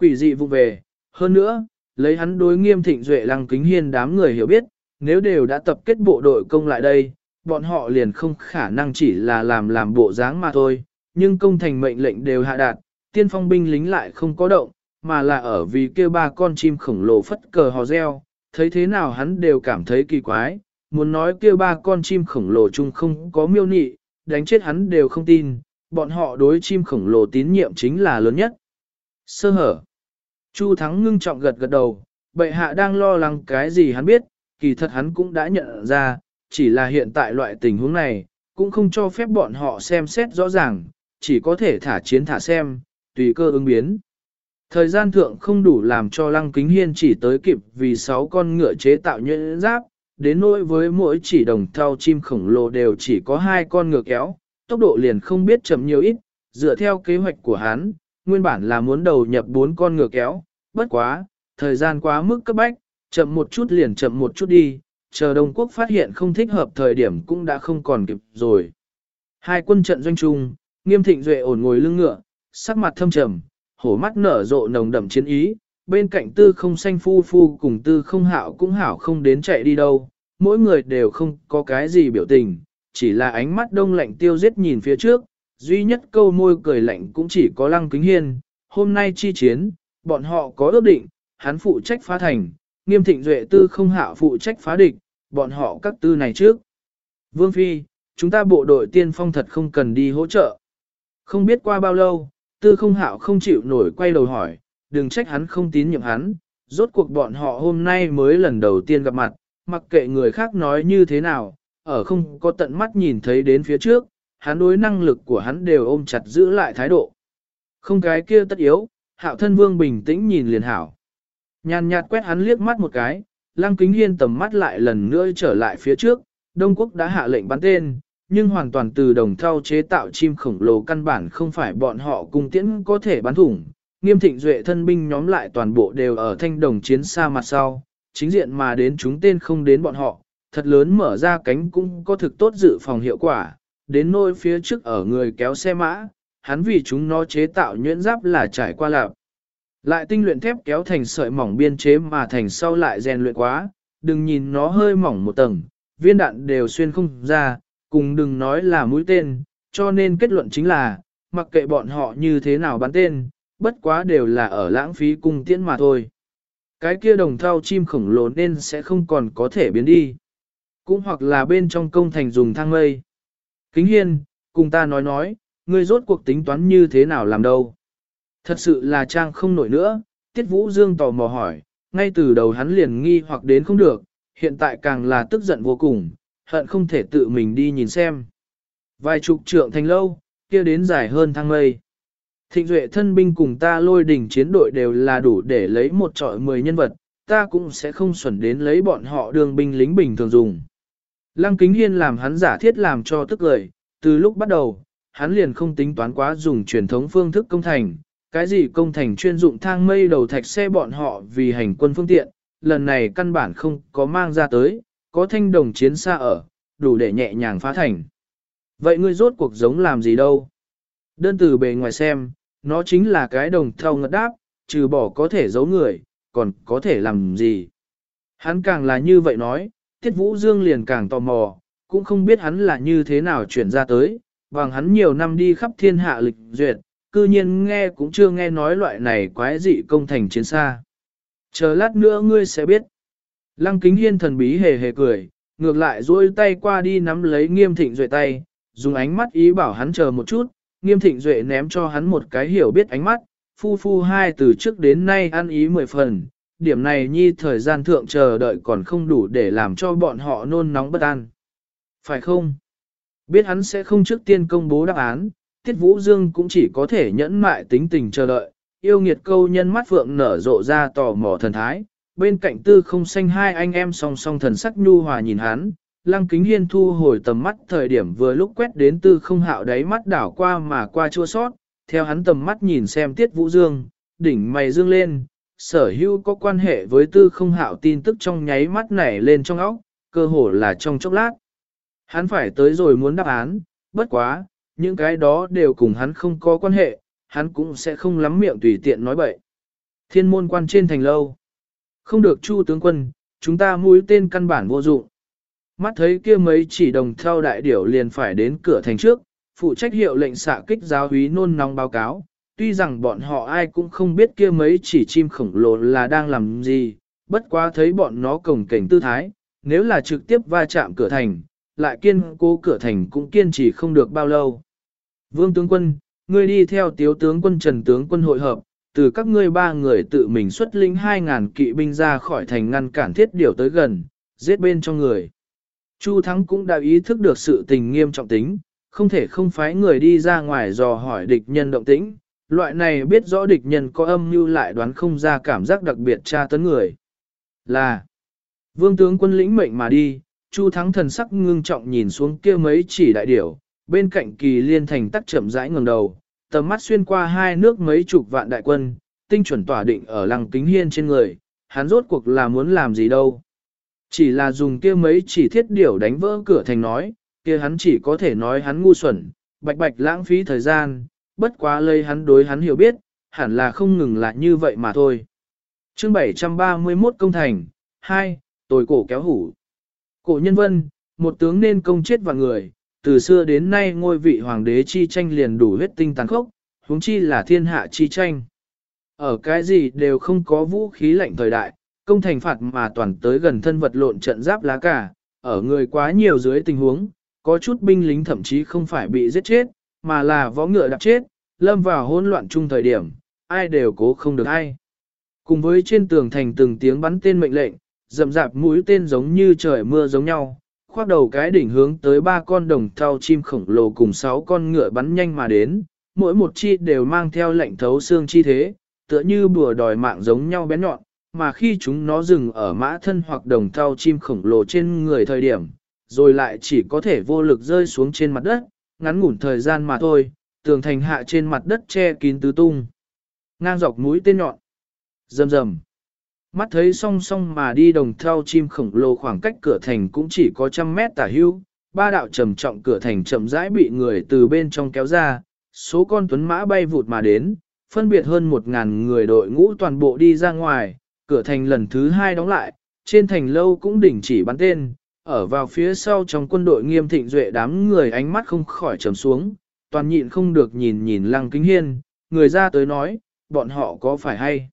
Quỷ dị vụ về, hơn nữa, lấy hắn đối nghiêm thịnh duệ lăng kính hiên đám người hiểu biết, nếu đều đã tập kết bộ đội công lại đây, bọn họ liền không khả năng chỉ là làm làm bộ dáng mà thôi, nhưng công thành mệnh lệnh đều hạ đạt, tiên phong binh lính lại không có động, mà là ở vì kia ba con chim khổng lồ phất cờ hò reo, thấy thế nào hắn đều cảm thấy kỳ quái, muốn nói kia ba con chim khổng lồ chung không có miêu nị, đánh chết hắn đều không tin, bọn họ đối chim khổng lồ tín nhiệm chính là lớn nhất. Sơ hở. Chu Thắng ngưng trọng gật gật đầu, bệ hạ đang lo lắng cái gì hắn biết, kỳ thật hắn cũng đã nhận ra, chỉ là hiện tại loại tình huống này, cũng không cho phép bọn họ xem xét rõ ràng, chỉ có thể thả chiến thả xem, tùy cơ ứng biến. Thời gian thượng không đủ làm cho Lăng Kính Hiên chỉ tới kịp vì 6 con ngựa chế tạo nhuyễn giáp, đến nỗi với mỗi chỉ đồng thau chim khổng lồ đều chỉ có hai con ngựa kéo, tốc độ liền không biết chậm nhiều ít, dựa theo kế hoạch của hắn, nguyên bản là muốn đầu nhập bốn con ngựa kéo, bất quá, thời gian quá mức cấp bách, chậm một chút liền chậm một chút đi, chờ Đông Quốc phát hiện không thích hợp thời điểm cũng đã không còn kịp rồi. Hai quân trận doanh trung, nghiêm thịnh duệ ổn ngồi lưng ngựa, sắc mặt thâm trầm, hổ mắt nở rộ nồng đậm chiến ý, bên cạnh tư không xanh phu phu cùng tư không hạo cũng hảo không đến chạy đi đâu, mỗi người đều không có cái gì biểu tình, chỉ là ánh mắt đông lạnh tiêu giết nhìn phía trước, duy nhất câu môi cười lạnh cũng chỉ có lăng kính hiên, hôm nay chi chiến, bọn họ có ước định, hắn phụ trách phá thành, nghiêm thịnh duệ tư không hạo phụ trách phá địch, bọn họ các tư này trước. Vương Phi, chúng ta bộ đội tiên phong thật không cần đi hỗ trợ. Không biết qua bao lâu, tư không hạo không chịu nổi quay đầu hỏi, đừng trách hắn không tín nhiệm hắn, rốt cuộc bọn họ hôm nay mới lần đầu tiên gặp mặt, mặc kệ người khác nói như thế nào, ở không có tận mắt nhìn thấy đến phía trước, hắn đối năng lực của hắn đều ôm chặt giữ lại thái độ. Không cái kia tất yếu, hạo thân vương bình tĩnh nhìn liền hảo. Nhàn nhạt quét hắn liếc mắt một cái, lăng kính hiên tầm mắt lại lần nữa trở lại phía trước, Đông Quốc đã hạ lệnh bắn tên, nhưng hoàn toàn từ đồng thau chế tạo chim khổng lồ căn bản không phải bọn họ cung tiễn có thể bắn thủng. Nghiêm thịnh duệ thân binh nhóm lại toàn bộ đều ở thanh đồng chiến xa mặt sau, chính diện mà đến chúng tên không đến bọn họ, thật lớn mở ra cánh cũng có thực tốt dự phòng hiệu quả, đến nôi phía trước ở người kéo xe mã, hắn vì chúng nó chế tạo nhuyễn giáp là trải qua lạc. Lại tinh luyện thép kéo thành sợi mỏng biên chế mà thành sau lại rèn luyện quá, đừng nhìn nó hơi mỏng một tầng, viên đạn đều xuyên không ra, cùng đừng nói là mũi tên, cho nên kết luận chính là, mặc kệ bọn họ như thế nào bắn tên, bất quá đều là ở lãng phí cung tiễn mà thôi. Cái kia đồng thau chim khổng lồ nên sẽ không còn có thể biến đi. Cũng hoặc là bên trong công thành dùng thang mây. Kính hiên, cùng ta nói nói, ngươi rốt cuộc tính toán như thế nào làm đâu. Thật sự là trang không nổi nữa, Tiết Vũ Dương tò mò hỏi, ngay từ đầu hắn liền nghi hoặc đến không được, hiện tại càng là tức giận vô cùng, hận không thể tự mình đi nhìn xem. Vài chục trượng thành lâu, kia đến dài hơn thang mây. Thịnh duệ thân binh cùng ta lôi đỉnh chiến đội đều là đủ để lấy một trọi mười nhân vật, ta cũng sẽ không xuẩn đến lấy bọn họ đường binh lính bình thường dùng. Lăng kính hiên làm hắn giả thiết làm cho tức lời, từ lúc bắt đầu, hắn liền không tính toán quá dùng truyền thống phương thức công thành, cái gì công thành chuyên dụng thang mây đầu thạch xe bọn họ vì hành quân phương tiện, lần này căn bản không có mang ra tới, có thanh đồng chiến xa ở, đủ để nhẹ nhàng phá thành. Vậy ngươi rốt cuộc giống làm gì đâu? Đơn từ bề ngoài xem, nó chính là cái đồng thau ngật đáp, trừ bỏ có thể giấu người, còn có thể làm gì? Hắn càng là như vậy nói, Tiết Vũ Dương liền càng tò mò, cũng không biết hắn là như thế nào chuyển ra tới, bằng hắn nhiều năm đi khắp thiên hạ lịch duyệt, cư nhiên nghe cũng chưa nghe nói loại này quái dị công thành chiến xa. Chờ lát nữa ngươi sẽ biết. Lăng kính hiên thần bí hề hề cười, ngược lại duỗi tay qua đi nắm lấy nghiêm thịnh duệ tay, dùng ánh mắt ý bảo hắn chờ một chút, nghiêm thịnh duệ ném cho hắn một cái hiểu biết ánh mắt, phu phu hai từ trước đến nay ăn ý mười phần, điểm này nhi thời gian thượng chờ đợi còn không đủ để làm cho bọn họ nôn nóng bất an. Phải không? Biết hắn sẽ không trước tiên công bố đáp án, Tiết Vũ Dương cũng chỉ có thể nhẫn mại tính tình chờ đợi, yêu nghiệt câu nhân mắt phượng nở rộ ra tò mò thần thái, bên cạnh tư không xanh hai anh em song song thần sắc nhu hòa nhìn hắn, lăng kính hiên thu hồi tầm mắt thời điểm vừa lúc quét đến tư không hạo đáy mắt đảo qua mà qua chua sót, theo hắn tầm mắt nhìn xem Tiết Vũ Dương, đỉnh mày dương lên, sở hữu có quan hệ với tư không hạo tin tức trong nháy mắt nảy lên trong óc, cơ hồ là trong chốc lát. Hắn phải tới rồi muốn đáp án, bất quá, những cái đó đều cùng hắn không có quan hệ, hắn cũng sẽ không lắm miệng tùy tiện nói bậy. Thiên môn quan trên thành lâu. Không được chu tướng quân, chúng ta mũi tên căn bản vô dụng. Mắt thấy kia mấy chỉ đồng theo đại điểu liền phải đến cửa thành trước, phụ trách hiệu lệnh xạ kích giáo húy nôn nóng báo cáo. Tuy rằng bọn họ ai cũng không biết kia mấy chỉ chim khổng lồ là đang làm gì, bất quá thấy bọn nó cổng cảnh tư thái, nếu là trực tiếp va chạm cửa thành, lại kiên cố cửa thành cũng kiên trì không được bao lâu. Vương tướng quân, ngươi đi theo tiếu tướng quân Trần tướng quân hội hợp, từ các ngươi ba người tự mình xuất linh 2.000 kỵ binh ra khỏi thành ngăn cản thiết điều tới gần, giết bên trong người. Chu Thắng cũng đã ý thức được sự tình nghiêm trọng tính, không thể không phái người đi ra ngoài dò hỏi địch nhân động tĩnh, loại này biết rõ địch nhân có âm mưu lại đoán không ra cảm giác đặc biệt tra tấn người. Là, vương tướng quân lĩnh mệnh mà đi, Chu Thắng thần sắc ngưng trọng nhìn xuống kia mấy chỉ đại điểu, bên cạnh kỳ liên thành tắc chậm rãi ngẩng đầu, tầm mắt xuyên qua hai nước mấy chục vạn đại quân, tinh chuẩn tỏa định ở lăng kính hiên trên người, hắn rốt cuộc là muốn làm gì đâu. Chỉ là dùng kia mấy chỉ thiết điểu đánh vỡ cửa thành nói, kia hắn chỉ có thể nói hắn ngu xuẩn, bạch bạch lãng phí thời gian, bất quá lây hắn đối hắn hiểu biết, hẳn là không ngừng lại như vậy mà thôi. chương 731 công thành, 2, tồi cổ kéo hủ. Cổ nhân vân, một tướng nên công chết và người, từ xưa đến nay ngôi vị hoàng đế chi tranh liền đủ huyết tinh tàn khốc, huống chi là thiên hạ chi tranh. Ở cái gì đều không có vũ khí lạnh thời đại, công thành phạt mà toàn tới gần thân vật lộn trận giáp lá cả, ở người quá nhiều dưới tình huống, có chút binh lính thậm chí không phải bị giết chết, mà là võ ngựa đạp chết, lâm vào hỗn loạn chung thời điểm, ai đều cố không được ai. Cùng với trên tường thành từng tiếng bắn tên mệnh lệnh, rậm rạp mũi tên giống như trời mưa giống nhau, khoác đầu cái đỉnh hướng tới ba con đồng thau chim khổng lồ cùng sáu con ngựa bắn nhanh mà đến, mỗi một chi đều mang theo lệnh thấu xương chi thế, tựa như bùa đòi mạng giống nhau bén nhọn, mà khi chúng nó dừng ở mã thân hoặc đồng thau chim khổng lồ trên người thời điểm, rồi lại chỉ có thể vô lực rơi xuống trên mặt đất, ngắn ngủn thời gian mà thôi, tường thành hạ trên mặt đất che kín tứ tung. Ngang dọc mũi tên nhọn. Rầm rầm. Mắt thấy song song mà đi đồng theo chim khổng lồ khoảng cách cửa thành cũng chỉ có trăm mét tả hưu, ba đạo trầm trọng cửa thành chậm rãi bị người từ bên trong kéo ra, số con tuấn mã bay vụt mà đến, phân biệt hơn một ngàn người đội ngũ toàn bộ đi ra ngoài, cửa thành lần thứ hai đóng lại, trên thành lâu cũng đỉnh chỉ bắn tên, ở vào phía sau trong quân đội nghiêm thịnh duệ đám người ánh mắt không khỏi trầm xuống, toàn nhịn không được nhìn nhìn lăng kính hiên, người ra tới nói, bọn họ có phải hay?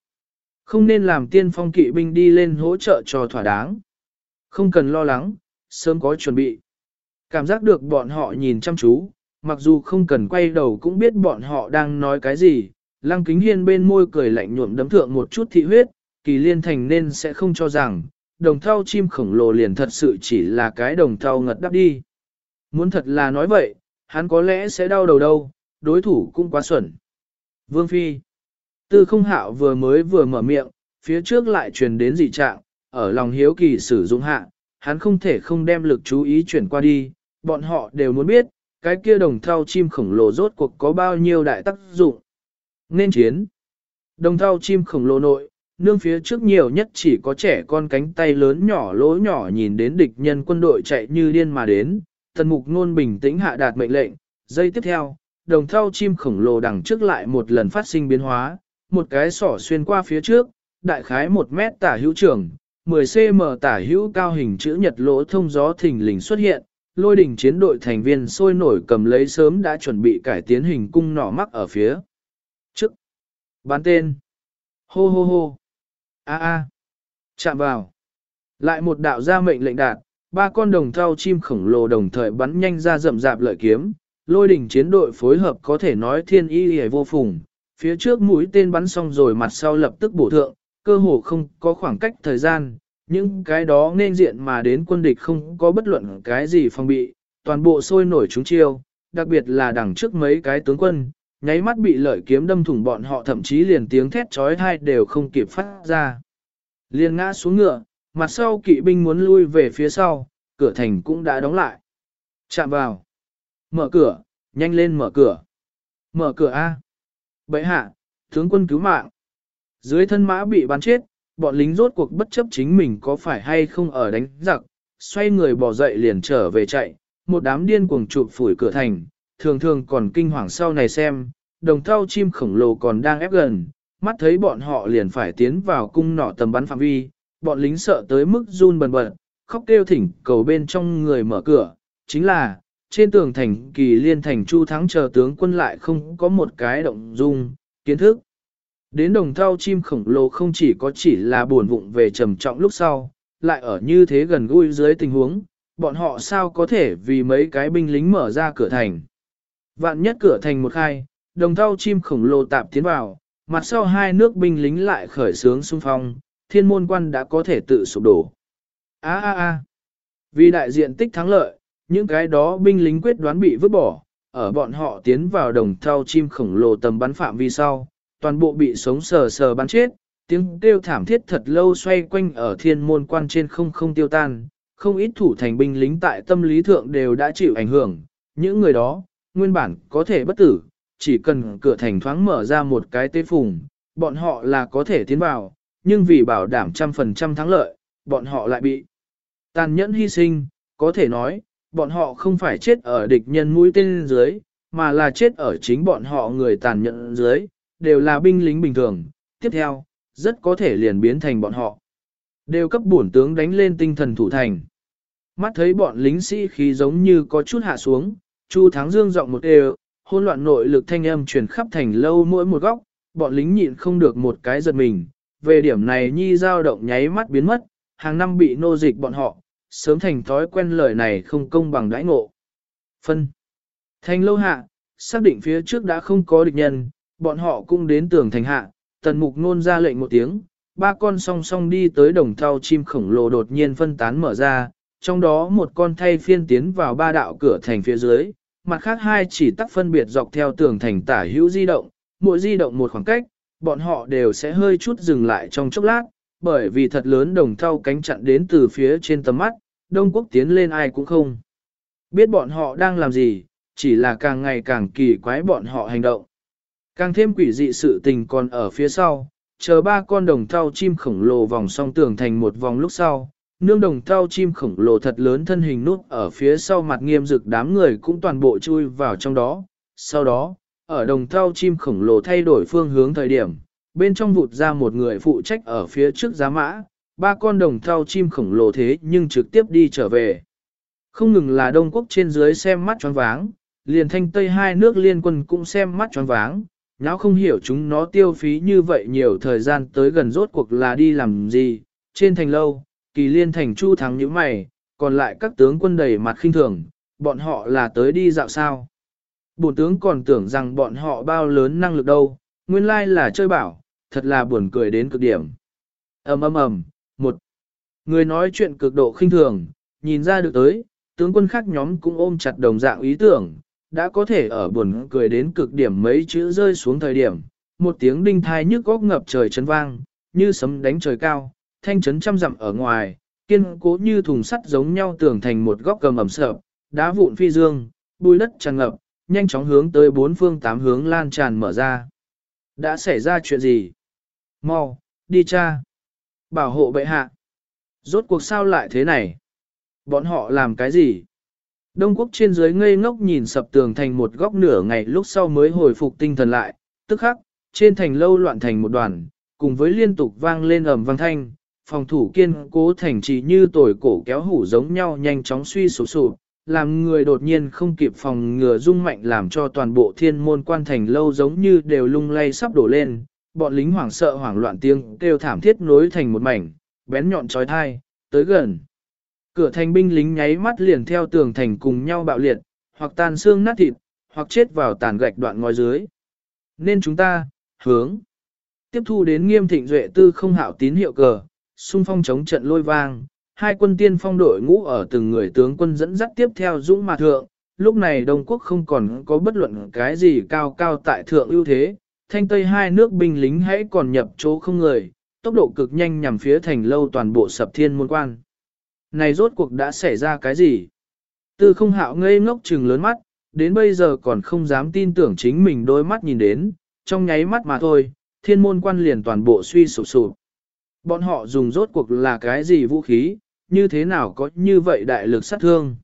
Không nên làm tiên phong kỵ binh đi lên hỗ trợ cho thỏa đáng. Không cần lo lắng, sớm có chuẩn bị. Cảm giác được bọn họ nhìn chăm chú, mặc dù không cần quay đầu cũng biết bọn họ đang nói cái gì. Lăng kính hiên bên môi cười lạnh nhuộm đấm thượng một chút thị huyết, kỳ liên thành nên sẽ không cho rằng, đồng thau chim khổng lồ liền thật sự chỉ là cái đồng thau ngật đắp đi. Muốn thật là nói vậy, hắn có lẽ sẽ đau đầu đâu, đối thủ cũng quá xuẩn. Vương Phi Tư không hạo vừa mới vừa mở miệng, phía trước lại truyền đến dị trạng, ở lòng hiếu kỳ sử dụng hạ, hắn không thể không đem lực chú ý chuyển qua đi, bọn họ đều muốn biết, cái kia đồng thau chim khổng lồ rốt cuộc có bao nhiêu đại tác dụng. Nên chiến. Đồng thau chim khổng lồ nội, nương phía trước nhiều nhất chỉ có trẻ con cánh tay lớn nhỏ lỗ nhỏ nhìn đến địch nhân quân đội chạy như điên mà đến, tần mục nôn bình tĩnh hạ đạt mệnh lệnh, giây tiếp theo, đồng thau chim khổng lồ đằng trước lại một lần phát sinh biến hóa, một cái sỏ xuyên qua phía trước, đại khái một mét tả hữu trường, 10cm tả hữu cao hình chữ nhật lỗ thông gió thình lình xuất hiện, lôi đỉnh chiến đội thành viên sôi nổi cầm lấy sớm đã chuẩn bị cải tiến hình cung nỏ mắc ở phía trước. Bán tên. Hô hô hô. A a. Chạm vào. Lại một đạo ra mệnh lệnh đạt, ba con đồng thau chim khổng lồ đồng thời bắn nhanh ra rậm rạp lợi kiếm, lôi đỉnh chiến đội phối hợp có thể nói thiên y hề vô phùng, phía trước mũi tên bắn xong rồi mặt sau lập tức bổ thượng, cơ hồ không có khoảng cách thời gian, những cái đó nên diện mà đến quân địch không có bất luận cái gì phòng bị, toàn bộ sôi nổi chúng chiêu, đặc biệt là đằng trước mấy cái tướng quân, nháy mắt bị lợi kiếm đâm thủng bọn họ thậm chí liền tiếng thét trói thai đều không kịp phát ra. Liền ngã xuống ngựa, mặt sau kỵ binh muốn lui về phía sau, cửa thành cũng đã đóng lại. Chạm vào. Mở cửa, nhanh lên mở cửa. Mở cửa A. Bệ hạ, tướng quân cứu mạng. Dưới thân mã bị bắn chết, bọn lính rốt cuộc bất chấp chính mình có phải hay không ở đánh giặc, xoay người bỏ dậy liền trở về chạy, một đám điên cuồng chụp phủi cửa thành, thường thường còn kinh hoàng sau này xem, đồng thau chim khổng lồ còn đang ép gần, mắt thấy bọn họ liền phải tiến vào cung nỏ tầm bắn phạm vi, bọn lính sợ tới mức run bần bật, khóc kêu thỉnh cầu bên trong người mở cửa, chính là, trên tường thành kỳ liên thành chu thắng chờ tướng quân lại không có một cái động dung, kiến thức. Đến đồng thau chim khổng lồ không chỉ có chỉ là buồn vụng về trầm trọng lúc sau, lại ở như thế gần gũi dưới tình huống, bọn họ sao có thể vì mấy cái binh lính mở ra cửa thành. Vạn nhất cửa thành một khai, đồng thau chim khổng lồ tạp tiến vào, mặt sau hai nước binh lính lại khởi sướng xung phong, thiên môn quan đã có thể tự sụp đổ. A a a. Vì đại diện tích thắng lợi, những cái đó binh lính quyết đoán bị vứt bỏ, ở bọn họ tiến vào đồng thau chim khổng lồ tầm bắn phạm vi sau, toàn bộ bị sống sờ sờ bắn chết, tiếng kêu thảm thiết thật lâu xoay quanh ở thiên môn quan trên không không tiêu tan, không ít thủ thành binh lính tại tâm lý thượng đều đã chịu ảnh hưởng, những người đó, nguyên bản có thể bất tử, chỉ cần cửa thành thoáng mở ra một cái tế phùng, bọn họ là có thể tiến vào, nhưng vì bảo đảm trăm phần trăm thắng lợi, bọn họ lại bị tàn nhẫn hy sinh, có thể nói, bọn họ không phải chết ở địch nhân mũi tên dưới, mà là chết ở chính bọn họ người tàn nhẫn dưới, đều là binh lính bình thường. Tiếp theo, rất có thể liền biến thành bọn họ. Đều cấp bổn tướng đánh lên tinh thần thủ thành. Mắt thấy bọn lính sĩ khí giống như có chút hạ xuống, Chu Thắng Dương giọng một đều, hôn loạn nội lực thanh âm truyền khắp thành lâu mỗi một góc, bọn lính nhịn không được một cái giật mình. Về điểm này nhi dao động nháy mắt biến mất, hàng năm bị nô dịch bọn họ, sớm thành thói quen lời này không công bằng đãi ngộ. Phân. Thành lâu hạ, xác định phía trước đã không có địch nhân, bọn họ cũng đến tường thành hạ, tần mục nôn ra lệnh một tiếng, ba con song song đi tới đồng thau chim khổng lồ đột nhiên phân tán mở ra, trong đó một con thay phiên tiến vào ba đạo cửa thành phía dưới, mặt khác hai chỉ tắc phân biệt dọc theo tường thành tả hữu di động, mỗi di động một khoảng cách, bọn họ đều sẽ hơi chút dừng lại trong chốc lát, bởi vì thật lớn đồng thau cánh chặn đến từ phía trên tầm mắt, Đông Quốc tiến lên ai cũng không. Biết bọn họ đang làm gì, chỉ là càng ngày càng kỳ quái bọn họ hành động. Càng thêm quỷ dị sự tình còn ở phía sau, chờ ba con đồng thau chim khổng lồ vòng song tường thành một vòng lúc sau, nương đồng thao chim khổng lồ thật lớn thân hình nút ở phía sau mặt nghiêm dực đám người cũng toàn bộ chui vào trong đó. Sau đó, ở đồng thao chim khổng lồ thay đổi phương hướng thời điểm, bên trong vụt ra một người phụ trách ở phía trước giá mã, ba con đồng thao chim khổng lồ thế nhưng trực tiếp đi trở về. Không ngừng là Đông Quốc trên dưới xem mắt choáng váng, liền thanh Tây hai nước liên quân cũng xem mắt choáng váng, nháo không hiểu chúng nó tiêu phí như vậy nhiều thời gian tới gần rốt cuộc là đi làm gì, trên thành lâu, kỳ liên thành chu thắng những mày, còn lại các tướng quân đầy mặt khinh thường, bọn họ là tới đi dạo sao. Bổn tướng còn tưởng rằng bọn họ bao lớn năng lực đâu, nguyên lai là chơi bảo, thật là buồn cười đến cực điểm. ầm ầm ầm, một người nói chuyện cực độ khinh thường, nhìn ra được tới, tướng quân khác nhóm cũng ôm chặt đồng dạng ý tưởng, đã có thể ở buồn cười đến cực điểm mấy chữ rơi xuống thời điểm, một tiếng đinh thai nhức góc ngập trời chấn vang, như sấm đánh trời cao, thanh chấn trăm dặm ở ngoài, kiên cố như thùng sắt giống nhau tưởng thành một góc cầm ẩm sợp, đá vụn phi dương, bùi đất tràn ngập, nhanh chóng hướng tới bốn phương tám hướng lan tràn mở ra. Đã xảy ra chuyện gì? Mau, đi cha. Bảo hộ bệ hạ. Rốt cuộc sao lại thế này? Bọn họ làm cái gì? Đông quốc trên dưới ngây ngốc nhìn sập tường thành một góc nửa ngày lúc sau mới hồi phục tinh thần lại, tức khắc, trên thành lâu loạn thành một đoàn, cùng với liên tục vang lên ầm vang thanh, phòng thủ kiên cố thành trì như tồi cổ kéo hủ giống nhau nhanh chóng suy sụp sụp, làm người đột nhiên không kịp phòng ngừa rung mạnh làm cho toàn bộ thiên môn quan thành lâu giống như đều lung lay sắp đổ lên, bọn lính hoảng sợ hoảng loạn tiếng kêu thảm thiết nối thành một mảnh, bén nhọn trói thai, tới gần. Cửa thành binh lính nháy mắt liền theo tường thành cùng nhau bạo liệt, hoặc tan xương nát thịt, hoặc chết vào tàn gạch đoạn ngói dưới. Nên chúng ta, hướng, tiếp thu đến nghiêm thịnh duệ tư không hảo tín hiệu cờ, xung phong chống trận lôi vang, hai quân tiên phong đội ngũ ở từng người tướng quân dẫn dắt tiếp theo dũng mà thượng, lúc này Đông Quốc không còn có bất luận cái gì cao cao tại thượng ưu thế, thanh tây hai nước binh lính hãy còn nhập chỗ không người, tốc độ cực nhanh nhằm phía thành lâu toàn bộ sập thiên môn quan. Này rốt cuộc đã xảy ra cái gì? Tư không hạo ngây ngốc trừng lớn mắt, đến bây giờ còn không dám tin tưởng chính mình đôi mắt nhìn đến, trong nháy mắt mà thôi, thiên môn quan liền toàn bộ suy sụp sụp. Bọn họ dùng rốt cuộc là cái gì vũ khí, như thế nào có như vậy đại lực sát thương.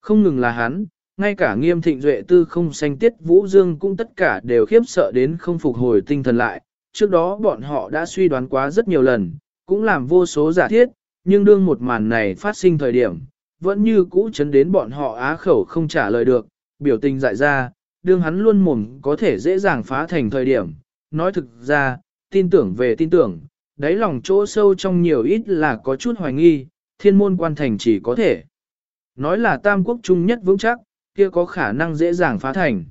Không ngừng là hắn, ngay cả nghiêm thịnh duệ tư không sanh tiết vũ dương cũng tất cả đều khiếp sợ đến không phục hồi tinh thần lại, trước đó bọn họ đã suy đoán quá rất nhiều lần, cũng làm vô số giả thiết, nhưng đương một màn này phát sinh thời điểm, vẫn như cũ chấn đến bọn họ á khẩu không trả lời được, biểu tình dại ra, đương hắn luôn mồm có thể dễ dàng phá thành thời điểm, nói thực ra, tin tưởng về tin tưởng, đáy lòng chỗ sâu trong nhiều ít là có chút hoài nghi, thiên môn quan thành chỉ có thể. Nói là tam quốc trung nhất vững chắc, kia có khả năng dễ dàng phá thành.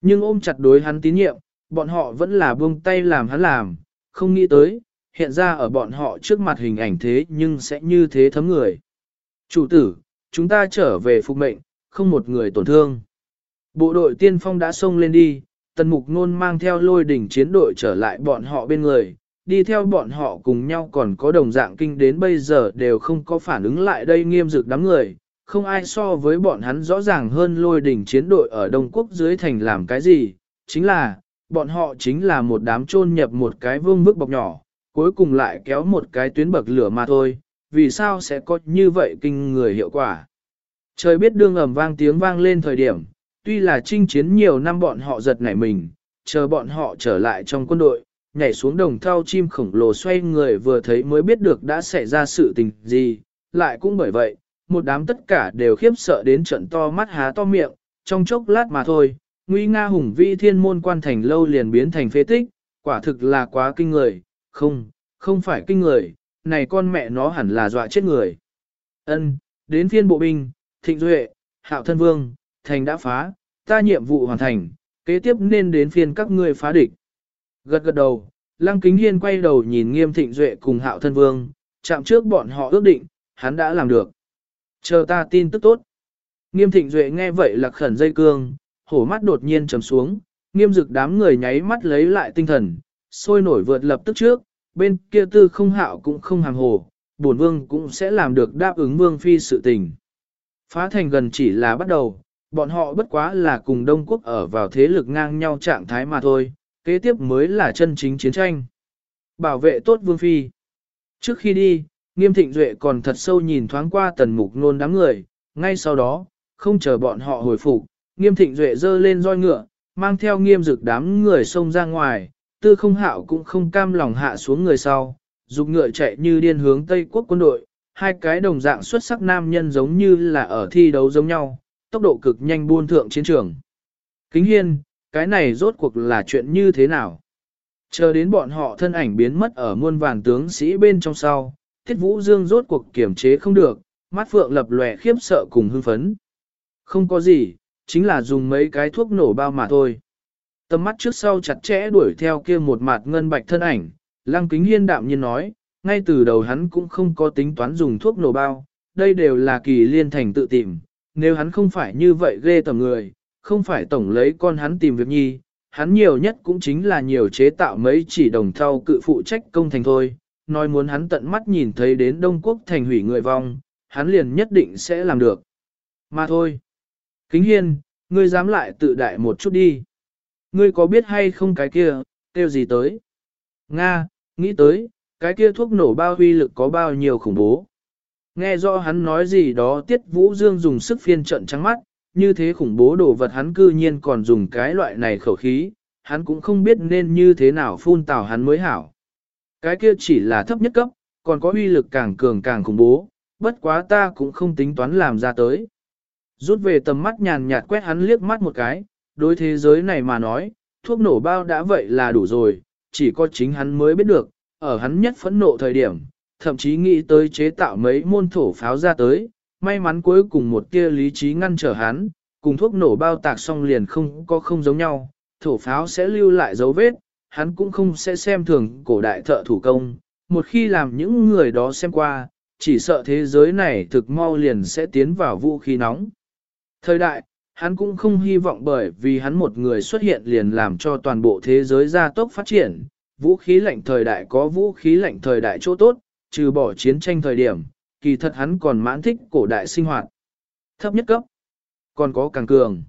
Nhưng ôm chặt đối hắn tín nhiệm, bọn họ vẫn là buông tay làm hắn làm, không nghĩ tới, hiện ra ở bọn họ trước mặt hình ảnh thế nhưng sẽ như thế thấm người. Chủ tử, chúng ta trở về phục mệnh, không một người tổn thương. Bộ đội tiên phong đã xông lên đi, tần mục nôn mang theo lôi đỉnh chiến đội trở lại bọn họ bên người, đi theo bọn họ cùng nhau còn có đồng dạng kinh đến bây giờ đều không có phản ứng lại đây nghiêm dực đám người, không ai so với bọn hắn rõ ràng hơn lôi đỉnh chiến đội ở Đông Quốc dưới thành làm cái gì, chính là, bọn họ chính là một đám chôn nhập một cái vương bức bọc nhỏ, cuối cùng lại kéo một cái tuyến bậc lửa mà thôi, vì sao sẽ có như vậy kinh người hiệu quả. Trời biết đương ầm vang tiếng vang lên thời điểm, tuy là chinh chiến nhiều năm bọn họ giật nảy mình, chờ bọn họ trở lại trong quân đội, nhảy xuống đồng thau chim khổng lồ xoay người vừa thấy mới biết được đã xảy ra sự tình gì, lại cũng bởi vậy, một đám tất cả đều khiếp sợ đến trận to mắt há to miệng, trong chốc lát mà thôi, nguy nga hùng vi thiên môn quan thành lâu liền biến thành phế tích, quả thực là quá kinh người, không, không phải kinh người, này con mẹ nó hẳn là dọa chết người. Ân, đến phiên bộ binh, thịnh duệ, hạo thân vương, thành đã phá, ta nhiệm vụ hoàn thành, kế tiếp nên đến phiên các ngươi phá địch. Gật gật đầu, Lăng Kính Hiên quay đầu nhìn Nghiêm Thịnh Duệ cùng Hạo Thân Vương, chạm trước bọn họ ước định, hắn đã làm được. Chờ ta tin tức tốt. Nghiêm Thịnh Duệ nghe vậy là khẩn dây cương, hổ mắt đột nhiên trầm xuống, nghiêm dực đám người nháy mắt lấy lại tinh thần, sôi nổi vượt lập tức trước, bên kia tư không hạo cũng không hàng hồ, bổn vương cũng sẽ làm được đáp ứng vương phi sự tình. Phá thành gần chỉ là bắt đầu, bọn họ bất quá là cùng Đông Quốc ở vào thế lực ngang nhau trạng thái mà thôi, kế tiếp mới là chân chính chiến tranh. Bảo vệ tốt vương phi. Trước khi đi, nghiêm thịnh duệ còn thật sâu nhìn thoáng qua tần mục nôn đám người, ngay sau đó, không chờ bọn họ hồi phục, nghiêm thịnh duệ dơ lên roi ngựa, mang theo nghiêm dực đám người xông ra ngoài, tư không hạo cũng không cam lòng hạ xuống người sau, dục ngựa chạy như điên hướng Tây quốc quân đội, hai cái đồng dạng xuất sắc nam nhân giống như là ở thi đấu giống nhau, tốc độ cực nhanh buôn thượng chiến trường. Kính hiên, cái này rốt cuộc là chuyện như thế nào? Chờ đến bọn họ thân ảnh biến mất ở muôn vàn tướng sĩ bên trong sau, Thiết Vũ Dương rốt cuộc kiểm chế không được, mắt phượng lập lòe khiếp sợ cùng hưng phấn. Không có gì, chính là dùng mấy cái thuốc nổ bao mà thôi. Tầm mắt trước sau chặt chẽ đuổi theo kia một mặt ngân bạch thân ảnh, Lăng Kính Hiên đạm nhiên nói, ngay từ đầu hắn cũng không có tính toán dùng thuốc nổ bao, đây đều là kỳ liên thành tự tìm, nếu hắn không phải như vậy ghê tầm người, không phải tổng lấy con hắn tìm việc nhi, hắn nhiều nhất cũng chính là nhiều chế tạo mấy chỉ đồng thau cự phụ trách công thành thôi, nói muốn hắn tận mắt nhìn thấy đến Đông Quốc thành hủy người vong, hắn liền nhất định sẽ làm được. Mà thôi. Kính hiên, ngươi dám lại tự đại một chút đi. Ngươi có biết hay không cái kia, kêu gì tới? Nga, nghĩ tới, cái kia thuốc nổ bao huy lực có bao nhiêu khủng bố. Nghe do hắn nói gì đó Tiết Vũ Dương dùng sức phiên trận trắng mắt, như thế khủng bố đồ vật hắn cư nhiên còn dùng cái loại này khẩu khí, hắn cũng không biết nên như thế nào phun tào hắn mới hảo. Cái kia chỉ là thấp nhất cấp, còn có uy lực càng cường càng khủng bố, bất quá ta cũng không tính toán làm ra tới. Rút về tầm mắt nhàn nhạt quét hắn liếc mắt một cái, đối thế giới này mà nói, thuốc nổ bao đã vậy là đủ rồi, chỉ có chính hắn mới biết được, ở hắn nhất phẫn nộ thời điểm, thậm chí nghĩ tới chế tạo mấy môn thổ pháo ra tới, may mắn cuối cùng một tia lý trí ngăn trở hắn, cùng thuốc nổ bao tạc xong liền không có không giống nhau, thổ pháo sẽ lưu lại dấu vết, hắn cũng không sẽ xem thường cổ đại thợ thủ công, một khi làm những người đó xem qua, chỉ sợ thế giới này thực mau liền sẽ tiến vào vũ khí nóng. Thời đại, hắn cũng không hy vọng bởi vì hắn một người xuất hiện liền làm cho toàn bộ thế giới gia tốc phát triển, vũ khí lạnh thời đại có vũ khí lạnh thời đại chỗ tốt, trừ bỏ chiến tranh thời điểm, kỳ thật hắn còn mãn thích cổ đại sinh hoạt. Thấp nhất cấp, còn có càng cường.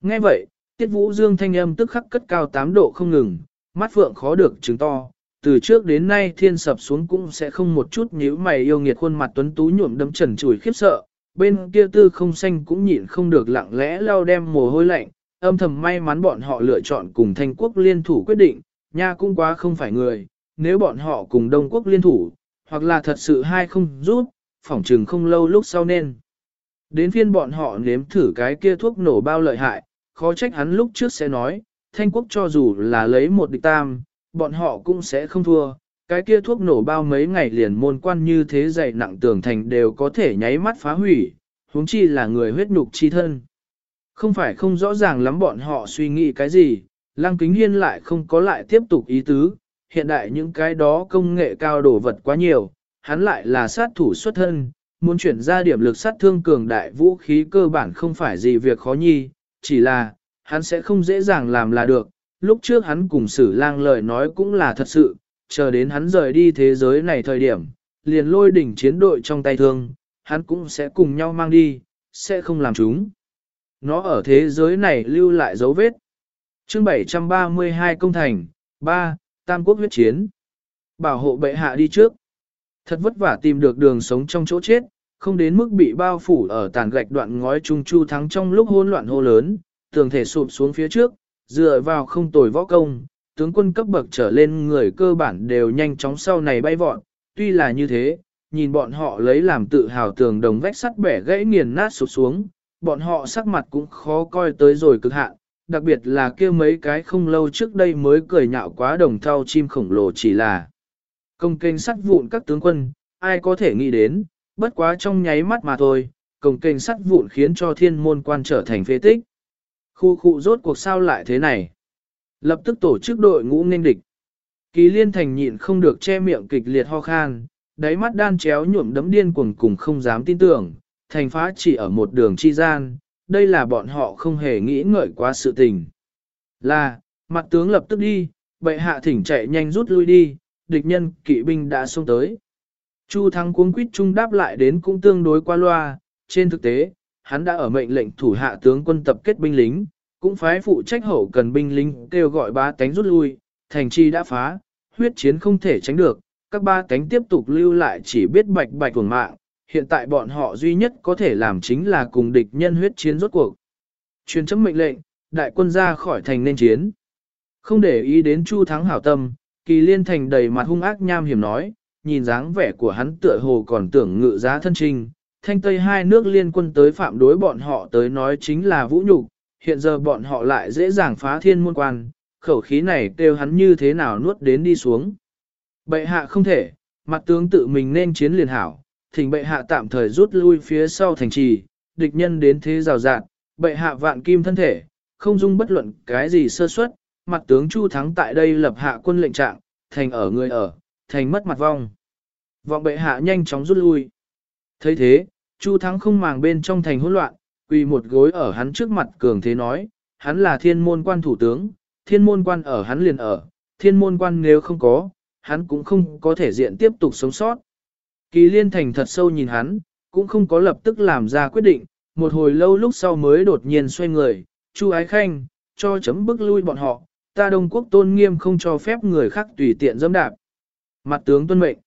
Nghe vậy, tiết vũ dương thanh âm tức khắc cất cao 8 độ không ngừng, mắt phượng khó được chứng to. Từ trước đến nay thiên sập xuống cũng sẽ không một chút nhíu mày yêu nghiệt khuôn mặt tuấn tú nhuộm đấm trần chùi khiếp sợ, bên kia tư không xanh cũng nhịn không được lặng lẽ lao đem mồ hôi lạnh, âm thầm may mắn bọn họ lựa chọn cùng thanh quốc liên thủ quyết định, nha cũng quá không phải người, nếu bọn họ cùng Đông Quốc liên thủ, hoặc là thật sự hai không rút, phỏng trừng không lâu lúc sau nên. Đến phiên bọn họ nếm thử cái kia thuốc nổ bao lợi hại, khó trách hắn lúc trước sẽ nói, thanh quốc cho dù là lấy một địch tam, bọn họ cũng sẽ không thua. Cái kia thuốc nổ bao mấy ngày liền môn quan như thế dày nặng tường thành đều có thể nháy mắt phá hủy, huống chi là người huyết nhục chi thân. Không phải không rõ ràng lắm bọn họ suy nghĩ cái gì, Lăng Kính Hiên lại không có lại tiếp tục ý tứ, hiện đại những cái đó công nghệ cao đổ vật quá nhiều, hắn lại là sát thủ xuất thân, muốn chuyển ra điểm lực sát thương cường đại vũ khí cơ bản không phải gì việc khó nhi, chỉ là, hắn sẽ không dễ dàng làm là được. Lúc trước hắn cùng sử lang lời nói cũng là thật sự, chờ đến hắn rời đi thế giới này thời điểm, liền lôi đỉnh chiến đội trong tay thương, hắn cũng sẽ cùng nhau mang đi, sẽ không làm chúng. Nó ở thế giới này lưu lại dấu vết. chương 732 công thành, 3, Tam quốc huyết chiến. Bảo hộ bệ hạ đi trước. Thật vất vả tìm được đường sống trong chỗ chết, không đến mức bị bao phủ ở tàn gạch đoạn ngói trung chu thắng trong lúc hỗn loạn hô lớn, tường thể sụp xuống phía trước, dựa vào không tồi võ công, tướng quân cấp bậc trở lên người cơ bản đều nhanh chóng sau này bay vọt, tuy là như thế, nhìn bọn họ lấy làm tự hào tường đồng vách sắt bẻ gãy nghiền nát sụp xuống, bọn họ sắc mặt cũng khó coi tới rồi cực hạn, đặc biệt là kia mấy cái không lâu trước đây mới cười nhạo quá đồng thau chim khổng lồ chỉ là công kênh sắt vụn các tướng quân, ai có thể nghĩ đến, bất quá trong nháy mắt mà thôi, công kênh sắt vụn khiến cho thiên môn quan trở thành phế tích. Khu khu rốt cuộc sao lại thế này? Lập tức tổ chức đội ngũ nên địch. Kỳ liên thành nhịn không được che miệng kịch liệt ho khan, đáy mắt đan chéo nhuộm đấm điên cuồng cùng không dám tin tưởng, thành phá chỉ ở một đường chi gian, đây là bọn họ không hề nghĩ ngợi quá sự tình. Là, mặt tướng lập tức đi, bệ hạ thỉnh chạy nhanh rút lui đi, địch nhân kỵ binh đã xông tới. Chu thắng cuống quýt trung đáp lại đến cũng tương đối qua loa, trên thực tế, hắn đã ở mệnh lệnh thủ hạ tướng quân tập kết binh lính, cũng phái phụ trách hậu cần binh lính kêu gọi ba tánh rút lui, thành chi đã phá, huyết chiến không thể tránh được, các ba tánh tiếp tục lưu lại chỉ biết bạch bạch tuần mạng, hiện tại bọn họ duy nhất có thể làm chính là cùng địch nhân huyết chiến rốt cuộc. Truyền chấm mệnh lệnh, đại quân ra khỏi thành nên chiến. Không để ý đến Chu Thắng hảo tâm, kỳ liên thành đầy mặt hung ác nham hiểm nói, nhìn dáng vẻ của hắn tựa hồ còn tưởng ngự giá thân trinh, thanh tây hai nước liên quân tới phạm đối bọn họ tới nói chính là vũ nhục, hiện giờ bọn họ lại dễ dàng phá thiên môn quan, khẩu khí này kêu hắn như thế nào nuốt đến đi xuống. Bệ hạ không thể, mặt tướng tự mình nên chiến liền hảo, thỉnh bệ hạ tạm thời rút lui phía sau thành trì, địch nhân đến thế rào rạt, bệ hạ vạn kim thân thể, không dung bất luận cái gì sơ suất, mặt tướng Chu Thắng tại đây lập hạ quân lệnh trạng, thành ở người ở, thành mất mặt vong. Vọng bệ hạ nhanh chóng rút lui. thấy thế, Chu Thắng không màng bên trong thành hỗn loạn, quỳ một gối ở hắn trước mặt cường thế nói, hắn là thiên môn quan thủ tướng, thiên môn quan ở hắn liền ở, thiên môn quan nếu không có, hắn cũng không có thể diện tiếp tục sống sót. Kỳ liên thành thật sâu nhìn hắn, cũng không có lập tức làm ra quyết định, một hồi lâu lúc sau mới đột nhiên xoay người, Chu Ái Khanh, cho chấm bức lui bọn họ, ta Đông Quốc tôn nghiêm không cho phép người khác tùy tiện dẫm đạp. Mặt tướng tuân mệnh.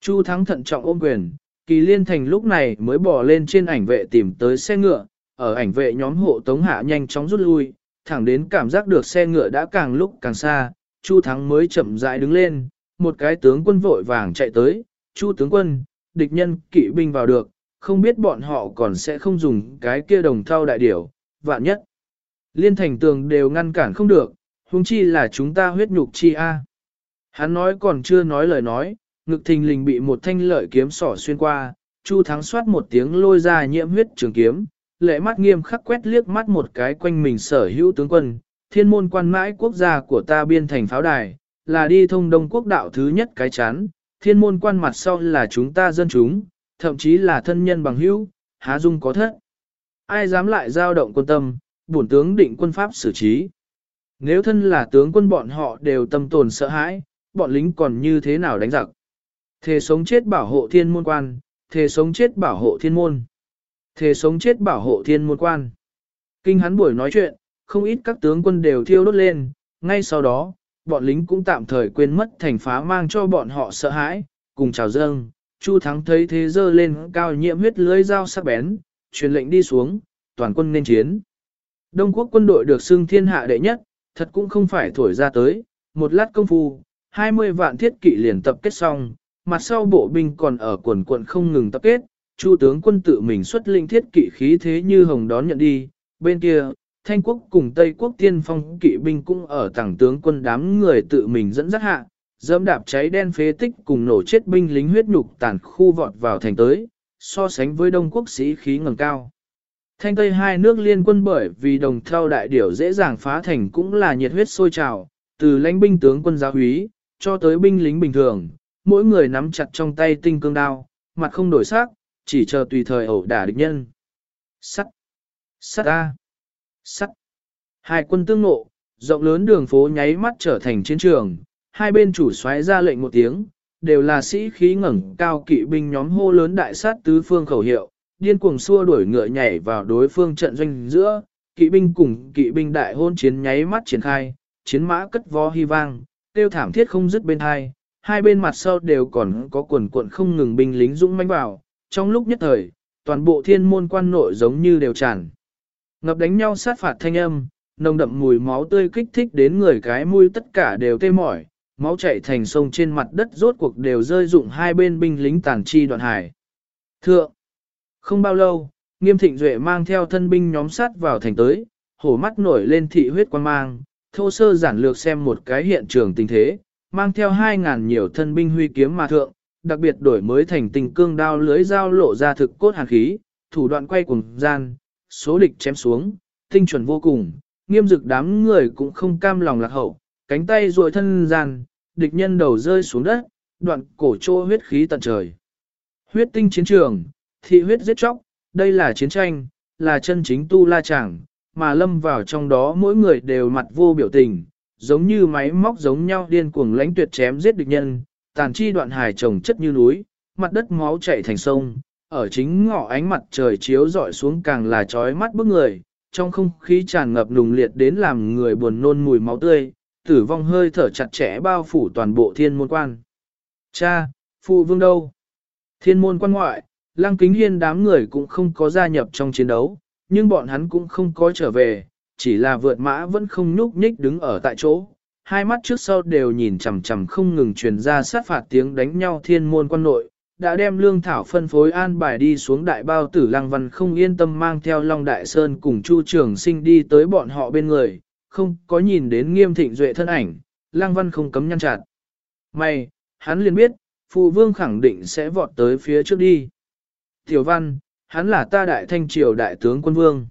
Chu Thắng thận trọng ôm quyền, Kỳ Liên Thành lúc này mới bỏ lên trên ảnh vệ tìm tới xe ngựa, ở ảnh vệ nhóm hộ tống hạ nhanh chóng rút lui, thẳng đến cảm giác được xe ngựa đã càng lúc càng xa, Chu Thắng mới chậm rãi đứng lên, một cái tướng quân vội vàng chạy tới, Chu tướng quân, địch nhân kỵ binh vào được, không biết bọn họ còn sẽ không dùng cái kia đồng thau đại điểu, vạn nhất. Liên thành tường đều ngăn cản không được, huống chi là chúng ta huyết nhục chi a. Hắn nói còn chưa nói lời nói, ngực thình lình bị một thanh lợi kiếm sỏ xuyên qua, Chu Thắng xoát một tiếng lôi ra nhiễm huyết trường kiếm, lệ mắt nghiêm khắc quét liếc mắt một cái quanh mình sở hữu tướng quân, thiên môn quan mãi quốc gia của ta biên thành pháo đài, là đi thông đông quốc đạo thứ nhất cái chán, thiên môn quan mặt sau là chúng ta dân chúng, thậm chí là thân nhân bằng hữu, há dung có thất. Ai dám lại giao động quân tâm, bổn tướng định quân pháp xử trí. Nếu thân là tướng quân bọn họ đều tâm tồn sợ hãi, bọn lính còn như thế nào đánh giặc. Thề sống chết bảo hộ thiên môn quan, thề sống chết bảo hộ thiên môn. Thề sống chết bảo hộ thiên môn quan. Kinh hắn buổi nói chuyện, không ít các tướng quân đều thiêu đốt lên, ngay sau đó, bọn lính cũng tạm thời quên mất thành phá mang cho bọn họ sợ hãi, cùng chào dâng. Chu Thắng thấy thế dơ lên cao nhiễm huyết lưới dao sắc bén, truyền lệnh đi xuống, toàn quân nên chiến. Đông quốc quân đội được xưng thiên hạ đệ nhất, thật cũng không phải thổi ra tới, một lát công phu, 20 vạn thiết kỵ liền tập kết xong, mặt sau bộ binh còn ở quần quận không ngừng tập kết, Chu tướng quân tự mình xuất linh thiết kỵ khí thế như hồng đón nhận đi, bên kia, Thanh quốc cùng Tây quốc tiên phong kỵ binh cũng ở tảng tướng quân đám người tự mình dẫn dắt hạ, dẫm đạp cháy đen phế tích cùng nổ chết binh lính huyết nhục tàn khu vọt vào thành tới, so sánh với đông quốc sĩ khí ngầm cao. Thanh Tây hai nước liên quân bởi vì đồng theo đại điểu dễ dàng phá thành cũng là nhiệt huyết sôi trào, từ lãnh binh tướng quân giáo úy cho tới binh lính bình thường, mỗi người nắm chặt trong tay tinh cương đao, mặt không đổi sắc, chỉ chờ tùy thời ẩu đả địch nhân. Sắt! Sắt A! Sắt! Hai quân tương nộ, rộng lớn đường phố nháy mắt trở thành chiến trường, hai bên chủ xoáy ra lệnh một tiếng, đều là sĩ khí ngẩng cao kỵ binh nhóm hô lớn đại sát tứ phương khẩu hiệu, điên cuồng xua đuổi ngựa nhảy vào đối phương trận doanh giữa, kỵ binh cùng kỵ binh đại hôn chiến nháy mắt triển khai, chiến mã cất vó hy vang, tiêu thảm thiết không dứt bên hai, hai bên mặt sau đều còn có quần cuộn không ngừng binh lính dũng mãnh vào, trong lúc nhất thời, toàn bộ thiên môn quan nội giống như đều tràn. Ngập đánh nhau sát phạt thanh âm, nồng đậm mùi máu tươi kích thích đến người cái mũi tất cả đều tê mỏi, máu chảy thành sông trên mặt đất rốt cuộc đều rơi dụng hai bên binh lính tàn chi đoạn hải. Thượng! Không bao lâu, nghiêm thịnh duệ mang theo thân binh nhóm sát vào thành tới, hổ mắt nổi lên thị huyết quan mang, thô sơ giản lược xem một cái hiện trường tình thế, mang theo hai ngàn nhiều thân binh huy kiếm mà thượng, đặc biệt đổi mới thành tình cương đao lưới dao lộ ra thực cốt hàn khí, thủ đoạn quay cùng gian, số địch chém xuống, tinh chuẩn vô cùng, nghiêm dực đám người cũng không cam lòng lạc hậu, cánh tay ruồi thân gian, địch nhân đầu rơi xuống đất, đoạn cổ trô huyết khí tận trời. Huyết tinh chiến trường, thị huyết giết chóc, đây là chiến tranh, là chân chính tu la chẳng, mà lâm vào trong đó mỗi người đều mặt vô biểu tình, giống như máy móc giống nhau điên cuồng lãnh tuyệt chém giết địch nhân, tàn chi đoạn hài trồng chất như núi, mặt đất máu chảy thành sông, ở chính ngọ ánh mặt trời chiếu rọi xuống càng là chói mắt bức người, trong không khí tràn ngập nùng liệt đến làm người buồn nôn mùi máu tươi, tử vong hơi thở chặt chẽ bao phủ toàn bộ thiên môn quan. Cha, phụ vương đâu? Thiên môn quan ngoại, lăng kính hiên đám người cũng không có gia nhập trong chiến đấu, nhưng bọn hắn cũng không có trở về, chỉ là vượt mã vẫn không nhúc nhích đứng ở tại chỗ. Hai mắt trước sau đều nhìn chằm chằm không ngừng truyền ra sát phạt tiếng đánh nhau thiên môn quan nội, đã đem lương thảo phân phối an bài đi xuống đại bao tử lăng văn không yên tâm mang theo Long Đại Sơn cùng Chu Trường Sinh đi tới bọn họ bên người, không có nhìn đến nghiêm thịnh duệ thân ảnh, lăng văn không cấm nhăn chặt. May, hắn liền biết, phụ vương khẳng định sẽ vọt tới phía trước đi. Tiểu văn, hắn là ta đại thanh triều đại tướng quân vương.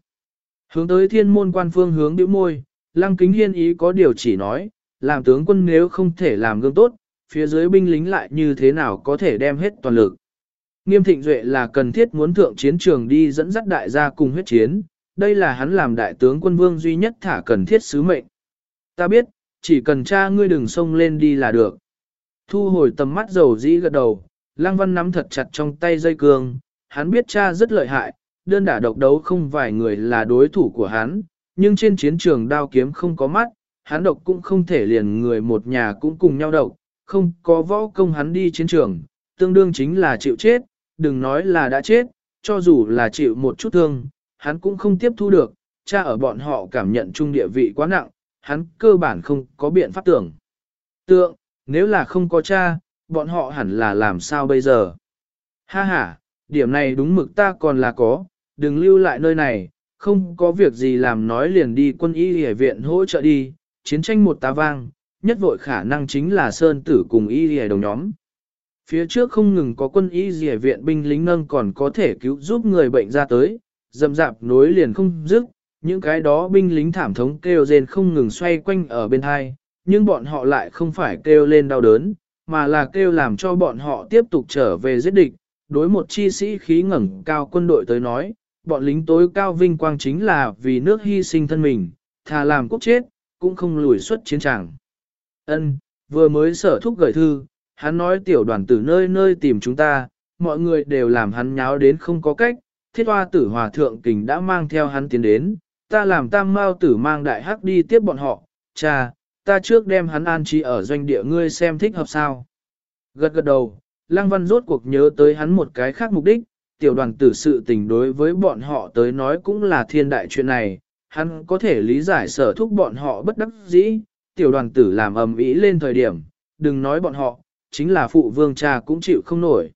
Hướng tới thiên môn quan phương hướng biểu môi, lăng kính hiên ý có điều chỉ nói, làm tướng quân nếu không thể làm gương tốt, phía dưới binh lính lại như thế nào có thể đem hết toàn lực. Nghiêm thịnh duệ là cần thiết muốn thượng chiến trường đi dẫn dắt đại gia cùng huyết chiến, đây là hắn làm đại tướng quân vương duy nhất thả cần thiết sứ mệnh. Ta biết, chỉ cần cha ngươi đừng xông lên đi là được. Thu hồi tầm mắt dầu dĩ gật đầu, Lăng Văn nắm thật chặt trong tay dây cương, hắn biết cha rất lợi hại, đơn đả độc đấu không vài người là đối thủ của hắn, nhưng trên chiến trường đao kiếm không có mắt, hắn độc cũng không thể liền người một nhà cũng cùng nhau độc, không có võ công hắn đi chiến trường, tương đương chính là chịu chết, đừng nói là đã chết, cho dù là chịu một chút thương, hắn cũng không tiếp thu được, cha ở bọn họ cảm nhận chung địa vị quá nặng, hắn cơ bản không có biện pháp tưởng. Tượng, nếu là không có cha, bọn họ hẳn là làm sao bây giờ? Ha ha, điểm này đúng mực ta còn là có, đừng lưu lại nơi này, không có việc gì làm nói liền đi quân y hề viện hỗ trợ đi, chiến tranh một tá vang, nhất vội khả năng chính là Sơn Tử cùng y hề đồng nhóm. Phía trước không ngừng có quân y hề viện binh lính nâng còn có thể cứu giúp người bệnh ra tới, dầm dạp nối liền không dứt, những cái đó binh lính thảm thống kêu rên không ngừng xoay quanh ở bên hai, nhưng bọn họ lại không phải kêu lên đau đớn, mà là kêu làm cho bọn họ tiếp tục trở về giết địch. Đối một chi sĩ khí ngẩng cao quân đội tới nói, bọn lính tối cao vinh quang chính là vì nước hy sinh thân mình, thà làm quốc chết, cũng không lùi xuất chiến trường. Ân, vừa mới sở thúc gửi thư, hắn nói tiểu đoàn tử nơi nơi tìm chúng ta, mọi người đều làm hắn nháo đến không có cách, thiết hoa tử hòa thượng kình đã mang theo hắn tiến đến, ta làm tam mao tử mang đại hắc đi tiếp bọn họ, cha, ta trước đem hắn an trí ở doanh địa ngươi xem thích hợp sao. Gật gật đầu, Lăng Văn rốt cuộc nhớ tới hắn một cái khác mục đích, tiểu đoàn tử sự tình đối với bọn họ tới nói cũng là thiên đại chuyện này, hắn có thể lý giải sở thúc bọn họ bất đắc dĩ, tiểu đoàn tử làm ầm ĩ lên thời điểm, đừng nói bọn họ, chính là phụ vương cha cũng chịu không nổi.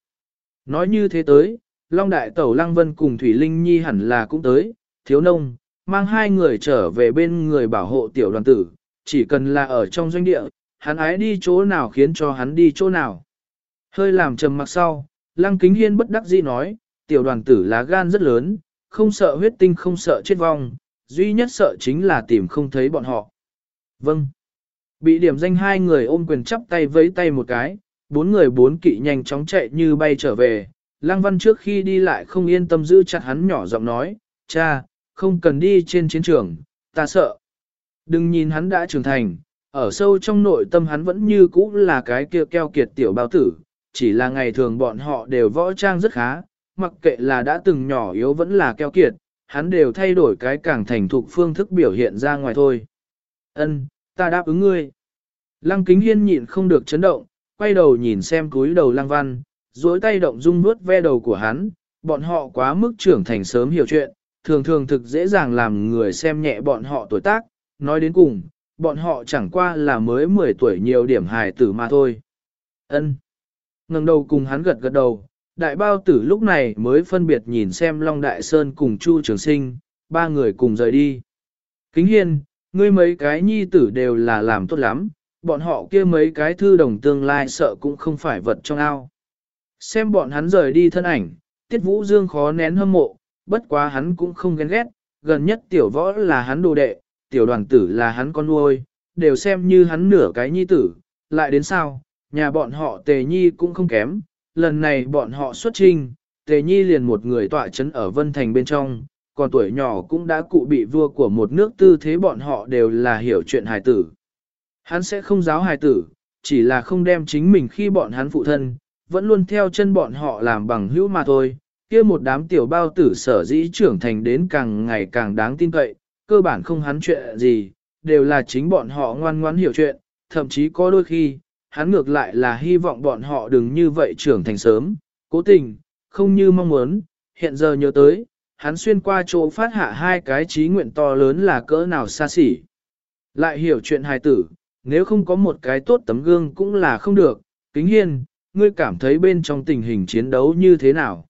Nói như thế tới, Long Đại Tẩu Lăng Vân cùng Thủy Linh Nhi hẳn là cũng tới, thiếu nông, mang hai người trở về bên người bảo hộ tiểu đoàn tử, chỉ cần là ở trong doanh địa, hắn ái đi chỗ nào khiến cho hắn đi chỗ nào. Hơi làm trầm mặc sau, Lăng Kính Hiên bất đắc dĩ nói, tiểu đoàn tử lá gan rất lớn, không sợ huyết tinh không sợ chết vong, duy nhất sợ chính là tìm không thấy bọn họ. Vâng. Bị điểm danh hai người ôm quyền chắp tay với tay một cái, bốn người bốn kỵ nhanh chóng chạy như bay trở về. Lăng văn trước khi đi lại không yên tâm giữ chặt hắn nhỏ giọng nói, cha, không cần đi trên chiến trường, ta sợ. Đừng nhìn hắn đã trưởng thành, ở sâu trong nội tâm hắn vẫn như cũ là cái kia keo kiệt tiểu bao tử, chỉ là ngày thường bọn họ đều võ trang rất khá, mặc kệ là đã từng nhỏ yếu vẫn là keo kiệt, hắn đều thay đổi cái càng thành thục phương thức biểu hiện ra ngoài thôi. Ân, ta đáp ứng ngươi. Lăng kính hiên nhịn không được chấn động, quay đầu nhìn xem cúi đầu lăng văn, duỗi tay động dung bước ve đầu của hắn, bọn họ quá mức trưởng thành sớm hiểu chuyện, thường thường thực dễ dàng làm người xem nhẹ bọn họ tuổi tác, nói đến cùng, bọn họ chẳng qua là mới 10 tuổi nhiều điểm hài tử mà thôi. Ân ngẩng đầu cùng hắn gật gật đầu, đại bao tử lúc này mới phân biệt nhìn xem Long Đại Sơn cùng Chu Trường Sinh, ba người cùng rời đi. Kính hiên, ngươi mấy cái nhi tử đều là làm tốt lắm, bọn họ kia mấy cái thư đồng tương lai sợ cũng không phải vật trong ao. Xem bọn hắn rời đi thân ảnh, Tiết Vũ Dương khó nén hâm mộ, bất quá hắn cũng không ghen ghét, gần nhất tiểu võ là hắn đồ đệ, tiểu đoàn tử là hắn con nuôi, đều xem như hắn nửa cái nhi tử, lại đến sao, nhà bọn họ tề nhi cũng không kém, lần này bọn họ xuất trinh, tề nhi liền một người tọa chấn ở Vân Thành bên trong, còn tuổi nhỏ cũng đã cụ bị vua của một nước tư thế bọn họ đều là hiểu chuyện hài tử. Hắn sẽ không giáo hài tử, chỉ là không đem chính mình khi bọn hắn phụ thân, vẫn luôn theo chân bọn họ làm bằng hữu mà thôi. kia một đám tiểu bao tử sở dĩ trưởng thành đến càng ngày càng đáng tin cậy, cơ bản không hắn chuyện gì, đều là chính bọn họ ngoan ngoãn hiểu chuyện, thậm chí có đôi khi, hắn ngược lại là hy vọng bọn họ đừng như vậy trưởng thành sớm, cố tình, không như mong muốn, hiện giờ nhớ tới, hắn xuyên qua chỗ phát hạ hai cái trí nguyện to lớn là cỡ nào xa xỉ. Lại hiểu chuyện hài tử, nếu không có một cái tốt tấm gương cũng là không được, kính hiên, ngươi cảm thấy bên trong tình hình chiến đấu như thế nào.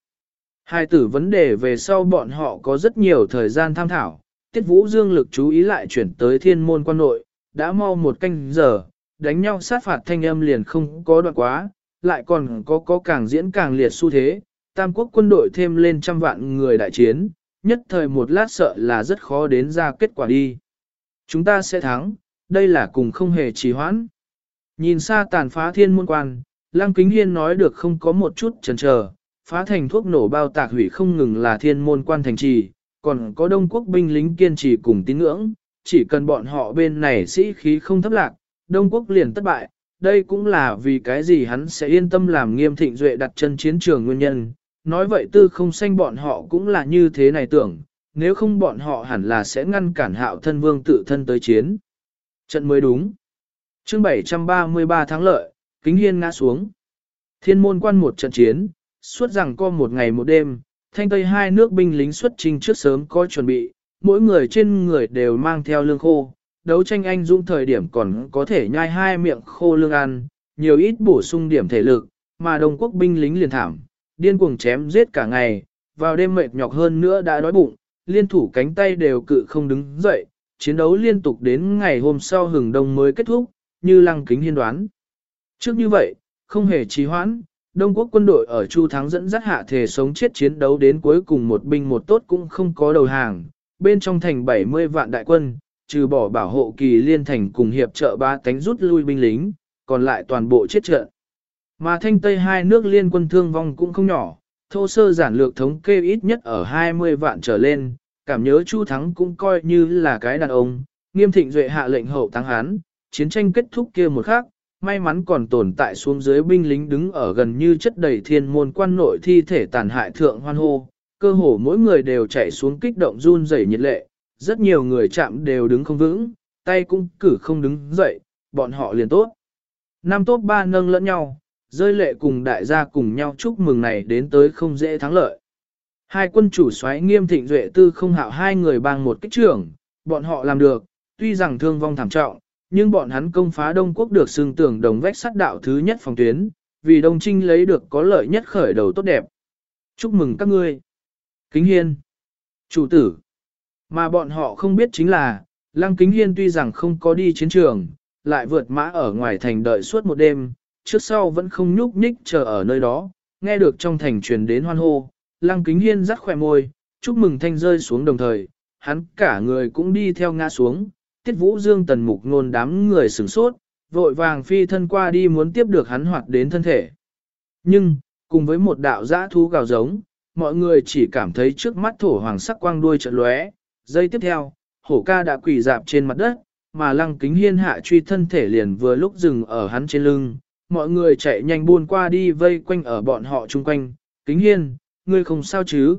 Hai tử vấn đề về sau bọn họ có rất nhiều thời gian tham thảo, tiết vũ dương lực chú ý lại chuyển tới thiên môn quan nội, đã mau một canh giờ, đánh nhau sát phạt thanh âm liền không có đoạn quá, lại còn có có càng diễn càng liệt xu thế, tam quốc quân đội thêm lên trăm vạn người đại chiến, nhất thời một lát sợ là rất khó đến ra kết quả đi. Chúng ta sẽ thắng, đây là cùng không hề trì hoãn. Nhìn xa tàn phá thiên môn quan, Lăng Kính Hiên nói được không có một chút chần chờ, phá thành thuốc nổ bao tạc hủy không ngừng là thiên môn quan thành trì, còn có đông quốc binh lính kiên trì cùng tín ngưỡng, chỉ cần bọn họ bên này sĩ khí không thấp lạc, đông quốc liền thất bại, đây cũng là vì cái gì hắn sẽ yên tâm làm nghiêm thịnh duệ đặt chân chiến trường nguyên nhân. Nói vậy tư không xanh bọn họ cũng là như thế này tưởng, nếu không bọn họ hẳn là sẽ ngăn cản hạo thân vương tự thân tới chiến. Trận mới đúng. chương 733 tháng lợi, kính hiên ngã xuống. Thiên môn quan một trận chiến, suốt rằng co một ngày một đêm, thanh tây hai nước binh lính xuất trình trước sớm có chuẩn bị, mỗi người trên người đều mang theo lương khô, đấu tranh anh dũng thời điểm còn có thể nhai hai miệng khô lương ăn, nhiều ít bổ sung điểm thể lực, mà đồng quốc binh lính liền thảm, điên cuồng chém giết cả ngày, vào đêm mệt nhọc hơn nữa đã đói bụng, liên thủ cánh tay đều cự không đứng dậy, chiến đấu liên tục đến ngày hôm sau hừng đông mới kết thúc, như lăng kính hiên đoán. Trước như vậy, không hề trì hoãn, Đông quốc quân đội ở Chu Thắng dẫn dắt hạ thể sống chết chiến đấu đến cuối cùng một binh một tốt cũng không có đầu hàng, bên trong thành 70 vạn đại quân, trừ bỏ bảo hộ kỳ liên thành cùng hiệp trợ ba tánh rút lui binh lính, còn lại toàn bộ chết trận. Mà thanh tây hai nước liên quân thương vong cũng không nhỏ, thô sơ giản lược thống kê ít nhất ở 20 vạn trở lên, cảm nhớ Chu Thắng cũng coi như là cái đàn ông, nghiêm thịnh duệ hạ lệnh hậu thắng hán, chiến tranh kết thúc kia một khắc, may mắn còn tồn tại xuống dưới binh lính đứng ở gần như chất đầy thiên môn quan nội thi thể tàn hại thượng hoan hô, cơ hồ mỗi người đều chạy xuống kích động run rẩy nhiệt lệ, rất nhiều người chạm đều đứng không vững, tay cũng cử không đứng dậy, bọn họ liền tốt. Năm tốt ba nâng lẫn nhau, rơi lệ cùng đại gia cùng nhau chúc mừng này đến tới không dễ thắng lợi. Hai quân chủ xoáy nghiêm thịnh duệ tư không hạo hai người bằng một kích trưởng, bọn họ làm được, tuy rằng thương vong thảm trọng, nhưng bọn hắn công phá Đông Quốc được xương tưởng đồng vách sắt đạo thứ nhất phòng tuyến, vì Đông Trinh lấy được có lợi nhất khởi đầu tốt đẹp. Chúc mừng các ngươi. Kính Hiên. Chủ tử. Mà bọn họ không biết chính là, Lăng Kính Hiên tuy rằng không có đi chiến trường, lại vượt mã ở ngoài thành đợi suốt một đêm, trước sau vẫn không nhúc nhích chờ ở nơi đó, nghe được trong thành truyền đến hoan hô, Lăng Kính Hiên rắc khỏe môi, chúc mừng thanh rơi xuống đồng thời, hắn cả người cũng đi theo ngã xuống, tiết vũ dương tần mục nôn đám người sửng sốt, vội vàng phi thân qua đi muốn tiếp được hắn hoạt đến thân thể. Nhưng, cùng với một đạo giã thú gào giống, mọi người chỉ cảm thấy trước mắt thổ hoàng sắc quang đuôi trận lóe. Giây tiếp theo, hổ ca đã quỳ dạp trên mặt đất, mà lăng kính hiên hạ truy thân thể liền vừa lúc dừng ở hắn trên lưng. Mọi người chạy nhanh buôn qua đi vây quanh ở bọn họ chung quanh. Kính hiên, ngươi không sao chứ?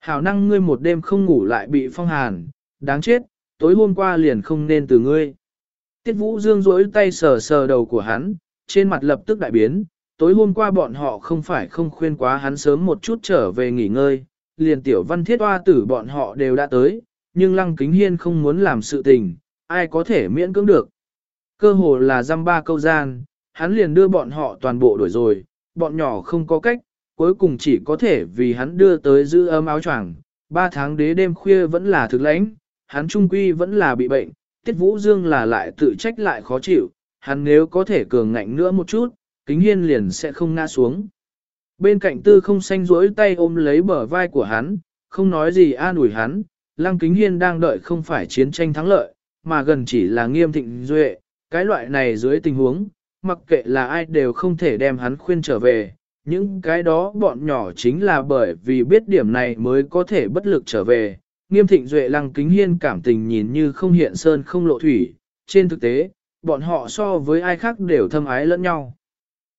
Hảo năng ngươi một đêm không ngủ lại bị phong hàn, đáng chết, tối hôm qua liền không nên từ ngươi. Tiết Vũ Dương rỗi tay sờ sờ đầu của hắn, trên mặt lập tức đại biến, tối hôm qua bọn họ không phải không khuyên quá hắn sớm một chút trở về nghỉ ngơi, liền tiểu văn thiết hoa tử bọn họ đều đã tới, nhưng Lăng Kính Hiên không muốn làm sự tình, ai có thể miễn cưỡng được. Cơ hồ là dăm ba câu gian, hắn liền đưa bọn họ toàn bộ đổi rồi, bọn nhỏ không có cách, cuối cùng chỉ có thể vì hắn đưa tới giữ ấm áo choàng. Ba tháng đế đêm khuya vẫn là thực lãnh, hắn trung quy vẫn là bị bệnh, Tiết Vũ Dương là lại tự trách lại khó chịu, hắn nếu có thể cường ngạnh nữa một chút, kính hiên liền sẽ không ngã xuống. Bên cạnh tư không xanh rỗi tay ôm lấy bờ vai của hắn, không nói gì an ủi hắn, lăng kính hiên đang đợi không phải chiến tranh thắng lợi, mà gần chỉ là nghiêm thịnh duệ, cái loại này dưới tình huống, mặc kệ là ai đều không thể đem hắn khuyên trở về. Những cái đó bọn nhỏ chính là bởi vì biết điểm này mới có thể bất lực trở về, Nghiêm thịnh duệ lăng kính hiên cảm tình nhìn như không hiện sơn không lộ thủy, trên thực tế, bọn họ so với ai khác đều thâm ái lẫn nhau.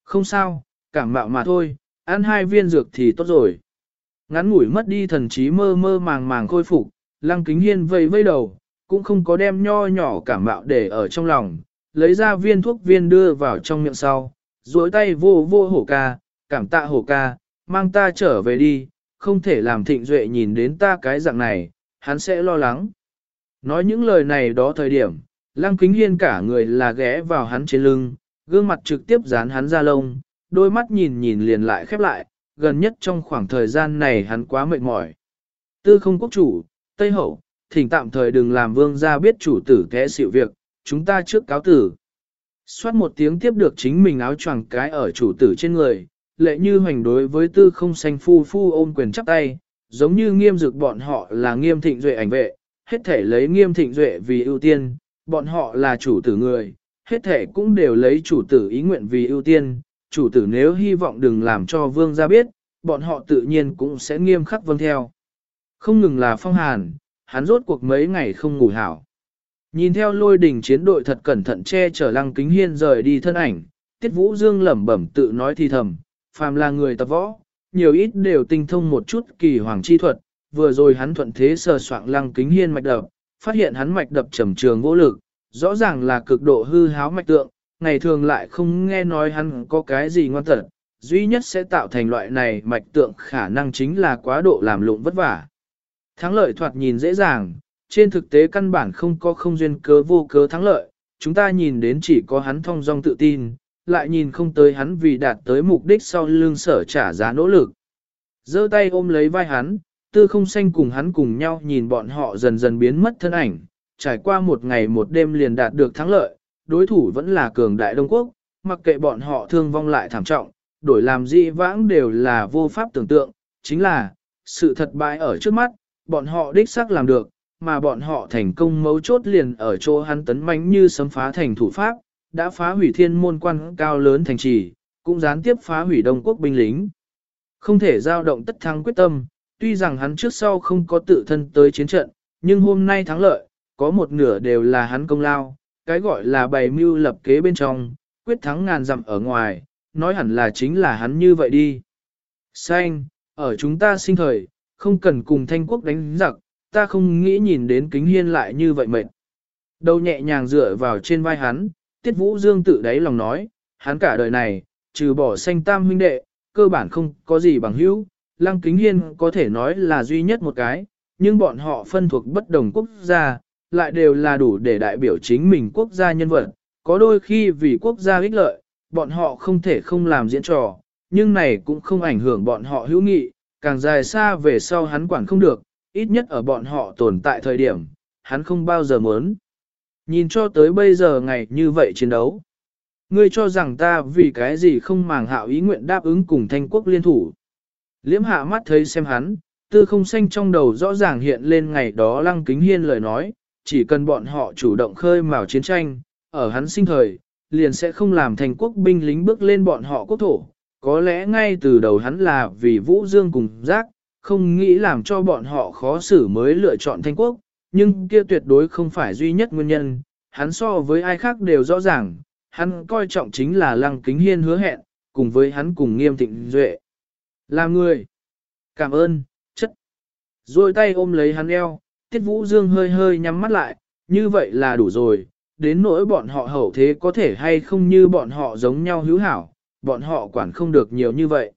Không sao, cảm mạo mà thôi, ăn hai viên dược thì tốt rồi. Ngắn ngủi mất đi thần trí mơ mơ màng màng khôi phục, lăng kính hiên vây vây đầu, cũng không có đem nho nhỏ cảm mạo để ở trong lòng, lấy ra viên thuốc viên đưa vào trong miệng sau, duỗi tay vô vô hổ ca, cảm tạ hổ ca, mang ta trở về đi, không thể làm thịnh duệ nhìn đến ta cái dạng này, hắn sẽ lo lắng. Nói những lời này đó thời điểm, Lăng Kính Hiên cả người là ghé vào hắn trên lưng, gương mặt trực tiếp dán hắn ra lông, đôi mắt nhìn nhìn liền lại khép lại, gần nhất trong khoảng thời gian này hắn quá mệt mỏi. Tư không quốc chủ, Tây Hậu, thỉnh tạm thời đừng làm vương gia biết chủ tử kẽ xịu việc, chúng ta trước cáo tử. Xoát một tiếng tiếp được chính mình áo choàng cái ở chủ tử trên người, lệ như hoành đối với tư không xanh phu phu ôm quyền chắp tay, giống như nghiêm dực bọn họ là nghiêm thịnh duệ ảnh vệ, hết thể lấy nghiêm thịnh duệ vì ưu tiên, bọn họ là chủ tử người, hết thể cũng đều lấy chủ tử ý nguyện vì ưu tiên, chủ tử nếu hy vọng đừng làm cho vương gia biết, bọn họ tự nhiên cũng sẽ nghiêm khắc vâng theo. Không ngừng là phong hàn, hắn rốt cuộc mấy ngày không ngủ hảo. Nhìn theo lôi đỉnh chiến đội thật cẩn thận che chở lăng kính hiên rời đi thân ảnh, tiết vũ dương lẩm bẩm tự nói thì thầm, phàm là người tập võ, nhiều ít đều tinh thông một chút kỳ hoàng chi thuật, vừa rồi hắn thuận thế sờ soạng lăng kính hiên mạch đập, phát hiện hắn mạch đập trầm trường vô lực, rõ ràng là cực độ hư háo mạch tượng, ngày thường lại không nghe nói hắn có cái gì ngoan tật, duy nhất sẽ tạo thành loại này mạch tượng khả năng chính là quá độ làm lụng vất vả. Thắng lợi thoạt nhìn dễ dàng, trên thực tế căn bản không có không duyên cớ vô cớ thắng lợi, chúng ta nhìn đến chỉ có hắn thông dong tự tin, lại nhìn không tới hắn vì đạt tới mục đích sau lương sở trả giá nỗ lực. giơ tay ôm lấy vai hắn, tư không xanh cùng hắn cùng nhau nhìn bọn họ dần dần biến mất thân ảnh, trải qua một ngày một đêm liền đạt được thắng lợi, đối thủ vẫn là cường đại Đông Quốc, mặc kệ bọn họ thương vong lại thảm trọng, đổi làm gì vãng đều là vô pháp tưởng tượng, chính là, sự thật bại ở trước mắt, bọn họ đích xác làm được, mà bọn họ thành công mấu chốt liền ở chỗ hắn tấn mãnh như sấm phá thành thủ pháp, đã phá hủy thiên môn quan cao lớn thành trì, cũng gián tiếp phá hủy Đông quốc binh lính. Không thể giao động tất thắng quyết tâm, tuy rằng hắn trước sau không có tự thân tới chiến trận, nhưng hôm nay thắng lợi, có một nửa đều là hắn công lao, cái gọi là bày mưu lập kế bên trong, quyết thắng ngàn dặm ở ngoài, nói hẳn là chính là hắn như vậy đi. Xanh, ở chúng ta sinh thời, không cần cùng thanh quốc đánh giặc, ta không nghĩ nhìn đến kính hiên lại như vậy mệt. Đầu nhẹ nhàng dựa vào trên vai hắn, Tiết Vũ Dương tự đáy lòng nói, hắn cả đời này, trừ bỏ xanh tam huynh đệ, cơ bản không có gì bằng hữu, Lăng Kính Hiên có thể nói là duy nhất một cái, nhưng bọn họ phân thuộc bất đồng quốc gia, lại đều là đủ để đại biểu chính mình quốc gia nhân vật, có đôi khi vì quốc gia ích lợi, bọn họ không thể không làm diễn trò, nhưng này cũng không ảnh hưởng bọn họ hữu nghị, càng dài xa về sau hắn quản không được, ít nhất ở bọn họ tồn tại thời điểm, hắn không bao giờ muốn. Nhìn cho tới bây giờ ngày như vậy chiến đấu. Ngươi cho rằng ta vì cái gì không màng hạo ý nguyện đáp ứng cùng thanh quốc liên thủ. Liễm hạ mắt thấy xem hắn, tư không xanh trong đầu rõ ràng hiện lên ngày đó lăng kính hiên lời nói, chỉ cần bọn họ chủ động khơi mào chiến tranh, ở hắn sinh thời, liền sẽ không làm thành quốc binh lính bước lên bọn họ quốc thổ. Có lẽ ngay từ đầu hắn là vì Vũ Dương cùng giác, không nghĩ làm cho bọn họ khó xử mới lựa chọn thanh quốc, nhưng kia tuyệt đối không phải duy nhất nguyên nhân, hắn so với ai khác đều rõ ràng, hắn coi trọng chính là lăng kính hiên hứa hẹn, cùng với hắn cùng nghiêm thịnh duệ. Làm người, cảm ơn, chất. Rồi tay ôm lấy hắn eo, tiết vũ dương hơi hơi nhắm mắt lại, như vậy là đủ rồi, đến nỗi bọn họ hậu thế có thể hay không như bọn họ giống nhau hữu hảo, bọn họ quản không được nhiều như vậy.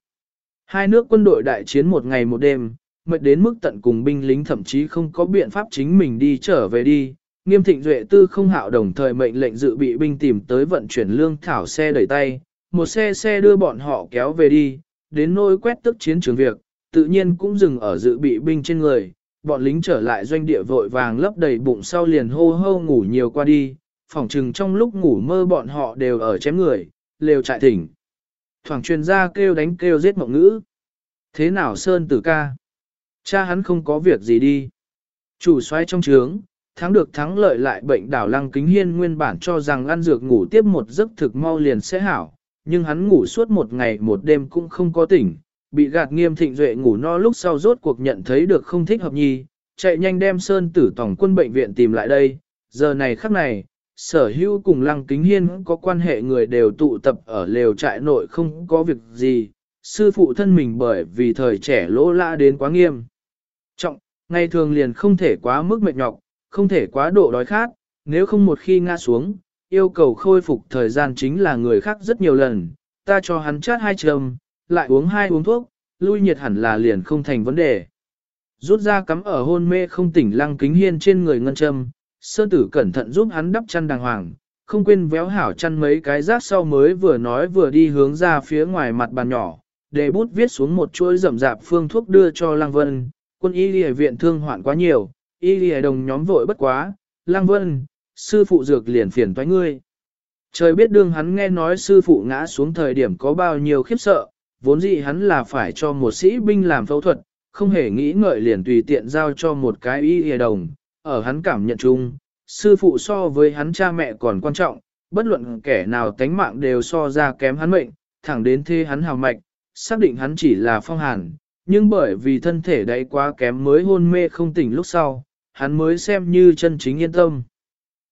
Hai nước quân đội đại chiến một ngày một đêm, mệt đến mức tận cùng binh lính thậm chí không có biện pháp chính mình đi trở về đi. Nghiêm thịnh duệ tư không hạo đồng thời mệnh lệnh dự bị binh tìm tới vận chuyển lương thảo xe đẩy tay, một xe xe đưa bọn họ kéo về đi, đến nỗi quét tức chiến trường việc, tự nhiên cũng dừng ở dự bị binh trên người, bọn lính trở lại doanh địa vội vàng lấp đầy bụng sau liền hô hô ngủ nhiều qua đi, phỏng chừng trong lúc ngủ mơ bọn họ đều ở chém người, lều trại thỉnh. Thoảng truyền ra kêu đánh kêu giết mộng ngữ. Thế nào Sơn tử ca? Cha hắn không có việc gì đi. Chủ xoay trong trướng, thắng được thắng lợi lại bệnh đảo lăng kính hiên nguyên bản cho rằng ăn dược ngủ tiếp một giấc thực mau liền sẽ hảo, nhưng hắn ngủ suốt một ngày một đêm cũng không có tỉnh, bị gạt nghiêm thịnh duệ ngủ no lúc sau rốt cuộc nhận thấy được không thích hợp nhi, chạy nhanh đem sơn tử tổng quân bệnh viện tìm lại đây, giờ này khắc này, sở hữu cùng lăng kính hiên có quan hệ người đều tụ tập ở lều trại nội không có việc gì, sư phụ thân mình bởi vì thời trẻ lỗ lã đến quá nghiêm. Trọng, ngày thường liền không thể quá mức mệt nhọc, không thể quá độ đói khát, nếu không một khi ngã xuống, yêu cầu khôi phục thời gian chính là người khác rất nhiều lần, ta cho hắn chát hai trầm, lại uống hai uống thuốc, lui nhiệt hẳn là liền không thành vấn đề. Rút ra cắm ở hôn mê không tỉnh lăng kính hiên trên người ngân châm, sơn tử cẩn thận giúp hắn đắp chăn đàng hoàng, không quên véo hảo chăn mấy cái rác sau mới vừa nói vừa đi hướng ra phía ngoài mặt bàn nhỏ, để bút viết xuống một chuỗi rậm rạp phương thuốc đưa cho lăng vân, quân y lìa viện thương hoạn quá nhiều, y lìa đồng nhóm vội bất quá, lăng vân, sư phụ dược liền phiền toái ngươi. Trời biết đương hắn nghe nói sư phụ ngã xuống thời điểm có bao nhiêu khiếp sợ, vốn dĩ hắn là phải cho một sĩ binh làm phẫu thuật, không hề nghĩ ngợi liền tùy tiện giao cho một cái y hề đồng. Ở hắn cảm nhận chung, sư phụ so với hắn cha mẹ còn quan trọng, bất luận kẻ nào tánh mạng đều so ra kém hắn mệnh, thẳng đến thê hắn hào mạch, xác định hắn chỉ là phong hàn, nhưng bởi vì thân thể đấy quá kém mới hôn mê không tỉnh lúc sau, hắn mới xem như chân chính yên tâm.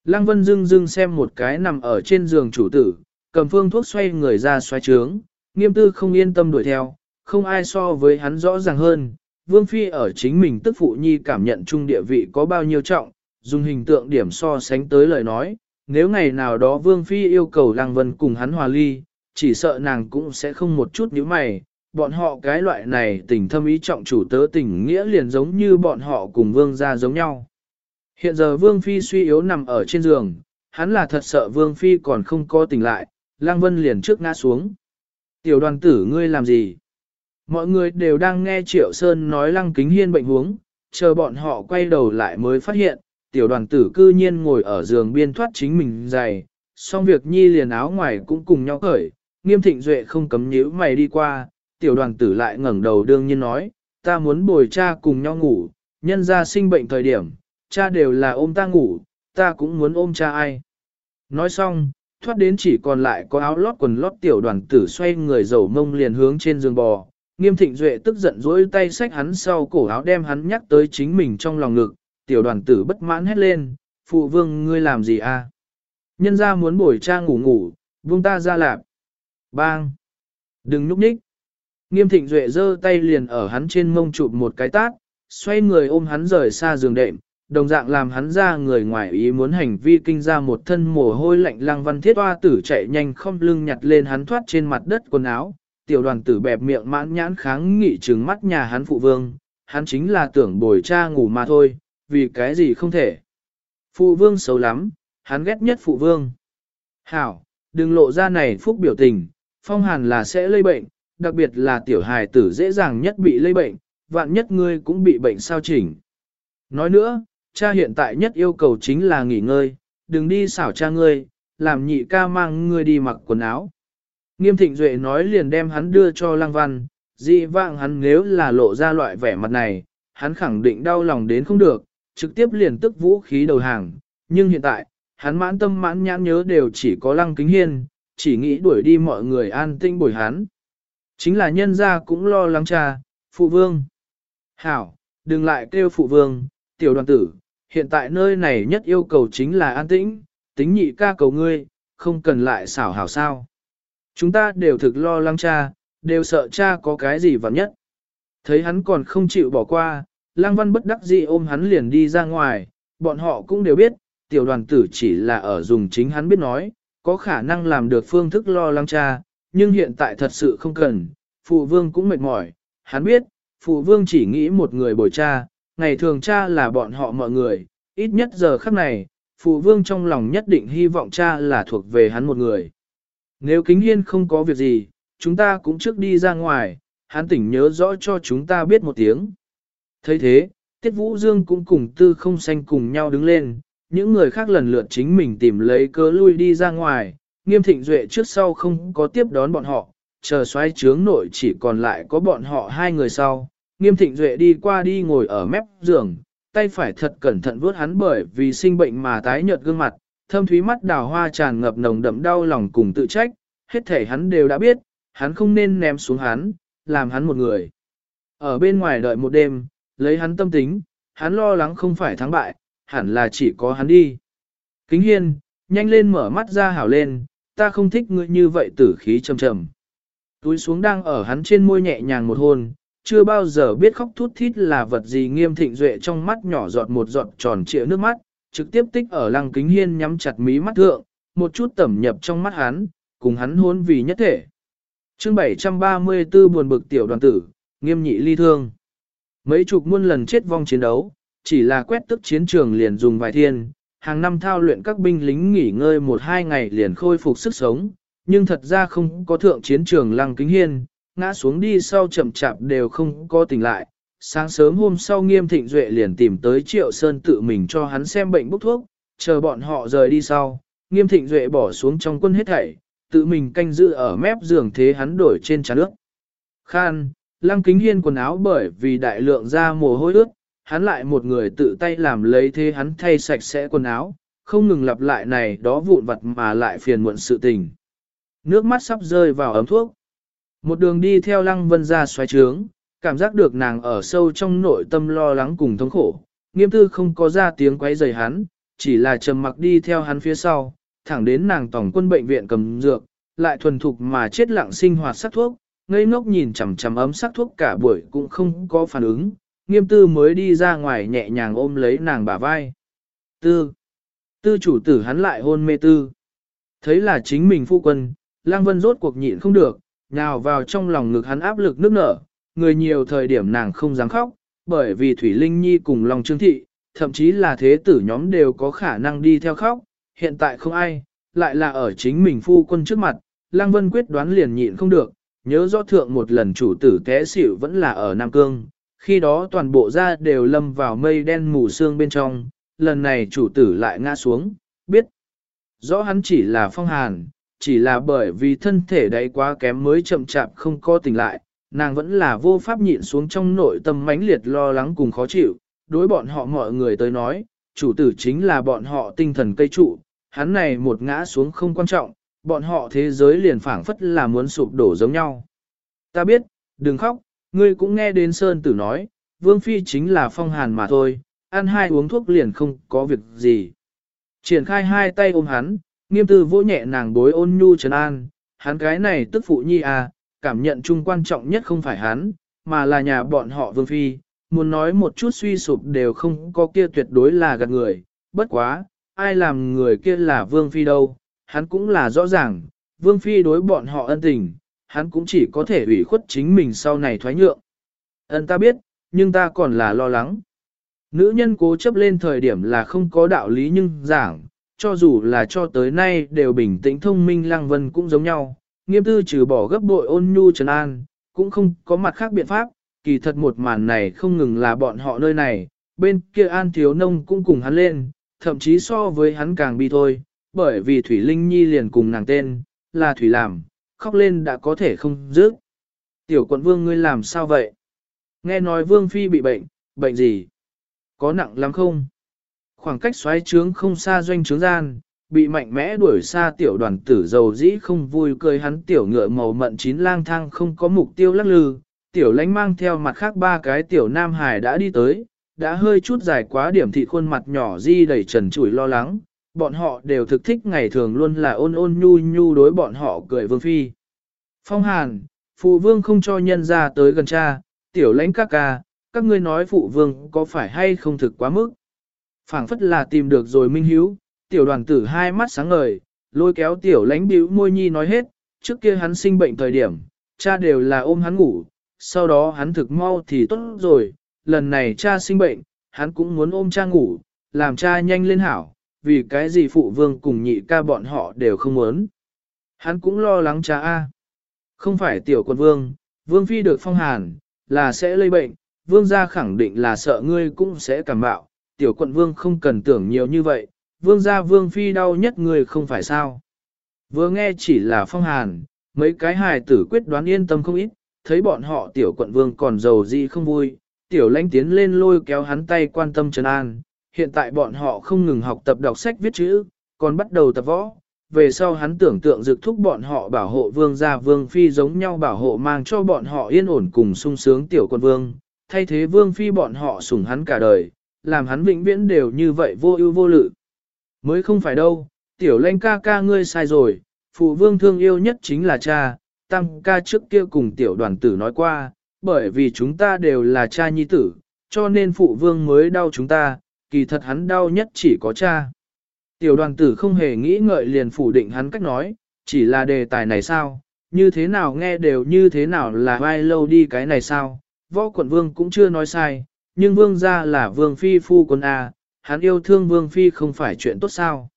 Lăng Vân dưng dưng xem một cái nằm ở trên giường chủ tử, cầm phương thuốc xoay người ra xoay trướng, nghiêm tư không yên tâm đuổi theo, không ai so với hắn rõ ràng hơn. Vương Phi ở chính mình tức phụ nhi cảm nhận chung địa vị có bao nhiêu trọng, dùng hình tượng điểm so sánh tới lời nói, nếu ngày nào đó Vương Phi yêu cầu Lăng Vân cùng hắn hòa ly, chỉ sợ nàng cũng sẽ không một chút nhíu mày, bọn họ cái loại này tình thâm ý trọng chủ tớ tình nghĩa liền giống như bọn họ cùng Vương gia giống nhau. Hiện giờ Vương Phi suy yếu nằm ở trên giường, hắn là thật sợ Vương Phi còn không có tỉnh lại, Lăng Vân liền trước ngã xuống. Tiểu đoàn tử ngươi làm gì? Mọi người đều đang nghe Triệu Sơn nói lăng kính hiên bệnh huống, chờ bọn họ quay đầu lại mới phát hiện, tiểu đoàn tử cư nhiên ngồi ở giường biên thoát chính mình dày, xong việc nhi liền áo ngoài cũng cùng nhau khởi, nghiêm thịnh duệ không cấm nhíu mày đi qua, tiểu đoàn tử lại ngẩng đầu đương nhiên nói, ta muốn bồi cha cùng nhau ngủ, nhân ra sinh bệnh thời điểm, cha đều là ôm ta ngủ, ta cũng muốn ôm cha ai. Nói xong, thoát đến chỉ còn lại có áo lót quần lót tiểu đoàn tử xoay người dầu mông liền hướng trên giường bò. Nghiêm thịnh duệ tức giận dỗi tay xách hắn sau cổ áo đem hắn nhắc tới chính mình trong lòng ngực, tiểu đoàn tử bất mãn hét lên, phụ vương ngươi làm gì a? Nhân ra muốn bồi cha ngủ ngủ, vương ta ra lạp. Bang! Đừng núp nhích. Nghiêm thịnh duệ giơ tay liền ở hắn trên mông chụp một cái tát, xoay người ôm hắn rời xa giường đệm, đồng dạng làm hắn ra người ngoài ý muốn hành vi kinh ra một thân mồ hôi lạnh lăng văn thiết hoa tử chạy nhanh không lưng nhặt lên hắn thoát trên mặt đất quần áo, tiểu đoàn tử bẹp miệng mãn nhãn kháng nghị trừng mắt nhà hắn phụ vương, hắn chính là tưởng bồi cha ngủ mà thôi, vì cái gì không thể. Phụ vương xấu lắm, hắn ghét nhất phụ vương. Hảo, đừng lộ ra này phúc biểu tình, phong hàn là sẽ lây bệnh, đặc biệt là tiểu hài tử dễ dàng nhất bị lây bệnh, vạn nhất ngươi cũng bị bệnh sao chỉnh. Nói nữa, cha hiện tại nhất yêu cầu chính là nghỉ ngơi, đừng đi xảo cha ngươi, làm nhị ca mang ngươi đi mặc quần áo. Nghiêm thịnh duệ nói liền đem hắn đưa cho lăng văn, dị vạng hắn nếu là lộ ra loại vẻ mặt này, hắn khẳng định đau lòng đến không được, trực tiếp liền tức vũ khí đầu hàng, nhưng hiện tại, hắn mãn tâm mãn nhãn nhớ đều chỉ có lăng kính hiên, chỉ nghĩ đuổi đi mọi người an tinh bồi hắn. Chính là nhân gia cũng lo lắng cha, phụ vương. Hảo, đừng lại kêu phụ vương, tiểu đoàn tử, hiện tại nơi này nhất yêu cầu chính là an tĩnh, tính nhị ca cầu ngươi, không cần lại xảo hảo sao. Chúng ta đều thực lo lắng cha, đều sợ cha có cái gì vặn nhất. Thấy hắn còn không chịu bỏ qua, lang văn bất đắc dĩ ôm hắn liền đi ra ngoài, bọn họ cũng đều biết, tiểu đoàn tử chỉ là ở dùng chính hắn biết nói, có khả năng làm được phương thức lo lắng cha, nhưng hiện tại thật sự không cần, phụ vương cũng mệt mỏi, hắn biết, phụ vương chỉ nghĩ một người bồi cha, ngày thường cha là bọn họ mọi người, ít nhất giờ khắc này, phụ vương trong lòng nhất định hy vọng cha là thuộc về hắn một người. Nếu kính hiên không có việc gì, chúng ta cũng trước đi ra ngoài, hắn tỉnh nhớ rõ cho chúng ta biết một tiếng. thấy thế, Tiết Vũ Dương cũng cùng tư không xanh cùng nhau đứng lên, những người khác lần lượt chính mình tìm lấy cớ lui đi ra ngoài, nghiêm thịnh duệ trước sau không có tiếp đón bọn họ, chờ xoay trướng nội chỉ còn lại có bọn họ hai người sau. Nghiêm thịnh duệ đi qua đi ngồi ở mép giường, tay phải thật cẩn thận vuốt hắn bởi vì sinh bệnh mà tái nhợt gương mặt, thâm thúy mắt đào hoa tràn ngập nồng đậm đau lòng cùng tự trách, hết thể hắn đều đã biết, hắn không nên ném xuống hắn, làm hắn một người. Ở bên ngoài đợi một đêm, lấy hắn tâm tính, hắn lo lắng không phải thắng bại, hẳn là chỉ có hắn đi. Kính hiên, nhanh lên mở mắt ra hảo lên, ta không thích ngươi như vậy tử khí trầm trầm. Túi xuống đang ở hắn trên môi nhẹ nhàng một hôn, chưa bao giờ biết khóc thút thít là vật gì nghiêm thịnh duệ trong mắt nhỏ giọt một giọt tròn trịa nước mắt, trực tiếp tích ở lăng kính hiên nhắm chặt mí mắt thượng, một chút tẩm nhập trong mắt hắn, cùng hắn hôn vì nhất thể. chương 734 buồn bực tiểu đoàn tử, nghiêm nhị ly thương. Mấy chục muôn lần chết vong chiến đấu, chỉ là quét tức chiến trường liền dùng vài thiên, hàng năm thao luyện các binh lính nghỉ ngơi một hai ngày liền khôi phục sức sống, nhưng thật ra không có thượng chiến trường lăng kính hiên, ngã xuống đi sau chậm chạp đều không có tỉnh lại. Sáng sớm hôm sau nghiêm thịnh duệ liền tìm tới triệu sơn tự mình cho hắn xem bệnh bốc thuốc, chờ bọn họ rời đi sau, nghiêm thịnh duệ bỏ xuống trong quân hết thảy, tự mình canh giữ ở mép giường thế hắn đổi trên trà nước. Khan, lăng kính hiên quần áo bởi vì đại lượng ra mồ hôi ướt, hắn lại một người tự tay làm lấy thế hắn thay sạch sẽ quần áo, không ngừng lặp lại này đó vụn vặt mà lại phiền muộn sự tình. Nước mắt sắp rơi vào ấm thuốc. Một đường đi theo lăng vân ra xoáy trướng, cảm giác được nàng ở sâu trong nội tâm lo lắng cùng thống khổ. Nghiêm tư không có ra tiếng quấy rầy hắn, chỉ là trầm mặc đi theo hắn phía sau, thẳng đến nàng tổng quân bệnh viện cầm dược, lại thuần thục mà chết lặng sinh hoạt sắc thuốc, ngây ngốc nhìn chằm chằm ấm sắc thuốc cả buổi cũng không có phản ứng, nghiêm tư mới đi ra ngoài nhẹ nhàng ôm lấy nàng bả vai. Tư, tư chủ tử hắn lại hôn mê tư. Thấy là chính mình phu quân, lang vân rốt cuộc nhịn không được, nhào vào trong lòng ngực hắn áp lực nước nở, người nhiều thời điểm nàng không dám khóc, bởi vì Thủy Linh Nhi cùng lòng trương thị, thậm chí là thế tử nhóm đều có khả năng đi theo khóc, hiện tại không ai, lại là ở chính mình phu quân trước mặt, Lăng Vân quyết đoán liền nhịn không được, nhớ rõ thượng một lần chủ tử té xỉu vẫn là ở Nam Cương, khi đó toàn bộ ra đều lâm vào mây đen mù sương bên trong, lần này chủ tử lại ngã xuống, biết rõ hắn chỉ là phong hàn, chỉ là bởi vì thân thể đấy quá kém mới chậm chạp không có tỉnh lại, nàng vẫn là vô pháp nhịn xuống trong nội tâm mãnh liệt lo lắng cùng khó chịu, đối bọn họ mọi người tới nói, chủ tử chính là bọn họ tinh thần cây trụ, hắn này một ngã xuống không quan trọng, bọn họ thế giới liền phảng phất là muốn sụp đổ giống nhau. Ta biết, đừng khóc, ngươi cũng nghe đến Sơn Tử nói, Vương Phi chính là phong hàn mà thôi, ăn hai uống thuốc liền không có việc gì. Triển khai hai tay ôm hắn, nghiêm tư vỗ nhẹ nàng bối ôn nhu trấn an, hắn cái này tức phụ nhi à, cảm nhận chung quan trọng nhất không phải hắn, mà là nhà bọn họ Vương Phi, muốn nói một chút suy sụp đều không có kia tuyệt đối là gạt người, bất quá, ai làm người kia là Vương Phi đâu, hắn cũng là rõ ràng, Vương Phi đối bọn họ ân tình, hắn cũng chỉ có thể ủy khuất chính mình sau này thoái nhượng. Ân ta biết, nhưng ta còn là lo lắng. Nữ nhân cố chấp lên thời điểm là không có đạo lý nhưng giảng, cho dù là cho tới nay đều bình tĩnh thông minh lăng vân cũng giống nhau, nghiêm tư trừ bỏ gấp bội ôn nhu trấn an, cũng không có mặt khác biện pháp, kỳ thật một màn này không ngừng là bọn họ nơi này, bên kia an thiếu nông cũng cùng hắn lên, thậm chí so với hắn càng bi thôi, bởi vì Thủy Linh Nhi liền cùng nàng tên, là Thủy làm, khóc lên đã có thể không dứt. Tiểu quận vương ngươi làm sao vậy? Nghe nói vương phi bị bệnh, bệnh gì? Có nặng lắm không? Khoảng cách xoáy trướng không xa doanh trướng gian, bị mạnh mẽ đuổi xa tiểu đoàn tử dầu dĩ không vui cười hắn tiểu ngựa màu mận chín lang thang không có mục tiêu lắc lư, tiểu lánh mang theo mặt khác ba cái tiểu nam hải đã đi tới, đã hơi chút dài quá điểm thị khuôn mặt nhỏ di đầy trần trụi lo lắng, bọn họ đều thực thích ngày thường luôn là ôn ôn nhu nhu đối bọn họ cười vương phi. Phong hàn, phụ vương không cho nhân ra tới gần cha, tiểu lãnh các ca, các ngươi nói phụ vương có phải hay không thực quá mức phảng phất là tìm được rồi minh hiếu, tiểu đoàn tử hai mắt sáng ngời, lôi kéo tiểu Lánh bĩu môi nhi nói hết, trước kia hắn sinh bệnh thời điểm, cha đều là ôm hắn ngủ, sau đó hắn thực mau thì tốt rồi, lần này cha sinh bệnh, hắn cũng muốn ôm cha ngủ, làm cha nhanh lên hảo, vì cái gì phụ vương cùng nhị ca bọn họ đều không muốn. Hắn cũng lo lắng cha A. Không phải tiểu quân vương, vương phi được phong hàn, là sẽ lây bệnh, vương gia khẳng định là sợ ngươi cũng sẽ cảm bạo, tiểu quận vương không cần tưởng nhiều như vậy, vương gia vương phi đau nhất người không phải sao. Vừa nghe chỉ là phong hàn, mấy cái hài tử quyết đoán yên tâm không ít, thấy bọn họ tiểu quận vương còn giàu gì không vui, tiểu lãnh tiến lên lôi kéo hắn tay quan tâm trấn an, hiện tại bọn họ không ngừng học tập đọc sách viết chữ, còn bắt đầu tập võ. Về sau hắn tưởng tượng dực thúc bọn họ bảo hộ vương gia vương phi giống nhau bảo hộ mang cho bọn họ yên ổn cùng sung sướng tiểu quân vương, thay thế vương phi bọn họ sủng hắn cả đời, làm hắn vĩnh viễn đều như vậy vô ưu vô lự. Mới không phải đâu, tiểu lanh ca ca ngươi sai rồi, phụ vương thương yêu nhất chính là cha, tăng ca trước kia cùng tiểu đoàn tử nói qua, bởi vì chúng ta đều là cha nhi tử, cho nên phụ vương mới đau chúng ta, kỳ thật hắn đau nhất chỉ có cha. Tiểu đoàn tử không hề nghĩ ngợi liền phủ định hắn cách nói, chỉ là đề tài này sao, như thế nào nghe đều như thế nào là vai lâu đi cái này sao, võ quận vương cũng chưa nói sai, nhưng vương gia là vương phi phu quân A, hắn yêu thương vương phi không phải chuyện tốt sao.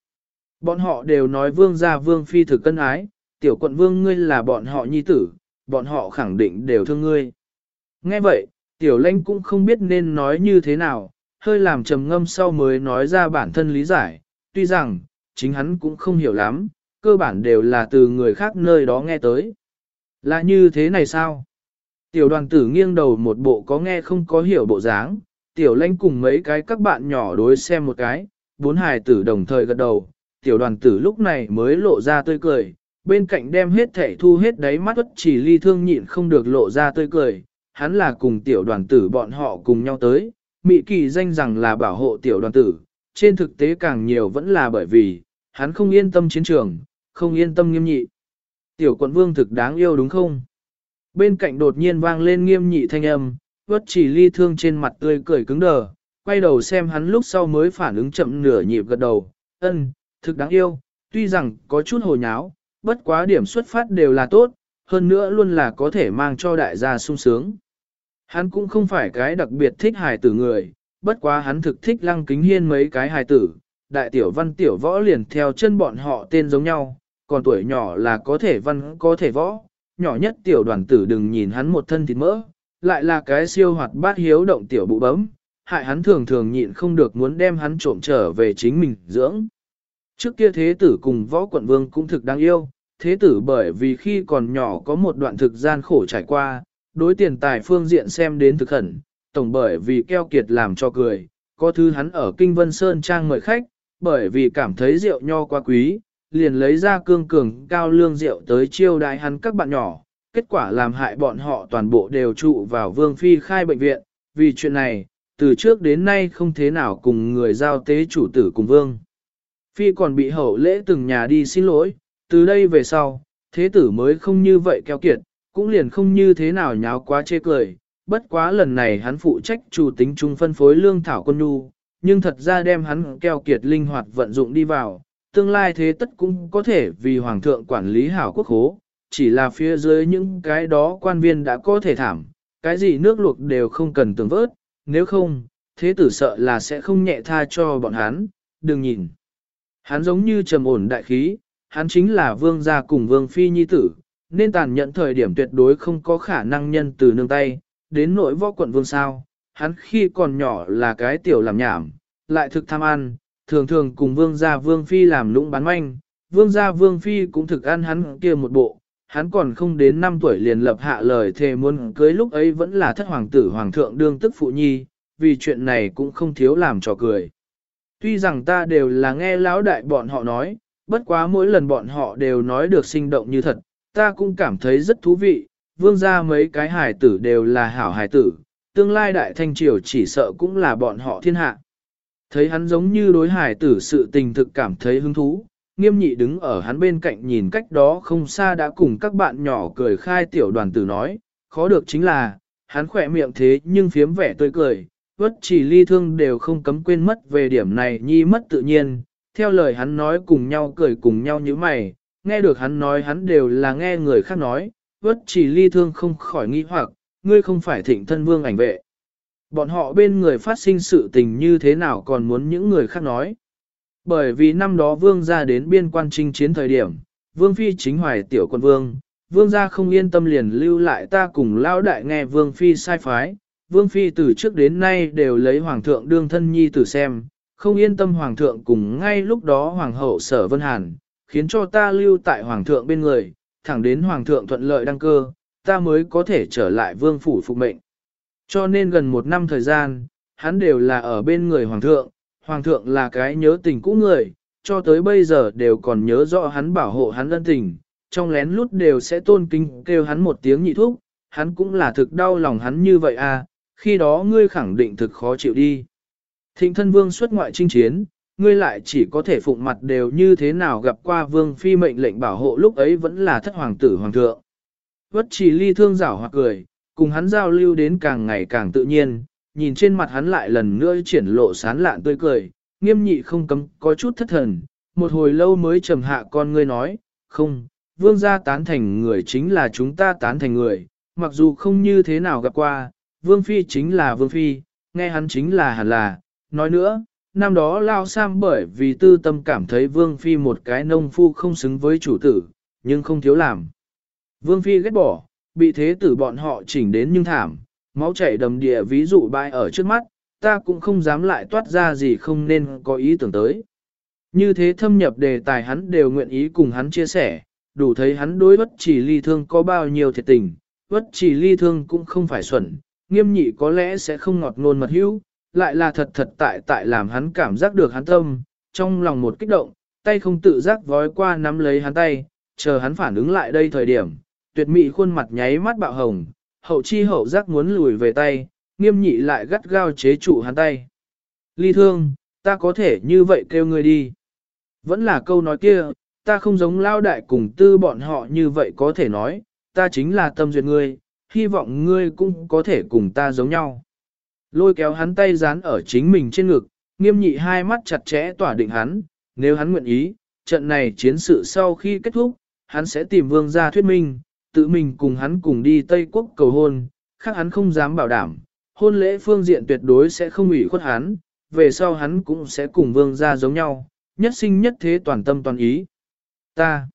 Bọn họ đều nói vương gia vương phi thực cân ái, tiểu quận vương ngươi là bọn họ nhi tử, bọn họ khẳng định đều thương ngươi. Nghe vậy, tiểu lãnh cũng không biết nên nói như thế nào, hơi làm trầm ngâm sau mới nói ra bản thân lý giải, tuy rằng, chính hắn cũng không hiểu lắm, cơ bản đều là từ người khác nơi đó nghe tới. Là như thế này sao? Tiểu đoàn tử nghiêng đầu một bộ có nghe không có hiểu bộ dáng, tiểu lanh cùng mấy cái các bạn nhỏ đối xem một cái, bốn hài tử đồng thời gật đầu, tiểu đoàn tử lúc này mới lộ ra tươi cười, bên cạnh đem hết thẻ thu hết đáy mắt chỉ ly thương nhịn không được lộ ra tươi cười, hắn là cùng tiểu đoàn tử bọn họ cùng nhau tới, mị kỳ danh rằng là bảo hộ tiểu đoàn tử, trên thực tế càng nhiều vẫn là bởi vì, hắn không yên tâm chiến trường, không yên tâm nghiêm nhị. Tiểu quận vương thực đáng yêu đúng không? Bên cạnh đột nhiên vang lên nghiêm nhị thanh âm, vất chỉ ly thương trên mặt tươi cười cứng đờ, quay đầu xem hắn lúc sau mới phản ứng chậm nửa nhịp gật đầu, ân, thực đáng yêu, tuy rằng có chút hồ nháo, bất quá điểm xuất phát đều là tốt, hơn nữa luôn là có thể mang cho đại gia sung sướng. Hắn cũng không phải cái đặc biệt thích hài tử người, bất quá hắn thực thích lăng kính hiên mấy cái hài tử, đại tiểu văn tiểu võ liền theo chân bọn họ tên giống nhau, còn tuổi nhỏ là có thể văn có thể võ, nhỏ nhất tiểu đoàn tử đừng nhìn hắn một thân thịt mỡ, lại là cái siêu hoạt bát hiếu động tiểu bụ bấm, hại hắn thường thường nhịn không được muốn đem hắn trộm trở về chính mình dưỡng. Trước kia thế tử cùng võ quận vương cũng thực đáng yêu, thế tử bởi vì khi còn nhỏ có một đoạn thực gian khổ trải qua, đối tiền tài phương diện xem đến thực khẩn, tổng bởi vì keo kiệt làm cho cười, có thứ hắn ở Kinh Vân Sơn Trang mời khách, bởi vì cảm thấy rượu nho quá quý, liền lấy ra cương cường cao lương rượu tới chiêu đại hắn các bạn nhỏ, kết quả làm hại bọn họ toàn bộ đều trụ vào Vương Phi khai bệnh viện, vì chuyện này, từ trước đến nay không thế nào cùng người giao tế chủ tử cùng Vương. Phi còn bị hậu lễ từng nhà đi xin lỗi, từ đây về sau, thế tử mới không như vậy keo kiệt, cũng liền không như thế nào nháo quá chê cười, bất quá lần này hắn phụ trách chủ tính trung phân phối lương thảo quân nhu, nhưng thật ra đem hắn keo kiệt linh hoạt vận dụng đi vào, tương lai thế tất cũng có thể vì hoàng thượng quản lý hảo quốc hố, chỉ là phía dưới những cái đó quan viên đã có thể thảm, cái gì nước luộc đều không cần tưởng vớt, nếu không, thế tử sợ là sẽ không nhẹ tha cho bọn hắn, đừng nhìn. Hắn giống như trầm ổn đại khí, hắn chính là vương gia cùng vương phi nhi tử, nên tàn nhẫn thời điểm tuyệt đối không có khả năng nhân từ nương tay, đến nỗi võ quận vương sao, hắn khi còn nhỏ là cái tiểu làm nhảm, lại thực tham ăn, thường thường cùng vương gia vương phi làm lũng bán manh, vương gia vương phi cũng thực ăn hắn kia một bộ, hắn còn không đến 5 tuổi liền lập hạ lời thề muốn cưới lúc ấy vẫn là thất hoàng tử hoàng thượng đương tức phụ nhi, vì chuyện này cũng không thiếu làm trò cười. Tuy rằng ta đều là nghe lão đại bọn họ nói, bất quá mỗi lần bọn họ đều nói được sinh động như thật, ta cũng cảm thấy rất thú vị, vương gia mấy cái hài tử đều là hảo hài tử, tương lai đại thanh triều chỉ sợ cũng là bọn họ thiên hạ. Thấy hắn giống như đối hải tử sự tình thực cảm thấy hứng thú, nghiêm nhị đứng ở hắn bên cạnh nhìn cách đó không xa đã cùng các bạn nhỏ cười khai tiểu đoàn tử nói, khó được chính là, hắn khỏe miệng thế nhưng phiếm vẻ tươi cười, vất chỉ ly thương đều không cấm quên mất về điểm này nhi mất tự nhiên, theo lời hắn nói cùng nhau cười cùng nhau như mày, nghe được hắn nói hắn đều là nghe người khác nói, vất chỉ ly thương không khỏi nghi hoặc, ngươi không phải thịnh thân vương ảnh vệ. Bọn họ bên người phát sinh sự tình như thế nào còn muốn những người khác nói. Bởi vì năm đó vương gia đến biên quan trinh chiến thời điểm, vương phi chính hoài tiểu quân vương, vương gia không yên tâm liền lưu lại ta cùng lao đại nghe vương phi sai phái. Vương phi từ trước đến nay đều lấy hoàng thượng đương thân nhi tử xem, không yên tâm hoàng thượng cùng ngay lúc đó hoàng hậu sở vân hàn, khiến cho ta lưu tại hoàng thượng bên người, thẳng đến hoàng thượng thuận lợi đăng cơ, ta mới có thể trở lại vương phủ phục mệnh. Cho nên gần một năm thời gian, hắn đều là ở bên người hoàng thượng, hoàng thượng là cái nhớ tình cũ người, cho tới bây giờ đều còn nhớ rõ hắn bảo hộ hắn ân tình, trong lén lút đều sẽ tôn kính kêu hắn một tiếng nhị thúc, hắn cũng là thực đau lòng hắn như vậy à, khi đó ngươi khẳng định thực khó chịu đi. Thịnh thân vương xuất ngoại chinh chiến, ngươi lại chỉ có thể phụng mặt đều như thế nào gặp qua vương phi mệnh lệnh bảo hộ lúc ấy vẫn là thất hoàng tử hoàng thượng. Vất chỉ ly thương rảo hoặc cười, cùng hắn giao lưu đến càng ngày càng tự nhiên, nhìn trên mặt hắn lại lần nữa triển lộ sán lạn tươi cười, nghiêm nhị không cấm có chút thất thần, một hồi lâu mới trầm hạ con ngươi nói, không, vương gia tán thành người chính là chúng ta tán thành người, mặc dù không như thế nào gặp qua, vương phi chính là vương phi, nghe hắn chính là hẳn là, nói nữa, năm đó Lao Sam bởi vì tư tâm cảm thấy Vương Phi một cái nông phu không xứng với chủ tử, nhưng không thiếu làm. Vương Phi ghét bỏ, bị thế tử bọn họ chỉnh đến nhưng thảm, máu chảy đầm địa ví dụ bại ở trước mắt, ta cũng không dám lại toát ra gì không nên có ý tưởng tới. Như thế thâm nhập đề tài hắn đều nguyện ý cùng hắn chia sẻ, đủ thấy hắn đối bất chỉ ly thương có bao nhiêu thiệt tình, bất chỉ ly thương cũng không phải xuẩn, nghiêm nhị có lẽ sẽ không ngọt ngôn mật hữu, lại là thật thật tại tại làm hắn cảm giác được hắn tâm, trong lòng một kích động, tay không tự giác vói qua nắm lấy hắn tay, chờ hắn phản ứng lại đây thời điểm, tuyệt mỹ khuôn mặt nháy mắt bạo hồng, hậu chi hậu giác muốn lùi về tay, nghiêm nhị lại gắt gao chế trụ hắn tay. Ly thương, ta có thể như vậy kêu ngươi đi. Vẫn là câu nói kia, ta không giống lao đại cùng tư bọn họ như vậy có thể nói, ta chính là tâm duyệt ngươi, hy vọng ngươi cũng có thể cùng ta giống nhau. Lôi kéo hắn tay dán ở chính mình trên ngực, nghiêm nhị hai mắt chặt chẽ tỏa định hắn, nếu hắn nguyện ý, trận này chiến sự sau khi kết thúc, hắn sẽ tìm vương gia thuyết minh, tự mình cùng hắn cùng đi Tây Quốc cầu hôn, khác hắn không dám bảo đảm, hôn lễ phương diện tuyệt đối sẽ không ủy khuất hắn, về sau hắn cũng sẽ cùng vương gia giống nhau, nhất sinh nhất thế toàn tâm toàn ý. Ta,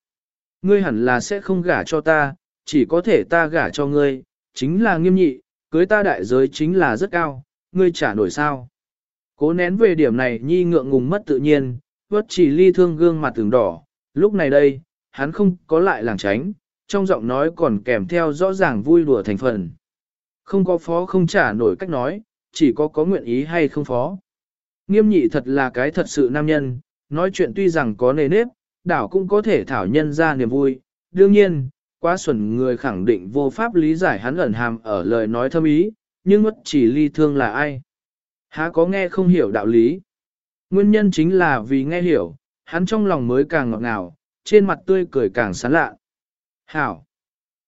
ngươi hẳn là sẽ không gả cho ta, chỉ có thể ta gả cho ngươi, chính là nghiêm nhị, cưới ta đại giới chính là rất cao, ngươi trả nổi sao. Cố nén về điểm này nhi ngượng ngùng mất tự nhiên, vất chỉ ly thương gương mặt tưởng đỏ, lúc này đây, hắn không có lại làng tránh, trong giọng nói còn kèm theo rõ ràng vui đùa thành phần. Không có phó không trả nổi cách nói, chỉ có có nguyện ý hay không phó. Nghiêm nhị thật là cái thật sự nam nhân, nói chuyện tuy rằng có nề nếp, đảo cũng có thể thảo nhân ra niềm vui. Đương nhiên, quá xuẩn người khẳng định vô pháp lý giải hắn ẩn hàm ở lời nói thâm ý, nhưng mất chỉ ly thương là ai? Há có nghe không hiểu đạo lý? Nguyên nhân chính là vì nghe hiểu, hắn trong lòng mới càng ngọt ngào, trên mặt tươi cười càng sán lạ. Hảo.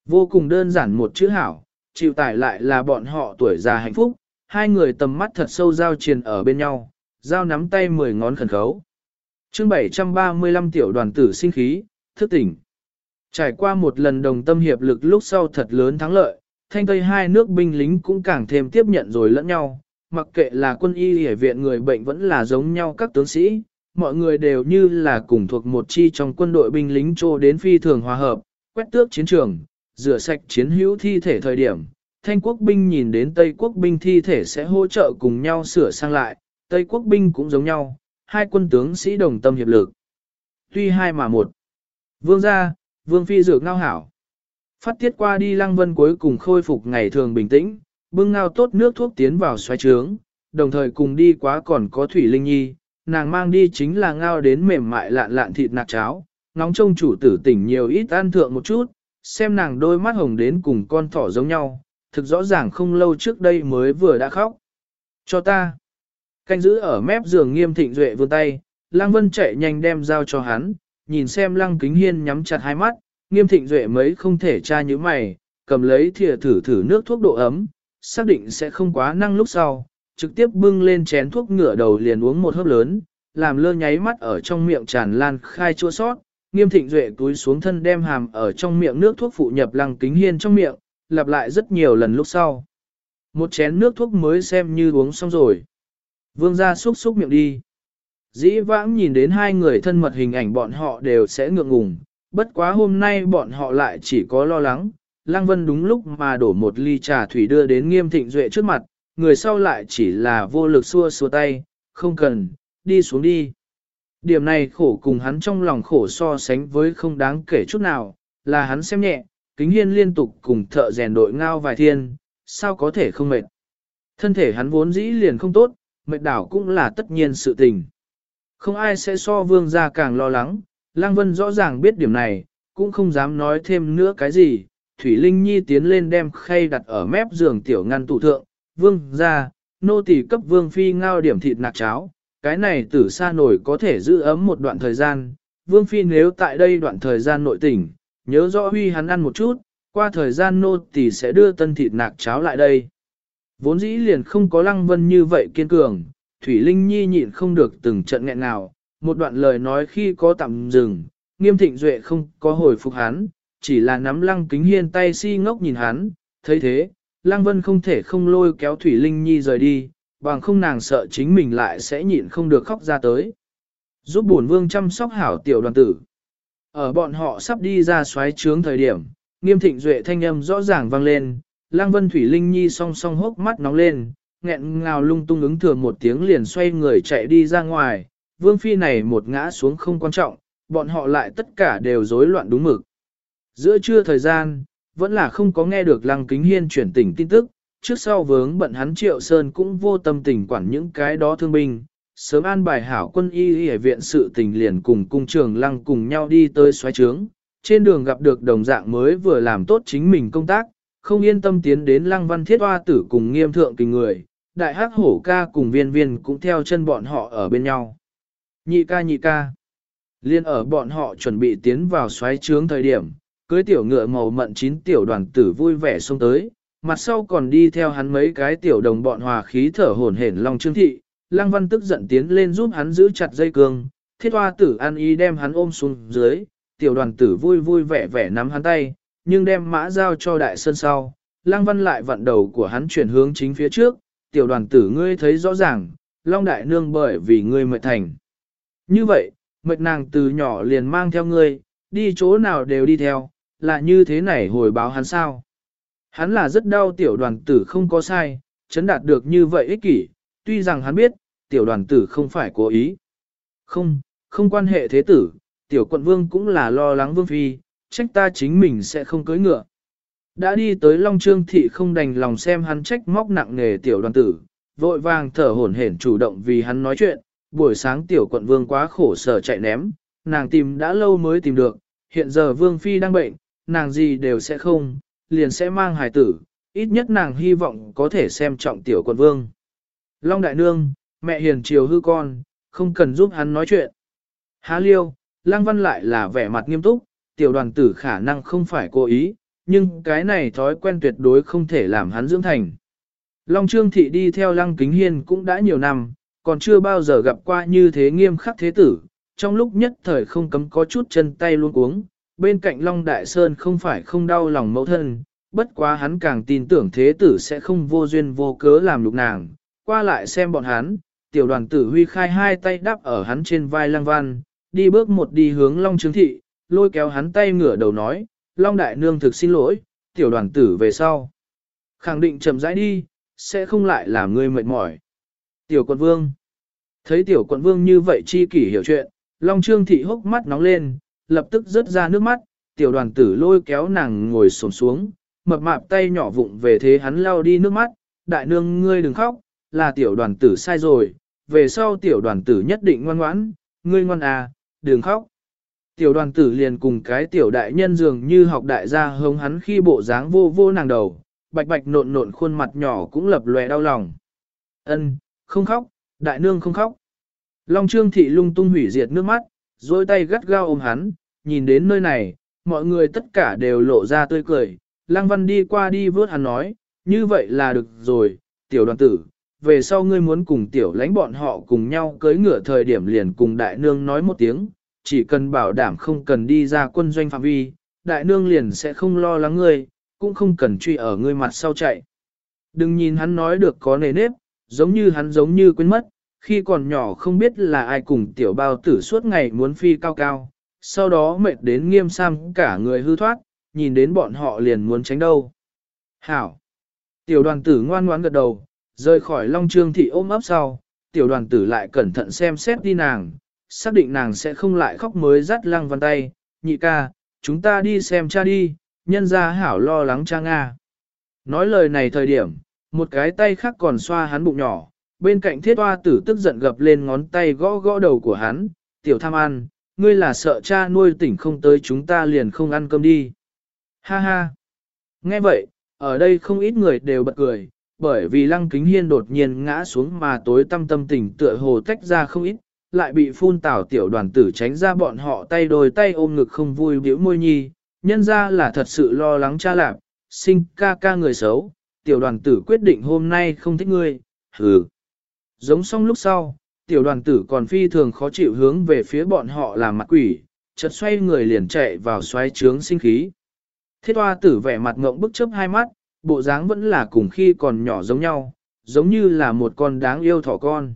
Vô cùng đơn giản một chữ hảo, chịu tải lại là bọn họ tuổi già hạnh phúc, hai người tầm mắt thật sâu giao triền ở bên nhau, giao nắm tay mười ngón khẩn khấu. chương 735 tiểu đoàn tử sinh khí, thức tỉnh. Trải qua một lần đồng tâm hiệp lực lúc sau thật lớn thắng lợi, thanh tây hai nước binh lính cũng càng thêm tiếp nhận rồi lẫn nhau, mặc kệ là quân y hệ viện người bệnh vẫn là giống nhau các tướng sĩ, mọi người đều như là cùng thuộc một chi trong quân đội binh lính trô đến phi thường hòa hợp, quét tước chiến trường, rửa sạch chiến hữu thi thể thời điểm. Thanh quốc binh nhìn đến Tây quốc binh thi thể sẽ hỗ trợ cùng nhau sửa sang lại, Tây quốc binh cũng giống nhau, hai quân tướng sĩ đồng tâm hiệp lực. Tuy hai mà một. Vương gia, vương phi dược ngao hảo. Phát tiết qua đi lăng vân cuối cùng khôi phục ngày thường bình tĩnh, bưng ngao tốt nước thuốc tiến vào xoay trướng, đồng thời cùng đi quá còn có Thủy Linh Nhi, nàng mang đi chính là ngao đến mềm mại lạn lạn thịt nạc cháo, nóng trông chủ tử tỉnh nhiều ít ăn thượng một chút, xem nàng đôi mắt hồng đến cùng con thỏ giống nhau, thực rõ ràng không lâu trước đây mới vừa đã khóc. Cho ta. Canh giữ ở mép giường nghiêm thịnh duệ vươn tay, Lăng Vân chạy nhanh đem dao cho hắn, nhìn xem Lăng Kính Hiên nhắm chặt hai mắt, nghiêm thịnh duệ mấy không thể tra như mày, cầm lấy thìa thử thử nước thuốc độ ấm, xác định sẽ không quá năng lúc sau, trực tiếp bưng lên chén thuốc ngửa đầu liền uống một hớp lớn, làm lơ nháy mắt ở trong miệng tràn lan khai chua sót, nghiêm thịnh duệ túi xuống thân đem hàm ở trong miệng nước thuốc phụ nhập lăng kính hiên trong miệng, lặp lại rất nhiều lần lúc sau. Một chén nước thuốc mới xem như uống xong rồi. Vương ra xúc xúc miệng đi. Dĩ vãng nhìn đến hai người thân mật hình ảnh bọn họ đều sẽ ngượng ngùng, bất quá hôm nay bọn họ lại chỉ có lo lắng. Lăng Vân đúng lúc mà đổ một ly trà thủy đưa đến nghiêm thịnh duệ trước mặt, người sau lại chỉ là vô lực xua xua tay, không cần, đi xuống đi. Điểm này khổ cùng hắn trong lòng khổ so sánh với không đáng kể chút nào, là hắn xem nhẹ, kính hiên liên tục cùng thợ rèn đội ngao vài thiên, sao có thể không mệt. Thân thể hắn vốn dĩ liền không tốt, mệt đảo cũng là tất nhiên sự tình. Không ai sẽ so vương ra càng lo lắng, Lăng Vân rõ ràng biết điểm này, cũng không dám nói thêm nữa cái gì. Thủy Linh Nhi tiến lên đem khay đặt ở mép giường tiểu ngăn tủ thượng, vương ra, nô tỳ cấp vương phi ngao điểm thịt nạc cháo, cái này tử xa nổi có thể giữ ấm một đoạn thời gian, vương phi nếu tại đây đoạn thời gian nội tỉnh, nhớ rõ huy hắn ăn một chút, qua thời gian nô thì sẽ đưa tân thịt nạc cháo lại đây. Vốn dĩ liền không có lăng vân như vậy kiên cường, Thủy Linh Nhi nhịn không được từng trận nghẹn nào, một đoạn lời nói khi có tạm dừng, nghiêm thịnh duệ không có hồi phục hắn, chỉ là nắm lăng kính hiên tay si ngốc nhìn hắn, thấy thế, lăng vân không thể không lôi kéo Thủy Linh Nhi rời đi, bằng không nàng sợ chính mình lại sẽ nhịn không được khóc ra tới. Giúp bổn vương chăm sóc hảo tiểu đoàn tử. Ở bọn họ sắp đi ra xoáy trướng thời điểm, nghiêm thịnh duệ thanh âm rõ ràng vang lên, lang vân thủy linh nhi song song hốc mắt nóng lên, nghẹn ngào lung tung ứng thừa một tiếng liền xoay người chạy đi ra ngoài, vương phi này một ngã xuống không quan trọng, bọn họ lại tất cả đều rối loạn đúng mực. Giữa trưa thời gian, vẫn là không có nghe được lăng kính hiên chuyển tỉnh tin tức, trước sau vướng bận hắn triệu sơn cũng vô tâm tình quản những cái đó thương binh. Sớm an bài hảo quân y y viện sự tình liền cùng cung trường lăng cùng nhau đi tới xoáy trướng, trên đường gặp được đồng dạng mới vừa làm tốt chính mình công tác, không yên tâm tiến đến lăng văn thiết hoa tử cùng nghiêm thượng tình người, đại hắc hổ ca cùng viên viên cũng theo chân bọn họ ở bên nhau. Nhị ca nhị ca. Liên ở bọn họ chuẩn bị tiến vào xoáy trướng thời điểm, cưới tiểu ngựa màu mận chín tiểu đoàn tử vui vẻ xông tới, mặt sau còn đi theo hắn mấy cái tiểu đồng bọn hòa khí thở hổn hển lòng trương thị, lăng văn tức giận tiến lên giúp hắn giữ chặt dây cương, thiết hoa tử An ý đem hắn ôm xuống dưới, tiểu đoàn tử vui vui vẻ vẻ nắm hắn tay, nhưng đem mã giao cho đại sơn sau, lăng văn lại vặn đầu của hắn chuyển hướng chính phía trước, tiểu đoàn tử ngươi thấy rõ ràng, long đại nương bởi vì ngươi mệt thành. Như vậy, mệt nàng từ nhỏ liền mang theo ngươi, đi chỗ nào đều đi theo, là như thế này hồi báo hắn sao. Hắn là rất đau tiểu đoàn tử không có sai, chấn đạt được như vậy ích kỷ, tuy rằng hắn biết, tiểu đoàn tử không phải cố ý. Không, không quan hệ thế tử, tiểu quận vương cũng là lo lắng vương phi, trách ta chính mình sẽ không cưới ngựa. Đã đi tới Long Trương Thị không đành lòng xem hắn trách móc nặng nề tiểu đoàn tử, vội vàng thở hổn hển chủ động vì hắn nói chuyện, buổi sáng tiểu quận vương quá khổ sở chạy ném, nàng tìm đã lâu mới tìm được, hiện giờ vương phi đang bệnh, nàng gì đều sẽ không, liền sẽ mang hài tử, ít nhất nàng hy vọng có thể xem trọng tiểu quận vương. Long đại nương, mẹ hiền chiều hư con, không cần giúp hắn nói chuyện. Há liêu, lăng văn lại là vẻ mặt nghiêm túc, tiểu đoàn tử khả năng không phải cố ý, nhưng cái này thói quen tuyệt đối không thể làm hắn dưỡng thành. Long Trương Thị đi theo Lăng Kính Hiên cũng đã nhiều năm, còn chưa bao giờ gặp qua như thế nghiêm khắc thế tử, trong lúc nhất thời không cấm có chút chân tay luôn uống, bên cạnh Long Đại Sơn không phải không đau lòng mẫu thân, bất quá hắn càng tin tưởng thế tử sẽ không vô duyên vô cớ làm lục nàng, qua lại xem bọn hắn, tiểu đoàn tử huy khai hai tay đắp ở hắn trên vai Lang văn, đi bước một đi hướng Long Trương Thị, lôi kéo hắn tay ngửa đầu nói, Long Đại Nương thực xin lỗi, tiểu đoàn tử về sau. Khẳng định chậm rãi đi, sẽ không lại làm ngươi mệt mỏi. Tiểu quận vương. Thấy tiểu quận vương như vậy chi kỷ hiểu chuyện, Long Trương Thị hốc mắt nóng lên, lập tức rớt ra nước mắt, tiểu đoàn tử lôi kéo nàng ngồi xổm xuống, mập mạp tay nhỏ vụng về thế hắn lau đi nước mắt, đại nương ngươi đừng khóc, là tiểu đoàn tử sai rồi, về sau tiểu đoàn tử nhất định ngoan ngoãn, ngươi ngoan à, đừng khóc. Tiểu đoàn tử liền cùng cái tiểu đại nhân dường như học đại gia hống hắn khi bộ dáng vô vô nàng đầu, bạch bạch nộn nộn khuôn mặt nhỏ cũng lập lòe đau lòng. Ân, không khóc, đại nương không khóc. Long trương thị lung tung hủy diệt nước mắt, dôi tay gắt gao ôm hắn, nhìn đến nơi này, mọi người tất cả đều lộ ra tươi cười. Lăng văn đi qua đi vớt hắn nói, như vậy là được rồi, tiểu đoàn tử, về sau ngươi muốn cùng tiểu lãnh bọn họ cùng nhau cưới ngựa thời điểm liền cùng đại nương nói một tiếng, chỉ cần bảo đảm không cần đi ra quân doanh phạm vi, đại nương liền sẽ không lo lắng ngươi, cũng không cần truy ở ngươi mặt sau chạy. Đừng nhìn hắn nói được có nề nếp, giống như hắn giống như quên mất, khi còn nhỏ không biết là ai cùng tiểu bao tử suốt ngày muốn phi cao cao, sau đó mệt đến nghiêm sam cả người hư thoát, nhìn đến bọn họ liền muốn tránh đâu. Hảo! Tiểu đoàn tử ngoan ngoãn gật đầu, rời khỏi Long Trương thị ôm ấp sau, tiểu đoàn tử lại cẩn thận xem xét đi nàng, xác định nàng sẽ không lại khóc mới dắt lăng văn tay, nhị ca, chúng ta đi xem cha đi, nhân ra hảo lo lắng cha Nga. Nói lời này thời điểm, một cái tay khác còn xoa hắn bụng nhỏ, bên cạnh thiết hoa tử tức giận gập lên ngón tay gõ gõ đầu của hắn, tiểu tham ăn, ngươi là sợ cha nuôi tỉnh không tới chúng ta liền không ăn cơm đi. Ha ha! Nghe vậy, ở đây không ít người đều bật cười, bởi vì lăng kính hiên đột nhiên ngã xuống mà tối tâm tâm tình tựa hồ tách ra không ít, lại bị phun tảo tiểu đoàn tử tránh ra bọn họ tay đôi tay ôm ngực không vui biểu môi nhi, nhân ra là thật sự lo lắng cha lạp, sinh ca ca người xấu, tiểu đoàn tử quyết định hôm nay không thích ngươi, hừ. Giống xong lúc sau, tiểu đoàn tử còn phi thường khó chịu hướng về phía bọn họ làm mặt quỷ, chợt xoay người liền chạy vào xoáy trướng sinh khí. Thiết hoa tử vẻ mặt ngộng bức chớp hai mắt, bộ dáng vẫn là cùng khi còn nhỏ giống nhau, giống như là một con đáng yêu thỏ con.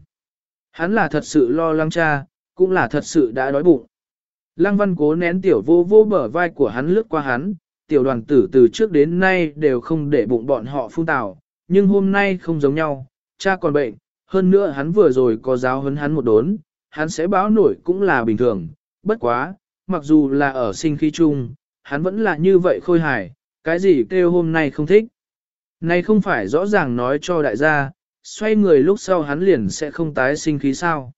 Hắn là thật sự lo lắng cha, cũng là thật sự đã đói bụng. Lăng văn cố nén tiểu vô vô bờ vai của hắn lướt qua hắn, tiểu đoàn tử từ trước đến nay đều không để bụng bọn họ phun tào, nhưng hôm nay không giống nhau, cha còn bệnh, hơn nữa hắn vừa rồi có giáo hấn hắn một đốn, hắn sẽ báo nổi cũng là bình thường, bất quá, mặc dù là ở sinh khí chung, hắn vẫn là như vậy khôi hài, cái gì kêu hôm nay không thích. Này không phải rõ ràng nói cho đại gia, xoay người lúc sau hắn liền sẽ không tái sinh khí sao.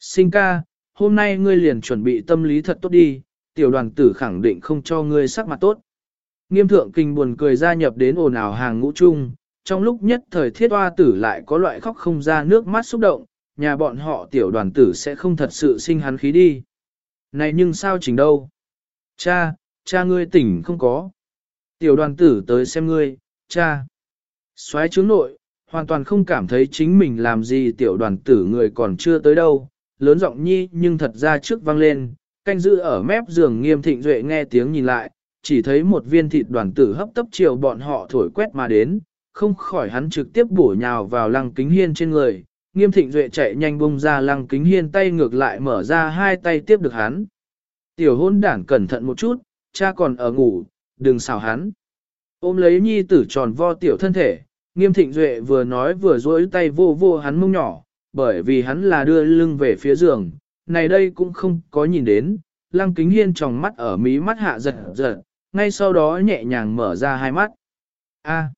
Sinh ca, hôm nay ngươi liền chuẩn bị tâm lý thật tốt đi, tiểu đoàn tử khẳng định không cho ngươi sắc mặt tốt. Nghiêm thượng kinh buồn cười gia nhập đến ồn ào hàng ngũ chung, trong lúc nhất thời thiết hoa tử lại có loại khóc không ra nước mắt xúc động, nhà bọn họ tiểu đoàn tử sẽ không thật sự sinh hắn khí đi. Này nhưng sao chỉnh đâu? Cha, cha ngươi tỉnh không có. Tiểu đoàn tử tới xem ngươi, cha. Xoáy trướng nội, hoàn toàn không cảm thấy chính mình làm gì tiểu đoàn tử người còn chưa tới đâu, lớn giọng nhi nhưng thật ra trước vang lên, canh giữ ở mép giường nghiêm thịnh duệ nghe tiếng nhìn lại, chỉ thấy một viên thịt đoàn tử hấp tấp chiều bọn họ thổi quét mà đến, không khỏi hắn trực tiếp bổ nhào vào lăng kính hiên trên người, nghiêm thịnh duệ chạy nhanh bung ra lăng kính hiên tay ngược lại mở ra hai tay tiếp được hắn. Tiểu hôn đảng cẩn thận một chút, cha còn ở ngủ, đừng xào hắn. Ôm lấy nhi tử tròn vo tiểu thân thể, nghiêm thịnh duệ vừa nói vừa duỗi tay vô vô hắn mông nhỏ, bởi vì hắn là đưa lưng về phía giường, này đây cũng không có nhìn đến, lăng kính hiên tròng mắt ở mí mắt hạ giật giật, ngay sau đó nhẹ nhàng mở ra hai mắt. A,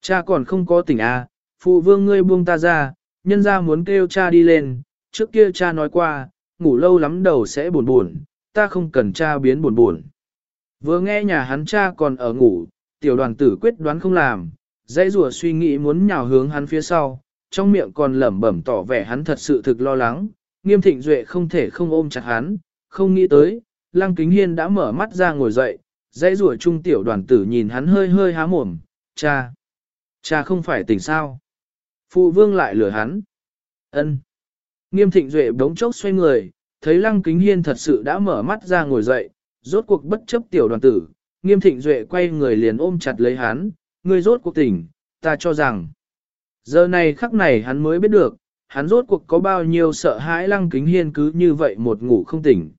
cha còn không có tỉnh A, phụ vương ngươi buông ta ra, nhân ra muốn kêu cha đi lên, trước kia cha nói qua, ngủ lâu lắm đầu sẽ buồn buồn, ta không cần cha biến buồn buồn. Vừa nghe nhà hắn cha còn ở ngủ, tiểu đoàn tử quyết đoán không làm, dãy rùa suy nghĩ muốn nhào hướng hắn phía sau, trong miệng còn lẩm bẩm tỏ vẻ hắn thật sự thực lo lắng, nghiêm thịnh duệ không thể không ôm chặt hắn, không nghĩ tới, lăng kính hiên đã mở mắt ra ngồi dậy, dãy rùa trung tiểu đoàn tử nhìn hắn hơi hơi há mồm, cha, cha không phải tỉnh sao. Phụ vương lại lừa hắn. ân Nghiêm thịnh duệ bỗng chốc xoay người, thấy lăng kính hiên thật sự đã mở mắt ra ngồi dậy, rốt cuộc bất chấp tiểu đoàn tử, nghiêm thịnh duệ quay người liền ôm chặt lấy hắn, ngươi rốt cuộc tỉnh, ta cho rằng. Giờ này khắc này hắn mới biết được, hắn rốt cuộc có bao nhiêu sợ hãi lăng kính hiên cứ như vậy một ngủ không tỉnh.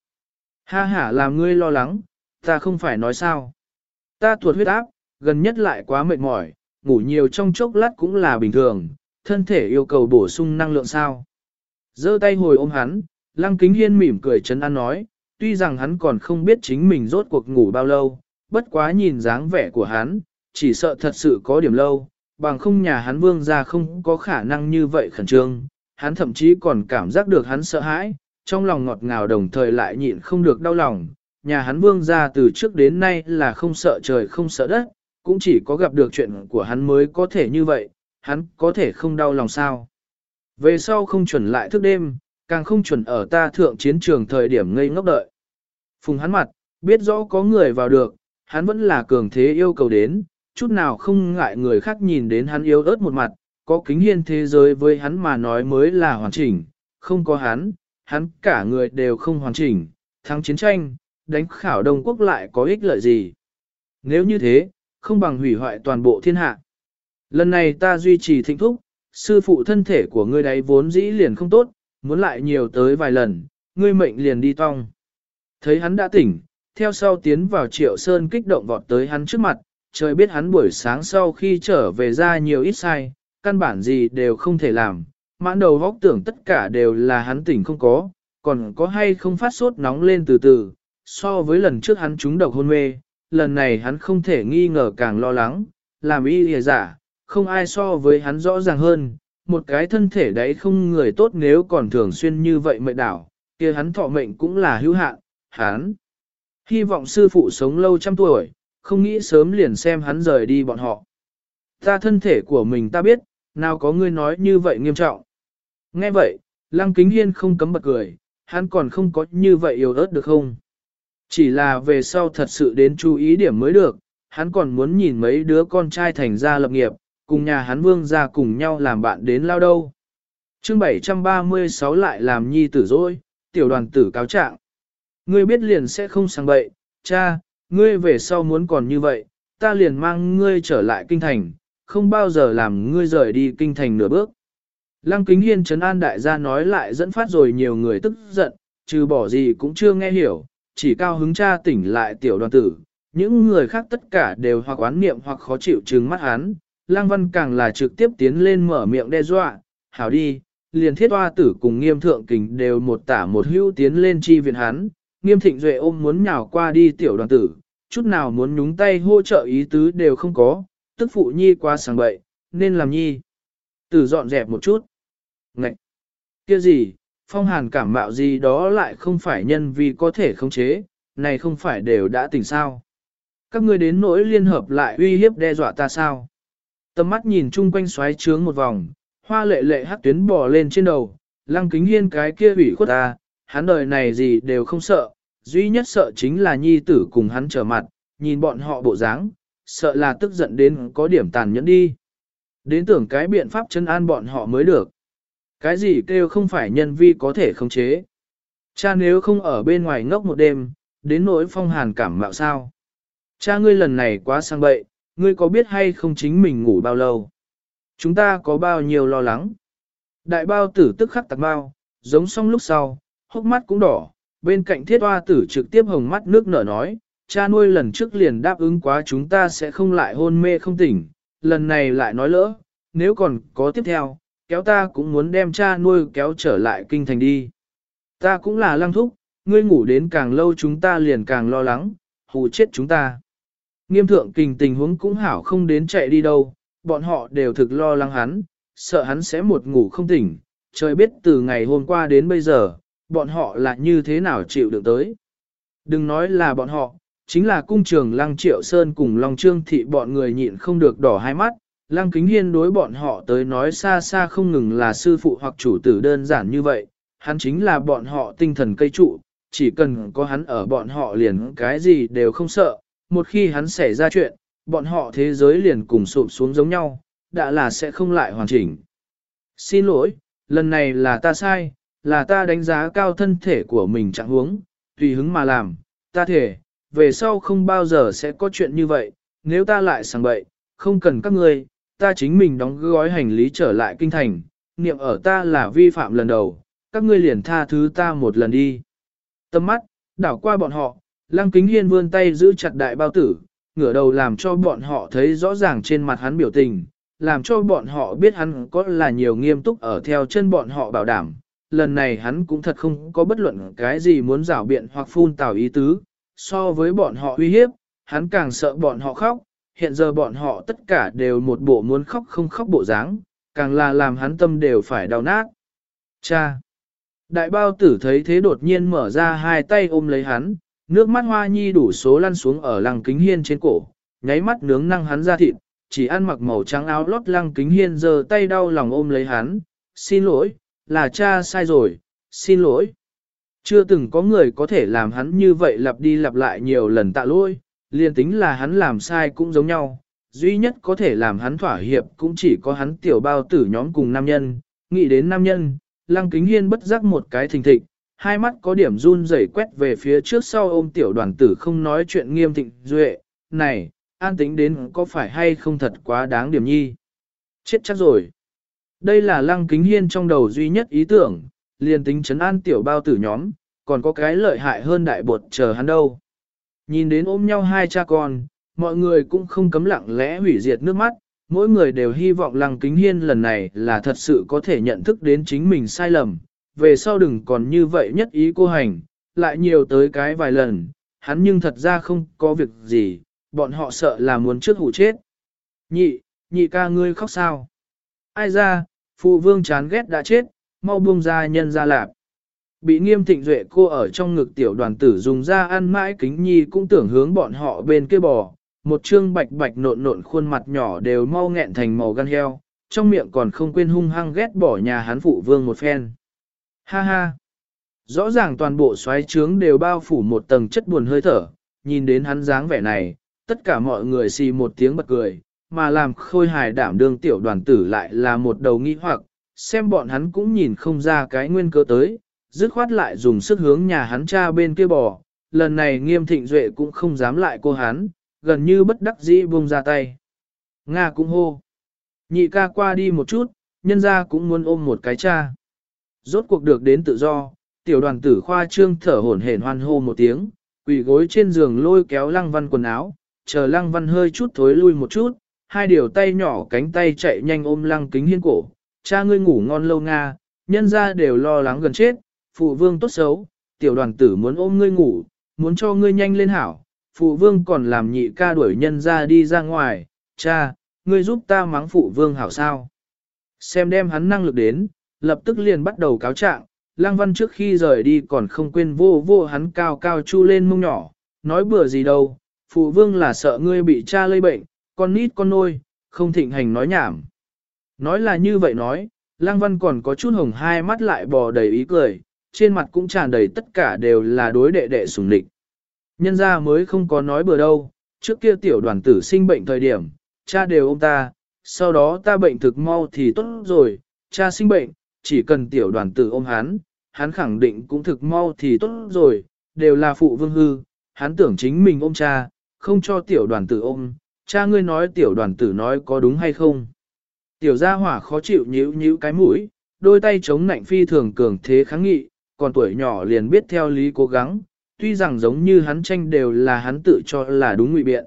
Ha ha làm ngươi lo lắng, ta không phải nói sao. Ta tuột huyết áp, gần nhất lại quá mệt mỏi, ngủ nhiều trong chốc lát cũng là bình thường, thân thể yêu cầu bổ sung năng lượng sao. giơ tay hồi ôm hắn, lăng kính hiên mỉm cười chấn an nói, tuy rằng hắn còn không biết chính mình rốt cuộc ngủ bao lâu, bất quá nhìn dáng vẻ của hắn, chỉ sợ thật sự có điểm lâu, bằng không nhà hắn vương ra không có khả năng như vậy khẩn trương, hắn thậm chí còn cảm giác được hắn sợ hãi, trong lòng ngọt ngào đồng thời lại nhịn không được đau lòng, nhà hắn vương ra từ trước đến nay là không sợ trời không sợ đất, cũng chỉ có gặp được chuyện của hắn mới có thể như vậy, hắn có thể không đau lòng sao. Về sau không chuẩn lại thức đêm, càng không chuẩn ở ta thượng chiến trường thời điểm ngây ngốc đợi. Phùng hắn mặt, biết rõ có người vào được, hắn vẫn là cường thế yêu cầu đến, chút nào không ngại người khác nhìn đến hắn yếu ớt một mặt, có kính hiên thế giới với hắn mà nói mới là hoàn chỉnh, không có hắn, hắn cả người đều không hoàn chỉnh, thắng chiến tranh, đánh khảo Đông Quốc lại có ích lợi gì. Nếu như thế, không bằng hủy hoại toàn bộ thiên hạ. Lần này ta duy trì thịnh thúc, sư phụ thân thể của ngươi đấy vốn dĩ liền không tốt, muốn lại nhiều tới vài lần, ngươi mệnh liền đi tong. Thấy hắn đã tỉnh, theo sau tiến vào triệu sơn kích động vọt tới hắn trước mặt, trời biết hắn buổi sáng sau khi trở về ra nhiều ít sai, căn bản gì đều không thể làm, mãn đầu vóc tưởng tất cả đều là hắn tỉnh không có, còn có hay không phát sốt nóng lên từ từ, so với lần trước hắn trúng độc hôn mê, lần này hắn không thể nghi ngờ càng lo lắng, làm y lìa giả, không ai so với hắn rõ ràng hơn, một cái thân thể đấy không người tốt nếu còn thường xuyên như vậy mệnh đảo, kia hắn thọ mệnh cũng là hữu hạn, hắn. Hy vọng sư phụ sống lâu trăm tuổi, không nghĩ sớm liền xem hắn rời đi bọn họ. Ta thân thể của mình ta biết, nào có ngươi nói như vậy nghiêm trọng. Nghe vậy, Lăng Kính Hiên không cấm bật cười, hắn còn không có như vậy yếu ớt được không? Chỉ là về sau thật sự đến chú ý điểm mới được, hắn còn muốn nhìn mấy đứa con trai thành ra lập nghiệp, cùng nhà hắn vương ra cùng nhau làm bạn đến lao đâu. chương 736 lại làm nhi tử rồi, tiểu đoàn tử cáo trạng. Ngươi biết liền sẽ không sang bậy, cha, ngươi về sau muốn còn như vậy, ta liền mang ngươi trở lại kinh thành, không bao giờ làm ngươi rời đi kinh thành nửa bước. Lăng kính hiên trấn an đại gia nói lại dẫn phát rồi nhiều người tức giận, trừ bỏ gì cũng chưa nghe hiểu, chỉ cao hứng cha tỉnh lại tiểu đoàn tử. Những người khác tất cả đều hoặc oán niệm hoặc khó chịu trừng mắt hắn, Lăng Văn càng là trực tiếp tiến lên mở miệng đe dọa, hảo đi, liền thiết hoa tử cùng nghiêm thượng kình đều một tả một hữu tiến lên chi viện hắn, nghiêm thịnh duệ ôm muốn nhào qua đi tiểu đoàn tử, chút nào muốn nhúng tay hỗ trợ ý tứ đều không có, tức phụ nhi qua sáng bậy, nên làm nhi. Tử dọn dẹp một chút. Ngậy! kia gì, phong hàn cảm mạo gì đó lại không phải nhân vì có thể khống chế, này không phải đều đã tỉnh sao. Các ngươi đến nỗi liên hợp lại uy hiếp đe dọa ta sao. Tầm mắt nhìn chung quanh xoáy trướng một vòng, hoa lệ lệ hát tuyến bò lên trên đầu, lăng kính hiên cái kia ủy khuất ta, hắn đời này gì đều không sợ, duy nhất sợ chính là nhi tử cùng hắn trở mặt, nhìn bọn họ bộ dáng, sợ là tức giận đến có điểm tàn nhẫn đi. Đến tưởng cái biện pháp chân an bọn họ mới được. Cái gì kêu không phải nhân vi có thể khống chế. Cha nếu không ở bên ngoài ngốc một đêm, đến nỗi phong hàn cảm mạo sao. Cha ngươi lần này quá sang bậy, ngươi có biết hay không chính mình ngủ bao lâu? Chúng ta có bao nhiêu lo lắng? Đại bao tử tức khắc tạc bao, giống xong lúc sau, hốc mắt cũng đỏ, bên cạnh thiết hoa tử trực tiếp hồng mắt nước nở nói, cha nuôi lần trước liền đáp ứng quá chúng ta sẽ không lại hôn mê không tỉnh, lần này lại nói lỡ, nếu còn có tiếp theo, kéo ta cũng muốn đem cha nuôi kéo trở lại kinh thành đi. Ta cũng là lăng thúc, ngươi ngủ đến càng lâu chúng ta liền càng lo lắng, hù chết chúng ta. Nghiêm thượng kình tình huống cũng hảo không đến chạy đi đâu, bọn họ đều thực lo lắng hắn, sợ hắn sẽ một ngủ không tỉnh, trời biết từ ngày hôm qua đến bây giờ, bọn họ là như thế nào chịu được tới. Đừng nói là bọn họ, chính là cung trường Lăng Triệu Sơn cùng Long Trương Thị bọn người nhịn không được đỏ hai mắt, Lăng Kính Hiên đối bọn họ tới nói xa xa không ngừng là sư phụ hoặc chủ tử đơn giản như vậy, hắn chính là bọn họ tinh thần cây trụ, chỉ cần có hắn ở bọn họ liền cái gì đều không sợ, một khi hắn xảy ra chuyện, bọn họ thế giới liền cùng sụp xuống giống nhau, đã là sẽ không lại hoàn chỉnh. Xin lỗi, lần này là ta sai, là ta đánh giá cao thân thể của mình chẳng huống, tùy hứng mà làm, ta thể, về sau không bao giờ sẽ có chuyện như vậy, nếu ta lại sang bậy, không cần các ngươi, ta chính mình đóng gói hành lý trở lại kinh thành, niệm ở ta là vi phạm lần đầu, các ngươi liền tha thứ ta một lần đi. Tâm mắt, đảo qua bọn họ, lăng kính hiên vươn tay giữ chặt đại bao tử, ngửa đầu làm cho bọn họ thấy rõ ràng trên mặt hắn biểu tình, làm cho bọn họ biết hắn có là nhiều nghiêm túc ở theo chân bọn họ bảo đảm. Lần này hắn cũng thật không có bất luận cái gì muốn rảo biện hoặc phun tào ý tứ, so với bọn họ uy hiếp, hắn càng sợ bọn họ khóc, hiện giờ bọn họ tất cả đều một bộ muốn khóc không khóc bộ dáng, càng là làm hắn tâm đều phải đau nát. Cha! Đại bao tử thấy thế đột nhiên mở ra hai tay ôm lấy hắn, nước mắt hoa nhi đủ số lăn xuống ở lăng kính hiên trên cổ, nháy mắt nướng năng hắn ra thịt, chỉ ăn mặc màu trắng áo lót lăng kính hiên giờ tay đau lòng ôm lấy hắn, xin lỗi, là cha sai rồi, xin lỗi. Chưa từng có người có thể làm hắn như vậy lặp đi lặp lại nhiều lần tạ lỗi, liền tính là hắn làm sai cũng giống nhau, duy nhất có thể làm hắn thỏa hiệp cũng chỉ có hắn tiểu bao tử nhóm cùng nam nhân, nghĩ đến nam nhân, lăng kính hiên bất giác một cái thình thịch, hai mắt có điểm run rẩy quét về phía trước sau ôm tiểu đoàn tử không nói chuyện nghiêm thịnh duệ, này, an tính đến có phải hay không thật quá đáng điểm nhi. Chết chắc rồi. Đây là lăng kính hiên trong đầu duy nhất ý tưởng, liền tính chấn an tiểu bao tử nhóm, còn có cái lợi hại hơn đại bột chờ hắn đâu. Nhìn đến ôm nhau hai cha con, mọi người cũng không cấm lặng lẽ hủy diệt nước mắt, mỗi người đều hy vọng lăng kính hiên lần này là thật sự có thể nhận thức đến chính mình sai lầm, về sau đừng còn như vậy nhất ý cô hành, lại nhiều tới cái vài lần, hắn nhưng thật ra không có việc gì, bọn họ sợ là muốn trước hủ chết. Nhị, nhị ca ngươi khóc sao? Ai ra, phụ vương chán ghét đã chết, mau buông ra nhân ra lạp. Bị nghiêm thịnh duệ cô ở trong ngực tiểu đoàn tử dùng ra ăn mãi kính nhi cũng tưởng hướng bọn họ bên kia bò, một trương bạch bạch nộn nộn khuôn mặt nhỏ đều mau nghẹn thành màu gan heo, trong miệng còn không quên hung hăng ghét bỏ nhà hắn phụ vương một phen. Ha ha! Rõ ràng toàn bộ xoáy trướng đều bao phủ một tầng chất buồn hơi thở, nhìn đến hắn dáng vẻ này, tất cả mọi người xì một tiếng bật cười, mà làm khôi hài đảm đương tiểu đoàn tử lại là một đầu nghi hoặc, xem bọn hắn cũng nhìn không ra cái nguyên cơ tới, dứt khoát lại dùng sức hướng nhà hắn cha bên kia bò, lần này nghiêm thịnh duệ cũng không dám lại cô hắn, gần như bất đắc dĩ buông ra tay. Nga cũng hô. Nhị ca qua đi một chút, nhân ra cũng muốn ôm một cái cha. Rốt cuộc được đến tự do, tiểu đoàn tử khoa trương thở hổn hển hoan hô một tiếng, quỳ gối trên giường lôi kéo lăng văn quần áo, chờ lăng văn hơi chút thối lui một chút, hai điều tay nhỏ cánh tay chạy nhanh ôm lăng kính hiên cổ. Cha ngươi ngủ ngon lâu Nga, nhân ra đều lo lắng gần chết, phụ vương tốt xấu, tiểu đoàn tử muốn ôm ngươi ngủ, muốn cho ngươi nhanh lên hảo, phụ vương còn làm nhị ca đuổi nhân ra đi ra ngoài, cha, ngươi giúp ta mắng phụ vương hảo sao. Xem đem hắn năng lực đến, lập tức liền bắt đầu cáo trạng, Lang Văn trước khi rời đi còn không quên vô vô hắn cao cao chu lên mông nhỏ, nói bừa gì đâu, phụ vương là sợ ngươi bị cha lây bệnh, con nít con nôi, không thịnh hành nói nhảm. Nói là như vậy nói, Lang Văn còn có chút hồng hai mắt lại bò đầy ý cười, trên mặt cũng tràn đầy tất cả đều là đối đệ đệ sùng địch. Nhân ra mới không có nói bừa đâu, trước kia tiểu đoàn tử sinh bệnh thời điểm, cha đều ôm ta, sau đó ta bệnh thực mau thì tốt rồi, cha sinh bệnh, chỉ cần tiểu đoàn tử ôm hắn, hắn khẳng định cũng thực mau thì tốt rồi, đều là phụ vương hư, hắn tưởng chính mình ôm cha, không cho tiểu đoàn tử ôm, cha ngươi nói tiểu đoàn tử nói có đúng hay không. Tiểu gia hỏa khó chịu nhíu nhíu cái mũi, đôi tay chống nạnh phi thường cường thế kháng nghị, còn tuổi nhỏ liền biết theo lý cố gắng, tuy rằng giống như hắn tranh đều là hắn tự cho là đúng ngụy biện.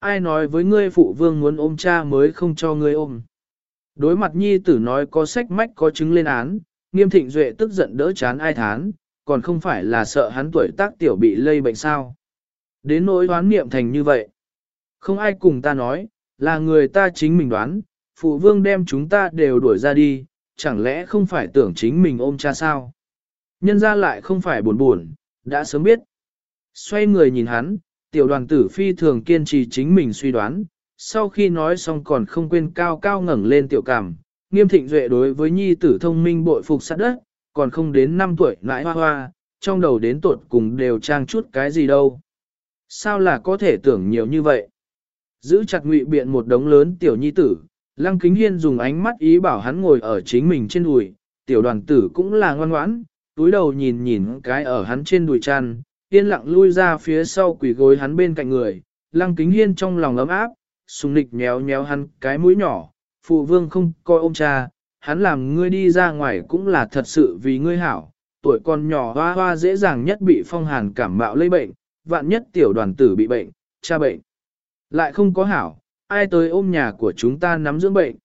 Ai nói với ngươi phụ vương muốn ôm cha mới không cho ngươi ôm. Đối mặt nhi tử nói có sách mách có chứng lên án, nghiêm thịnh duệ tức giận đỡ chán ai thán, còn không phải là sợ hắn tuổi tác tiểu bị lây bệnh sao. Đến nỗi đoán niệm thành như vậy. Không ai cùng ta nói, là người ta chính mình đoán, phụ vương đem chúng ta đều đuổi ra đi, chẳng lẽ không phải tưởng chính mình ôm cha sao. Nhân ra lại không phải buồn buồn, đã sớm biết. Xoay người nhìn hắn, tiểu đoàn tử phi thường kiên trì chính mình suy đoán, sau khi nói xong còn không quên cao cao ngẩng lên tiểu cảm, nghiêm thịnh duệ đối với nhi tử thông minh bội phục sát đất, còn không đến 5 tuổi nãi hoa hoa, trong đầu đến tuột cùng đều trang chút cái gì đâu. Sao là có thể tưởng nhiều như vậy? Giữ chặt ngụy biện một đống lớn tiểu nhi tử, lăng kính hiên dùng ánh mắt ý bảo hắn ngồi ở chính mình trên đùi, tiểu đoàn tử cũng là ngoan ngoãn, túi đầu nhìn nhìn cái ở hắn trên đùi chăn, yên lặng lui ra phía sau quỷ gối hắn bên cạnh người, lăng kính hiên trong lòng ấm áp, sùng nịch nhéo nhéo hắn cái mũi nhỏ, phụ vương không coi ôm cha, hắn làm ngươi đi ra ngoài cũng là thật sự vì ngươi hảo, tuổi còn nhỏ hoa hoa dễ dàng nhất bị phong hàn cảm mạo lây bệnh, vạn nhất tiểu đoàn tử bị bệnh, cha bệnh. Lại không có hảo, ai tới ôm nhà của chúng ta nắm dưỡng bệnh.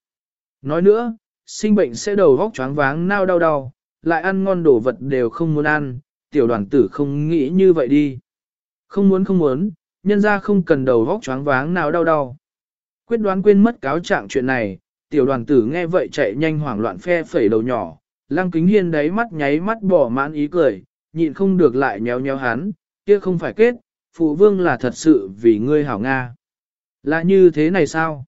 Nói nữa, sinh bệnh sẽ đầu góc choáng váng nao đau đau, lại ăn ngon đồ vật đều không muốn ăn, tiểu đoàn tử không nghĩ như vậy đi. Không muốn không muốn, nhân ra không cần đầu vóc choáng váng nào đau đau. Quyết đoán quên mất cáo trạng chuyện này, tiểu đoàn tử nghe vậy chạy nhanh hoảng loạn phe phẩy đầu nhỏ, lăng kính hiên đáy mắt nháy mắt bỏ mãn ý cười, nhịn không được lại nhéo nhéo hắn, kia không phải kết, phụ vương là thật sự vì ngươi hảo Nga. Là như thế này sao?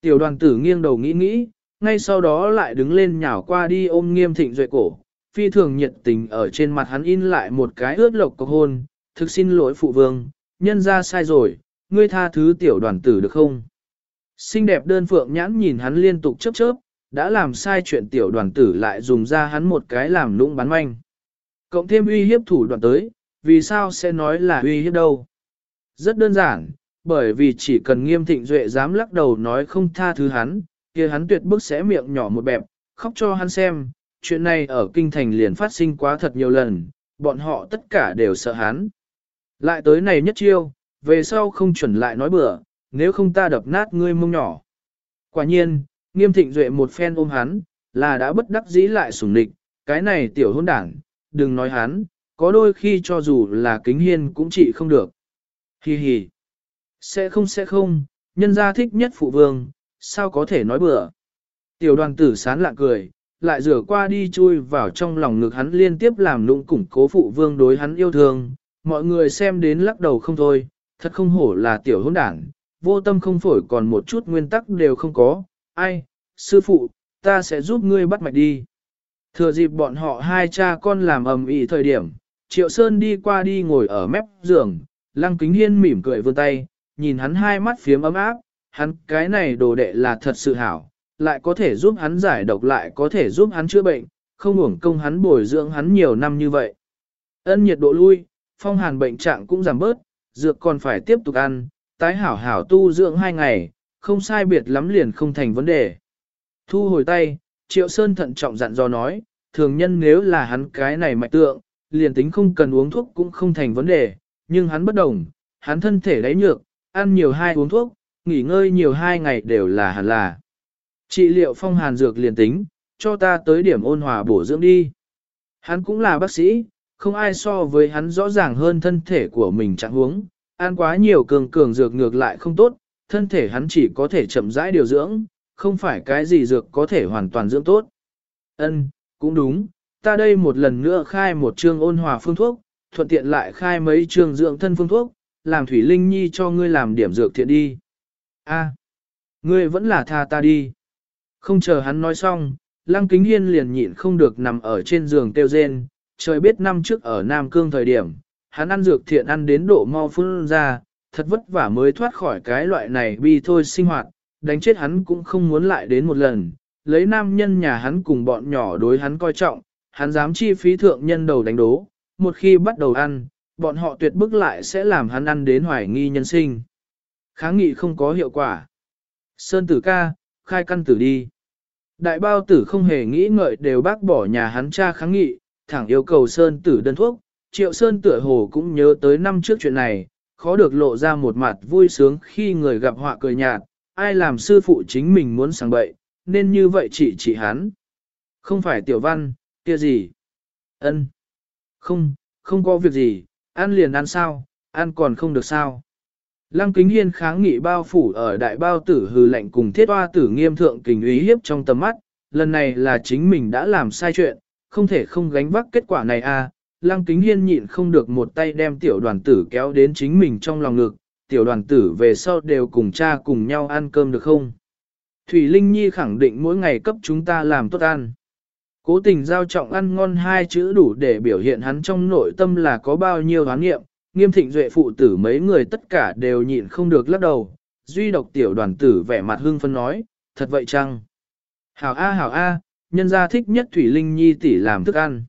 Tiểu đoàn tử nghiêng đầu nghĩ nghĩ, ngay sau đó lại đứng lên nhào qua đi ôm nghiêm thịnh duệ cổ, phi thường nhiệt tình ở trên mặt hắn in lại một cái ướt lộc cọc hôn, thực xin lỗi phụ vương, nhân ra sai rồi, ngươi tha thứ tiểu đoàn tử được không? Xinh đẹp đơn phượng nhãn nhìn hắn liên tục chớp chớp, đã làm sai chuyện tiểu đoàn tử lại dùng ra hắn một cái làm lũng bán manh. Cộng thêm uy hiếp thủ đoàn tới, vì sao sẽ nói là uy hiếp đâu? Rất đơn giản, bởi vì chỉ cần nghiêm thịnh duệ dám lắc đầu nói không tha thứ hắn, kia hắn tuyệt bức sẽ miệng nhỏ một bẹp, khóc cho hắn xem, chuyện này ở kinh thành liền phát sinh quá thật nhiều lần, bọn họ tất cả đều sợ hắn. Lại tới này nhất chiêu, về sau không chuẩn lại nói bừa, nếu không ta đập nát ngươi mông nhỏ. Quả nhiên, nghiêm thịnh duệ một phen ôm hắn, là đã bất đắc dĩ lại sủng địch, cái này tiểu hôn đảng, đừng nói hắn, có đôi khi cho dù là kính hiên cũng chỉ không được. Hi hi. Sẽ không sẽ không, nhân gia thích nhất phụ vương, sao có thể nói bừa. Tiểu đoàn tử sán lạ cười, lại rửa qua đi chui vào trong lòng ngực hắn liên tiếp làm lũng củng cố phụ vương đối hắn yêu thương, mọi người xem đến lắc đầu không thôi, thật không hổ là tiểu hôn đảng, vô tâm không phổi còn một chút nguyên tắc đều không có, ai, sư phụ, ta sẽ giúp ngươi bắt mạch đi. Thừa dịp bọn họ hai cha con làm ầm ĩ thời điểm, Triệu Sơn đi qua đi ngồi ở mép giường, Lăng Kính Hiên mỉm cười vươn tay, nhìn hắn hai mắt phiếm ấm áp, hắn cái này đồ đệ là thật sự hảo, lại có thể giúp hắn giải độc lại có thể giúp hắn chữa bệnh, không uổng công hắn bồi dưỡng hắn nhiều năm như vậy. Ân nhiệt độ lui, phong hàn bệnh trạng cũng giảm bớt, dược còn phải tiếp tục ăn, tái hảo hảo tu dưỡng hai ngày, không sai biệt lắm liền không thành vấn đề. Thu hồi tay, Triệu Sơn thận trọng dặn dò nói, thường nhân nếu là hắn cái này mạch tượng, liền tính không cần uống thuốc cũng không thành vấn đề, nhưng hắn bất đồng, hắn thân thể đáy nhược, ăn nhiều hai uống thuốc, nghỉ ngơi nhiều hai ngày đều là hẳn là. Trị liệu phong hàn dược liền tính, cho ta tới điểm ôn hòa bổ dưỡng đi. Hắn cũng là bác sĩ, không ai so với hắn rõ ràng hơn thân thể của mình chẳng huống, ăn quá nhiều cường cường dược ngược lại không tốt, thân thể hắn chỉ có thể chậm rãi điều dưỡng, không phải cái gì dược có thể hoàn toàn dưỡng tốt. Ân, cũng đúng, ta đây một lần nữa khai một chương ôn hòa phương thuốc, thuận tiện lại khai mấy chương dưỡng thân phương thuốc, làm Thủy Linh Nhi cho ngươi làm điểm dược thiện đi. A, ngươi vẫn là tha ta đi. Không chờ hắn nói xong, Lăng Kính Hiên liền nhịn không được nằm ở trên giường tiêu rên, trời biết năm trước ở Nam Cương thời điểm, hắn ăn dược thiện ăn đến độ mau phun ra, thật vất vả mới thoát khỏi cái loại này bi thôi sinh hoạt, đánh chết hắn cũng không muốn lại đến một lần, lấy nam nhân nhà hắn cùng bọn nhỏ đối hắn coi trọng, hắn dám chi phí thượng nhân đầu đánh đố, một khi bắt đầu ăn, bọn họ tuyệt bức lại sẽ làm hắn ăn đến hoài nghi nhân sinh. Kháng nghị không có hiệu quả. Sơn tử ca, khai căn tử đi. Đại bao tử không hề nghĩ ngợi đều bác bỏ nhà hắn cha kháng nghị, thẳng yêu cầu Sơn tử đơn thuốc. Triệu Sơn tựa hồ cũng nhớ tới năm trước chuyện này, khó được lộ ra một mặt vui sướng khi người gặp họa cười nhạt, ai làm sư phụ chính mình muốn sang bậy, nên như vậy chỉ chỉ hắn. Không phải tiểu văn, kia gì? ân Không, không có việc gì, ăn liền ăn sao, ăn còn không được sao. Lăng kính hiên kháng nghị bao phủ ở đại bao tử hư lệnh cùng thiết hoa tử nghiêm thượng kình ý hiếp trong tầm mắt, lần này là chính mình đã làm sai chuyện, không thể không gánh vác kết quả này à. Lăng kính hiên nhịn không được một tay đem tiểu đoàn tử kéo đến chính mình trong lòng ngực, tiểu đoàn tử về sau đều cùng cha cùng nhau ăn cơm được không? Thủy Linh Nhi khẳng định mỗi ngày cấp chúng ta làm tốt ăn. Cố tình giao trọng ăn ngon hai chữ đủ để biểu hiện hắn trong nội tâm là có bao nhiêu hoán nghiệm, nghiêm thịnh duệ phụ tử mấy người tất cả đều nhịn không được lắc đầu, duy độc tiểu đoàn tử vẻ mặt hưng phân nói, thật vậy chăng? Hảo A hảo A, nhân gia thích nhất Thủy Linh Nhi tỷ làm thức ăn.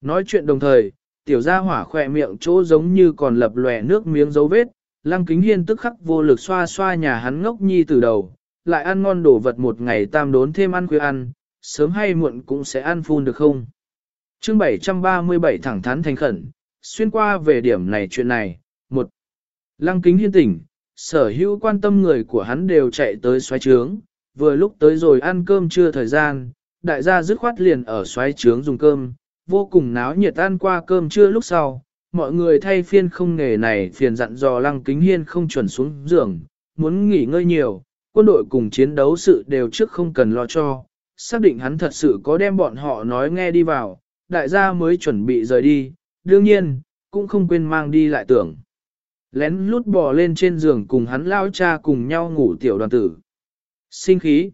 Nói chuyện đồng thời, tiểu gia hỏa khỏe miệng chỗ giống như còn lập lòe nước miếng dấu vết, lăng kính hiên tức khắc vô lực xoa xoa nhà hắn ngốc nhi từ đầu, lại ăn ngon đồ vật một ngày tam đốn thêm ăn khuya ăn, sớm hay muộn cũng sẽ ăn phun được không? chương 737 thẳng thắn thành khẩn, xuyên qua về điểm này chuyện này, một Lăng kính hiên tỉnh, sở hữu quan tâm người của hắn đều chạy tới xoáy trướng, vừa lúc tới rồi ăn cơm trưa thời gian, đại gia dứt khoát liền ở xoáy trướng dùng cơm, vô cùng náo nhiệt ăn qua cơm trưa lúc sau, mọi người thay phiên không nghề này phiền dặn dò lăng kính hiên không chuẩn xuống giường, muốn nghỉ ngơi nhiều, quân đội cùng chiến đấu sự đều trước không cần lo cho, xác định hắn thật sự có đem bọn họ nói nghe đi vào, đại gia mới chuẩn bị rời đi, đương nhiên, cũng không quên mang đi lại tưởng. Lén lút bò lên trên giường cùng hắn lao cha cùng nhau ngủ tiểu đoàn tử. Sinh khí.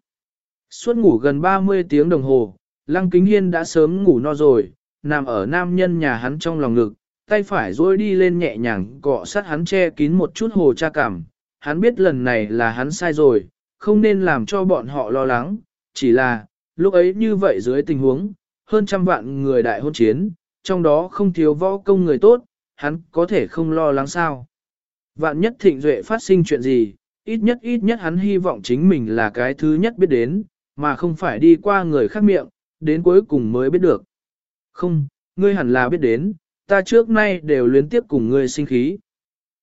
Suốt ngủ gần 30 tiếng đồng hồ, Lăng Kính Hiên đã sớm ngủ no rồi, nằm ở nam nhân nhà hắn trong lòng ngực, tay phải duỗi đi lên nhẹ nhàng cọ sát hắn che kín một chút hồ cha cảm. Hắn biết lần này là hắn sai rồi, không nên làm cho bọn họ lo lắng, chỉ là, lúc ấy như vậy dưới tình huống, hơn trăm vạn người đại hôn chiến, trong đó không thiếu võ công người tốt, hắn có thể không lo lắng sao. Vạn nhất thịnh duệ phát sinh chuyện gì, ít nhất ít nhất hắn hy vọng chính mình là cái thứ nhất biết đến, mà không phải đi qua người khác miệng, đến cuối cùng mới biết được. Không, ngươi hẳn là biết đến, ta trước nay đều luyến tiếp cùng ngươi sinh khí.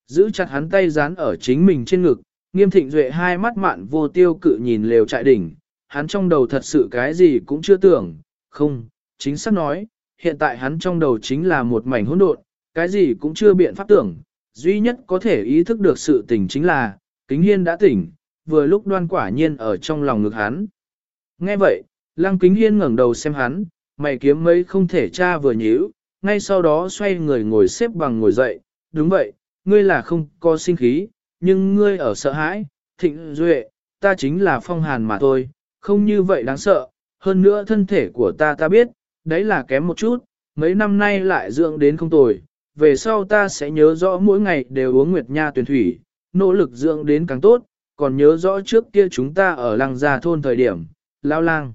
Giữ chặt hắn tay dán ở chính mình trên ngực, nghiêm thịnh duệ hai mắt mạn vô tiêu cự nhìn lều trại đỉnh, hắn trong đầu thật sự cái gì cũng chưa tưởng, không, chính xác nói, hiện tại hắn trong đầu chính là một mảnh hỗn độn, cái gì cũng chưa biện pháp tưởng, duy nhất có thể ý thức được sự tình chính là, kính hiên đã tỉnh, vừa lúc đoan quả nhiên ở trong lòng ngực hắn. Nghe vậy, lăng kính hiên ngẩng đầu xem hắn, mày kiếm mấy không thể tra vừa nhíu, ngay sau đó xoay người ngồi xếp bằng ngồi dậy, đúng vậy, ngươi là không có sinh khí, nhưng ngươi ở sợ hãi, thịnh duệ, ta chính là phong hàn mà thôi, không như vậy đáng sợ, hơn nữa thân thể của ta ta biết, đấy là kém một chút, mấy năm nay lại dưỡng đến không tồi, về sau ta sẽ nhớ rõ mỗi ngày đều uống nguyệt nha tuyển thủy, nỗ lực dưỡng đến càng tốt, còn nhớ rõ trước kia chúng ta ở làng gia thôn thời điểm, lao lang.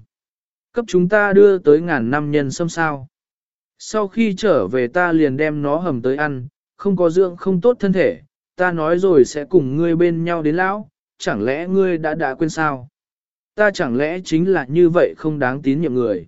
Cấp chúng ta đưa tới ngàn năm nhân xâm sao. Sau khi trở về ta liền đem nó hầm tới ăn, không có dưỡng không tốt thân thể, ta nói rồi sẽ cùng ngươi bên nhau đến lão, chẳng lẽ ngươi đã đã quên sao? Ta chẳng lẽ chính là như vậy không đáng tín nhiệm người?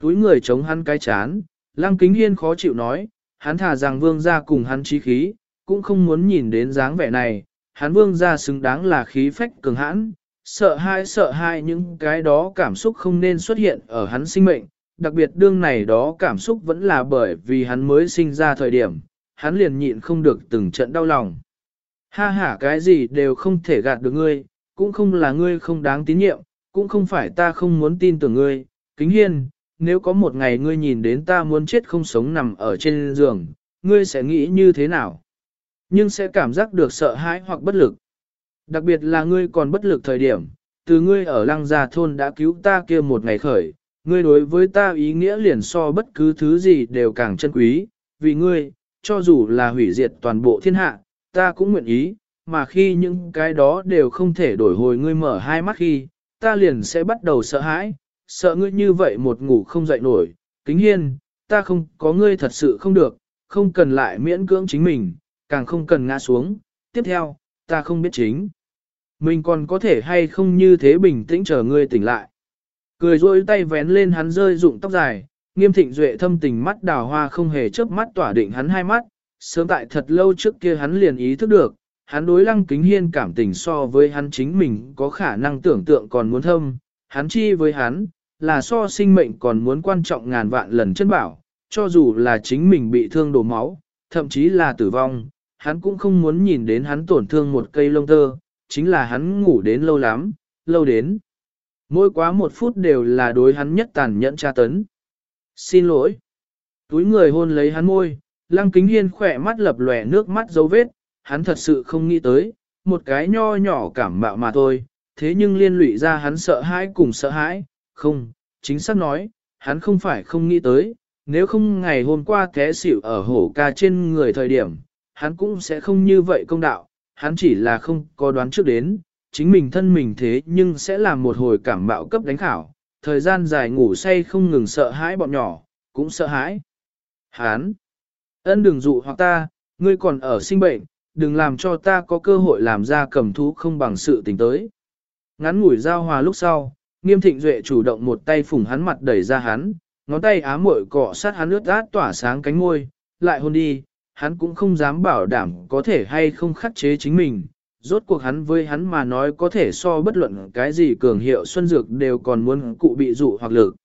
Túi người chống hắn cái chán, lăng kính hiên khó chịu nói, hắn thả rằng vương gia cùng hắn trí khí, cũng không muốn nhìn đến dáng vẻ này, hắn vương gia xứng đáng là khí phách cường hãn, sợ hai sợ hai những cái đó cảm xúc không nên xuất hiện ở hắn sinh mệnh, đặc biệt đương này đó cảm xúc vẫn là bởi vì hắn mới sinh ra thời điểm, hắn liền nhịn không được từng trận đau lòng. Ha ha cái gì đều không thể gạt được ngươi, cũng không là ngươi không đáng tín nhiệm, cũng không phải ta không muốn tin tưởng ngươi, kính hiên, nếu có một ngày ngươi nhìn đến ta muốn chết không sống nằm ở trên giường, ngươi sẽ nghĩ như thế nào? Nhưng sẽ cảm giác được sợ hãi hoặc bất lực. Đặc biệt là ngươi còn bất lực thời điểm, từ ngươi ở lăng gia thôn đã cứu ta kia một ngày khởi, ngươi đối với ta ý nghĩa liền so bất cứ thứ gì đều càng chân quý, vì ngươi, cho dù là hủy diệt toàn bộ thiên hạ, ta cũng nguyện ý, mà khi những cái đó đều không thể đổi hồi ngươi mở hai mắt khi, ta liền sẽ bắt đầu sợ hãi, sợ ngươi như vậy một ngủ không dậy nổi, kính hiên, ta không có ngươi thật sự không được, không cần lại miễn cưỡng chính mình, càng không cần ngã xuống, tiếp theo, ta không biết chính. Mình còn có thể hay không như thế bình tĩnh chờ ngươi tỉnh lại. Cười rôi tay vén lên hắn rơi rụng tóc dài, nghiêm thịnh duệ thâm tình mắt đào hoa không hề chớp mắt tỏa định hắn hai mắt, sớm tại thật lâu trước kia hắn liền ý thức được, hắn đối lăng kính hiên cảm tình so với hắn chính mình có khả năng tưởng tượng còn muốn thâm, hắn chi với hắn, là so sinh mệnh còn muốn quan trọng ngàn vạn lần chân bảo, cho dù là chính mình bị thương đổ máu, thậm chí là tử vong, hắn cũng không muốn nhìn đến hắn tổn thương một cây lông tơ, chính là hắn ngủ đến lâu lắm, lâu đến. Mỗi quá một phút đều là đối hắn nhất tàn nhẫn tra tấn. Xin lỗi. Túi người hôn lấy hắn môi, lăng kính hiên khỏe mắt lập lòe nước mắt dấu vết, hắn thật sự không nghĩ tới, một cái nho nhỏ cảm mạo mà thôi, thế nhưng liên lụy ra hắn sợ hãi cùng sợ hãi, không, chính xác nói, hắn không phải không nghĩ tới, nếu không ngày hôm qua té xỉu ở hổ ca trên người thời điểm, hắn cũng sẽ không như vậy công đạo, hắn chỉ là không có đoán trước đến, chính mình thân mình thế nhưng sẽ làm một hồi cảm bạo cấp đánh khảo, thời gian dài ngủ say không ngừng sợ hãi bọn nhỏ, cũng sợ hãi. Hắn, ân đừng dụ hoặc ta, ngươi còn ở sinh bệnh, đừng làm cho ta có cơ hội làm ra cầm thú không bằng sự tình tới. Ngắn ngủi giao hòa lúc sau, nghiêm thịnh duệ chủ động một tay phủng hắn mặt đẩy ra hắn, ngón tay ám muội cọ sát hắn ướt át tỏa sáng cánh môi, lại hôn đi, hắn cũng không dám bảo đảm có thể hay không khắc chế chính mình. Rốt cuộc hắn với hắn mà nói có thể so bất luận cái gì cường hiệu xuân dược đều còn muốn cụ bị dụ hoặc lực.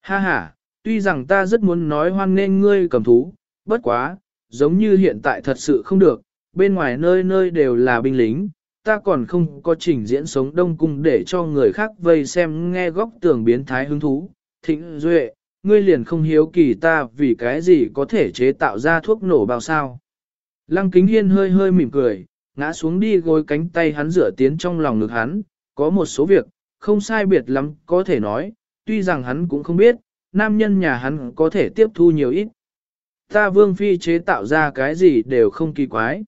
Ha ha, tuy rằng ta rất muốn nói hoan nên ngươi cầm thú, bất quá, giống như hiện tại thật sự không được, bên ngoài nơi nơi đều là binh lính, ta còn không có trình diễn sống đông cung để cho người khác vây xem nghe góc tường biến thái hứng thú. Thịnh Duệ, ngươi liền không hiếu kỳ ta vì cái gì có thể chế tạo ra thuốc nổ bao sao. Lăng kính hiên hơi hơi mỉm cười, ngã xuống đi gối cánh tay hắn rửa tiến trong lòng ngực hắn, có một số việc, không sai biệt lắm có thể nói, tuy rằng hắn cũng không biết, nam nhân nhà hắn có thể tiếp thu nhiều ít. Ta vương phi chế tạo ra cái gì đều không kỳ quái.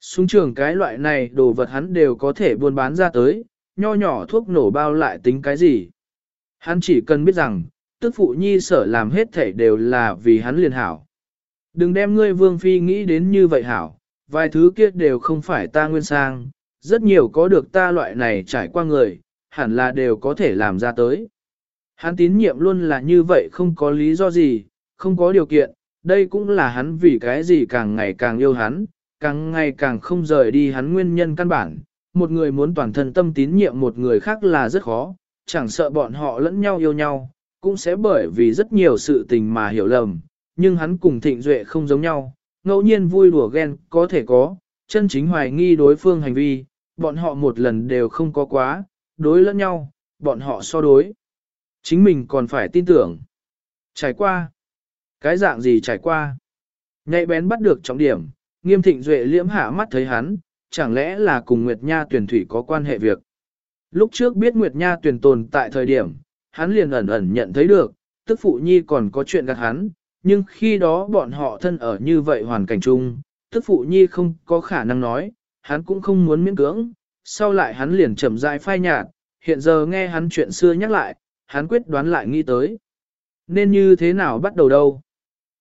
Súng trường cái loại này đồ vật hắn đều có thể buôn bán ra tới, nho nhỏ thuốc nổ bao lại tính cái gì. Hắn chỉ cần biết rằng, tức phụ nhi sở làm hết thể đều là vì hắn liền hảo. Đừng đem ngươi vương phi nghĩ đến như vậy hảo, vài thứ kia đều không phải ta nguyên sang, rất nhiều có được ta loại này trải qua người, hẳn là đều có thể làm ra tới. Hắn tín nhiệm luôn là như vậy không có lý do gì, không có điều kiện, đây cũng là hắn vì cái gì càng ngày càng yêu hắn, càng ngày càng không rời đi hắn nguyên nhân căn bản. Một người muốn toàn thân tâm tín nhiệm một người khác là rất khó, chẳng sợ bọn họ lẫn nhau yêu nhau, cũng sẽ bởi vì rất nhiều sự tình mà hiểu lầm, nhưng hắn cùng thịnh duệ không giống nhau, ngẫu nhiên vui đùa ghen có thể có, chân chính hoài nghi đối phương hành vi, bọn họ một lần đều không có quá, đối lẫn nhau, bọn họ so đối. Chính mình còn phải tin tưởng. Trải qua. Cái dạng gì trải qua? Nhạy bén bắt được trọng điểm, nghiêm thịnh duệ liễm hạ mắt thấy hắn, chẳng lẽ là cùng Nguyệt Nha tuyển thủy có quan hệ việc. Lúc trước biết Nguyệt Nha tuyển tồn tại thời điểm, hắn liền ẩn ẩn nhận thấy được, tức phụ nhi còn có chuyện gạt hắn, nhưng khi đó bọn họ thân ở như vậy hoàn cảnh chung, tức phụ nhi không có khả năng nói, hắn cũng không muốn miễn cưỡng, sau lại hắn liền chậm rãi phai nhạt, hiện giờ nghe hắn chuyện xưa nhắc lại, hắn quyết đoán lại nghĩ tới. Nên như thế nào bắt đầu đâu?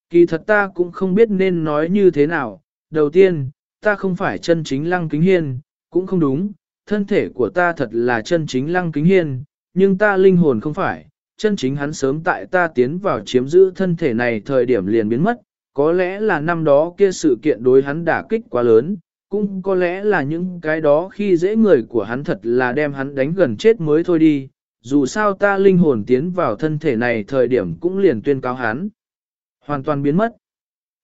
Kỳ thật ta cũng không biết nên nói như thế nào, đầu tiên, ta không phải chân chính lăng kính hiên, cũng không đúng, thân thể của ta thật là chân chính lăng kính hiên, nhưng ta linh hồn không phải, chân chính hắn sớm tại ta tiến vào chiếm giữ thân thể này thời điểm liền biến mất, có lẽ là năm đó kia sự kiện đối hắn đả kích quá lớn, cũng có lẽ là những cái đó khi dễ người của hắn thật là đem hắn đánh gần chết mới thôi đi, dù sao ta linh hồn tiến vào thân thể này thời điểm cũng liền tuyên cáo hắn. Hoàn toàn biến mất.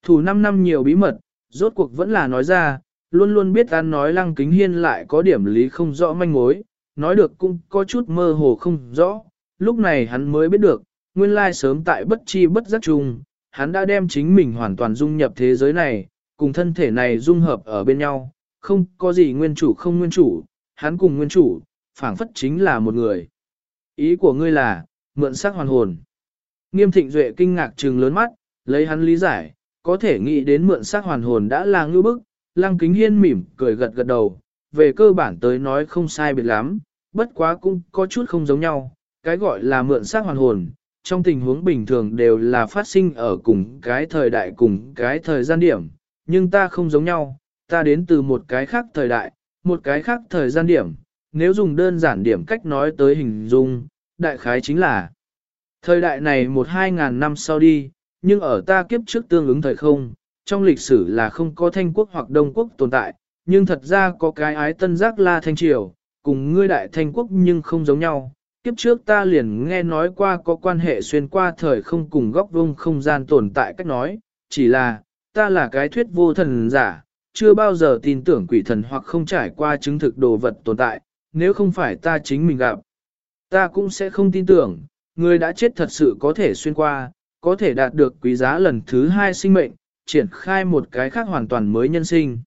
Thủ 5 năm nhiều bí mật, rốt cuộc vẫn là nói ra, luôn luôn biết ăn nói lăng kính hiên lại có điểm lý không rõ manh mối, nói được cũng có chút mơ hồ không rõ, lúc này hắn mới biết được, nguyên lai sớm tại bất chi bất giác chung, hắn đã đem chính mình hoàn toàn dung nhập thế giới này, cùng thân thể này dung hợp ở bên nhau, không có gì nguyên chủ không nguyên chủ, hắn cùng nguyên chủ, phảng phất chính là một người. Ý của ngươi là, mượn sắc hoàn hồn. Nghiêm thịnh duệ kinh ngạc trừng lớn mắt, lấy hắn lý giải, có thể nghĩ đến mượn xác hoàn hồn đã là ngư bức, lăng kính hiên mỉm, cười gật gật đầu, về cơ bản tới nói không sai biệt lắm, bất quá cũng có chút không giống nhau, cái gọi là mượn xác hoàn hồn, trong tình huống bình thường đều là phát sinh ở cùng cái thời đại cùng cái thời gian điểm, nhưng ta không giống nhau, ta đến từ một cái khác thời đại, một cái khác thời gian điểm, nếu dùng đơn giản điểm cách nói tới hình dung, đại khái chính là thời đại này một hai ngàn năm sau đi, nhưng ở ta kiếp trước tương ứng thời không, trong lịch sử là không có thanh quốc hoặc đông quốc tồn tại, nhưng thật ra có cái ái tân giác la thanh triều, cùng ngươi đại thanh quốc nhưng không giống nhau. Kiếp trước ta liền nghe nói qua có quan hệ xuyên qua thời không cùng góc vông không gian tồn tại cách nói, chỉ là, ta là cái thuyết vô thần giả, chưa bao giờ tin tưởng quỷ thần hoặc không trải qua chứng thực đồ vật tồn tại, nếu không phải ta chính mình gặp. Ta cũng sẽ không tin tưởng, người đã chết thật sự có thể xuyên qua, có thể đạt được quý giá lần thứ hai sinh mệnh, triển khai một cái khác hoàn toàn mới nhân sinh.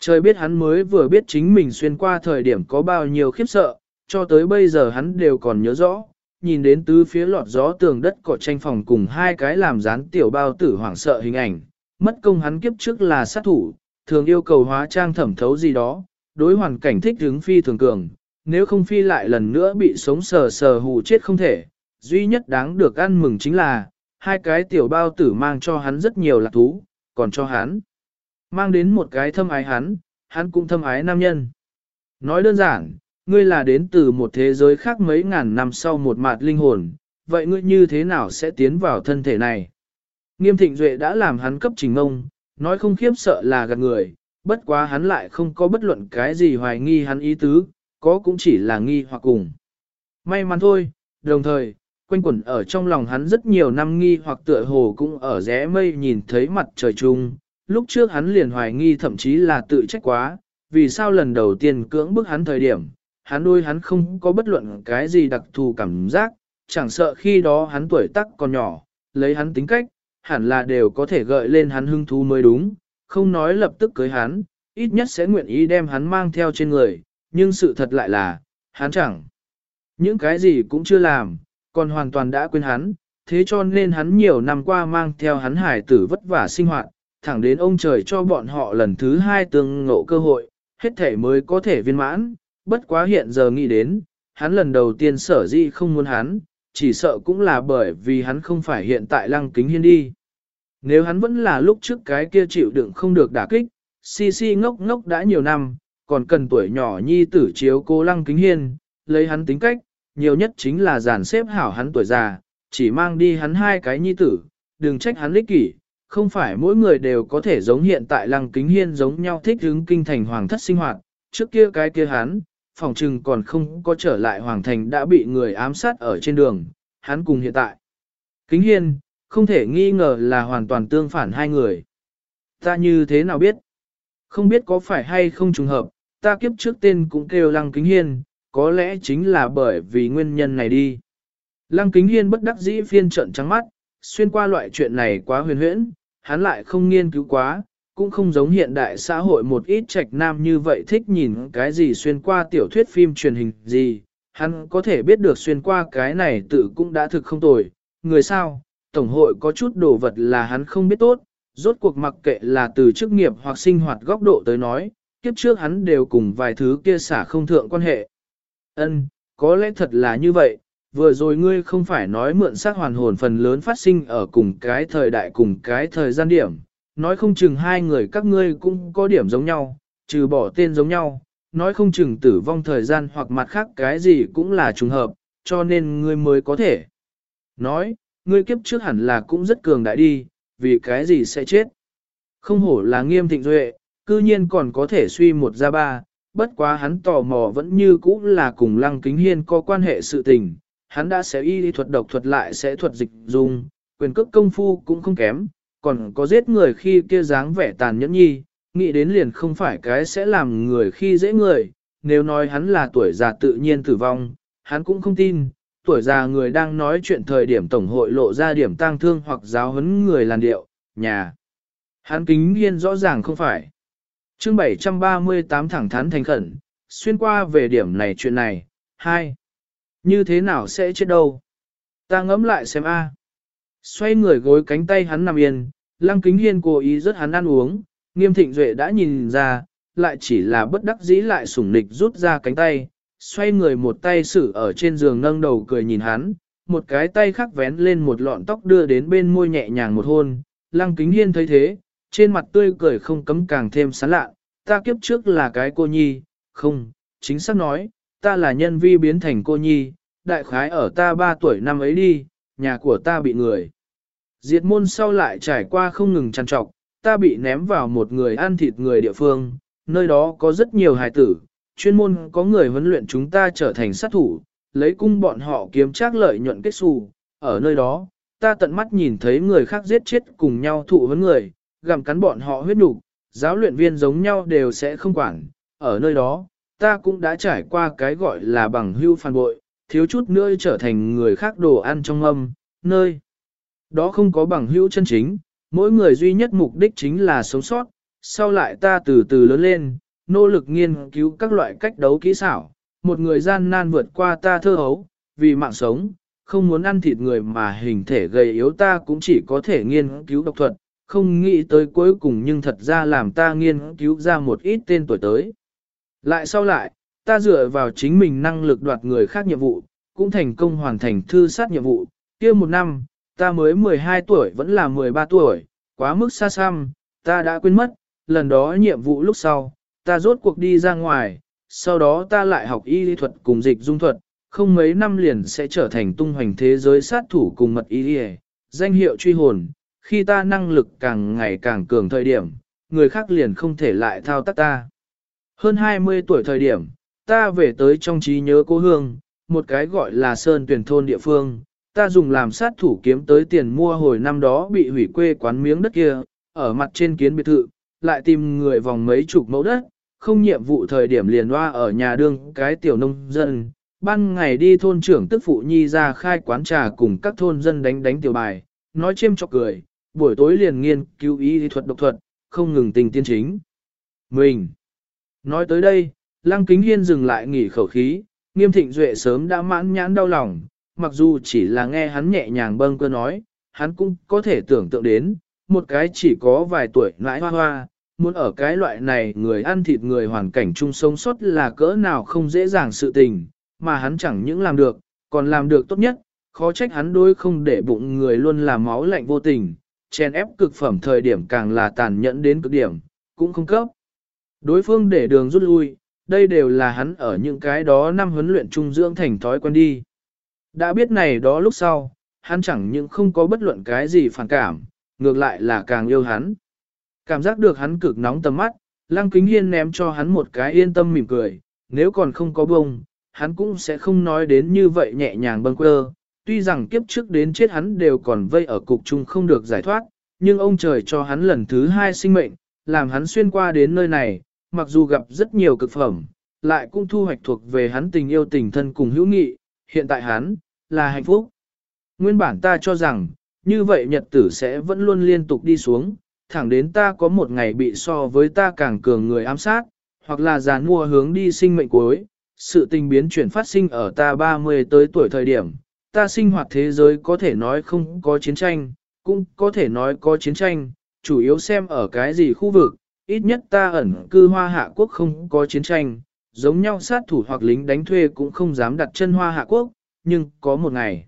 Trời biết hắn mới vừa biết chính mình xuyên qua thời điểm có bao nhiêu khiếp sợ, cho tới bây giờ hắn đều còn nhớ rõ, nhìn đến tứ phía lọt gió tường đất cỏ tranh phòng cùng hai cái làm dán tiểu bao tử hoảng sợ hình ảnh, mất công hắn kiếp trước là sát thủ, thường yêu cầu hóa trang thẩm thấu gì đó, đối hoàn cảnh thích hướng phi thường cường, nếu không phi lại lần nữa bị sống sờ sờ hù chết không thể, duy nhất đáng được ăn mừng chính là, hai cái tiểu bao tử mang cho hắn rất nhiều lạc thú, còn cho hắn mang đến một cái thâm ái hắn, hắn cũng thâm ái nam nhân. Nói đơn giản, ngươi là đến từ một thế giới khác mấy ngàn năm sau một mạt linh hồn, vậy ngươi như thế nào sẽ tiến vào thân thể này? Nghiêm thịnh duệ đã làm hắn cấp trình ngông, nói không khiếp sợ là gạt người, bất quá hắn lại không có bất luận cái gì hoài nghi hắn ý tứ, có cũng chỉ là nghi hoặc cùng. May mắn thôi, đồng thời, quanh quẩn ở trong lòng hắn rất nhiều năm nghi hoặc tựa hồ cũng ở rẽ mây nhìn thấy mặt trời chung, lúc trước hắn liền hoài nghi thậm chí là tự trách quá, vì sao lần đầu tiên cưỡng bức hắn thời điểm, hắn đôi hắn không có bất luận cái gì đặc thù cảm giác, chẳng sợ khi đó hắn tuổi tác còn nhỏ, lấy hắn tính cách, hẳn là đều có thể gợi lên hắn hứng thú mới đúng, không nói lập tức cưới hắn, ít nhất sẽ nguyện ý đem hắn mang theo trên người, nhưng sự thật lại là, hắn chẳng. Những cái gì cũng chưa làm, còn hoàn toàn đã quên hắn, thế cho nên hắn nhiều năm qua mang theo hắn hải tử vất vả sinh hoạt, thẳng đến ông trời cho bọn họ lần thứ hai tương ngộ cơ hội, hết thể mới có thể viên mãn, bất quá hiện giờ nghĩ đến, hắn lần đầu tiên sở di không muốn hắn, chỉ sợ cũng là bởi vì hắn không phải hiện tại lăng kính hiên đi. Nếu hắn vẫn là lúc trước cái kia chịu đựng không được đả kích, si si ngốc ngốc đã nhiều năm, còn cần tuổi nhỏ nhi tử chiếu cô lăng kính hiên, lấy hắn tính cách, nhiều nhất chính là giàn xếp hảo hắn tuổi già, chỉ mang đi hắn hai cái nhi tử, đừng trách hắn lích kỷ, không phải mỗi người đều có thể giống hiện tại lăng kính hiên giống nhau thích hứng kinh thành hoàng thất sinh hoạt, trước kia cái kia hắn, phòng trừng còn không có trở lại hoàng thành đã bị người ám sát ở trên đường, hắn cùng hiện tại. Kính hiên, không thể nghi ngờ là hoàn toàn tương phản hai người. Ta như thế nào biết? Không biết có phải hay không trùng hợp, ta kiếp trước tên cũng kêu lăng kính hiên, có lẽ chính là bởi vì nguyên nhân này đi. Lăng kính hiên bất đắc dĩ phiên trận trắng mắt, xuyên qua loại chuyện này quá huyền huyễn, hắn lại không nghiên cứu quá, cũng không giống hiện đại xã hội một ít trạch nam như vậy thích nhìn cái gì xuyên qua tiểu thuyết phim truyền hình gì, hắn có thể biết được xuyên qua cái này tự cũng đã thực không tồi, người sao, tổng hội có chút đồ vật là hắn không biết tốt, rốt cuộc mặc kệ là từ chức nghiệp hoặc sinh hoạt góc độ tới nói, kiếp trước hắn đều cùng vài thứ kia xả không thượng quan hệ. Ân, có lẽ thật là như vậy, vừa rồi ngươi không phải nói mượn xác hoàn hồn phần lớn phát sinh ở cùng cái thời đại cùng cái thời gian điểm, nói không chừng hai người các ngươi cũng có điểm giống nhau, trừ bỏ tên giống nhau, nói không chừng tử vong thời gian hoặc mặt khác cái gì cũng là trùng hợp, cho nên ngươi mới có thể. Nói, ngươi kiếp trước hẳn là cũng rất cường đại đi, vì cái gì sẽ chết. Không hổ là nghiêm thịnh duệ, cư nhiên còn có thể suy một ra ba, bất quá hắn tò mò vẫn như cũ là cùng lăng kính hiên có quan hệ sự tình, hắn đã sẽ y lý thuật độc thuật lại sẽ thuật dịch dùng, quyền cước công phu cũng không kém, còn có giết người khi kia dáng vẻ tàn nhẫn nhi, nghĩ đến liền không phải cái sẽ làm người khi dễ người, nếu nói hắn là tuổi già tự nhiên tử vong, hắn cũng không tin, tuổi già người đang nói chuyện thời điểm tổng hội lộ ra điểm tang thương hoặc giáo huấn người làn điệu, nhà. Hắn kính hiên rõ ràng không phải chương 738 thẳng thắn thành khẩn, xuyên qua về điểm này chuyện này, hai Như thế nào sẽ chết đâu? Ta ngẫm lại xem a. Xoay người gối cánh tay hắn nằm yên, lăng kính hiên cố ý rất hắn ăn uống, nghiêm thịnh duệ đã nhìn ra, lại chỉ là bất đắc dĩ lại sủng nịch rút ra cánh tay, xoay người một tay xử ở trên giường nâng đầu cười nhìn hắn, một cái tay khác vén lên một lọn tóc đưa đến bên môi nhẹ nhàng một hôn, lăng kính hiên thấy thế, trên mặt tươi cười không cấm càng thêm sán lạ, ta kiếp trước là cái cô nhi, không, chính xác nói, ta là nhân vi biến thành cô nhi, đại khái ở ta ba tuổi năm ấy đi, nhà của ta bị người. Diệt môn sau lại trải qua không ngừng trăn trọc, ta bị ném vào một người ăn thịt người địa phương, nơi đó có rất nhiều hài tử, chuyên môn có người huấn luyện chúng ta trở thành sát thủ, lấy cung bọn họ kiếm trác lợi nhuận kết xù. Ở nơi đó, ta tận mắt nhìn thấy người khác giết chết cùng nhau thụ vấn người, gặm cắn bọn họ huyết nhục, giáo luyện viên giống nhau đều sẽ không quản. Ở nơi đó, ta cũng đã trải qua cái gọi là bằng hưu phản bội, thiếu chút nữa trở thành người khác đồ ăn trong âm, nơi. Đó không có bằng hữu chân chính, mỗi người duy nhất mục đích chính là sống sót, sau lại ta từ từ lớn lên, nỗ lực nghiên cứu các loại cách đấu kỹ xảo, một người gian nan vượt qua ta thơ hấu, vì mạng sống, không muốn ăn thịt người mà hình thể gầy yếu ta cũng chỉ có thể nghiên cứu độc thuật, không nghĩ tới cuối cùng nhưng thật ra làm ta nghiên cứu ra một ít tên tuổi tới. Lại sau lại, ta dựa vào chính mình năng lực đoạt người khác nhiệm vụ, cũng thành công hoàn thành thư sát nhiệm vụ, kia một năm, ta mới 12 tuổi vẫn là 13 tuổi, quá mức xa xăm, ta đã quên mất, lần đó nhiệm vụ lúc sau, ta rốt cuộc đi ra ngoài, sau đó ta lại học y lý thuật cùng dịch dung thuật, không mấy năm liền sẽ trở thành tung hoành thế giới sát thủ cùng mật y lý danh hiệu truy hồn, khi ta năng lực càng ngày càng cường thời điểm, người khác liền không thể lại thao tác ta. Hơn 20 tuổi thời điểm, ta về tới trong trí nhớ cô Hương, một cái gọi là Sơn Tuyển Thôn địa phương, ta dùng làm sát thủ kiếm tới tiền mua hồi năm đó bị hủy quê quán miếng đất kia, ở mặt trên kiến biệt thự, lại tìm người vòng mấy chục mẫu đất, không nhiệm vụ thời điểm liền loa ở nhà đương cái tiểu nông dân, ban ngày đi thôn trưởng tức phụ nhi ra khai quán trà cùng các thôn dân đánh đánh tiểu bài, nói chêm chọc cười, buổi tối liền nghiên cứu y thuật độc thuật, không ngừng tình tiên chính. Mình! Nói tới đây, Lăng Kính Hiên dừng lại nghỉ khẩu khí, nghiêm thịnh duệ sớm đã mãn nhãn đau lòng, mặc dù chỉ là nghe hắn nhẹ nhàng bâng cơ nói, hắn cũng có thể tưởng tượng đến, một cái chỉ có vài tuổi nãi hoa hoa, muốn ở cái loại này người ăn thịt người hoàn cảnh chung sống sót là cỡ nào không dễ dàng sự tình, mà hắn chẳng những làm được, còn làm được tốt nhất, khó trách hắn đôi không để bụng người luôn là máu lạnh vô tình, chen ép cực phẩm thời điểm càng là tàn nhẫn đến cực điểm, cũng không cấp. Đối phương để đường rút lui, đây đều là hắn ở những cái đó năm huấn luyện trung dưỡng thành thói quen đi. Đã biết này đó lúc sau, hắn chẳng những không có bất luận cái gì phản cảm, ngược lại là càng yêu hắn. Cảm giác được hắn cực nóng tầm mắt, Lăng Kính Hiên ném cho hắn một cái yên tâm mỉm cười, nếu còn không có bông, hắn cũng sẽ không nói đến như vậy nhẹ nhàng bâng quơ. Tuy rằng kiếp trước đến chết hắn đều còn vây ở cục chung không được giải thoát, nhưng ông trời cho hắn lần thứ hai sinh mệnh, làm hắn xuyên qua đến nơi này, mặc dù gặp rất nhiều cực phẩm, lại cũng thu hoạch thuộc về hắn tình yêu tình thân cùng hữu nghị, hiện tại hắn, là hạnh phúc. Nguyên bản ta cho rằng, như vậy nhật tử sẽ vẫn luôn liên tục đi xuống, thẳng đến ta có một ngày bị so với ta càng cường người ám sát, hoặc là giàn mua hướng đi sinh mệnh cuối, sự tình biến chuyển phát sinh ở ta 30 tới tuổi thời điểm, ta sinh hoạt thế giới có thể nói không có chiến tranh, cũng có thể nói có chiến tranh, chủ yếu xem ở cái gì khu vực, ít nhất ta ẩn cư hoa hạ quốc không có chiến tranh, giống nhau sát thủ hoặc lính đánh thuê cũng không dám đặt chân hoa hạ quốc, nhưng có một ngày.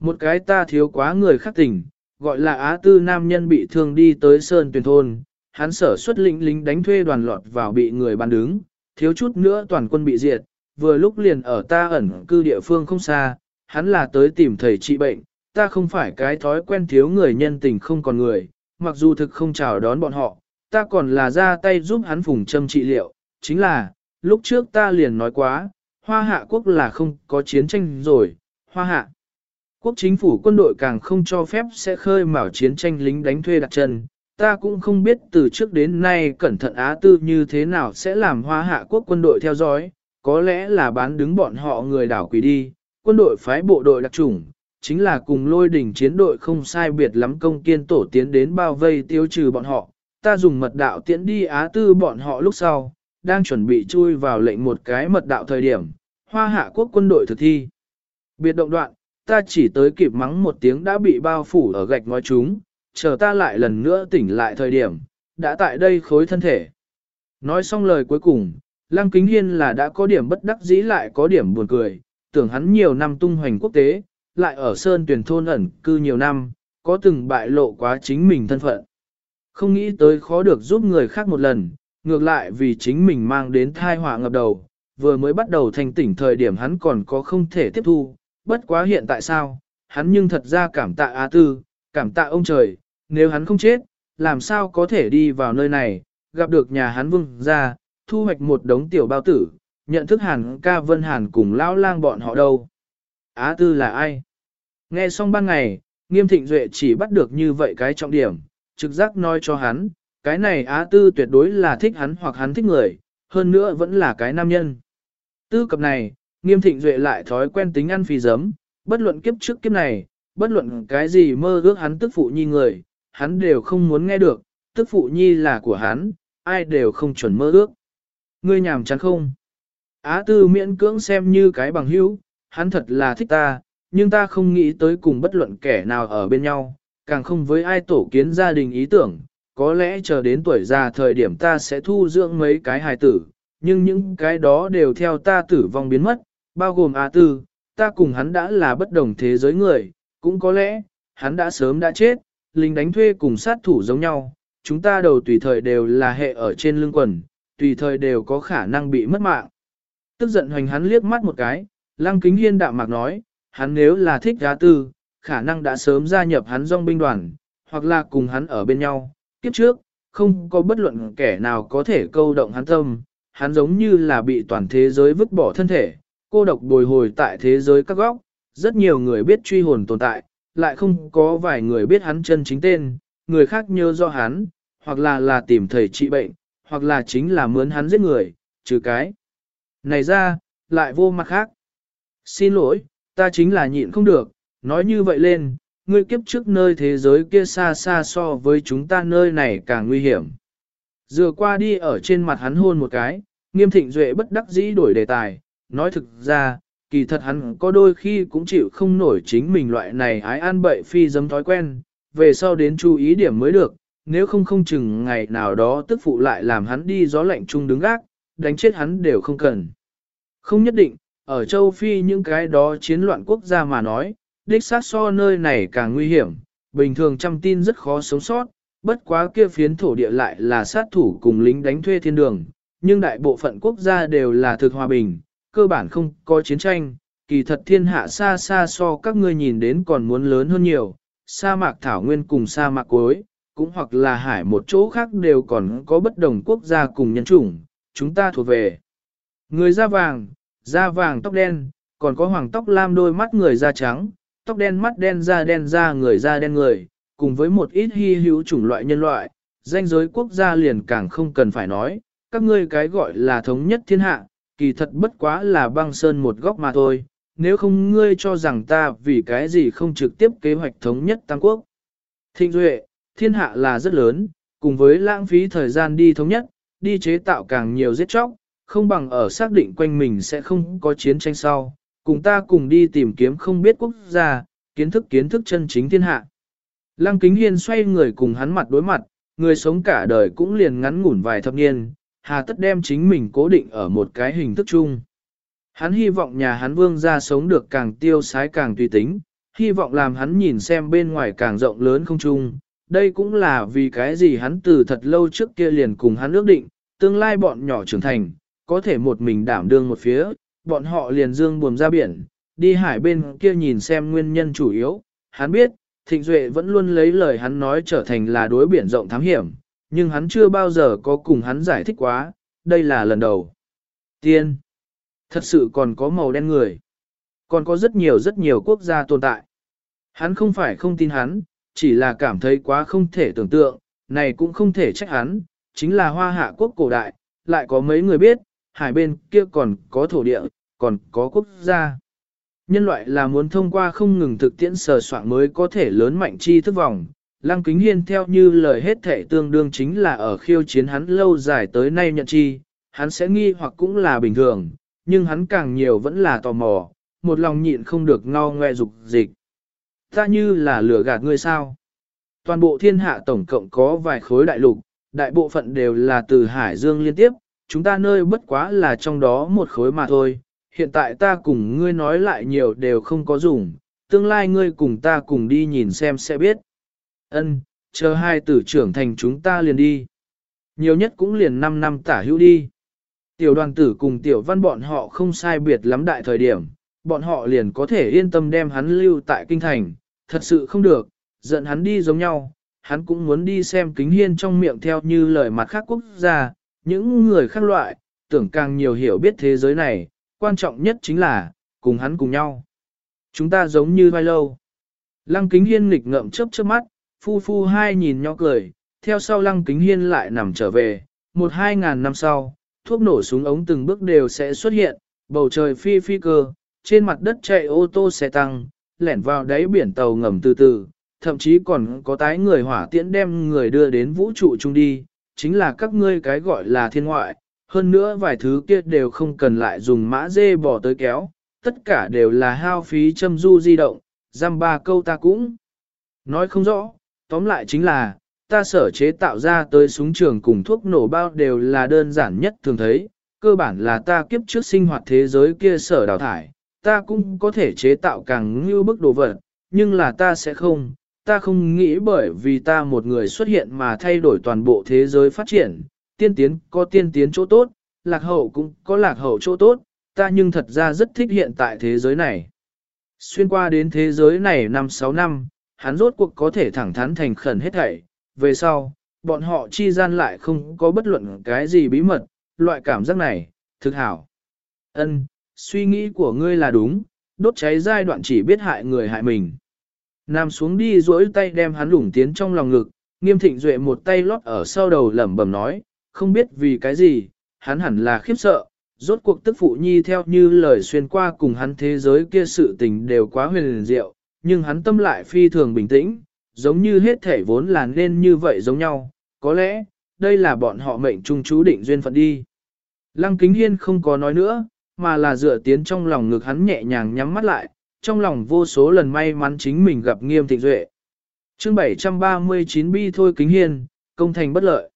Một cái ta thiếu quá người khác tình, gọi là Á Tư nam nhân bị thương đi tới Sơn Tuyền Thôn, hắn sở xuất lĩnh lính đánh thuê đoàn lọt vào bị người bàn đứng, thiếu chút nữa toàn quân bị diệt, vừa lúc liền ở ta ẩn cư địa phương không xa, hắn là tới tìm thầy trị bệnh, ta không phải cái thói quen thiếu người nhân tình không còn người, mặc dù thực không chào đón bọn họ, ta còn là ra tay giúp hắn phùng châm trị liệu, chính là, lúc trước ta liền nói quá, hoa hạ quốc là không có chiến tranh rồi, hoa hạ. Quốc chính phủ quân đội càng không cho phép sẽ khơi mào chiến tranh lính đánh thuê đặt chân, ta cũng không biết từ trước đến nay cẩn thận Á Tư như thế nào sẽ làm hoa hạ quốc quân đội theo dõi, có lẽ là bán đứng bọn họ người đảo quỷ đi, quân đội phái bộ đội đặc chủng, chính là cùng lôi đỉnh chiến đội không sai biệt lắm công kiên tổ tiến đến bao vây tiêu trừ bọn họ, ta dùng mật đạo tiễn đi Á Tư bọn họ lúc sau, đang chuẩn bị chui vào lệnh một cái mật đạo thời điểm, hoa hạ quốc quân đội thực thi. Biệt động đoạn, ta chỉ tới kịp mắng một tiếng đã bị bao phủ ở gạch ngói chúng, chờ ta lại lần nữa tỉnh lại thời điểm, đã tại đây khối thân thể. Nói xong lời cuối cùng, Lăng Kính Hiên là đã có điểm bất đắc dĩ lại có điểm buồn cười, tưởng hắn nhiều năm tung hoành quốc tế, lại ở Sơn tuyển thôn ẩn cư nhiều năm, có từng bại lộ quá chính mình thân phận. Không nghĩ tới khó được giúp người khác một lần, ngược lại vì chính mình mang đến thai họa ngập đầu, vừa mới bắt đầu thành tỉnh thời điểm hắn còn có không thể tiếp thu, bất quá hiện tại sao, hắn nhưng thật ra cảm tạ Á Tư, cảm tạ ông trời, nếu hắn không chết, làm sao có thể đi vào nơi này, gặp được nhà hắn vương ra, thu hoạch một đống tiểu bao tử, nhận thức hàn ca vân hàn cùng lao lang bọn họ đâu. Á Tư là ai? Nghe xong ban ngày, nghiêm thịnh duệ chỉ bắt được như vậy cái trọng điểm, trực giác nói cho hắn, cái này Á Tư tuyệt đối là thích hắn hoặc hắn thích người, hơn nữa vẫn là cái nam nhân. Tư cập này, nghiêm thịnh duệ lại thói quen tính ăn phì giấm, bất luận kiếp trước kiếp này, bất luận cái gì mơ ước hắn tức phụ nhi người, hắn đều không muốn nghe được, tức phụ nhi là của hắn, ai đều không chuẩn mơ ước. Ngươi nhảm chán không? Á tư miễn cưỡng xem như cái bằng hữu, hắn thật là thích ta, nhưng ta không nghĩ tới cùng bất luận kẻ nào ở bên nhau, càng không với ai tổ kiến gia đình ý tưởng, có lẽ chờ đến tuổi già thời điểm ta sẽ thu dưỡng mấy cái hài tử, nhưng những cái đó đều theo ta tử vong biến mất, bao gồm Á Tư, ta cùng hắn đã là bất đồng thế giới người, cũng có lẽ, hắn đã sớm đã chết, lính đánh thuê cùng sát thủ giống nhau, chúng ta đầu tùy thời đều là hệ ở trên lưng quần, tùy thời đều có khả năng bị mất mạng. Tức giận hoành hắn liếc mắt một cái, lăng kính hiên đạm mạc nói, hắn nếu là thích giá tư, khả năng đã sớm gia nhập hắn dòng binh đoàn, hoặc là cùng hắn ở bên nhau. Kiếp trước, không có bất luận kẻ nào có thể câu động hắn tâm, hắn giống như là bị toàn thế giới vứt bỏ thân thể, cô độc bồi hồi tại thế giới các góc, rất nhiều người biết truy hồn tồn tại, lại không có vài người biết hắn chân chính tên, người khác nhớ do hắn, hoặc là là tìm thầy trị bệnh, hoặc là chính là mướn hắn giết người, trừ cái. Này ra, lại vô mặt khác. Xin lỗi, ta chính là nhịn không được, nói như vậy lên, ngươi kiếp trước nơi thế giới kia xa xa so với chúng ta nơi này càng nguy hiểm. Dừa qua đi ở trên mặt hắn hôn một cái, nghiêm thịnh duệ bất đắc dĩ đổi đề tài, nói thực ra, kỳ thật hắn có đôi khi cũng chịu không nổi chính mình loại này ái an bậy phi dấm thói quen, về sau đến chú ý điểm mới được, nếu không không chừng ngày nào đó tức phụ lại làm hắn đi gió lạnh chung đứng gác, đánh chết hắn đều không cần. Không nhất định, ở châu Phi những cái đó chiến loạn quốc gia mà nói, đích sát so nơi này càng nguy hiểm, bình thường trăm tin rất khó sống sót, bất quá kia phiến thổ địa lại là sát thủ cùng lính đánh thuê thiên đường, nhưng đại bộ phận quốc gia đều là thực hòa bình, cơ bản không có chiến tranh, kỳ thật thiên hạ xa xa so các ngươi nhìn đến còn muốn lớn hơn nhiều, sa mạc thảo nguyên cùng sa mạc cuối, cũng hoặc là hải một chỗ khác đều còn có bất đồng quốc gia cùng nhân chủng, chúng ta thuộc về. Người da vàng, da vàng tóc đen, còn có hoàng tóc lam đôi mắt người da trắng, tóc đen mắt đen da đen da người da đen người, cùng với một ít hy hữu chủng loại nhân loại, danh giới quốc gia liền càng không cần phải nói, các ngươi cái gọi là thống nhất thiên hạ, kỳ thật bất quá là băng sơn một góc mà thôi, nếu không ngươi cho rằng ta vì cái gì không trực tiếp kế hoạch thống nhất Tam Quốc. Thịnh Duệ, thiên hạ là rất lớn, cùng với lãng phí thời gian đi thống nhất, đi chế tạo càng nhiều giết chóc, không bằng ở xác định quanh mình sẽ không có chiến tranh sau, cùng ta cùng đi tìm kiếm không biết quốc gia, kiến thức kiến thức chân chính thiên hạ. Lăng Kính Hiên xoay người cùng hắn mặt đối mặt, người sống cả đời cũng liền ngắn ngủn vài thập niên, hà tất đem chính mình cố định ở một cái hình thức chung. Hắn hy vọng nhà hắn vương gia sống được càng tiêu sái càng tùy tính, hy vọng làm hắn nhìn xem bên ngoài càng rộng lớn không chung. Đây cũng là vì cái gì hắn từ thật lâu trước kia liền cùng hắn ước định, tương lai bọn nhỏ trưởng thành, có thể một mình đảm đương một phía, bọn họ liền dương buồm ra biển, đi hải bên kia nhìn xem nguyên nhân chủ yếu. Hắn biết, Thịnh Duệ vẫn luôn lấy lời hắn nói trở thành là đối biển rộng thám hiểm, nhưng hắn chưa bao giờ có cùng hắn giải thích quá, đây là lần đầu. Tiên, thật sự còn có màu đen người, còn có rất nhiều rất nhiều quốc gia tồn tại. Hắn không phải không tin hắn, chỉ là cảm thấy quá không thể tưởng tượng, này cũng không thể trách hắn, chính là hoa hạ quốc cổ đại, lại có mấy người biết, hải bên kia còn có thổ địa, còn có quốc gia. Nhân loại là muốn thông qua không ngừng thực tiễn sờ soạn mới có thể lớn mạnh chi thức vọng. Lăng Kính Hiên theo như lời hết thể tương đương chính là ở khiêu chiến hắn lâu dài tới nay nhận chi, hắn sẽ nghi hoặc cũng là bình thường, nhưng hắn càng nhiều vẫn là tò mò, một lòng nhịn không được ngao ngoe dục dịch. Ta như là lừa gạt ngươi sao? Toàn bộ thiên hạ tổng cộng có vài khối đại lục, đại bộ phận đều là từ Hải Dương liên tiếp, chúng ta nơi bất quá là trong đó một khối mà thôi. Hiện tại ta cùng ngươi nói lại nhiều đều không có dùng, tương lai ngươi cùng ta cùng đi nhìn xem sẽ biết. Ân, chờ hai tử trưởng thành chúng ta liền đi. Nhiều nhất cũng liền 5 năm tả hữu đi. Tiểu đoàn tử cùng tiểu văn bọn họ không sai biệt lắm đại thời điểm, bọn họ liền có thể yên tâm đem hắn lưu tại kinh thành, thật sự không được, giận hắn đi giống nhau, hắn cũng muốn đi xem kính hiên trong miệng theo như lời mặt khác quốc gia, những người khác loại, tưởng càng nhiều hiểu biết thế giới này, quan trọng nhất chính là, cùng hắn cùng nhau. Chúng ta giống như vai lâu. Lăng kính hiên nghịch ngậm chớp chớp mắt, phu phu hai nhìn nhau cười, theo sau lăng kính hiên lại nằm trở về, một hai ngàn năm sau, thuốc nổ súng ống từng bước đều sẽ xuất hiện, bầu trời phi phi cơ, trên mặt đất chạy ô tô xe tăng, lẻn vào đáy biển tàu ngầm từ từ, thậm chí còn có tái người hỏa tiễn đem người đưa đến vũ trụ chung đi, chính là các ngươi cái gọi là thiên ngoại, hơn nữa vài thứ kia đều không cần lại dùng mã dê bỏ tới kéo, tất cả đều là hao phí châm du di động, giam ba câu ta cũng. Nói không rõ, tóm lại chính là, ta sở chế tạo ra tới súng trường cùng thuốc nổ bao đều là đơn giản nhất thường thấy, cơ bản là ta kiếp trước sinh hoạt thế giới kia sở đào thải, ta cũng có thể chế tạo càng như bức đồ vật, nhưng là ta sẽ không, ta không nghĩ bởi vì ta một người xuất hiện mà thay đổi toàn bộ thế giới phát triển, tiên tiến có tiên tiến chỗ tốt, lạc hậu cũng có lạc hậu chỗ tốt, ta nhưng thật ra rất thích hiện tại thế giới này. Xuyên qua đến thế giới này năm 6 năm, hắn rốt cuộc có thể thẳng thắn thành khẩn hết thảy, về sau, bọn họ chi gian lại không có bất luận cái gì bí mật, loại cảm giác này, thực hảo. Ân, suy nghĩ của ngươi là đúng, đốt cháy giai đoạn chỉ biết hại người hại mình. Nam xuống đi duỗi tay đem hắn lủng tiến trong lòng ngực, nghiêm thịnh duệ một tay lót ở sau đầu lẩm bẩm nói, không biết vì cái gì, hắn hẳn là khiếp sợ, rốt cuộc tức phụ nhi theo như lời xuyên qua cùng hắn thế giới kia sự tình đều quá huyền diệu, nhưng hắn tâm lại phi thường bình tĩnh, giống như hết thể vốn là nên như vậy giống nhau, có lẽ, đây là bọn họ mệnh trung chú định duyên phận đi. Lăng kính hiên không có nói nữa, mà là dựa tiến trong lòng ngực hắn nhẹ nhàng nhắm mắt lại, trong lòng vô số lần may mắn chính mình gặp nghiêm thịnh duệ. chương 739 bi thôi kính hiên, công thành bất lợi.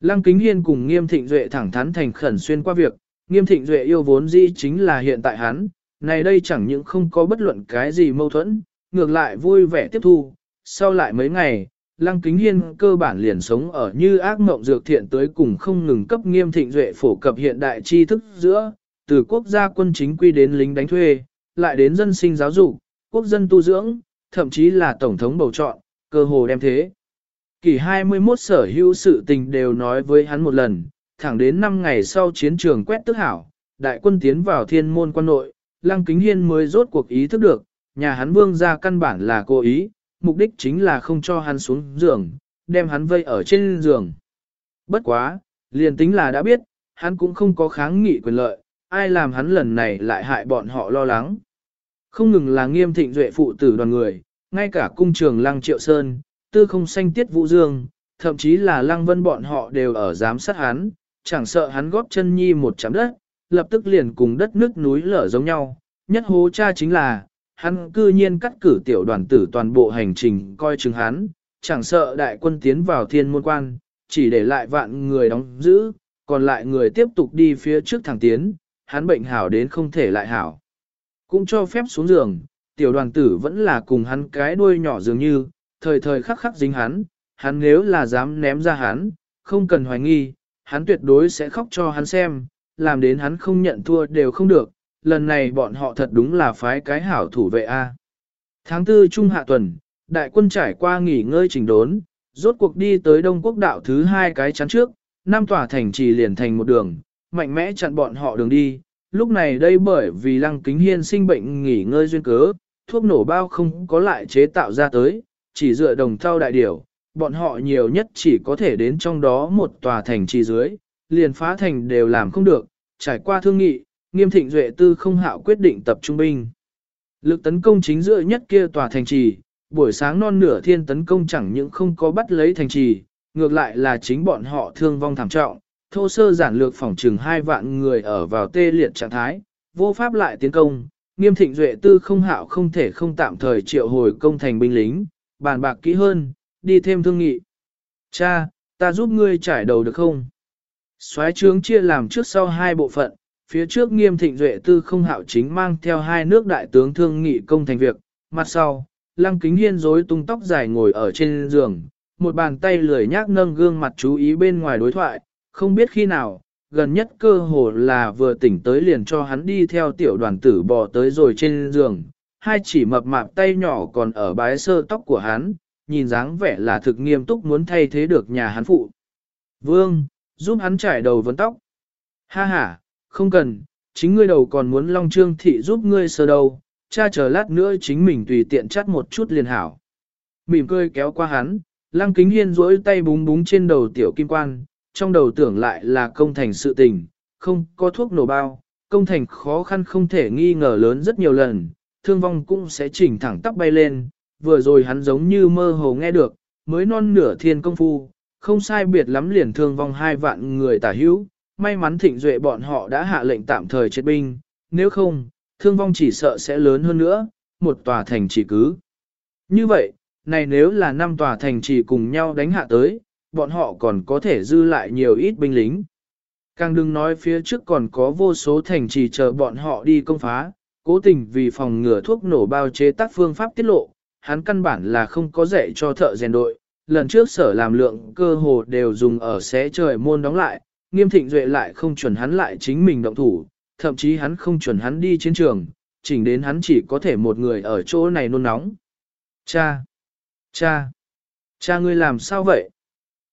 Lăng kính hiên cùng nghiêm thịnh duệ thẳng thắn thành khẩn xuyên qua việc, nghiêm thịnh duệ yêu vốn dĩ chính là hiện tại hắn, này đây chẳng những không có bất luận cái gì mâu thuẫn, ngược lại vui vẻ tiếp thu, sau lại mấy ngày, Lăng Kính Hiên cơ bản liền sống ở như ác mộng dược thiện tới cùng không ngừng cấp nghiêm thịnh duệ phổ cập hiện đại tri thức giữa, từ quốc gia quân chính quy đến lính đánh thuê, lại đến dân sinh giáo dục, quốc dân tu dưỡng, thậm chí là tổng thống bầu chọn, cơ hồ đem thế. Kỷ 21 sở hữu sự tình đều nói với hắn một lần, thẳng đến 5 ngày sau chiến trường quét tức hảo, đại quân tiến vào thiên môn quan nội, Lăng Kính Hiên mới rốt cuộc ý thức được, nhà hắn vương ra căn bản là cố ý, mục đích chính là không cho hắn xuống giường, đem hắn vây ở trên giường. Bất quá, liền tính là đã biết, hắn cũng không có kháng nghị quyền lợi, ai làm hắn lần này lại hại bọn họ lo lắng. Không ngừng là nghiêm thịnh duệ phụ tử đoàn người, ngay cả cung trường lăng triệu sơn, tư không xanh tiết vũ dương, thậm chí là lăng vân bọn họ đều ở giám sát hắn, chẳng sợ hắn góp chân nhi một chấm đất, lập tức liền cùng đất nước núi lở giống nhau. Nhất hố cha chính là, hắn cư nhiên cắt cử tiểu đoàn tử toàn bộ hành trình coi chừng hắn, chẳng sợ đại quân tiến vào thiên môn quan, chỉ để lại vạn người đóng giữ, còn lại người tiếp tục đi phía trước thẳng tiến, hắn bệnh hảo đến không thể lại hảo. Cũng cho phép xuống giường, tiểu đoàn tử vẫn là cùng hắn cái đuôi nhỏ dường như, thời thời khắc khắc dính hắn, hắn nếu là dám ném ra hắn, không cần hoài nghi, hắn tuyệt đối sẽ khóc cho hắn xem, làm đến hắn không nhận thua đều không được, lần này bọn họ thật đúng là phái cái hảo thủ vệ A. Tháng tư trung hạ tuần, đại quân trải qua nghỉ ngơi chỉnh đốn, rốt cuộc đi tới Đông Quốc đạo thứ hai cái chắn trước, năm tòa thành trì liền thành một đường, mạnh mẽ chặn bọn họ đường đi. Lúc này đây bởi vì lăng kính hiên sinh bệnh nghỉ ngơi duyên cớ, thuốc nổ bao không có lại chế tạo ra tới, chỉ dựa đồng thau đại điểu, bọn họ nhiều nhất chỉ có thể đến trong đó một tòa thành trì dưới, liền phá thành đều làm không được, trải qua thương nghị, nghiêm thịnh duệ tư không hạo quyết định tập trung binh. Lực tấn công chính giữa nhất kia tòa thành trì, buổi sáng non nửa thiên tấn công chẳng những không có bắt lấy thành trì, ngược lại là chính bọn họ thương vong thảm trọng, thô sơ giản lược phỏng trừng hai vạn người ở vào tê liệt trạng thái, vô pháp lại tiến công, nghiêm thịnh duệ tư không hạo không thể không tạm thời triệu hồi công thành binh lính, bàn bạc kỹ hơn, đi thêm thương nghị. Cha, ta giúp ngươi trải đầu được không? Xoái trướng chia làm trước sau hai bộ phận, phía trước nghiêm thịnh duệ tư không hạo chính mang theo hai nước đại tướng thương nghị công thành việc, mặt sau, lăng kính hiên rối tung tóc dài ngồi ở trên giường, một bàn tay lười nhác nâng gương mặt chú ý bên ngoài đối thoại, không biết khi nào, gần nhất cơ hồ là vừa tỉnh tới liền cho hắn đi theo tiểu đoàn tử bò tới rồi trên giường, hai chỉ mập mạp tay nhỏ còn ở bái sơ tóc của hắn, nhìn dáng vẻ là thực nghiêm túc muốn thay thế được nhà hắn phụ. Vương, giúp hắn trải đầu vấn tóc. Ha ha, không cần, chính ngươi đầu còn muốn Long Trương Thị giúp ngươi sơ đầu, cha chờ lát nữa chính mình tùy tiện chắt một chút liền hảo. Mỉm cười kéo qua hắn, Lăng Kính Hiên duỗi tay búng búng trên đầu tiểu kim quan, trong đầu tưởng lại là công thành sự tình, không có thuốc nổ bao, công thành khó khăn không thể nghi ngờ lớn rất nhiều lần, thương vong cũng sẽ chỉnh thẳng tắp bay lên, vừa rồi hắn giống như mơ hồ nghe được, mới non nửa thiên công phu, không sai biệt lắm liền thương vong hai vạn người tả hữu, may mắn thịnh duệ bọn họ đã hạ lệnh tạm thời chết binh, nếu không, thương vong chỉ sợ sẽ lớn hơn nữa, một tòa thành chỉ cứ. Như vậy, này nếu là năm tòa thành chỉ cùng nhau đánh hạ tới, bọn họ còn có thể dư lại nhiều ít binh lính. Càng đừng nói phía trước còn có vô số thành trì chờ bọn họ đi công phá, cố tình vì phòng ngừa thuốc nổ bao chế tác phương pháp tiết lộ, hắn căn bản là không có dạy cho thợ rèn đội. Lần trước sở làm lượng cơ hồ đều dùng ở xé trời môn đóng lại, nghiêm thịnh duệ lại không chuẩn hắn lại chính mình động thủ, thậm chí hắn không chuẩn hắn đi chiến trường, chỉnh đến hắn chỉ có thể một người ở chỗ này nôn nóng. Cha! Cha! Cha ngươi làm sao vậy?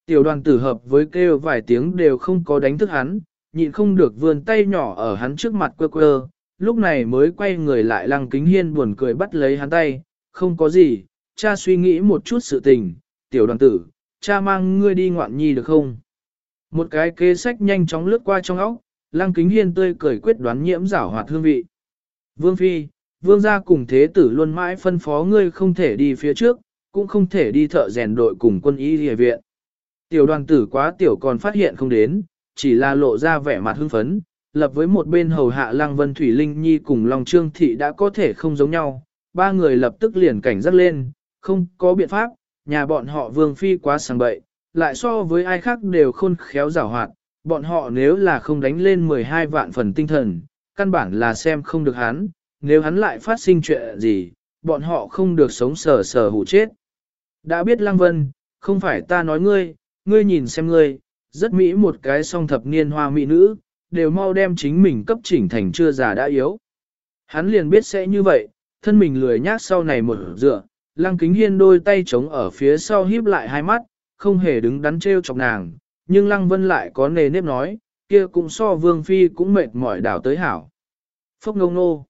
Tiểu đoàn tử hợp với kêu vài tiếng đều không có đánh thức hắn, nhịn không được vươn tay nhỏ ở hắn trước mặt quơ quơ, lúc này mới quay người lại lăng kính hiên buồn cười bắt lấy hắn tay, không có gì, cha suy nghĩ một chút sự tình, tiểu đoàn tử, cha mang ngươi đi ngoạn nhi được không? Một cái kế sách nhanh chóng lướt qua trong óc, lăng kính hiên tươi cười quyết đoán nhiễm giảo hoạt hương vị. Vương Phi, vương gia cùng thế tử luôn mãi phân phó ngươi không thể đi phía trước, cũng không thể đi thợ rèn đội cùng quân y địa viện. Tiểu đoàn tử quá tiểu còn phát hiện không đến, chỉ là lộ ra vẻ mặt hưng phấn, lập với một bên hầu hạ Lăng Vân Thủy Linh Nhi cùng Long Trương Thị đã có thể không giống nhau, ba người lập tức liền cảnh giác lên, không có biện pháp, nhà bọn họ vương phi quá sang bậy, lại so với ai khác đều khôn khéo giảo hoạt, bọn họ nếu là không đánh lên 12 vạn phần tinh thần, căn bản là xem không được hắn, nếu hắn lại phát sinh chuyện gì, bọn họ không được sống sờ sờ hủ chết. Đã biết Lăng Vân, không phải ta nói ngươi, ngươi nhìn xem ngươi, rất mỹ một cái song thập niên hoa mỹ nữ, đều mau đem chính mình cấp chỉnh thành chưa già đã yếu. Hắn liền biết sẽ như vậy, thân mình lười nhác sau này một dựa, lăng kính hiên đôi tay trống ở phía sau híp lại hai mắt, không hề đứng đắn treo chọc nàng, nhưng lăng vân lại có nề nếp nói, kia cũng so vương phi cũng mệt mỏi đảo tới hảo. Phốc ngông nô.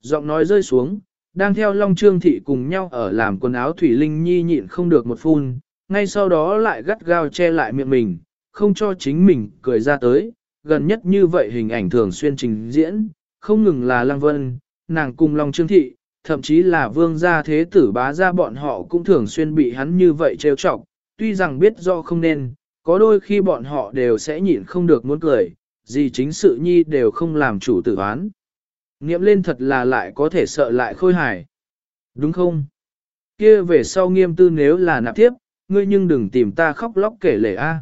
Giọng nói rơi xuống, đang theo Long Trương Thị cùng nhau ở làm quần áo Thủy Linh Nhi nhịn không được một phun, ngay sau đó lại gắt gao che lại miệng mình, không cho chính mình cười ra tới, gần nhất như vậy hình ảnh thường xuyên trình diễn, không ngừng là Lăng Vân, nàng cùng Long Trương Thị, thậm chí là vương gia thế tử bá gia bọn họ cũng thường xuyên bị hắn như vậy trêu chọc, tuy rằng biết do không nên, có đôi khi bọn họ đều sẽ nhịn không được muốn cười, gì chính sự nhi đều không làm chủ tử oán. Nghiệm lên thật là lại có thể sợ lại khôi hài. Đúng không? Kia về sau nghiêm tư nếu là nạp tiếp, ngươi nhưng đừng tìm ta khóc lóc kể lể a.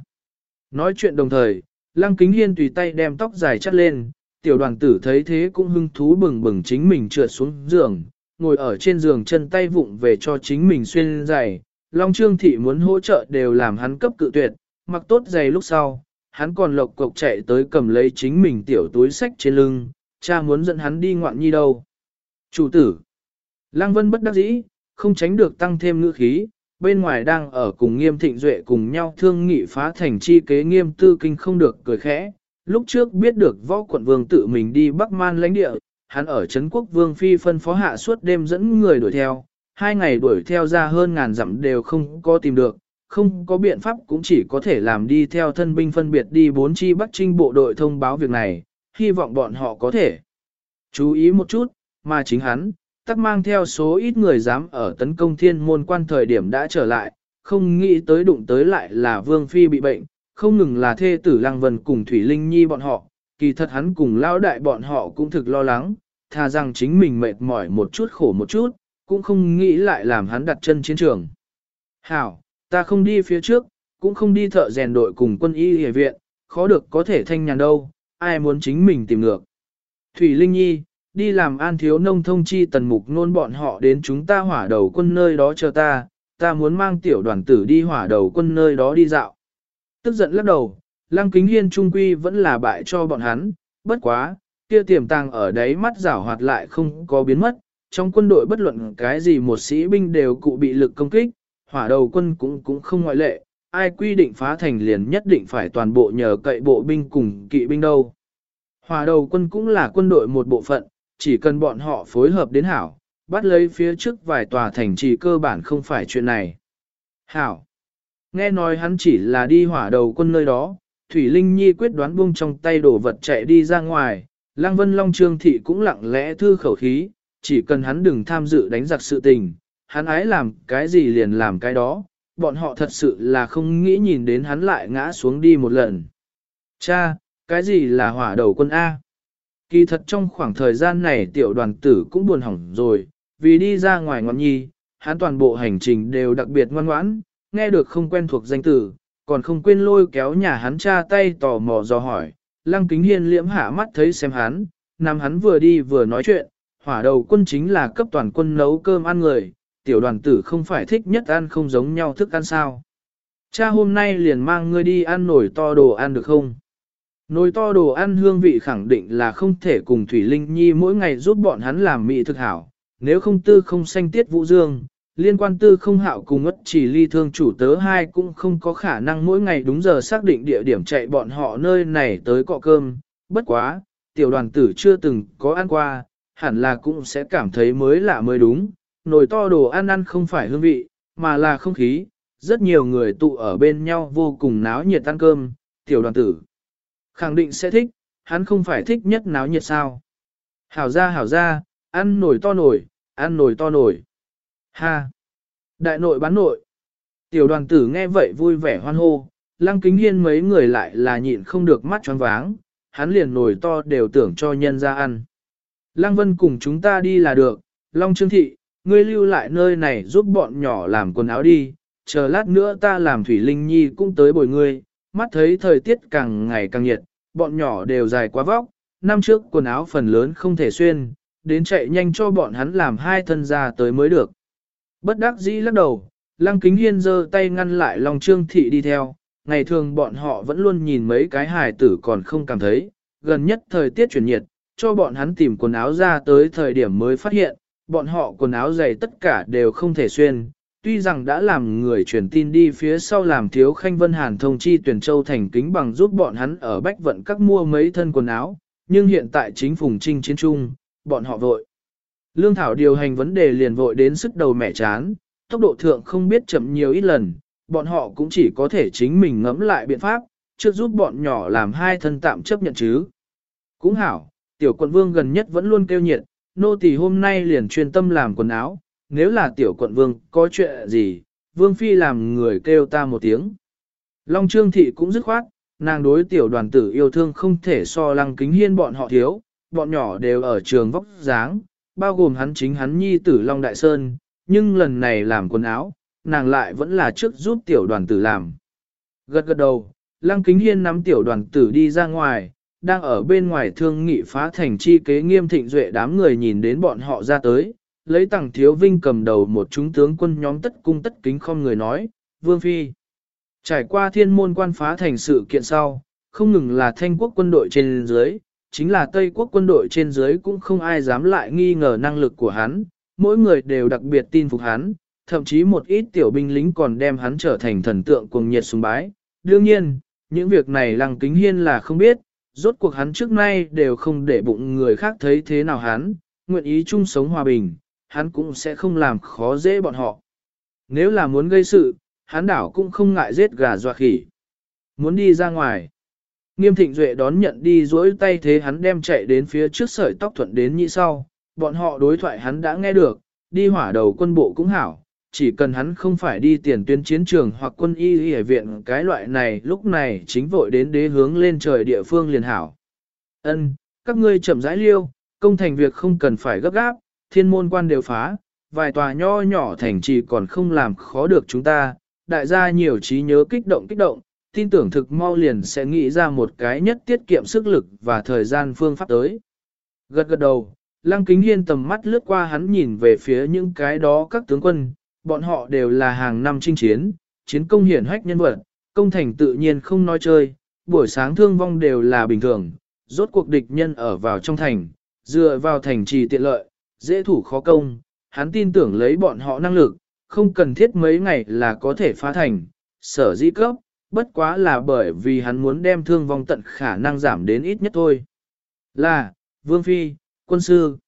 Nói chuyện đồng thời, Lăng Kính Hiên tùy tay đem tóc dài chắt lên, tiểu đoàn tử thấy thế cũng hưng thú bừng bừng chính mình trượt xuống giường, ngồi ở trên giường chân tay vụng về cho chính mình xuyên giày. Long Trương Thị muốn hỗ trợ đều làm hắn cấp cự tuyệt, mặc tốt giày lúc sau, hắn còn lộc cộc chạy tới cầm lấy chính mình tiểu túi sách trên lưng, cha muốn dẫn hắn đi ngoạn nhi đâu. Chủ tử, Lăng Vân bất đắc dĩ, không tránh được tăng thêm ngữ khí, bên ngoài đang ở cùng nghiêm thịnh duệ cùng nhau thương nghị phá thành chi kế nghiêm tư kinh không được cười khẽ. Lúc trước biết được võ quận vương tự mình đi Bắc Man lãnh địa, hắn ở Trấn quốc vương phi phân phó hạ suốt đêm dẫn người đuổi theo, hai ngày đuổi theo ra hơn ngàn dặm đều không có tìm được, không có biện pháp cũng chỉ có thể làm đi theo thân binh phân biệt đi bốn chi Bắc Trinh bộ đội thông báo việc này, hy vọng bọn họ có thể chú ý một chút, mà chính hắn, tắc mang theo số ít người dám ở tấn công thiên môn quan thời điểm đã trở lại, không nghĩ tới đụng tới lại là Vương Phi bị bệnh, không ngừng là thê tử Lăng Vân cùng Thủy Linh Nhi bọn họ, kỳ thật hắn cùng lão đại bọn họ cũng thực lo lắng, thà rằng chính mình mệt mỏi một chút khổ một chút, cũng không nghĩ lại làm hắn đặt chân chiến trường. Hảo, ta không đi phía trước, cũng không đi thợ rèn đội cùng quân y hề viện, khó được có thể thanh nhàn đâu, ai muốn chính mình tìm ngược. Thủy Linh Nhi, đi làm an thiếu nông thông chi tần mục nôn bọn họ đến chúng ta hỏa đầu quân nơi đó chờ ta, ta muốn mang tiểu đoàn tử đi hỏa đầu quân nơi đó đi dạo. Tức giận lắc đầu, lăng kính hiên trung quy vẫn là bại cho bọn hắn, bất quá, kia tiềm tàng ở đấy mắt rảo hoạt lại không có biến mất, trong quân đội bất luận cái gì một sĩ binh đều cụ bị lực công kích, hỏa đầu quân cũng cũng không ngoại lệ, ai quy định phá thành liền nhất định phải toàn bộ nhờ cậy bộ binh cùng kỵ binh đâu. Hỏa đầu quân cũng là quân đội một bộ phận, chỉ cần bọn họ phối hợp đến hảo, bắt lấy phía trước vài tòa thành trì cơ bản không phải chuyện này. Hảo! Nghe nói hắn chỉ là đi hỏa đầu quân nơi đó, Thủy Linh Nhi quyết đoán buông trong tay đổ vật chạy đi ra ngoài, Lăng Vân Long Trương Thị cũng lặng lẽ thư khẩu khí, chỉ cần hắn đừng tham dự đánh giặc sự tình, hắn ái làm cái gì liền làm cái đó, bọn họ thật sự là không nghĩ nhìn đến hắn lại ngã xuống đi một lần. Cha, cái gì là hỏa đầu quân A? Kỳ thật trong khoảng thời gian này tiểu đoàn tử cũng buồn hỏng rồi, vì đi ra ngoài ngoan nhi, hắn toàn bộ hành trình đều đặc biệt ngoan ngoãn, nghe được không quen thuộc danh tử, còn không quên lôi kéo nhà hắn cha tay tò mò dò hỏi. Lăng kính hiên liễm hạ mắt thấy xem hắn, nằm hắn vừa đi vừa nói chuyện, hỏa đầu quân chính là cấp toàn quân nấu cơm ăn người, tiểu đoàn tử không phải thích nhất ăn không giống nhau thức ăn sao. Cha hôm nay liền mang ngươi đi ăn nổi to đồ ăn được không? Nồi to đồ ăn hương vị khẳng định là không thể cùng Thủy Linh Nhi mỗi ngày giúp bọn hắn làm mỹ thực hảo, nếu không tư không sanh tiết vũ dương, liên quan tư không hạo cùng ất chỉ ly thương chủ tớ hai cũng không có khả năng mỗi ngày đúng giờ xác định địa điểm chạy bọn họ nơi này tới cọ cơm, bất quá, tiểu đoàn tử chưa từng có ăn qua, hẳn là cũng sẽ cảm thấy mới lạ mới đúng, nồi to đồ ăn ăn không phải hương vị, mà là không khí, rất nhiều người tụ ở bên nhau vô cùng náo nhiệt ăn cơm, tiểu đoàn tử. Khẳng định sẽ thích, hắn không phải thích nhất náo nhiệt sao. Hảo ra hảo ra, ăn nổi to nổi, ăn nổi to nổi. Ha! Đại nội bán nội. Tiểu đoàn tử nghe vậy vui vẻ hoan hô, lăng kính hiên mấy người lại là nhịn không được mắt choáng váng, hắn liền nổi to đều tưởng cho nhân ra ăn. Lăng vân cùng chúng ta đi là được, Long Trương Thị, ngươi lưu lại nơi này giúp bọn nhỏ làm quần áo đi, chờ lát nữa ta làm Thủy Linh Nhi cũng tới bồi ngươi, mắt thấy thời tiết càng ngày càng nhiệt, bọn nhỏ đều dài quá vóc, năm trước quần áo phần lớn không thể xuyên, đến chạy nhanh cho bọn hắn làm hai thân ra tới mới được. Bất đắc dĩ lắc đầu, Lăng Kính Hiên giơ tay ngăn lại Long Trương Thị đi theo, ngày thường bọn họ vẫn luôn nhìn mấy cái hài tử còn không cảm thấy, gần nhất thời tiết chuyển nhiệt, cho bọn hắn tìm quần áo ra tới thời điểm mới phát hiện, bọn họ quần áo dày tất cả đều không thể xuyên, tuy rằng đã làm người truyền tin đi phía sau làm thiếu khanh vân hàn thông chi tuyển châu thành kính bằng giúp bọn hắn ở bách vận các mua mấy thân quần áo, nhưng hiện tại chính phùng trinh chiến trung, bọn họ vội. Lương Thảo điều hành vấn đề liền vội đến sức đầu mẹ chán, tốc độ thượng không biết chậm nhiều ít lần, bọn họ cũng chỉ có thể chính mình ngẫm lại biện pháp, trước giúp bọn nhỏ làm hai thân tạm chấp nhận chứ. Cũng hảo, tiểu quận vương gần nhất vẫn luôn kêu nhiệt, nô tỳ hôm nay liền chuyên tâm làm quần áo, nếu là tiểu quận vương có chuyện gì, vương phi làm người kêu ta một tiếng. Long Trương Thị cũng dứt khoát, nàng đối tiểu đoàn tử yêu thương không thể so lăng kính hiên bọn họ thiếu, bọn nhỏ đều ở trường vóc dáng, bao gồm hắn chính hắn nhi tử Long Đại Sơn, nhưng lần này làm quần áo, nàng lại vẫn là trước giúp tiểu đoàn tử làm. Gật gật đầu, lăng kính hiên nắm tiểu đoàn tử đi ra ngoài, đang ở bên ngoài thương nghị phá thành chi kế nghiêm thịnh duệ đám người nhìn đến bọn họ ra tới, lấy tặng thiếu vinh cầm đầu một chúng tướng quân nhóm tất cung tất kính không người nói, vương phi. Trải qua thiên môn quan phá thành sự kiện sau, không ngừng là thanh quốc quân đội trên dưới, chính là Tây quốc quân đội trên dưới cũng không ai dám lại nghi ngờ năng lực của hắn, mỗi người đều đặc biệt tin phục hắn, thậm chí một ít tiểu binh lính còn đem hắn trở thành thần tượng cuồng nhiệt sùng bái. Đương nhiên, những việc này lăng kính hiên là không biết, rốt cuộc hắn trước nay đều không để bụng người khác thấy thế nào hắn, nguyện ý chung sống hòa bình, hắn cũng sẽ không làm khó dễ bọn họ. Nếu là muốn gây sự, hắn đảo cũng không ngại giết gà dọa khỉ. Muốn đi ra ngoài. Nghiêm thịnh duệ đón nhận đi dối tay thế hắn đem chạy đến phía trước sợi tóc thuận đến nhị sau. Bọn họ đối thoại hắn đã nghe được, đi hỏa đầu quân bộ cũng hảo. Chỉ cần hắn không phải đi tiền tuyến chiến trường hoặc quân y y viện cái loại này lúc này chính vội đến đế hướng lên trời địa phương liền hảo. Ân, các ngươi chậm rãi liêu, công thành việc không cần phải gấp gáp, thiên môn quan đều phá, vài tòa nho nhỏ thành trì còn không làm khó được chúng ta, đại gia nhiều trí nhớ kích động kích động, tin tưởng thực mau liền sẽ nghĩ ra một cái nhất tiết kiệm sức lực và thời gian phương pháp tới. Gật gật đầu, Lăng Kính Hiên tầm mắt lướt qua hắn nhìn về phía những cái đó các tướng quân, bọn họ đều là hàng năm chinh chiến, chiến công hiển hách nhân vật, công thành tự nhiên không nói chơi, buổi sáng thương vong đều là bình thường, rốt cuộc địch nhân ở vào trong thành, dựa vào thành trì tiện lợi, dễ thủ khó công, hắn tin tưởng lấy bọn họ năng lực, không cần thiết mấy ngày là có thể phá thành, sở dĩ cấp, bất quá là bởi vì hắn muốn đem thương vong tận khả năng giảm đến ít nhất thôi. Là, Vương Phi, quân sư.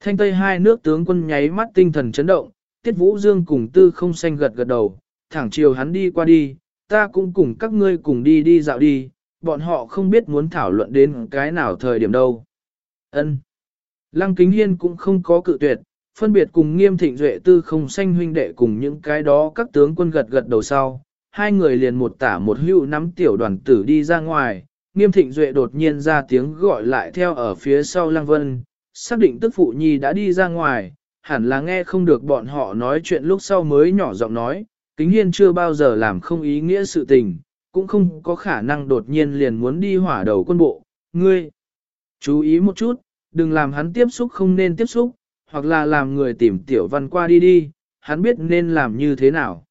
Thanh Tây hai nước tướng quân nháy mắt tinh thần chấn động, Tiết Vũ Dương cùng Tư không xanh gật gật đầu, thẳng chiều hắn đi qua đi, ta cũng cùng các ngươi cùng đi đi dạo đi, bọn họ không biết muốn thảo luận đến cái nào thời điểm đâu. Ân. Lăng Kính Hiên cũng không có cự tuyệt, phân biệt cùng nghiêm thịnh duệ tư không xanh huynh đệ cùng những cái đó các tướng quân gật gật đầu sau. Hai người liền một tả một hữu nắm tiểu đoàn tử đi ra ngoài, nghiêm thịnh duệ đột nhiên ra tiếng gọi lại theo ở phía sau lăng vân, xác định tức phụ nhi đã đi ra ngoài, hẳn là nghe không được bọn họ nói chuyện lúc sau mới nhỏ giọng nói, kính hiên chưa bao giờ làm không ý nghĩa sự tình, cũng không có khả năng đột nhiên liền muốn đi hỏa đầu quân bộ, ngươi. Chú ý một chút, đừng làm hắn tiếp xúc không nên tiếp xúc, hoặc là làm người tìm tiểu văn qua đi đi, hắn biết nên làm như thế nào.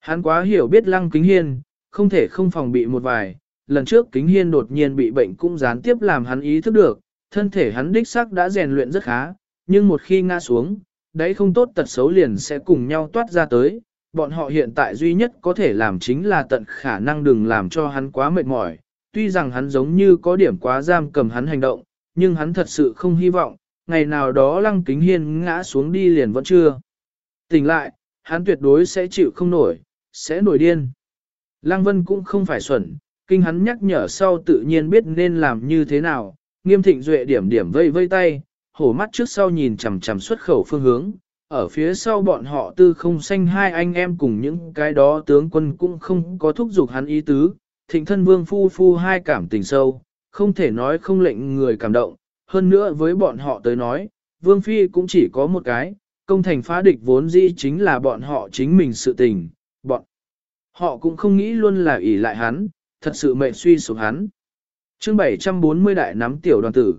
Hắn quá hiểu biết lăng kính hiên, không thể không phòng bị một vài, lần trước kính hiên đột nhiên bị bệnh cũng gián tiếp làm hắn ý thức được, thân thể hắn đích xác đã rèn luyện rất khá, nhưng một khi ngã xuống, đấy không tốt tật xấu liền sẽ cùng nhau toát ra tới, bọn họ hiện tại duy nhất có thể làm chính là tận khả năng đừng làm cho hắn quá mệt mỏi, tuy rằng hắn giống như có điểm quá giam cầm hắn hành động, nhưng hắn thật sự không hy vọng, ngày nào đó lăng kính hiên ngã xuống đi liền vẫn chưa. Tỉnh lại, hắn tuyệt đối sẽ chịu không nổi, sẽ nổi điên. Lăng Vân cũng không phải xuẩn, kinh hắn nhắc nhở sau tự nhiên biết nên làm như thế nào, nghiêm thịnh duệ điểm điểm vây vây tay, hổ mắt trước sau nhìn chằm chằm xuất khẩu phương hướng, ở phía sau bọn họ tư không xanh hai anh em cùng những cái đó tướng quân cũng không có thúc giục hắn ý tứ, thịnh thân vương phu phu hai cảm tình sâu, không thể nói không lệnh người cảm động, hơn nữa với bọn họ tới nói, vương phi cũng chỉ có một cái, công thành phá địch vốn dĩ chính là bọn họ chính mình sự tình, bọn họ cũng không nghĩ luôn là ỷ lại hắn, thật sự mệnh suy sụp hắn. chương 740 đại nắm tiểu đoàn tử.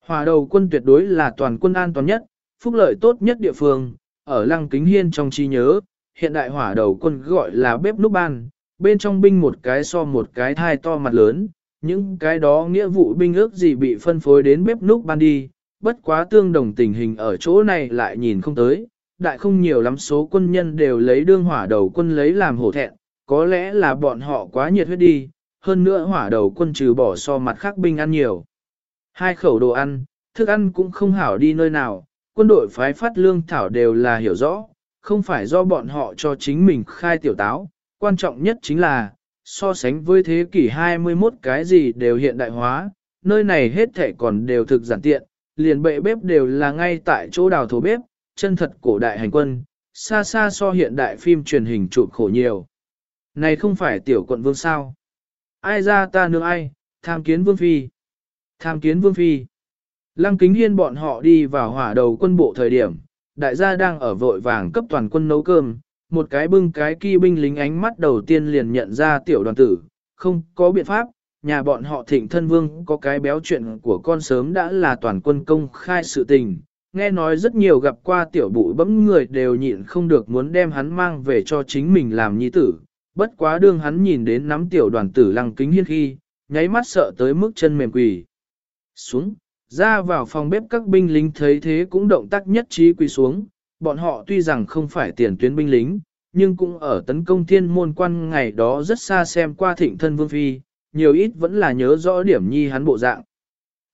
Hòa đầu quân tuyệt đối là toàn quân an toàn nhất, phúc lợi tốt nhất địa phương, ở lăng kính hiên trong trí nhớ, hiện đại hỏa đầu quân gọi là bếp núc ban, bên trong binh một cái so một cái thai to mặt lớn, những cái đó nghĩa vụ binh ước gì bị phân phối đến bếp núc ban đi, bất quá tương đồng tình hình ở chỗ này lại nhìn không tới, đại không nhiều lắm số quân nhân đều lấy đương hỏa đầu quân lấy làm hổ thẹn, có lẽ là bọn họ quá nhiệt huyết đi, hơn nữa hỏa đầu quân trừ bỏ so mặt khác binh ăn nhiều. Hai khẩu đồ ăn, thức ăn cũng không hảo đi nơi nào, quân đội phái phát lương thảo đều là hiểu rõ, không phải do bọn họ cho chính mình khai tiểu táo, quan trọng nhất chính là, so sánh với thế kỷ 21 cái gì đều hiện đại hóa, nơi này hết thảy còn đều thực giản tiện, liền bệ bếp đều là ngay tại chỗ đào thổ bếp, chân thật cổ đại hành quân, xa xa so hiện đại phim truyền hình chụp khổ nhiều. Này không phải tiểu quận vương sao? Ai ra ta nương ai, tham kiến vương phi. Tham kiến vương phi. Lăng kính hiên bọn họ đi vào hỏa đầu quân bộ thời điểm, đại gia đang ở vội vàng cấp toàn quân nấu cơm, một cái bưng cái kỳ binh lính ánh mắt đầu tiên liền nhận ra tiểu đoàn tử, không có biện pháp, nhà bọn họ thịnh thân vương có cái béo chuyện của con sớm đã là toàn quân công khai sự tình, nghe nói rất nhiều gặp qua tiểu bụi bấm người đều nhịn không được muốn đem hắn mang về cho chính mình làm nhi tử, bất quá đương hắn nhìn đến nắm tiểu đoàn tử lăng kính hiên khi, nháy mắt sợ tới mức chân mềm quỳ. Xuống, ra vào phòng bếp các binh lính thấy thế cũng động tác nhất trí quỳ xuống, bọn họ tuy rằng không phải tiền tuyến binh lính, nhưng cũng ở tấn công thiên môn quan ngày đó rất xa xem qua thịnh thân vương phi, nhiều ít vẫn là nhớ rõ điểm nhi hắn bộ dạng.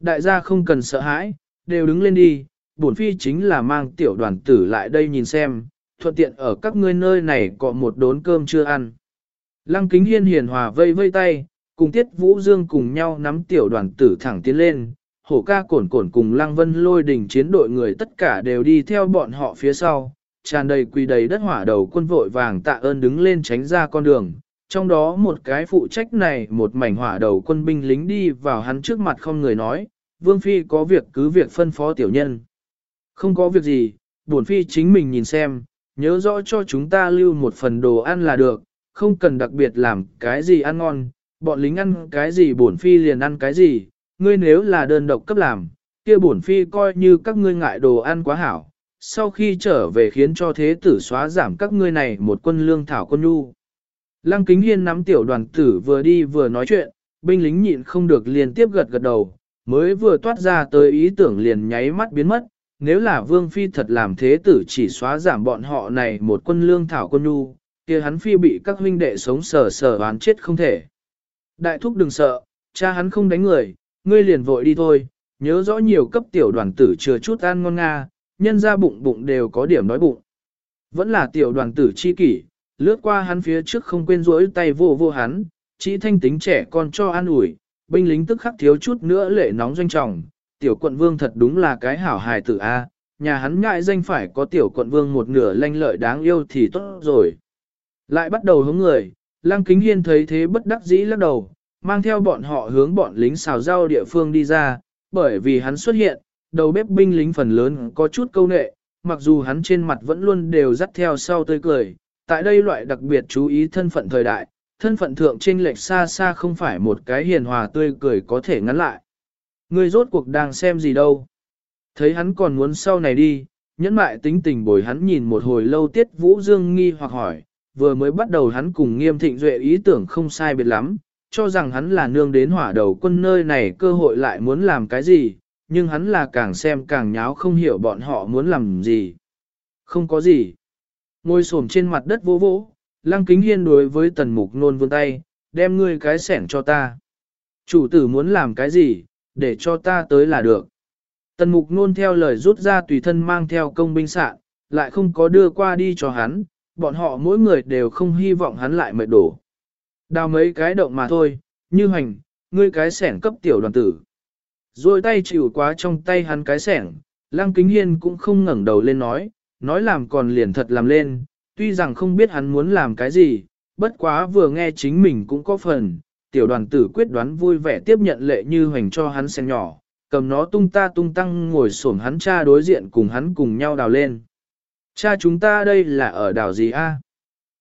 Đại gia không cần sợ hãi, đều đứng lên đi, bổn phi chính là mang tiểu đoàn tử lại đây nhìn xem, thuận tiện ở các ngươi nơi này có một đốn cơm chưa ăn. Lăng kính hiên hiền hòa vây vây tay, cùng tiết vũ dương cùng nhau nắm tiểu đoàn tử thẳng tiến lên, hổ ca cổn cổn cùng lăng vân lôi đỉnh chiến đội người tất cả đều đi theo bọn họ phía sau, tràn đầy quỳ đầy đất hỏa đầu quân vội vàng tạ ơn đứng lên tránh ra con đường. Trong đó một cái phụ trách này một mảnh hỏa đầu quân binh lính đi vào hắn trước mặt không người nói, Vương Phi có việc cứ việc phân phó tiểu nhân. Không có việc gì, bổn Phi chính mình nhìn xem, nhớ rõ cho chúng ta lưu một phần đồ ăn là được, không cần đặc biệt làm cái gì ăn ngon, bọn lính ăn cái gì bổn Phi liền ăn cái gì, ngươi nếu là đơn độc cấp làm, kia bổn Phi coi như các ngươi ngại đồ ăn quá hảo, sau khi trở về khiến cho thế tử xóa giảm các ngươi này một quân lương thảo quân nhu. Lăng kính hiên nắm tiểu đoàn tử vừa đi vừa nói chuyện, binh lính nhịn không được liên tiếp gật gật đầu, mới vừa toát ra tới ý tưởng liền nháy mắt biến mất, nếu là vương phi thật làm thế tử chỉ xóa giảm bọn họ này một quân lương thảo quân nhu, kia hắn phi bị các huynh đệ sống sờ sờ oán chết không thể. Đại thúc đừng sợ, cha hắn không đánh người, ngươi liền vội đi thôi, nhớ rõ nhiều cấp tiểu đoàn tử chừa chút ăn ngon nga, nhân ra bụng bụng đều có điểm nói bụng. Vẫn là tiểu đoàn tử chi kỷ, lướt qua hắn phía trước không quên rỗi tay vô vô hắn, chỉ thanh tính trẻ con cho an ủi, binh lính tức khắc thiếu chút nữa lệ nóng doanh trọng, tiểu quận vương thật đúng là cái hảo hài tử A, nhà hắn ngại danh phải có tiểu quận vương một nửa lanh lợi đáng yêu thì tốt rồi. Lại bắt đầu hướng người, lăng kính hiên thấy thế bất đắc dĩ lắc đầu, mang theo bọn họ hướng bọn lính xào rau địa phương đi ra, bởi vì hắn xuất hiện, đầu bếp binh lính phần lớn có chút câu nệ, mặc dù hắn trên mặt vẫn luôn đều dắt theo sau tươi cười, tại đây loại đặc biệt chú ý thân phận thời đại, thân phận thượng trên lệch xa xa không phải một cái hiền hòa tươi cười có thể ngắn lại. Người rốt cuộc đang xem gì đâu. Thấy hắn còn muốn sau này đi, nhẫn mại tính tình bồi hắn nhìn một hồi lâu tiết vũ dương nghi hoặc hỏi, vừa mới bắt đầu hắn cùng nghiêm thịnh duệ ý tưởng không sai biệt lắm, cho rằng hắn là nương đến hỏa đầu quân nơi này cơ hội lại muốn làm cái gì, nhưng hắn là càng xem càng nháo không hiểu bọn họ muốn làm gì. Không có gì. Ngồi xổm trên mặt đất vô vỗ, lăng kính hiên đối với tần mục nôn vươn tay, đem ngươi cái sẻn cho ta. Chủ tử muốn làm cái gì, để cho ta tới là được. Tần mục nôn theo lời rút ra tùy thân mang theo công binh sạn, lại không có đưa qua đi cho hắn, bọn họ mỗi người đều không hy vọng hắn lại mệt đổ. Đào mấy cái động mà thôi, như hoành, ngươi cái sẻn cấp tiểu đoàn tử. Rồi tay chịu quá trong tay hắn cái sẻn, lăng kính hiên cũng không ngẩng đầu lên nói, nói làm còn liền thật làm lên, tuy rằng không biết hắn muốn làm cái gì, bất quá vừa nghe chính mình cũng có phần, tiểu đoàn tử quyết đoán vui vẻ tiếp nhận lệ như hoành cho hắn sen nhỏ, cầm nó tung ta tung tăng ngồi xổm hắn cha đối diện cùng hắn cùng nhau đào lên. Cha chúng ta đây là ở đảo gì a?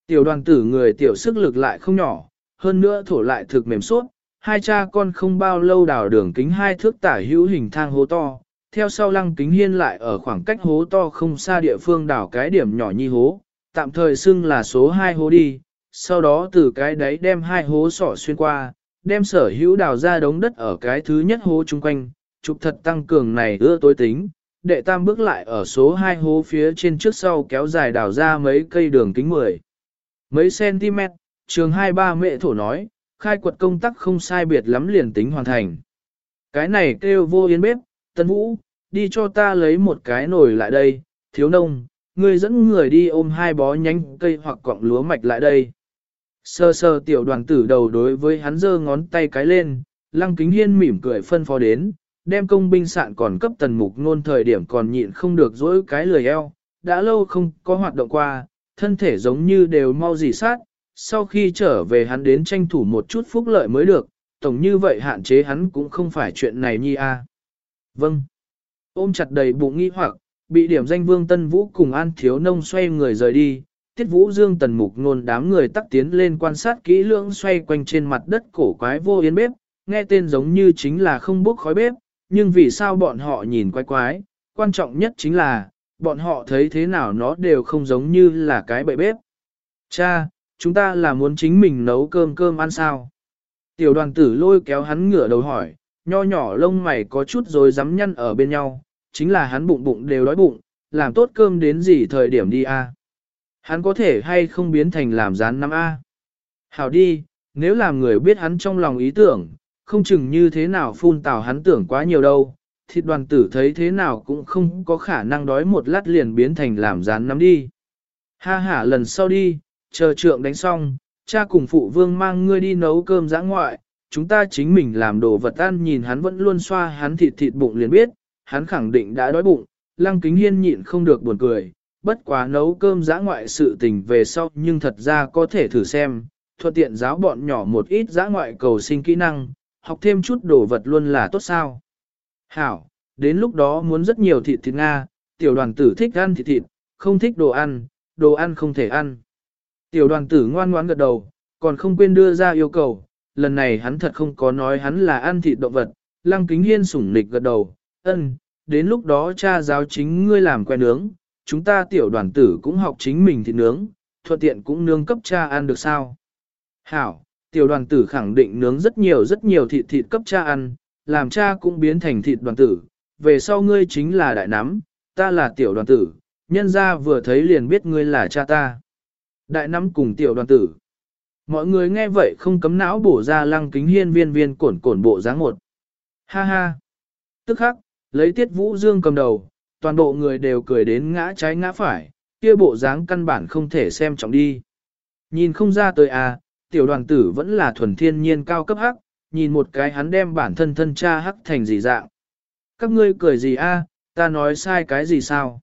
Tiểu đoàn tử người tiểu sức lực lại không nhỏ, hơn nữa thổ lại thực mềm suốt, hai cha con không bao lâu đào đường kính hai thước tả hữu hình thang hố to, theo sau lăng kính hiên lại ở khoảng cách hố to không xa địa phương đào cái điểm nhỏ nhi hố, tạm thời xưng là số 2 hố đi, sau đó từ cái đấy đem hai hố sỏ xuyên qua, đem sở hữu đào ra đống đất ở cái thứ nhất hố chung quanh, trục thật tăng cường này ưa tối tính, đệ tam bước lại ở số 2 hố phía trên trước sau kéo dài đào ra mấy cây đường kính 10. Mấy cm, trường hai ba mẹ thổ nói, khai quật công tắc không sai biệt lắm liền tính hoàn thành. Cái này kêu vô yên bếp, tân vũ, đi cho ta lấy một cái nồi lại đây, thiếu nông, người dẫn người đi ôm hai bó nhánh cây hoặc cọng lúa mạch lại đây. Sơ sơ tiểu đoàn tử đầu đối với hắn giơ ngón tay cái lên, lăng kính hiên mỉm cười phân phó đến, đem công binh sạn còn cấp tần mục nôn thời điểm còn nhịn không được dỗi cái lười eo, đã lâu không có hoạt động qua, thân thể giống như đều mau dì sát, sau khi trở về hắn đến tranh thủ một chút phúc lợi mới được, tổng như vậy hạn chế hắn cũng không phải chuyện này nhi a. Vâng. Ôm chặt đầy bụng nghi hoặc, bị điểm danh vương tân vũ cùng an thiếu nông xoay người rời đi, tiết vũ dương tần mục nôn đám người tắc tiến lên quan sát kỹ lưỡng xoay quanh trên mặt đất cổ quái vô yến bếp, nghe tên giống như chính là không bốc khói bếp, nhưng vì sao bọn họ nhìn quái quái, quan trọng nhất chính là, bọn họ thấy thế nào nó đều không giống như là cái bậy bếp. Cha, chúng ta là muốn chính mình nấu cơm cơm ăn sao? Tiểu đoàn tử lôi kéo hắn ngửa đầu hỏi, nho nhỏ lông mày có chút rồi dám nhăn ở bên nhau, chính là hắn bụng bụng đều đói bụng, làm tốt cơm đến gì thời điểm đi a? Hắn có thể hay không biến thành làm rán năm a? Hảo đi, nếu làm người biết hắn trong lòng ý tưởng, không chừng như thế nào phun tào hắn tưởng quá nhiều đâu. Thịt đoàn tử thấy thế nào cũng không có khả năng đói một lát liền biến thành làm rán nắm đi. Ha ha lần sau đi, chờ trượng đánh xong, cha cùng phụ vương mang ngươi đi nấu cơm giã ngoại, chúng ta chính mình làm đồ vật ăn nhìn hắn vẫn luôn xoa hắn thịt thịt bụng liền biết, hắn khẳng định đã đói bụng, lăng kính hiên nhịn không được buồn cười, bất quá nấu cơm giã ngoại sự tình về sau nhưng thật ra có thể thử xem, thuận tiện giáo bọn nhỏ một ít giã ngoại cầu sinh kỹ năng, học thêm chút đồ vật luôn là tốt sao. Hảo, đến lúc đó muốn rất nhiều thịt thịt Nga, tiểu đoàn tử thích ăn thịt thịt, không thích đồ ăn, đồ ăn không thể ăn. Tiểu đoàn tử ngoan ngoãn gật đầu, còn không quên đưa ra yêu cầu, lần này hắn thật không có nói hắn là ăn thịt động vật, lăng kính hiên sủng nịch gật đầu, ân, đến lúc đó cha giáo chính ngươi làm quen nướng, chúng ta tiểu đoàn tử cũng học chính mình thịt nướng, thuận tiện cũng nướng cấp cha ăn được sao. Hảo, tiểu đoàn tử khẳng định nướng rất nhiều rất nhiều thịt thịt cấp cha ăn, làm cha cũng biến thành thịt đoàn tử, về sau ngươi chính là đại nắm, ta là tiểu đoàn tử, nhân ra vừa thấy liền biết ngươi là cha ta. Đại nắm cùng tiểu đoàn tử. Mọi người nghe vậy không cấm não bổ ra lăng kính hiên viên viên cổn cổn bộ dáng một. Ha ha. Tức khắc, lấy tiết vũ dương cầm đầu, toàn bộ người đều cười đến ngã trái ngã phải, kia bộ dáng căn bản không thể xem trọng đi. Nhìn không ra tới à, tiểu đoàn tử vẫn là thuần thiên nhiên cao cấp hắc, nhìn một cái hắn đem bản thân thân cha hắc thành gì dạng. Các ngươi cười gì a? ta nói sai cái gì sao?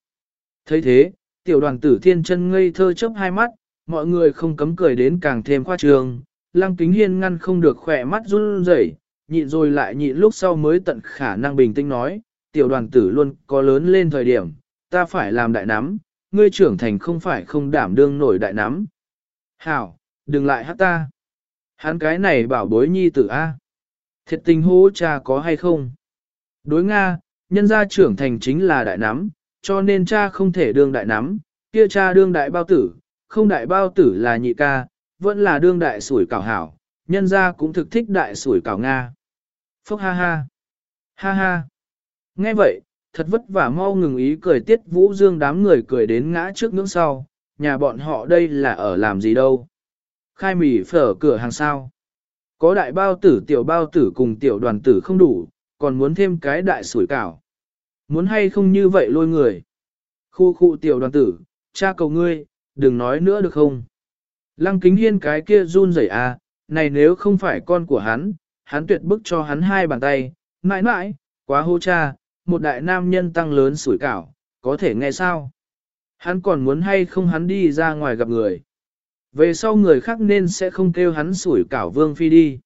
thấy thế, tiểu đoàn tử thiên chân ngây thơ chớp hai mắt, mọi người không cấm cười đến càng thêm khoa trường. lăng kính hiên ngăn không được khỏe mắt run rẩy, nhịn rồi lại nhịn lúc sau mới tận khả năng bình tĩnh nói, tiểu đoàn tử luôn có lớn lên thời điểm, ta phải làm đại nắm, ngươi trưởng thành không phải không đảm đương nổi đại nắm. Hảo, đừng lại hát ta. Hắn cái này bảo bối nhi tử A. Thiệt tình hố cha có hay không? Đối Nga, nhân gia trưởng thành chính là đại nắm, cho nên cha không thể đương đại nắm, kia cha đương đại bao tử, không đại bao tử là nhị ca, vẫn là đương đại sủi cảo hảo, nhân ra cũng thực thích đại sủi cảo Nga. Phúc ha ha. Ha ha. Nghe vậy, thật vất vả mau ngừng ý cười tiết vũ dương đám người cười đến ngã trước ngưỡng sau, nhà bọn họ đây là ở làm gì đâu. Khai mì phở cửa hàng sao. Có đại bao tử tiểu bao tử cùng tiểu đoàn tử không đủ, còn muốn thêm cái đại sủi cảo. Muốn hay không như vậy lôi người. Khu khu tiểu đoàn tử, cha cầu ngươi, đừng nói nữa được không. Lăng kính hiên cái kia run rẩy à, này nếu không phải con của hắn, hắn tuyệt bức cho hắn hai bàn tay, mãi mãi, quá hô cha, một đại nam nhân tăng lớn sủi cảo, có thể nghe sao? Hắn còn muốn hay không hắn đi ra ngoài gặp người. Về sau người khác nên sẽ không kêu hắn sủi cảo vương phi đi.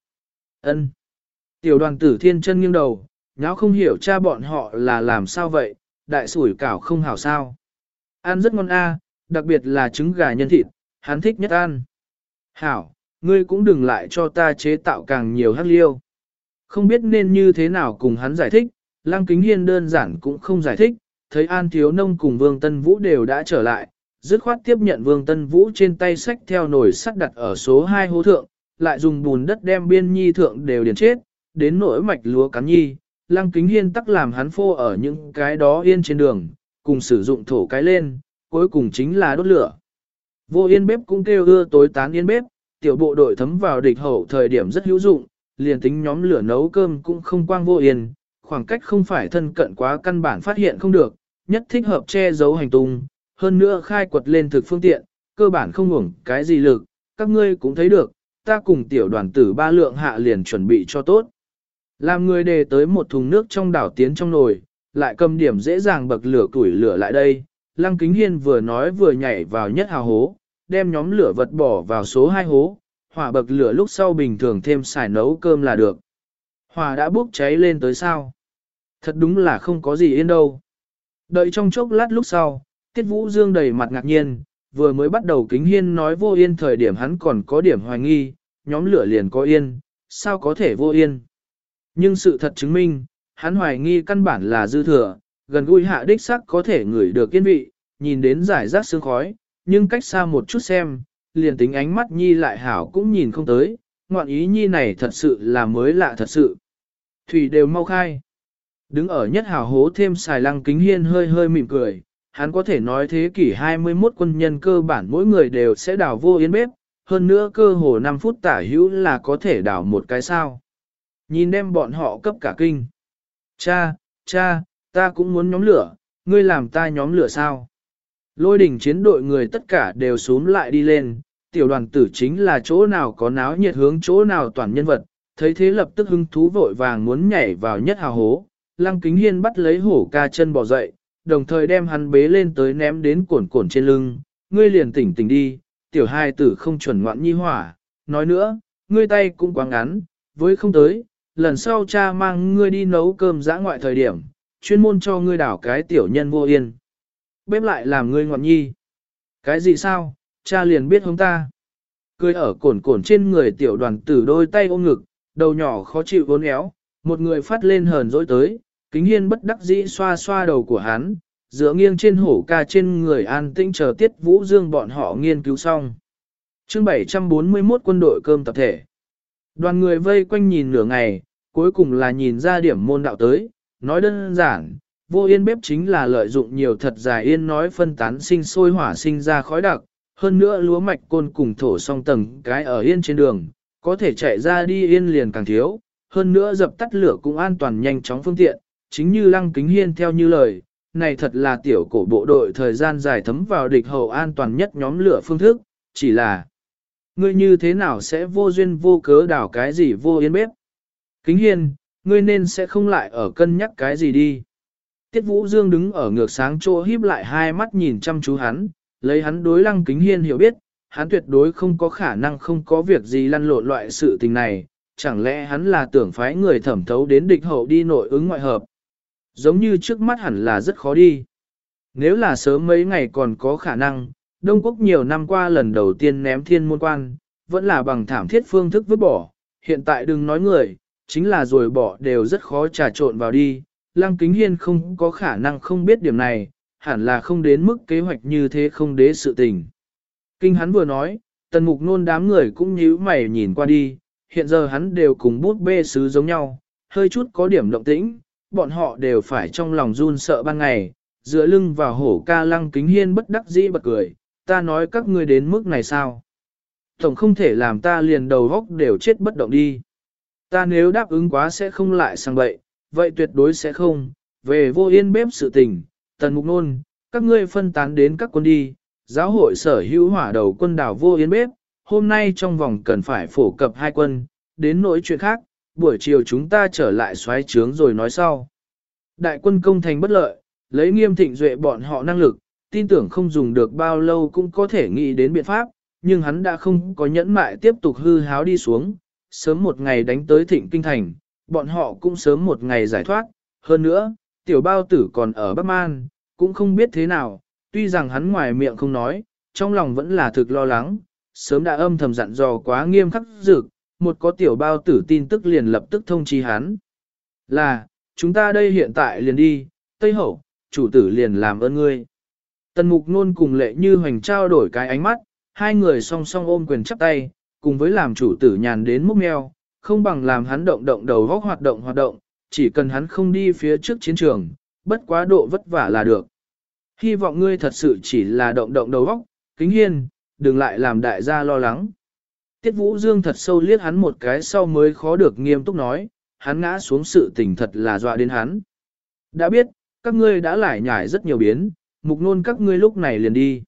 Ân. Tiểu đoàn tử thiên chân nghiêng đầu, nháo không hiểu cha bọn họ là làm sao vậy, đại sủi cảo không hảo sao. Ăn rất ngon a, đặc biệt là trứng gà nhân thịt, hắn thích nhất ăn. Hảo, ngươi cũng đừng lại cho ta chế tạo càng nhiều hắc liêu. Không biết nên như thế nào cùng hắn giải thích, Lăng Kính Hiên đơn giản cũng không giải thích, thấy An Thiếu Nông cùng Vương Tân Vũ đều đã trở lại, dứt khoát tiếp nhận Vương Tân Vũ trên tay sách theo nồi sắt đặt ở số 2 hố thượng, lại dùng bùn đất đem biên nhi thượng đều điền chết, đến nỗi mạch lúa cắn nhi, Lăng Kính Hiên tắc làm hắn phô ở những cái đó yên trên đường, cùng sử dụng thổ cái lên, cuối cùng chính là đốt lửa. Vô yên bếp cũng kêu ưa tối tán yên bếp, tiểu bộ đội thấm vào địch hậu thời điểm rất hữu dụng, liền tính nhóm lửa nấu cơm cũng không quang vô yên, khoảng cách không phải thân cận quá căn bản phát hiện không được, nhất thích hợp che giấu hành tung, hơn nữa khai quật lên thực phương tiện, cơ bản không ngủng cái gì lực, các ngươi cũng thấy được, ta cùng tiểu đoàn tử ba lượng hạ liền chuẩn bị cho tốt. Làm người đề tới một thùng nước trong đảo tiến trong nồi, lại cầm điểm dễ dàng bậc lửa củi lửa lại đây, Lăng Kính Hiên vừa nói vừa nhảy vào nhất hào hố, đem nhóm lửa vật bỏ vào số 2 hố, hỏa bậc lửa lúc sau bình thường thêm xài nấu cơm là được. Hỏa đã bốc cháy lên tới sao? Thật đúng là không có gì yên đâu. Đợi trong chốc lát lúc sau, Tiết Vũ Dương đầy mặt ngạc nhiên, vừa mới bắt đầu kính hiên nói vô yên thời điểm hắn còn có điểm hoài nghi, nhóm lửa liền có yên, sao có thể vô yên. Nhưng sự thật chứng minh, hắn hoài nghi căn bản là dư thừa, gần gũi hạ đích sắc có thể ngửi được kiên vị, nhìn đến giải rác sương khói, nhưng cách xa một chút xem, liền tính ánh mắt nhi lại hảo cũng nhìn không tới, ngoạn ý nhi này thật sự là mới lạ thật sự. Thủy đều mau khai. Đứng ở nhất hảo hố thêm xài lăng kính hiên hơi hơi mỉm cười, hắn có thể nói thế kỷ 21 quân nhân cơ bản mỗi người đều sẽ đào vô yên bếp, hơn nữa cơ hồ 5 phút tả hữu là có thể đào một cái sao. Nhìn đem bọn họ cấp cả kinh. Cha, cha, ta cũng muốn nhóm lửa, ngươi làm ta nhóm lửa sao? Lôi đỉnh chiến đội người tất cả đều xuống lại đi lên, tiểu đoàn tử chính là chỗ nào có náo nhiệt hướng chỗ nào toàn nhân vật, thấy thế lập tức hưng thú vội vàng muốn nhảy vào nhất hào hố, lăng kính hiên bắt lấy hổ ca chân bỏ dậy, đồng thời đem hắn bế lên tới ném đến cuộn cuộn trên lưng, ngươi liền tỉnh tỉnh đi, tiểu hai tử không chuẩn ngoạn nhi hỏa, nói nữa, ngươi tay cũng quá ngắn, với không tới, lần sau cha mang ngươi đi nấu cơm giã ngoại thời điểm, chuyên môn cho ngươi đảo cái tiểu nhân vô yên. Bếp lại làm ngươi ngoạn nhi. Cái gì sao, cha liền biết hông ta. Cười ở cồn cồn trên người tiểu đoàn tử đôi tay ôm ngực, đầu nhỏ khó chịu vốn éo, một người phát lên hờn dỗi tới, kính hiên bất đắc dĩ xoa xoa đầu của hắn, dựa nghiêng trên hổ ca trên người an tĩnh chờ tiết vũ dương bọn họ nghiên cứu xong. chương 741 quân đội cơm tập thể. Đoàn người vây quanh nhìn nửa ngày, cuối cùng là nhìn ra điểm môn đạo tới, nói đơn giản, vô yên bếp chính là lợi dụng nhiều thật dài yên nói phân tán sinh sôi hỏa sinh ra khói đặc, hơn nữa lúa mạch côn cùng thổ song tầng cái ở yên trên đường, có thể chạy ra đi yên liền càng thiếu, hơn nữa dập tắt lửa cũng an toàn nhanh chóng phương tiện, chính như lăng kính hiên theo như lời, này thật là tiểu cổ bộ đội thời gian dài thấm vào địch hậu an toàn nhất nhóm lửa phương thức, chỉ là ngươi như thế nào sẽ vô duyên vô cớ đảo cái gì vô yên bếp. Kính hiên, ngươi nên sẽ không lại ở cân nhắc cái gì đi. Tiết Vũ Dương đứng ở ngược sáng chỗ híp lại hai mắt nhìn chăm chú hắn, lấy hắn đối lăng kính hiên hiểu biết, hắn tuyệt đối không có khả năng không có việc gì lăn lộn loại sự tình này, chẳng lẽ hắn là tưởng phái người thẩm thấu đến địch hậu đi nội ứng ngoại hợp. Giống như trước mắt hẳn là rất khó đi. Nếu là sớm mấy ngày còn có khả năng, Đông Quốc nhiều năm qua lần đầu tiên ném thiên môn quan, vẫn là bằng thảm thiết phương thức vứt bỏ, hiện tại đừng nói người, chính là rồi bỏ đều rất khó trà trộn vào đi. Lăng Kính Hiên không có khả năng không biết điểm này, hẳn là không đến mức kế hoạch như thế không đế sự tình. Kinh hắn vừa nói, tần mục nôn đám người cũng nhíu mày nhìn qua đi, hiện giờ hắn đều cùng bút bê sứ giống nhau, hơi chút có điểm động tĩnh, bọn họ đều phải trong lòng run sợ ban ngày, dựa lưng vào hổ ca lăng kính hiên bất đắc dĩ bật cười, ta nói các ngươi đến mức này sao? Tổng không thể làm ta liền đầu góc đều chết bất động đi. Ta nếu đáp ứng quá sẽ không lại sang bậy, vậy tuyệt đối sẽ không, về vô yên bếp sự tình, tần mục nôn, các ngươi phân tán đến các quân đi, giáo hội sở hữu hỏa đầu quân đảo vô yên bếp, hôm nay trong vòng cần phải phổ cập hai quân, đến nỗi chuyện khác, buổi chiều chúng ta trở lại xoáy trướng rồi nói sau. Đại quân công thành bất lợi, lấy nghiêm thịnh duệ bọn họ năng lực, tin tưởng không dùng được bao lâu cũng có thể nghĩ đến biện pháp, nhưng hắn đã không có nhẫn mại tiếp tục hư háo đi xuống, sớm một ngày đánh tới thịnh kinh thành, bọn họ cũng sớm một ngày giải thoát, hơn nữa, tiểu bao tử còn ở Bắc Man, cũng không biết thế nào, tuy rằng hắn ngoài miệng không nói, trong lòng vẫn là thực lo lắng, sớm đã âm thầm dặn dò quá nghiêm khắc dực, một có tiểu bao tử tin tức liền lập tức thông chi hắn. Là, chúng ta đây hiện tại liền đi, Tây Hậu, chủ tử liền làm ơn ngươi. Tần mục nôn cùng lệ như hoành trao đổi cái ánh mắt, hai người song song ôm quyền chắp tay, cùng với làm chủ tử nhàn đến múc meo, không bằng làm hắn động động đầu góc hoạt động hoạt động, chỉ cần hắn không đi phía trước chiến trường, bất quá độ vất vả là được. Hy vọng ngươi thật sự chỉ là động động đầu góc, kính hiên, đừng lại làm đại gia lo lắng. Tiết Vũ Dương thật sâu liếc hắn một cái sau mới khó được nghiêm túc nói, hắn ngã xuống sự tình thật là dọa đến hắn. Đã biết, các ngươi đã lải nhải rất nhiều biến, mục nôn các ngươi lúc này liền đi.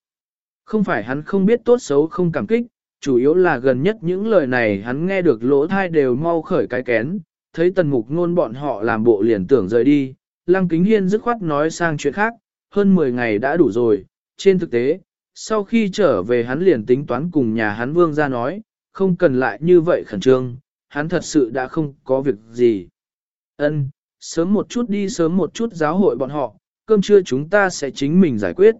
Không phải hắn không biết tốt xấu không cảm kích, chủ yếu là gần nhất những lời này hắn nghe được lỗ thai đều mau khởi cái kén, thấy tần mục nôn bọn họ làm bộ liền tưởng rời đi, lăng kính hiên dứt khoát nói sang chuyện khác, hơn 10 ngày đã đủ rồi, trên thực tế, sau khi trở về hắn liền tính toán cùng nhà hắn vương ra nói, không cần lại như vậy khẩn trương, hắn thật sự đã không có việc gì. Ân, sớm một chút đi sớm một chút giáo hội bọn họ, cơm trưa chúng ta sẽ chính mình giải quyết.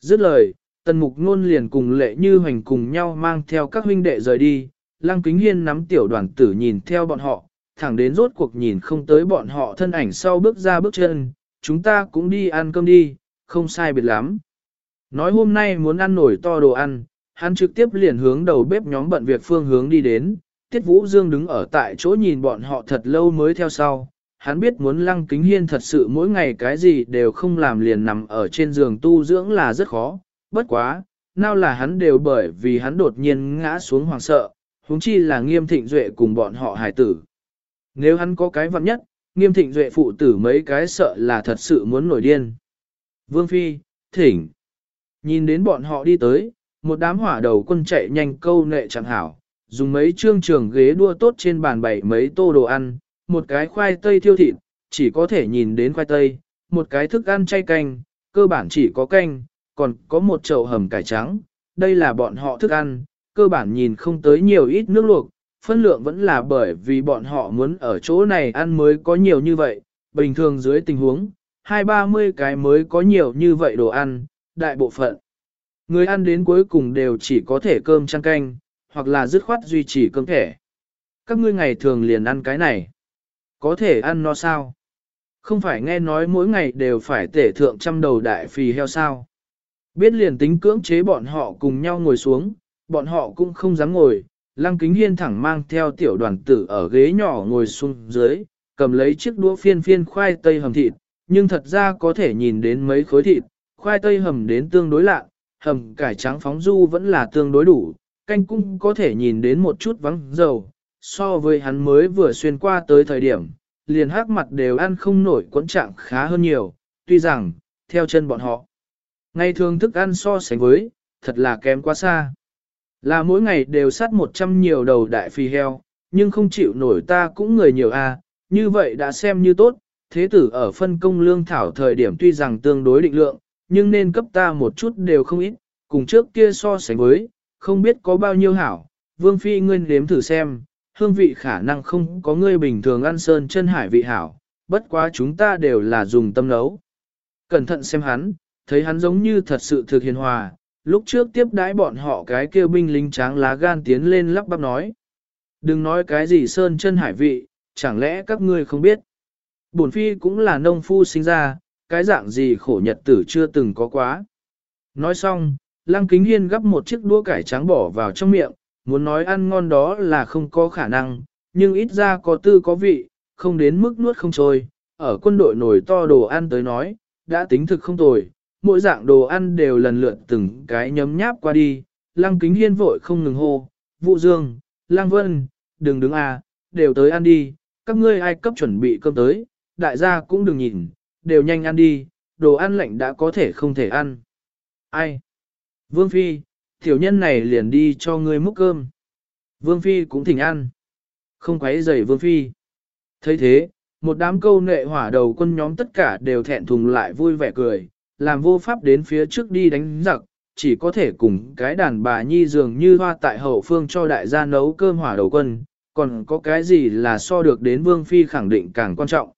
Dứt lời, tần mục ngôn liền cùng lệ như hoành cùng nhau mang theo các huynh đệ rời đi, lăng kính hiên nắm tiểu đoàn tử nhìn theo bọn họ, thẳng đến rốt cuộc nhìn không tới bọn họ thân ảnh sau bước ra bước chân, chúng ta cũng đi ăn cơm đi, không sai biệt lắm. Nói hôm nay muốn ăn nổi to đồ ăn, hắn trực tiếp liền hướng đầu bếp nhóm bận việc phương hướng đi đến, Tiết Vũ Dương đứng ở tại chỗ nhìn bọn họ thật lâu mới theo sau. Hắn biết muốn lăng kính hiên thật sự mỗi ngày cái gì đều không làm liền nằm ở trên giường tu dưỡng là rất khó, bất quá, nào là hắn đều bởi vì hắn đột nhiên ngã xuống hoàng sợ, huống chi là nghiêm thịnh duệ cùng bọn họ hài tử. Nếu hắn có cái vặn nhất, nghiêm thịnh duệ phụ tử mấy cái sợ là thật sự muốn nổi điên. Vương Phi, thỉnh. Nhìn đến bọn họ đi tới, một đám hỏa đầu quân chạy nhanh câu nệ chẳng hảo, dùng mấy trương trường ghế đua tốt trên bàn bày mấy tô đồ ăn, một cái khoai tây thiêu thịt, chỉ có thể nhìn đến khoai tây, một cái thức ăn chay canh, cơ bản chỉ có canh, còn có một chậu hầm cải trắng, đây là bọn họ thức ăn, cơ bản nhìn không tới nhiều ít nước luộc, phân lượng vẫn là bởi vì bọn họ muốn ở chỗ này ăn mới có nhiều như vậy, bình thường dưới tình huống, hai ba mươi cái mới có nhiều như vậy đồ ăn, đại bộ phận. Người ăn đến cuối cùng đều chỉ có thể cơm trăng canh, hoặc là dứt khoát duy trì cơm thẻ. Các ngươi ngày thường liền ăn cái này. Có thể ăn no sao? Không phải nghe nói mỗi ngày đều phải tể thượng trăm đầu đại phì heo sao? Biết liền tính cưỡng chế bọn họ cùng nhau ngồi xuống, bọn họ cũng không dám ngồi. Lăng kính hiên thẳng mang theo tiểu đoàn tử ở ghế nhỏ ngồi xuống dưới, cầm lấy chiếc đũa phiên phiên khoai tây hầm thịt, nhưng thật ra có thể nhìn đến mấy khối thịt, khoai tây hầm đến tương đối lạ, hầm cải trắng phóng du vẫn là tương đối đủ, canh cũng có thể nhìn đến một chút vắng dầu, so với hắn mới vừa xuyên qua tới thời điểm, liền hắc mặt đều ăn không nổi quẫn trạng khá hơn nhiều, tuy rằng, theo chân bọn họ, ngày thường thức ăn so sánh với, thật là kém quá xa. Là mỗi ngày đều sát một trăm nhiều đầu đại phi heo, nhưng không chịu nổi ta cũng người nhiều a, à, như vậy đã xem như tốt, thế tử ở phân công lương thảo thời điểm tuy rằng tương đối định lượng, nhưng nên cấp ta một chút đều không ít, cùng trước kia so sánh với, không biết có bao nhiêu hảo, vương phi ngươi nếm thử xem, hương vị khả năng không có ngươi bình thường ăn sơn chân hải vị hảo, bất quá chúng ta đều là dùng tâm nấu. Cẩn thận xem hắn, thấy hắn giống như thật sự thực hiền hòa, lúc trước tiếp đãi bọn họ cái kêu binh lính tráng lá gan tiến lên lắp bắp nói. Đừng nói cái gì sơn chân hải vị, chẳng lẽ các ngươi không biết. Bổn phi cũng là nông phu sinh ra, cái dạng gì khổ nhật tử chưa từng có quá. Nói xong, Lăng Kính Hiên gấp một chiếc đũa cải trắng bỏ vào trong miệng, muốn nói ăn ngon đó là không có khả năng, nhưng ít ra có tư có vị, không đến mức nuốt không trôi. Ở quân đội nổi to đồ ăn tới nói, đã tính thực không tồi, mỗi dạng đồ ăn đều lần lượt từng cái nhấm nháp qua đi, lăng kính hiên vội không ngừng hô, vụ dương, lăng vân, đừng đứng à, đều tới ăn đi, các ngươi ai cấp chuẩn bị cơm tới, đại gia cũng đừng nhìn, đều nhanh ăn đi, đồ ăn lạnh đã có thể không thể ăn. Ai? Vương Phi, tiểu nhân này liền đi cho ngươi múc cơm. Vương Phi cũng thỉnh ăn. Không quấy rầy Vương Phi. thấy thế, một đám câu nệ hỏa đầu quân nhóm tất cả đều thẹn thùng lại vui vẻ cười, làm vô pháp đến phía trước đi đánh giặc, chỉ có thể cùng cái đàn bà nhi dường như hoa tại hậu phương cho đại gia nấu cơm hỏa đầu quân, còn có cái gì là so được đến Vương Phi khẳng định càng quan trọng.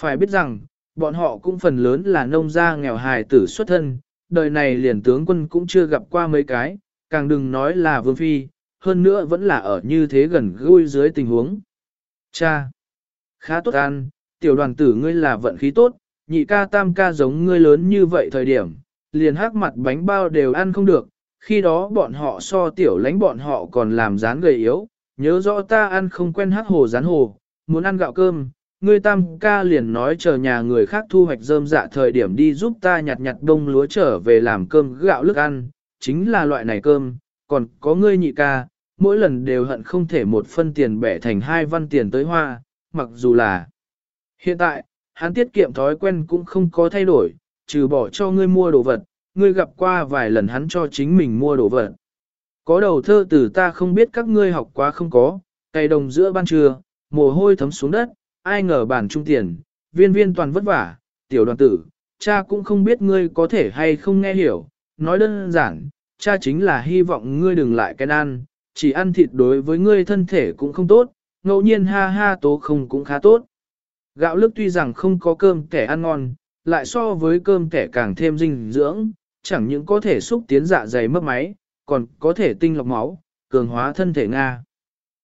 Phải biết rằng, bọn họ cũng phần lớn là nông gia nghèo hài tử xuất thân, đời này liền tướng quân cũng chưa gặp qua mấy cái, càng đừng nói là Vương Phi, hơn nữa vẫn là ở như thế gần gũi dưới tình huống. Cha! Khá tốt ăn, tiểu đoàn tử ngươi là vận khí tốt, nhị ca tam ca giống ngươi lớn như vậy thời điểm, liền hắc mặt bánh bao đều ăn không được, khi đó bọn họ so tiểu lánh bọn họ còn làm rán gầy yếu, nhớ rõ ta ăn không quen hắc hồ rán hồ, muốn ăn gạo cơm, ngươi tam ca liền nói chờ nhà người khác thu hoạch rơm dạ thời điểm đi giúp ta nhặt nhặt đông lúa trở về làm cơm gạo lức ăn, chính là loại này cơm, còn có ngươi nhị ca, mỗi lần đều hận không thể một phân tiền bẻ thành hai văn tiền tới hoa, mặc dù là hiện tại, hắn tiết kiệm thói quen cũng không có thay đổi, trừ bỏ cho ngươi mua đồ vật, ngươi gặp qua vài lần hắn cho chính mình mua đồ vật. Có đầu thơ từ ta không biết các ngươi học quá không có, cày đồng giữa ban trưa, mồ hôi thấm xuống đất, ai ngờ bản trung tiền, viên viên toàn vất vả, tiểu đoàn tử, cha cũng không biết ngươi có thể hay không nghe hiểu, nói đơn giản, cha chính là hy vọng ngươi đừng lại cái ăn, chỉ ăn thịt đối với ngươi thân thể cũng không tốt, ngẫu nhiên ha ha tố không cũng khá tốt. Gạo lức tuy rằng không có cơm kẻ ăn ngon, lại so với cơm kẻ càng thêm dinh dưỡng, chẳng những có thể xúc tiến dạ dày mất máy, còn có thể tinh lọc máu, cường hóa thân thể Nga.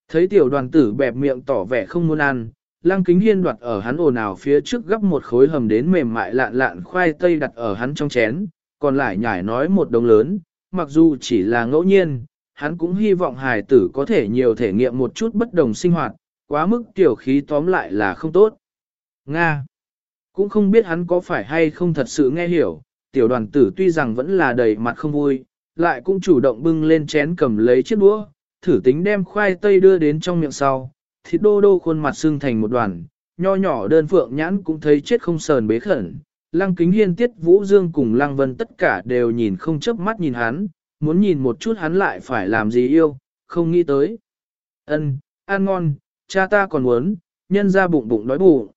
Thấy tiểu đoàn tử bẹp miệng tỏ vẻ không muốn ăn, lăng kính hiên đoạt ở hắn ồn ào phía trước gấp một khối hầm đến mềm mại lạn lạn khoai tây đặt ở hắn trong chén, còn lại nhải nói một đồng lớn, mặc dù chỉ là ngẫu nhiên, hắn cũng hy vọng hài tử có thể nhiều thể nghiệm một chút bất đồng sinh hoạt, quá mức tiểu khí tóm lại là không tốt. Nga Cũng không biết hắn có phải hay không thật sự nghe hiểu, tiểu đoàn tử tuy rằng vẫn là đầy mặt không vui, lại cũng chủ động bưng lên chén cầm lấy chiếc đũa, thử tính đem khoai tây đưa đến trong miệng sau, thịt đô đô khuôn mặt xương thành một đoàn, nho nhỏ đơn phượng nhãn cũng thấy chết không sờn bế khẩn. Lăng kính hiên tiết vũ dương cùng lăng vân tất cả đều nhìn không chớp mắt nhìn hắn, muốn nhìn một chút hắn lại phải làm gì yêu, không nghĩ tới. Ân, ăn ngon, cha ta còn muốn, nhân ra bụng bụng đói bụng.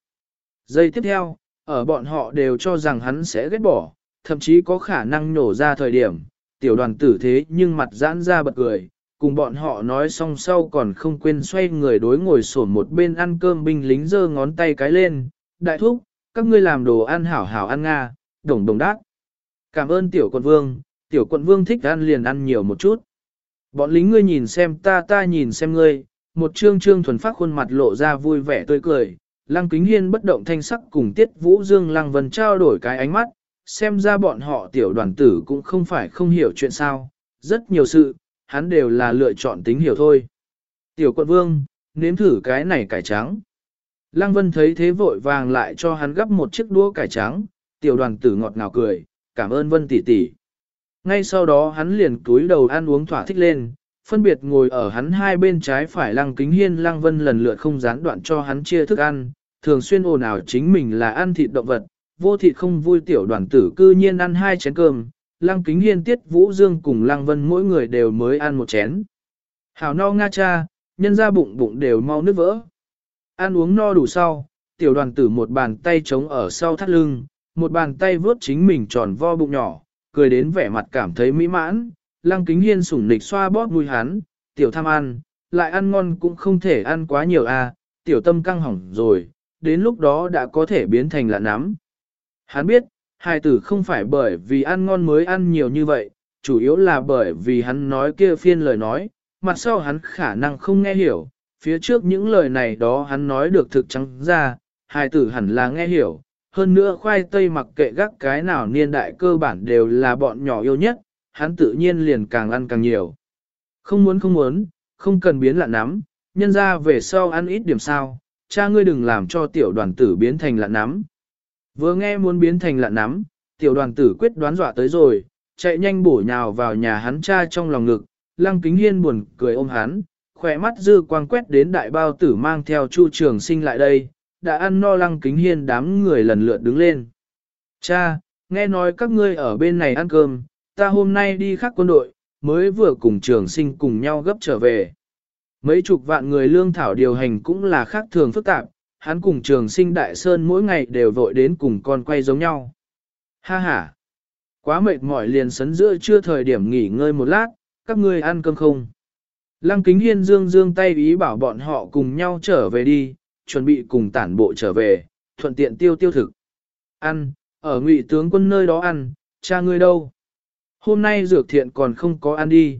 Giây tiếp theo, ở bọn họ đều cho rằng hắn sẽ ghét bỏ, thậm chí có khả năng nổ ra thời điểm, tiểu đoàn tử thế nhưng mặt giãn ra bật cười, cùng bọn họ nói xong sau còn không quên xoay người đối ngồi sổn một bên ăn cơm binh lính giơ ngón tay cái lên, đại thúc, các ngươi làm đồ ăn hảo hảo ăn nga, đồng đồng đát. Cảm ơn tiểu quận vương, tiểu quận vương thích ăn liền ăn nhiều một chút. Bọn lính ngươi nhìn xem ta ta nhìn xem ngươi, một trương trương thuần phát khuôn mặt lộ ra vui vẻ tươi cười, lăng kính hiên bất động thanh sắc cùng tiết vũ dương lăng vân trao đổi cái ánh mắt, xem ra bọn họ tiểu đoàn tử cũng không phải không hiểu chuyện sao, rất nhiều sự, hắn đều là lựa chọn tính hiểu thôi. Tiểu quận vương, nếm thử cái này cải trắng. Lăng Vân thấy thế vội vàng lại cho hắn gấp một chiếc đũa cải trắng, tiểu đoàn tử ngọt ngào cười, cảm ơn Vân tỷ tỷ. Ngay sau đó hắn liền túi đầu ăn uống thỏa thích lên, phân biệt ngồi ở hắn hai bên trái phải lăng kính hiên lăng vân lần lượt không gián đoạn cho hắn chia thức ăn, thường xuyên ồn ào chính mình là ăn thịt động vật, vô thịt không vui tiểu đoàn tử cư nhiên ăn hai chén cơm, Lăng Kính Hiên Tiết Vũ Dương cùng Lăng Vân mỗi người đều mới ăn một chén. Hảo no nga cha, nhân ra bụng bụng đều mau nứt vỡ. Ăn uống no đủ sau, tiểu đoàn tử một bàn tay trống ở sau thắt lưng, một bàn tay vướt chính mình tròn vo bụng nhỏ, cười đến vẻ mặt cảm thấy mỹ mãn. Lăng Kính Hiên sủng nịch xoa bóp mùi hắn, tiểu tham ăn, lại ăn ngon cũng không thể ăn quá nhiều à, tiểu tâm căng hỏng rồi, đến lúc đó đã có thể biến thành lạ nắm. Hắn biết, Hai tử không phải bởi vì ăn ngon mới ăn nhiều như vậy, chủ yếu là bởi vì hắn nói kia phiên lời nói, mặt sau hắn khả năng không nghe hiểu, phía trước những lời này đó hắn nói được thực trắng ra, hai tử hẳn là nghe hiểu, hơn nữa khoai tây mặc kệ gác cái nào niên đại cơ bản đều là bọn nhỏ yêu nhất, hắn tự nhiên liền càng ăn càng nhiều. Không muốn không muốn, không cần biến lạ nắm, nhân ra về sau ăn ít điểm sao, cha ngươi đừng làm cho tiểu đoàn tử biến thành lạ nắm. Vừa nghe muốn biến thành lạ nắm, tiểu đoàn tử quyết đoán dọa tới rồi, chạy nhanh bổ nhào vào nhà hắn cha trong lòng ngực, lăng kính hiên buồn cười ôm hắn, khỏe mắt dư quang quét đến đại bao tử mang theo chu trường sinh lại đây, đã ăn no lăng kính hiên đám người lần lượt đứng lên. Cha, nghe nói các ngươi ở bên này ăn cơm, ta hôm nay đi khác quân đội, mới vừa cùng trường sinh cùng nhau gấp trở về. Mấy chục vạn người lương thảo điều hành cũng là khác thường phức tạp, hắn cùng trường sinh đại sơn mỗi ngày đều vội đến cùng con quay giống nhau. Ha ha! Quá mệt mỏi liền sấn giữa chưa thời điểm nghỉ ngơi một lát, các ngươi ăn cơm không? Lăng kính hiên dương dương tay ý bảo bọn họ cùng nhau trở về đi, chuẩn bị cùng tản bộ trở về, thuận tiện tiêu tiêu thực. Ăn, ở ngụy tướng quân nơi đó ăn, cha ngươi đâu? Hôm nay dược thiện còn không có ăn đi.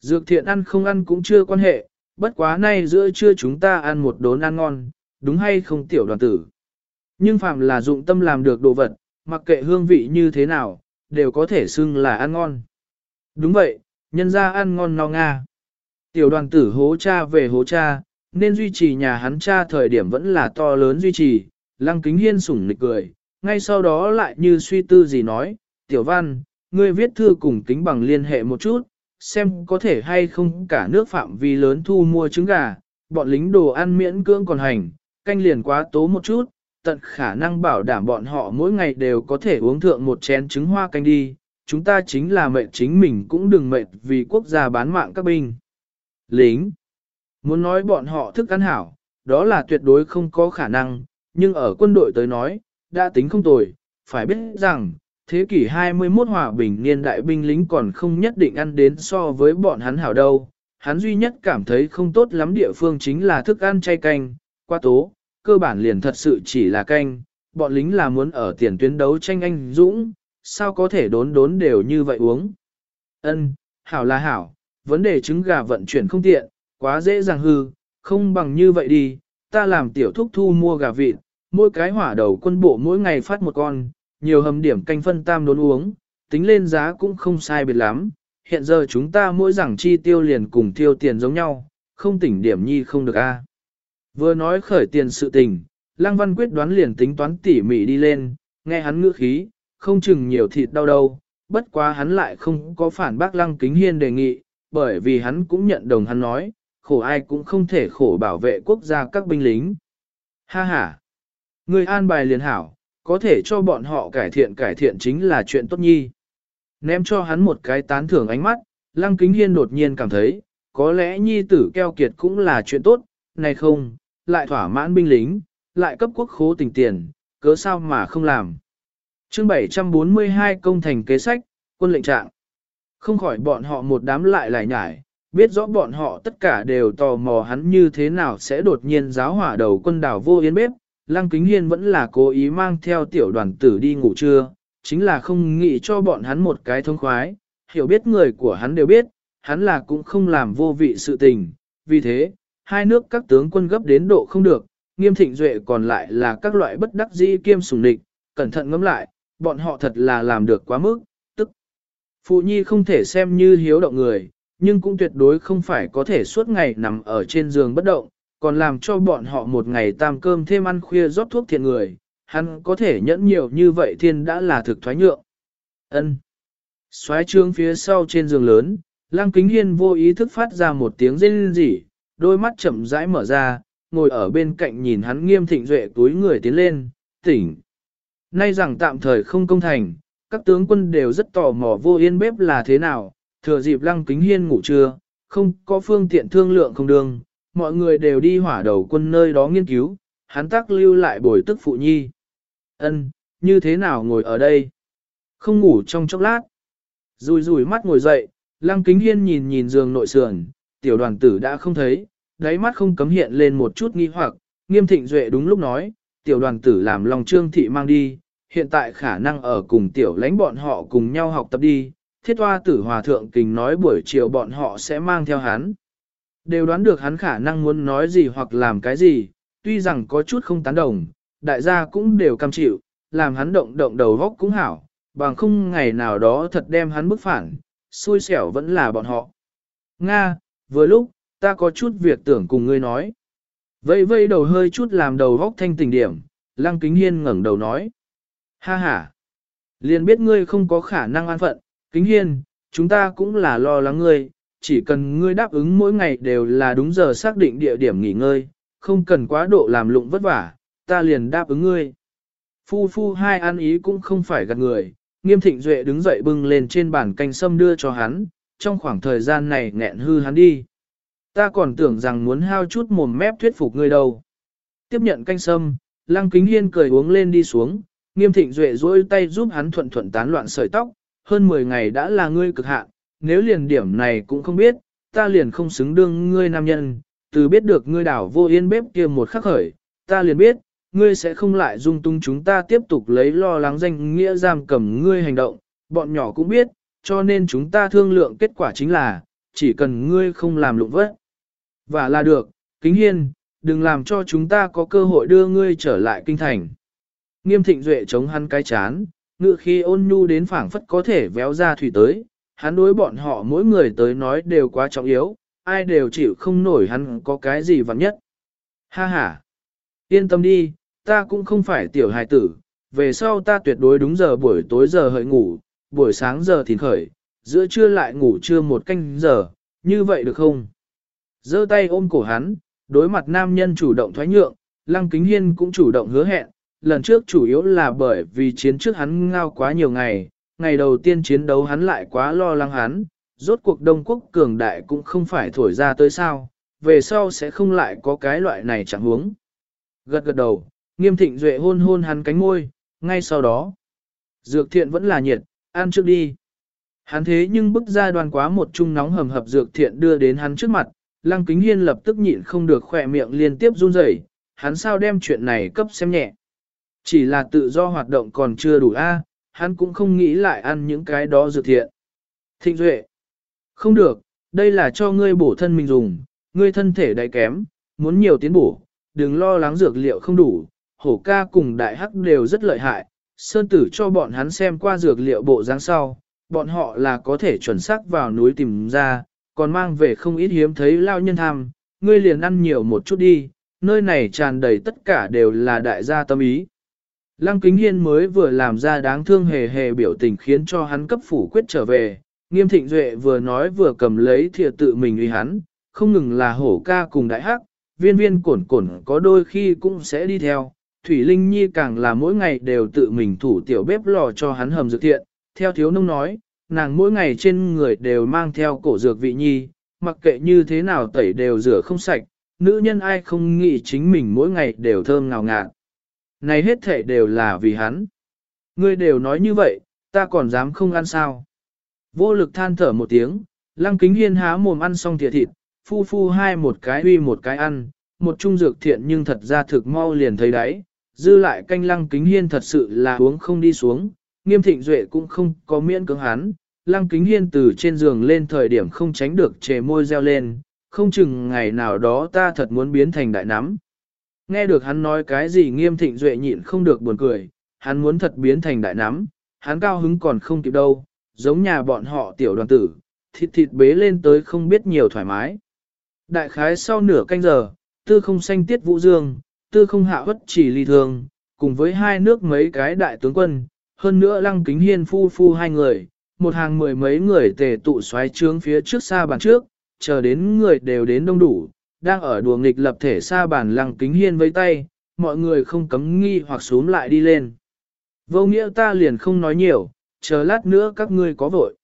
Dược thiện ăn không ăn cũng chưa quan hệ, bất quá nay giữa trưa chúng ta ăn một đốn ăn ngon, đúng hay không tiểu đoàn tử. Nhưng phạm là dụng tâm làm được đồ vật, mặc kệ hương vị như thế nào, đều có thể xưng là ăn ngon. Đúng vậy, nhân ra ăn ngon no nga. Tiểu đoàn tử hố cha về hố cha, nên duy trì nhà hắn cha thời điểm vẫn là to lớn duy trì, lăng kính hiên sủng nịch cười, ngay sau đó lại như suy tư gì nói, tiểu văn, ngươi viết thư cùng kính bằng liên hệ một chút, xem có thể hay không cả nước phạm vi lớn thu mua trứng gà, bọn lính đồ ăn miễn cưỡng còn hành, canh liền quá tố một chút, tận khả năng bảo đảm bọn họ mỗi ngày đều có thể uống thượng một chén trứng hoa canh đi, chúng ta chính là mệnh chính mình cũng đừng mệnh vì quốc gia bán mạng các binh. Lính, muốn nói bọn họ thức ăn hảo, đó là tuyệt đối không có khả năng, nhưng ở quân đội tới nói, đã tính không tồi, phải biết rằng, thế kỷ 21 hòa bình niên đại binh lính còn không nhất định ăn đến so với bọn hắn hảo đâu. Hắn duy nhất cảm thấy không tốt lắm địa phương chính là thức ăn chay canh, qua tố, cơ bản liền thật sự chỉ là canh, bọn lính là muốn ở tiền tuyến đấu tranh anh dũng, sao có thể đốn đốn đều như vậy uống. Ân, hảo là hảo, vấn đề trứng gà vận chuyển không tiện, quá dễ dàng hư, không bằng như vậy đi, ta làm tiểu thúc thu mua gà vịt, mỗi cái hỏa đầu quân bộ mỗi ngày phát một con, nhiều hầm điểm canh phân tam đốn uống, tính lên giá cũng không sai biệt lắm. Hiện giờ chúng ta mỗi rằng chi tiêu liền cùng tiêu tiền giống nhau, không tỉnh điểm nhi không được a. Vừa nói khởi tiền sự tình, Lăng Văn quyết đoán liền tính toán tỉ mỉ đi lên, nghe hắn ngữ khí, không chừng nhiều thịt đau đâu, bất quá hắn lại không có phản bác Lăng Kính Hiên đề nghị, bởi vì hắn cũng nhận đồng hắn nói, khổ ai cũng không thể khổ bảo vệ quốc gia các binh lính. Ha ha! Người an bài liền hảo, có thể cho bọn họ cải thiện cải thiện chính là chuyện tốt nhi. Ném cho hắn một cái tán thưởng ánh mắt, Lăng Kính Hiên đột nhiên cảm thấy, có lẽ nhi tử keo kiệt cũng là chuyện tốt, này không, lại thỏa mãn binh lính, lại cấp quốc khố tình tiền, cớ sao mà không làm. chương 742 công thành kế sách, quân lệnh trạng. Không khỏi bọn họ một đám lại lại nhải, biết rõ bọn họ tất cả đều tò mò hắn như thế nào sẽ đột nhiên giáo hỏa đầu quân đảo vô yên bếp, Lăng Kính Hiên vẫn là cố ý mang theo tiểu đoàn tử đi ngủ trưa, chính là không nghĩ cho bọn hắn một cái thông khoái, hiểu biết người của hắn đều biết, hắn là cũng không làm vô vị sự tình, vì thế, hai nước các tướng quân gấp đến độ không được, nghiêm thịnh duệ còn lại là các loại bất đắc dĩ kiêm sùng địch, cẩn thận ngẫm lại, bọn họ thật là làm được quá mức, tức. Phụ nhi không thể xem như hiếu động người, nhưng cũng tuyệt đối không phải có thể suốt ngày nằm ở trên giường bất động, còn làm cho bọn họ một ngày tam cơm thêm ăn khuya rót thuốc thiện người, hắn có thể nhẫn nhiều như vậy thiên đã là thực thoái nhượng. Ân. Xoái trương phía sau trên giường lớn, Lăng Kính Hiên vô ý thức phát ra một tiếng rên rỉ, đôi mắt chậm rãi mở ra, ngồi ở bên cạnh nhìn hắn nghiêm thịnh duệ túi người tiến lên, tỉnh. Nay rằng tạm thời không công thành, các tướng quân đều rất tò mò vô yên bếp là thế nào, thừa dịp Lăng Kính Hiên ngủ trưa, không có phương tiện thương lượng không đường, mọi người đều đi hỏa đầu quân nơi đó nghiên cứu, hắn tác lưu lại bồi tức phụ nhi. Ân, như thế nào ngồi ở đây? Không ngủ trong chốc lát. Rùi rùi mắt ngồi dậy, lăng kính hiên nhìn nhìn giường nội sườn, tiểu đoàn tử đã không thấy, đáy mắt không cấm hiện lên một chút nghi hoặc, nghiêm thịnh duệ đúng lúc nói, tiểu đoàn tử làm lòng trương thị mang đi, hiện tại khả năng ở cùng tiểu lãnh bọn họ cùng nhau học tập đi, thiết hoa tử hòa thượng kình nói buổi chiều bọn họ sẽ mang theo hắn. Đều đoán được hắn khả năng muốn nói gì hoặc làm cái gì, tuy rằng có chút không tán đồng, đại gia cũng đều cam chịu, làm hắn động động đầu góc cũng hảo, bằng không ngày nào đó thật đem hắn bức phản, xui xẻo vẫn là bọn họ. Nga, vừa lúc, ta có chút việc tưởng cùng ngươi nói. Vây vây đầu hơi chút làm đầu góc thanh tình điểm, lăng kính hiên ngẩng đầu nói. Ha ha, liền biết ngươi không có khả năng an phận, kính hiên, chúng ta cũng là lo lắng ngươi, chỉ cần ngươi đáp ứng mỗi ngày đều là đúng giờ xác định địa điểm nghỉ ngơi, không cần quá độ làm lụng vất vả, ta liền đáp ứng ngươi. Phu phu hai ăn ý cũng không phải gạt người, nghiêm thịnh duệ đứng dậy bưng lên trên bàn canh sâm đưa cho hắn, trong khoảng thời gian này nghẹn hư hắn đi. Ta còn tưởng rằng muốn hao chút mồm mép thuyết phục ngươi đâu. Tiếp nhận canh sâm, lăng kính hiên cười uống lên đi xuống, nghiêm thịnh duệ duỗi tay giúp hắn thuận thuận tán loạn sợi tóc, hơn 10 ngày đã là ngươi cực hạn, nếu liền điểm này cũng không biết, ta liền không xứng đương ngươi nam nhân, từ biết được ngươi đảo vô yên bếp kia một khắc khởi, ta liền biết, ngươi sẽ không lại dung tung chúng ta tiếp tục lấy lo lắng danh nghĩa giam cầm ngươi hành động, bọn nhỏ cũng biết, cho nên chúng ta thương lượng kết quả chính là, chỉ cần ngươi không làm lụng vất. Và là được, kính hiên, đừng làm cho chúng ta có cơ hội đưa ngươi trở lại kinh thành. Nghiêm thịnh duệ chống hắn cái chán, ngựa khi ôn nhu đến phảng phất có thể véo ra thủy tới, hắn đối bọn họ mỗi người tới nói đều quá trọng yếu, ai đều chịu không nổi hắn có cái gì vặn nhất. Ha ha! Yên tâm đi, ta cũng không phải tiểu hài tử, về sau ta tuyệt đối đúng giờ buổi tối giờ hợi ngủ, buổi sáng giờ thì khởi, giữa trưa lại ngủ trưa một canh giờ, như vậy được không? giơ tay ôm cổ hắn, đối mặt nam nhân chủ động thoái nhượng, Lăng Kính Hiên cũng chủ động hứa hẹn, lần trước chủ yếu là bởi vì chiến trước hắn ngao quá nhiều ngày, ngày đầu tiên chiến đấu hắn lại quá lo lắng hắn, rốt cuộc Đông Quốc cường đại cũng không phải thổi ra tới sao, về sau sẽ không lại có cái loại này chẳng huống. Gật gật đầu, nghiêm thịnh duệ hôn hôn hắn cánh môi, ngay sau đó. Dược thiện vẫn là nhiệt, ăn trước đi. Hắn thế nhưng bức ra đoàn quá một chung nóng hầm hập dược thiện đưa đến hắn trước mặt, lăng kính hiên lập tức nhịn không được khỏe miệng liên tiếp run rẩy, hắn sao đem chuyện này cấp xem nhẹ. Chỉ là tự do hoạt động còn chưa đủ a, hắn cũng không nghĩ lại ăn những cái đó dược thiện. Thịnh duệ, không được, đây là cho ngươi bổ thân mình dùng, ngươi thân thể đầy kém, muốn nhiều tiến bổ, đừng lo lắng dược liệu không đủ, hổ ca cùng đại hắc đều rất lợi hại, sơn tử cho bọn hắn xem qua dược liệu bộ dáng sau, bọn họ là có thể chuẩn xác vào núi tìm ra, còn mang về không ít hiếm thấy lao nhân tham, ngươi liền ăn nhiều một chút đi, nơi này tràn đầy tất cả đều là đại gia tâm ý. Lăng Kính Hiên mới vừa làm ra đáng thương hề hề biểu tình khiến cho hắn cấp phủ quyết trở về, nghiêm thịnh duệ vừa nói vừa cầm lấy thìa tự mình uy hắn, không ngừng là hổ ca cùng đại hắc, viên viên cổn cổn có đôi khi cũng sẽ đi theo, Thủy Linh Nhi càng là mỗi ngày đều tự mình thủ tiểu bếp lò cho hắn hầm dược thiện, theo thiếu nông nói, nàng mỗi ngày trên người đều mang theo cổ dược vị nhi, mặc kệ như thế nào tẩy đều rửa không sạch, nữ nhân ai không nghĩ chính mình mỗi ngày đều thơm ngào ngạt. Này hết thể đều là vì hắn. Ngươi đều nói như vậy, ta còn dám không ăn sao. Vô lực than thở một tiếng, lăng kính hiên há mồm ăn xong thịa thịt, phu phu hai một cái uy một cái ăn, một chung dược thiện nhưng thật ra thực mau liền thấy đấy, dư lại canh lăng kính hiên thật sự là uống không đi xuống, nghiêm thịnh duệ cũng không có miễn cưỡng hắn, lăng kính hiên từ trên giường lên thời điểm không tránh được chề môi reo lên, không chừng ngày nào đó ta thật muốn biến thành đại nắm. Nghe được hắn nói cái gì nghiêm thịnh duệ nhịn không được buồn cười, hắn muốn thật biến thành đại nắm, hắn cao hứng còn không kịp đâu, giống nhà bọn họ tiểu đoàn tử, thịt thịt bế lên tới không biết nhiều thoải mái. Đại khái sau nửa canh giờ, tư không xanh tiết vũ dương, tư không hạ hất chỉ ly thường, cùng với hai nước mấy cái đại tướng quân, hơn nữa lăng kính hiên phu phu hai người, một hàng mười mấy người tề tụ xoáy trướng phía trước xa bàn trước, chờ đến người đều đến đông đủ, đang ở đùa nghịch lập thể xa bàn lăng kính hiên với tay, mọi người không cấm nghi hoặc xuống lại đi lên. Vô nghĩa ta liền không nói nhiều, chờ lát nữa các ngươi có vội.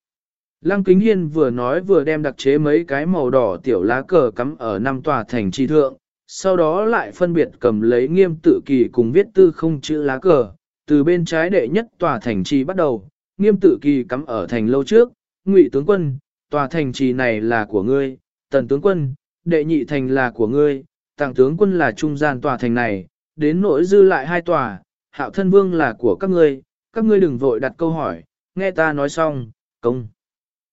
Lăng kính hiên vừa nói vừa đem đặc chế mấy cái màu đỏ tiểu lá cờ cắm ở năm tòa thành trì thượng, sau đó lại phân biệt cầm lấy nghiêm tự kỳ cùng viết tư không chữ lá cờ, từ bên trái đệ nhất tòa thành trì bắt đầu, nghiêm tự kỳ cắm ở thành lâu trước, ngụy tướng quân, tòa thành trì này là của ngươi, tần tướng quân, đệ nhị thành là của ngươi, tàng tướng quân là trung gian tòa thành này, đến nỗi dư lại hai tòa, hạo thân vương là của các ngươi, các ngươi đừng vội đặt câu hỏi, nghe ta nói xong, công.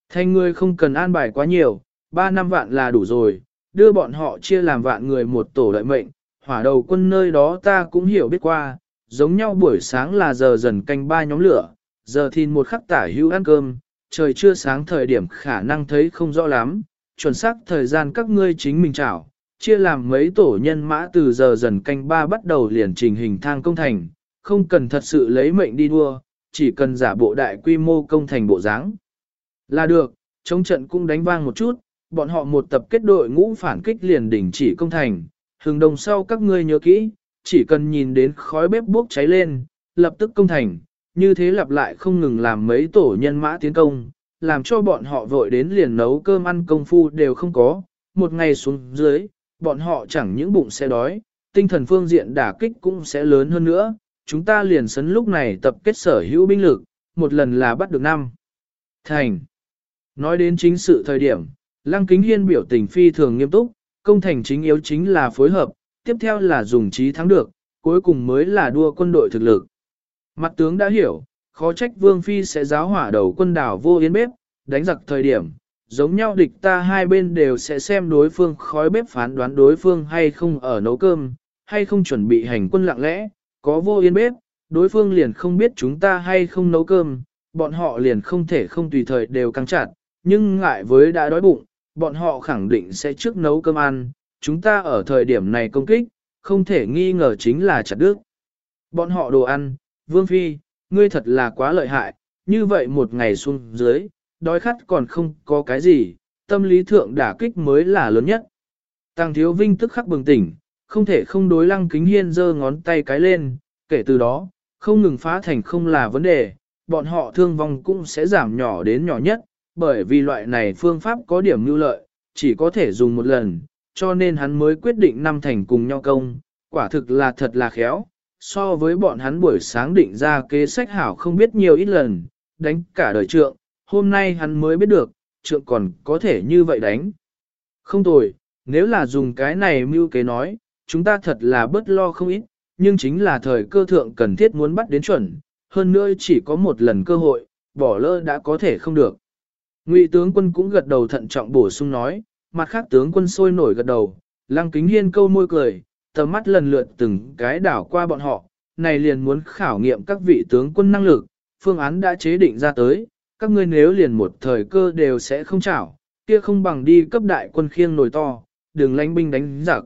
Thành ngươi không cần an bài quá nhiều, ba năm vạn là đủ rồi, đưa bọn họ chia làm vạn người một tổ lợi mệnh, hỏa đầu quân nơi đó ta cũng hiểu biết qua, giống nhau buổi sáng là giờ dần canh ba nhóm lửa, giờ thìn một khắc tả hữu ăn cơm, trời chưa sáng thời điểm khả năng thấy không rõ lắm, chuẩn xác thời gian các ngươi chính mình chảo, chia làm mấy tổ nhân mã từ giờ dần canh ba bắt đầu liền trình hình thang công thành, không cần thật sự lấy mệnh đi đua, chỉ cần giả bộ đại quy mô công thành bộ dáng. Là được, chống trận cũng đánh vang một chút, bọn họ một tập kết đội ngũ phản kích liền đỉnh chỉ công thành, hừng đồng sau các ngươi nhớ kỹ, chỉ cần nhìn đến khói bếp bốc cháy lên, lập tức công thành, như thế lặp lại không ngừng làm mấy tổ nhân mã tiến công, làm cho bọn họ vội đến liền nấu cơm ăn công phu đều không có, một ngày xuống dưới, bọn họ chẳng những bụng sẽ đói, tinh thần phương diện đả kích cũng sẽ lớn hơn nữa, chúng ta liền sấn lúc này tập kết sở hữu binh lực, một lần là bắt được năm. Thành. Nói đến chính sự thời điểm, Lăng Kính Hiên biểu tình phi thường nghiêm túc, công thành chính yếu chính là phối hợp, tiếp theo là dùng trí thắng được, cuối cùng mới là đua quân đội thực lực. Mặt tướng đã hiểu, khó trách Vương Phi sẽ giáo hỏa đầu quân đảo vô yến bếp, đánh giặc thời điểm, giống nhau địch ta hai bên đều sẽ xem đối phương khói bếp phán đoán đối phương hay không ở nấu cơm, hay không chuẩn bị hành quân lặng lẽ, có vô yên bếp, đối phương liền không biết chúng ta hay không nấu cơm, bọn họ liền không thể không tùy thời đều căng chặt, nhưng ngại với đã đói bụng, bọn họ khẳng định sẽ trước nấu cơm ăn, chúng ta ở thời điểm này công kích, không thể nghi ngờ chính là chặt đứt. Bọn họ đồ ăn, Vương Phi, ngươi thật là quá lợi hại, như vậy một ngày xuống dưới, đói khát còn không có cái gì, tâm lý thượng đả kích mới là lớn nhất. Tăng Thiếu Vinh tức khắc bừng tỉnh, không thể không đối lăng kính hiên giơ ngón tay cái lên, kể từ đó, không ngừng phá thành không là vấn đề, bọn họ thương vong cũng sẽ giảm nhỏ đến nhỏ nhất, bởi vì loại này phương pháp có điểm lưu lợi, chỉ có thể dùng một lần, cho nên hắn mới quyết định năm thành cùng nhau công, quả thực là thật là khéo, so với bọn hắn buổi sáng định ra kế sách hảo không biết nhiều ít lần, đánh cả đời trượng, hôm nay hắn mới biết được, trượng còn có thể như vậy đánh. Không tồi, nếu là dùng cái này mưu kế nói, chúng ta thật là bớt lo không ít, nhưng chính là thời cơ thượng cần thiết muốn bắt đến chuẩn, hơn nữa chỉ có một lần cơ hội, bỏ lỡ đã có thể không được. Ngụy tướng quân cũng gật đầu thận trọng bổ sung nói, mặt khác tướng quân sôi nổi gật đầu, lăng kính hiên câu môi cười, tầm mắt lần lượt từng cái đảo qua bọn họ, này liền muốn khảo nghiệm các vị tướng quân năng lực, phương án đã chế định ra tới, các ngươi nếu liền một thời cơ đều sẽ không chảo, kia không bằng đi cấp đại quân khiêng nồi to, đừng lánh binh đánh giặc.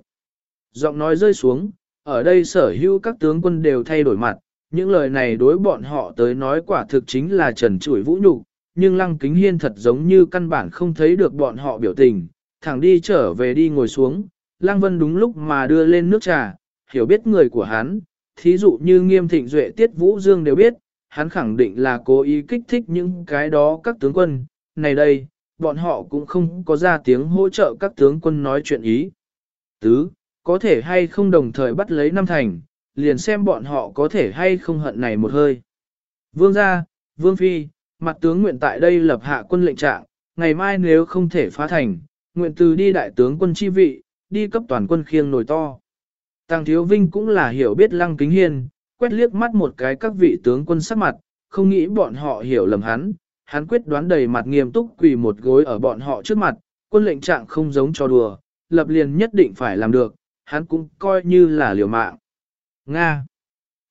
Giọng nói rơi xuống, ở đây sở hữu các tướng quân đều thay đổi mặt, những lời này đối bọn họ tới nói quả thực chính là trần trụi vũ nhục, nhưng lăng kính hiên thật giống như căn bản không thấy được bọn họ biểu tình, thẳng đi trở về đi ngồi xuống, lăng vân đúng lúc mà đưa lên nước trà, hiểu biết người của hắn, thí dụ như nghiêm thịnh duệ tiết vũ dương đều biết, hắn khẳng định là cố ý kích thích những cái đó các tướng quân, này đây, bọn họ cũng không có ra tiếng hỗ trợ các tướng quân nói chuyện ý. Tứ, có thể hay không đồng thời bắt lấy năm thành, liền xem bọn họ có thể hay không hận này một hơi. Vương gia, Vương Phi, mặt tướng nguyện tại đây lập hạ quân lệnh trạng, ngày mai nếu không thể phá thành, nguyện từ đi đại tướng quân chi vị, đi cấp toàn quân khiêng nồi to. Tàng Thiếu Vinh cũng là hiểu biết Lăng Kính Hiên, quét liếc mắt một cái các vị tướng quân sắc mặt, không nghĩ bọn họ hiểu lầm hắn, hắn quyết đoán đầy mặt nghiêm túc quỳ một gối ở bọn họ trước mặt, quân lệnh trạng không giống cho đùa, lập liền nhất định phải làm được, hắn cũng coi như là liều mạng. Nga.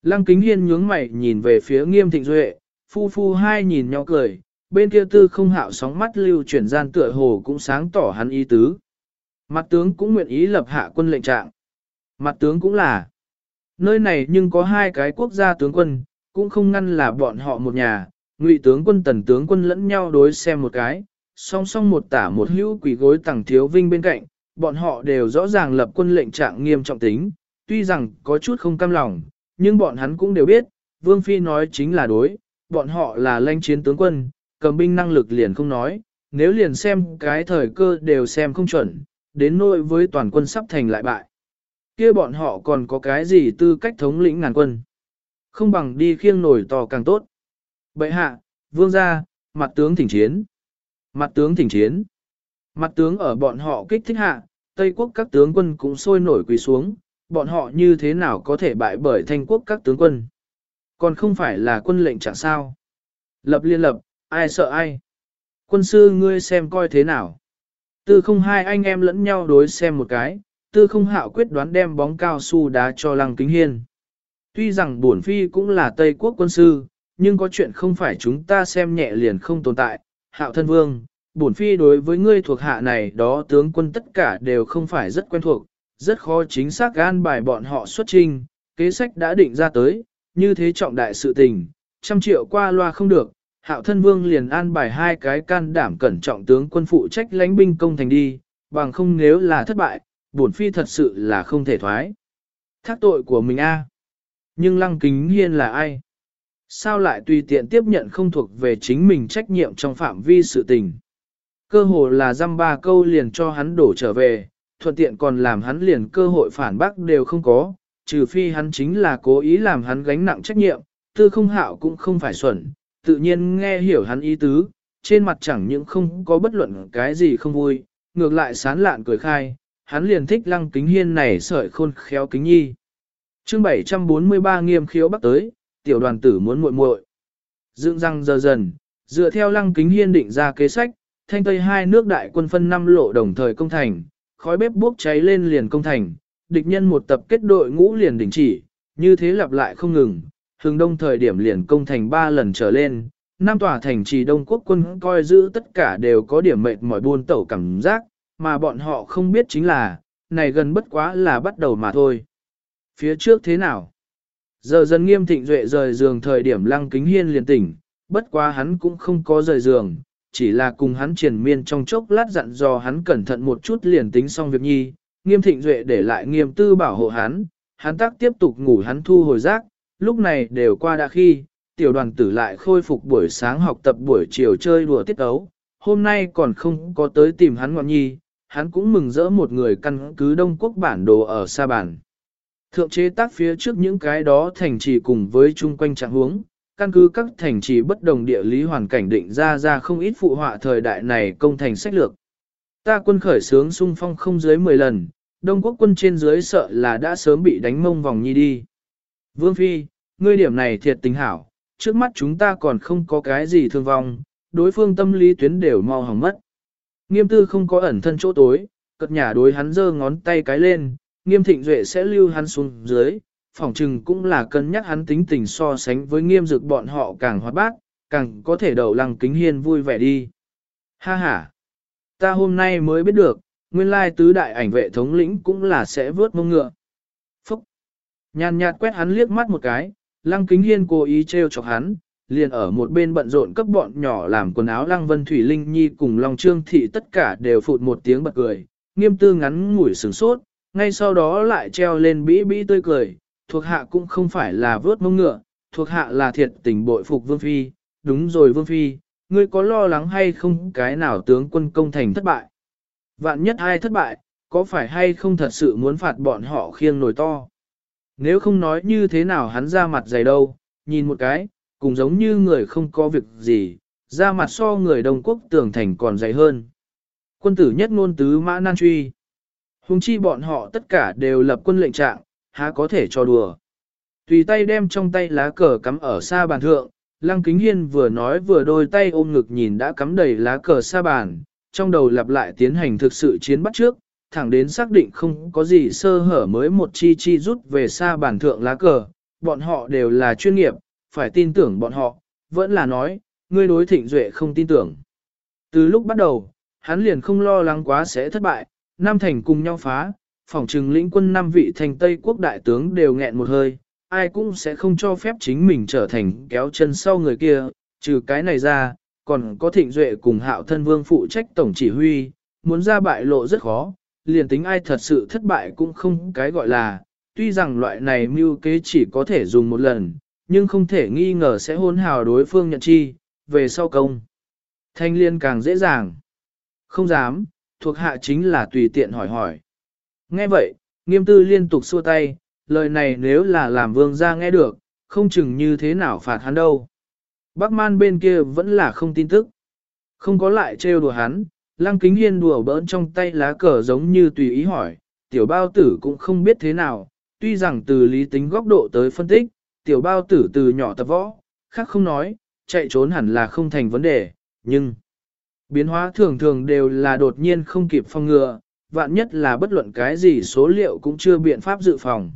Lăng kính hiên nhướng mày nhìn về phía nghiêm thịnh duệ, phu phu hai nhìn nhau cười, bên kia tư không hạo sóng mắt lưu chuyển gian tựa hồ cũng sáng tỏ hắn ý tứ. Mặt tướng cũng nguyện ý lập hạ quân lệnh trạng. Mặt tướng cũng là. Nơi này nhưng có hai cái quốc gia tướng quân, cũng không ngăn là bọn họ một nhà, ngụy tướng quân tần tướng quân lẫn nhau đối xem một cái, song song một tả một hữu quỷ gối tẳng thiếu vinh bên cạnh, bọn họ đều rõ ràng lập quân lệnh trạng nghiêm trọng tính, tuy rằng có chút không cam lòng, nhưng bọn hắn cũng đều biết, Vương Phi nói chính là đối, bọn họ là lãnh chiến tướng quân, cầm binh năng lực liền không nói, nếu liền xem cái thời cơ đều xem không chuẩn, đến nỗi với toàn quân sắp thành lại bại. kia bọn họ còn có cái gì tư cách thống lĩnh ngàn quân. Không bằng đi khiêng nổi to càng tốt. Bệ hạ, vương gia, mặt tướng thỉnh chiến. Mặt tướng thỉnh chiến. Mặt tướng ở bọn họ kích thích hạ, Tây quốc các tướng quân cũng sôi nổi quỳ xuống, bọn họ như thế nào có thể bại bởi thanh quốc các tướng quân. Còn không phải là quân lệnh chẳng sao. Lập liên lập, ai sợ ai. Quân sư ngươi xem coi thế nào. Tư không hai anh em lẫn nhau đối xem một cái, tư không hạo quyết đoán đem bóng cao su đá cho lăng kính hiên. Tuy rằng bổn phi cũng là Tây quốc quân sư, nhưng có chuyện không phải chúng ta xem nhẹ liền không tồn tại. Hạo thân vương, bổn phi đối với ngươi thuộc hạ này đó tướng quân tất cả đều không phải rất quen thuộc, rất khó chính xác gan bài bọn họ xuất trình, kế sách đã định ra tới, như thế trọng đại sự tình, trăm triệu qua loa không được, hạo thân vương liền an bài hai cái can đảm cẩn trọng tướng quân phụ trách lãnh binh công thành đi, bằng không nếu là thất bại, bổn phi thật sự là không thể thoái. Thác tội của mình a Nhưng lăng kính hiên là ai? Sao lại tùy tiện tiếp nhận không thuộc về chính mình trách nhiệm trong phạm vi sự tình? Cơ hồ là dăm ba câu liền cho hắn đổ trở về, thuận tiện còn làm hắn liền cơ hội phản bác đều không có, trừ phi hắn chính là cố ý làm hắn gánh nặng trách nhiệm, tư không hạo cũng không phải xuẩn, tự nhiên nghe hiểu hắn ý tứ, trên mặt chẳng những không có bất luận cái gì không vui, ngược lại sán lạn cười khai, hắn liền thích lăng kính hiên này sợi khôn khéo kính nhi. chương 743 nghiêm khiếu bắc tới, tiểu đoàn tử muốn muội muội Dựng răng giờ dần, dựa theo lăng kính hiên định ra kế sách, thanh tây hai nước đại quân phân năm lộ đồng thời công thành, khói bếp bốc cháy lên liền công thành, địch nhân một tập kết đội ngũ liền đình chỉ, như thế lặp lại không ngừng, hướng đông thời điểm liền công thành ba lần trở lên, Nam tòa thành trì đông quốc quân coi giữ tất cả đều có điểm mệt mỏi buôn tẩu cảm giác, mà bọn họ không biết chính là, này gần bất quá là bắt đầu mà thôi. Phía trước thế nào? Giờ dần nghiêm thịnh duệ rời giường thời điểm lăng kính hiên liền tỉnh, bất quá hắn cũng không có rời giường, chỉ là cùng hắn triển miên trong chốc lát dặn dò hắn cẩn thận một chút liền tính xong việc nhi, nghiêm thịnh duệ để lại nghiêm tư bảo hộ hắn, hắn tác tiếp tục ngủ hắn thu hồi giác, lúc này đều qua đã khi, tiểu đoàn tử lại khôi phục buổi sáng học tập buổi chiều chơi đùa tiết ấu, hôm nay còn không có tới tìm hắn ngọn nhi, hắn cũng mừng rỡ một người căn cứ Đông Quốc bản đồ ở xa Bản. Thượng chế tác phía trước những cái đó thành trì cùng với chung quanh trạng huống, căn cứ các thành trì bất đồng địa lý hoàn cảnh định ra ra không ít phụ họa thời đại này công thành sách lược. Ta quân khởi sướng xung phong không dưới 10 lần, Đông Quốc quân trên dưới sợ là đã sớm bị đánh mông vòng nhi đi. Vương Phi, ngươi điểm này thiệt tình hảo, trước mắt chúng ta còn không có cái gì thương vong, đối phương tâm lý tuyến đều mau hỏng mất. Nghiêm tư không có ẩn thân chỗ tối, cất nhà đối hắn giơ ngón tay cái lên, nghiêm thịnh duệ sẽ lưu hắn xuống dưới, phỏng chừng cũng là cân nhắc hắn tính tình so sánh với nghiêm dực bọn họ càng hoạt bát, càng có thể đầu lăng kính hiên vui vẻ đi. Ha ha! Ta hôm nay mới biết được, nguyên lai tứ đại ảnh vệ thống lĩnh cũng là sẽ vớt mông ngựa. Nhàn nhạt quét hắn liếc mắt một cái, lăng kính hiên cố ý trêu chọc hắn, liền ở một bên bận rộn cấp bọn nhỏ làm quần áo lăng vân thủy linh nhi cùng long trương thị tất cả đều phụt một tiếng bật cười, nghiêm tư ngắn ngủi sửng sốt, ngay sau đó lại treo lên bĩ bĩ tươi cười, thuộc hạ cũng không phải là vớt mông ngựa, thuộc hạ là thiệt tình bội phục vương phi, đúng rồi vương phi, ngươi có lo lắng hay không cái nào tướng quân công thành thất bại. Vạn nhất ai thất bại, có phải hay không thật sự muốn phạt bọn họ khiêng nổi to. Nếu không nói như thế nào hắn ra mặt dày đâu, nhìn một cái, cũng giống như người không có việc gì, ra mặt so người Đông Quốc tưởng thành còn dày hơn. Quân tử nhất ngôn tứ mã nan truy. Hùng chi bọn họ tất cả đều lập quân lệnh trạng, há có thể cho đùa. Tùy tay đem trong tay lá cờ cắm ở xa bàn thượng, Lăng Kính Hiên vừa nói vừa đôi tay ôm ngực nhìn đã cắm đầy lá cờ xa bàn, trong đầu lặp lại tiến hành thực sự chiến bắt trước, thẳng đến xác định không có gì sơ hở mới một chi chi rút về xa bản thượng lá cờ, bọn họ đều là chuyên nghiệp, phải tin tưởng bọn họ, vẫn là nói, ngươi đối thịnh duệ không tin tưởng. Từ lúc bắt đầu, hắn liền không lo lắng quá sẽ thất bại, Nam Thành cùng nhau phá, phòng trừng lĩnh quân năm vị thành Tây quốc đại tướng đều nghẹn một hơi, ai cũng sẽ không cho phép chính mình trở thành kéo chân sau người kia, trừ cái này ra, còn có thịnh duệ cùng hạo thân vương phụ trách tổng chỉ huy, muốn ra bại lộ rất khó, liền tính ai thật sự thất bại cũng không cái gọi là, tuy rằng loại này mưu kế chỉ có thể dùng một lần, nhưng không thể nghi ngờ sẽ hôn hào đối phương nhận chi, về sau công. Thanh liên càng dễ dàng. Không dám, thuộc hạ chính là tùy tiện hỏi hỏi. Nghe vậy, nghiêm tư liên tục xua tay, lời này nếu là làm vương gia nghe được, không chừng như thế nào phạt hắn đâu. Bắc man bên kia vẫn là không tin tức. Không có lại trêu đùa hắn, lăng kính hiên đùa bỡn trong tay lá cờ giống như tùy ý hỏi, tiểu bao tử cũng không biết thế nào, tuy rằng từ lý tính góc độ tới phân tích, tiểu bao tử từ nhỏ tập võ, khác không nói, chạy trốn hẳn là không thành vấn đề, nhưng biến hóa thường thường đều là đột nhiên không kịp phong ngừa, vạn nhất là bất luận cái gì số liệu cũng chưa biện pháp dự phòng.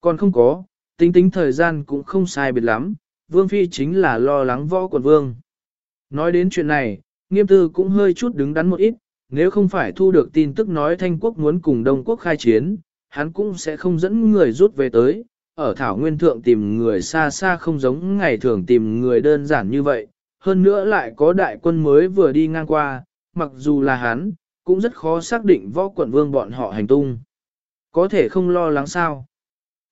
Còn không có, tính tính thời gian cũng không sai biệt lắm, Vương Phi chính là lo lắng võ quần vương. Nói đến chuyện này, nghiêm tư cũng hơi chút đứng đắn một ít, nếu không phải thu được tin tức nói Thanh quốc muốn cùng Đông quốc khai chiến, hắn cũng sẽ không dẫn người rút về tới, ở Thảo Nguyên Thượng tìm người xa xa không giống ngày thường tìm người đơn giản như vậy, hơn nữa lại có đại quân mới vừa đi ngang qua, mặc dù là hắn, cũng rất khó xác định võ quận vương bọn họ hành tung. Có thể không lo lắng sao?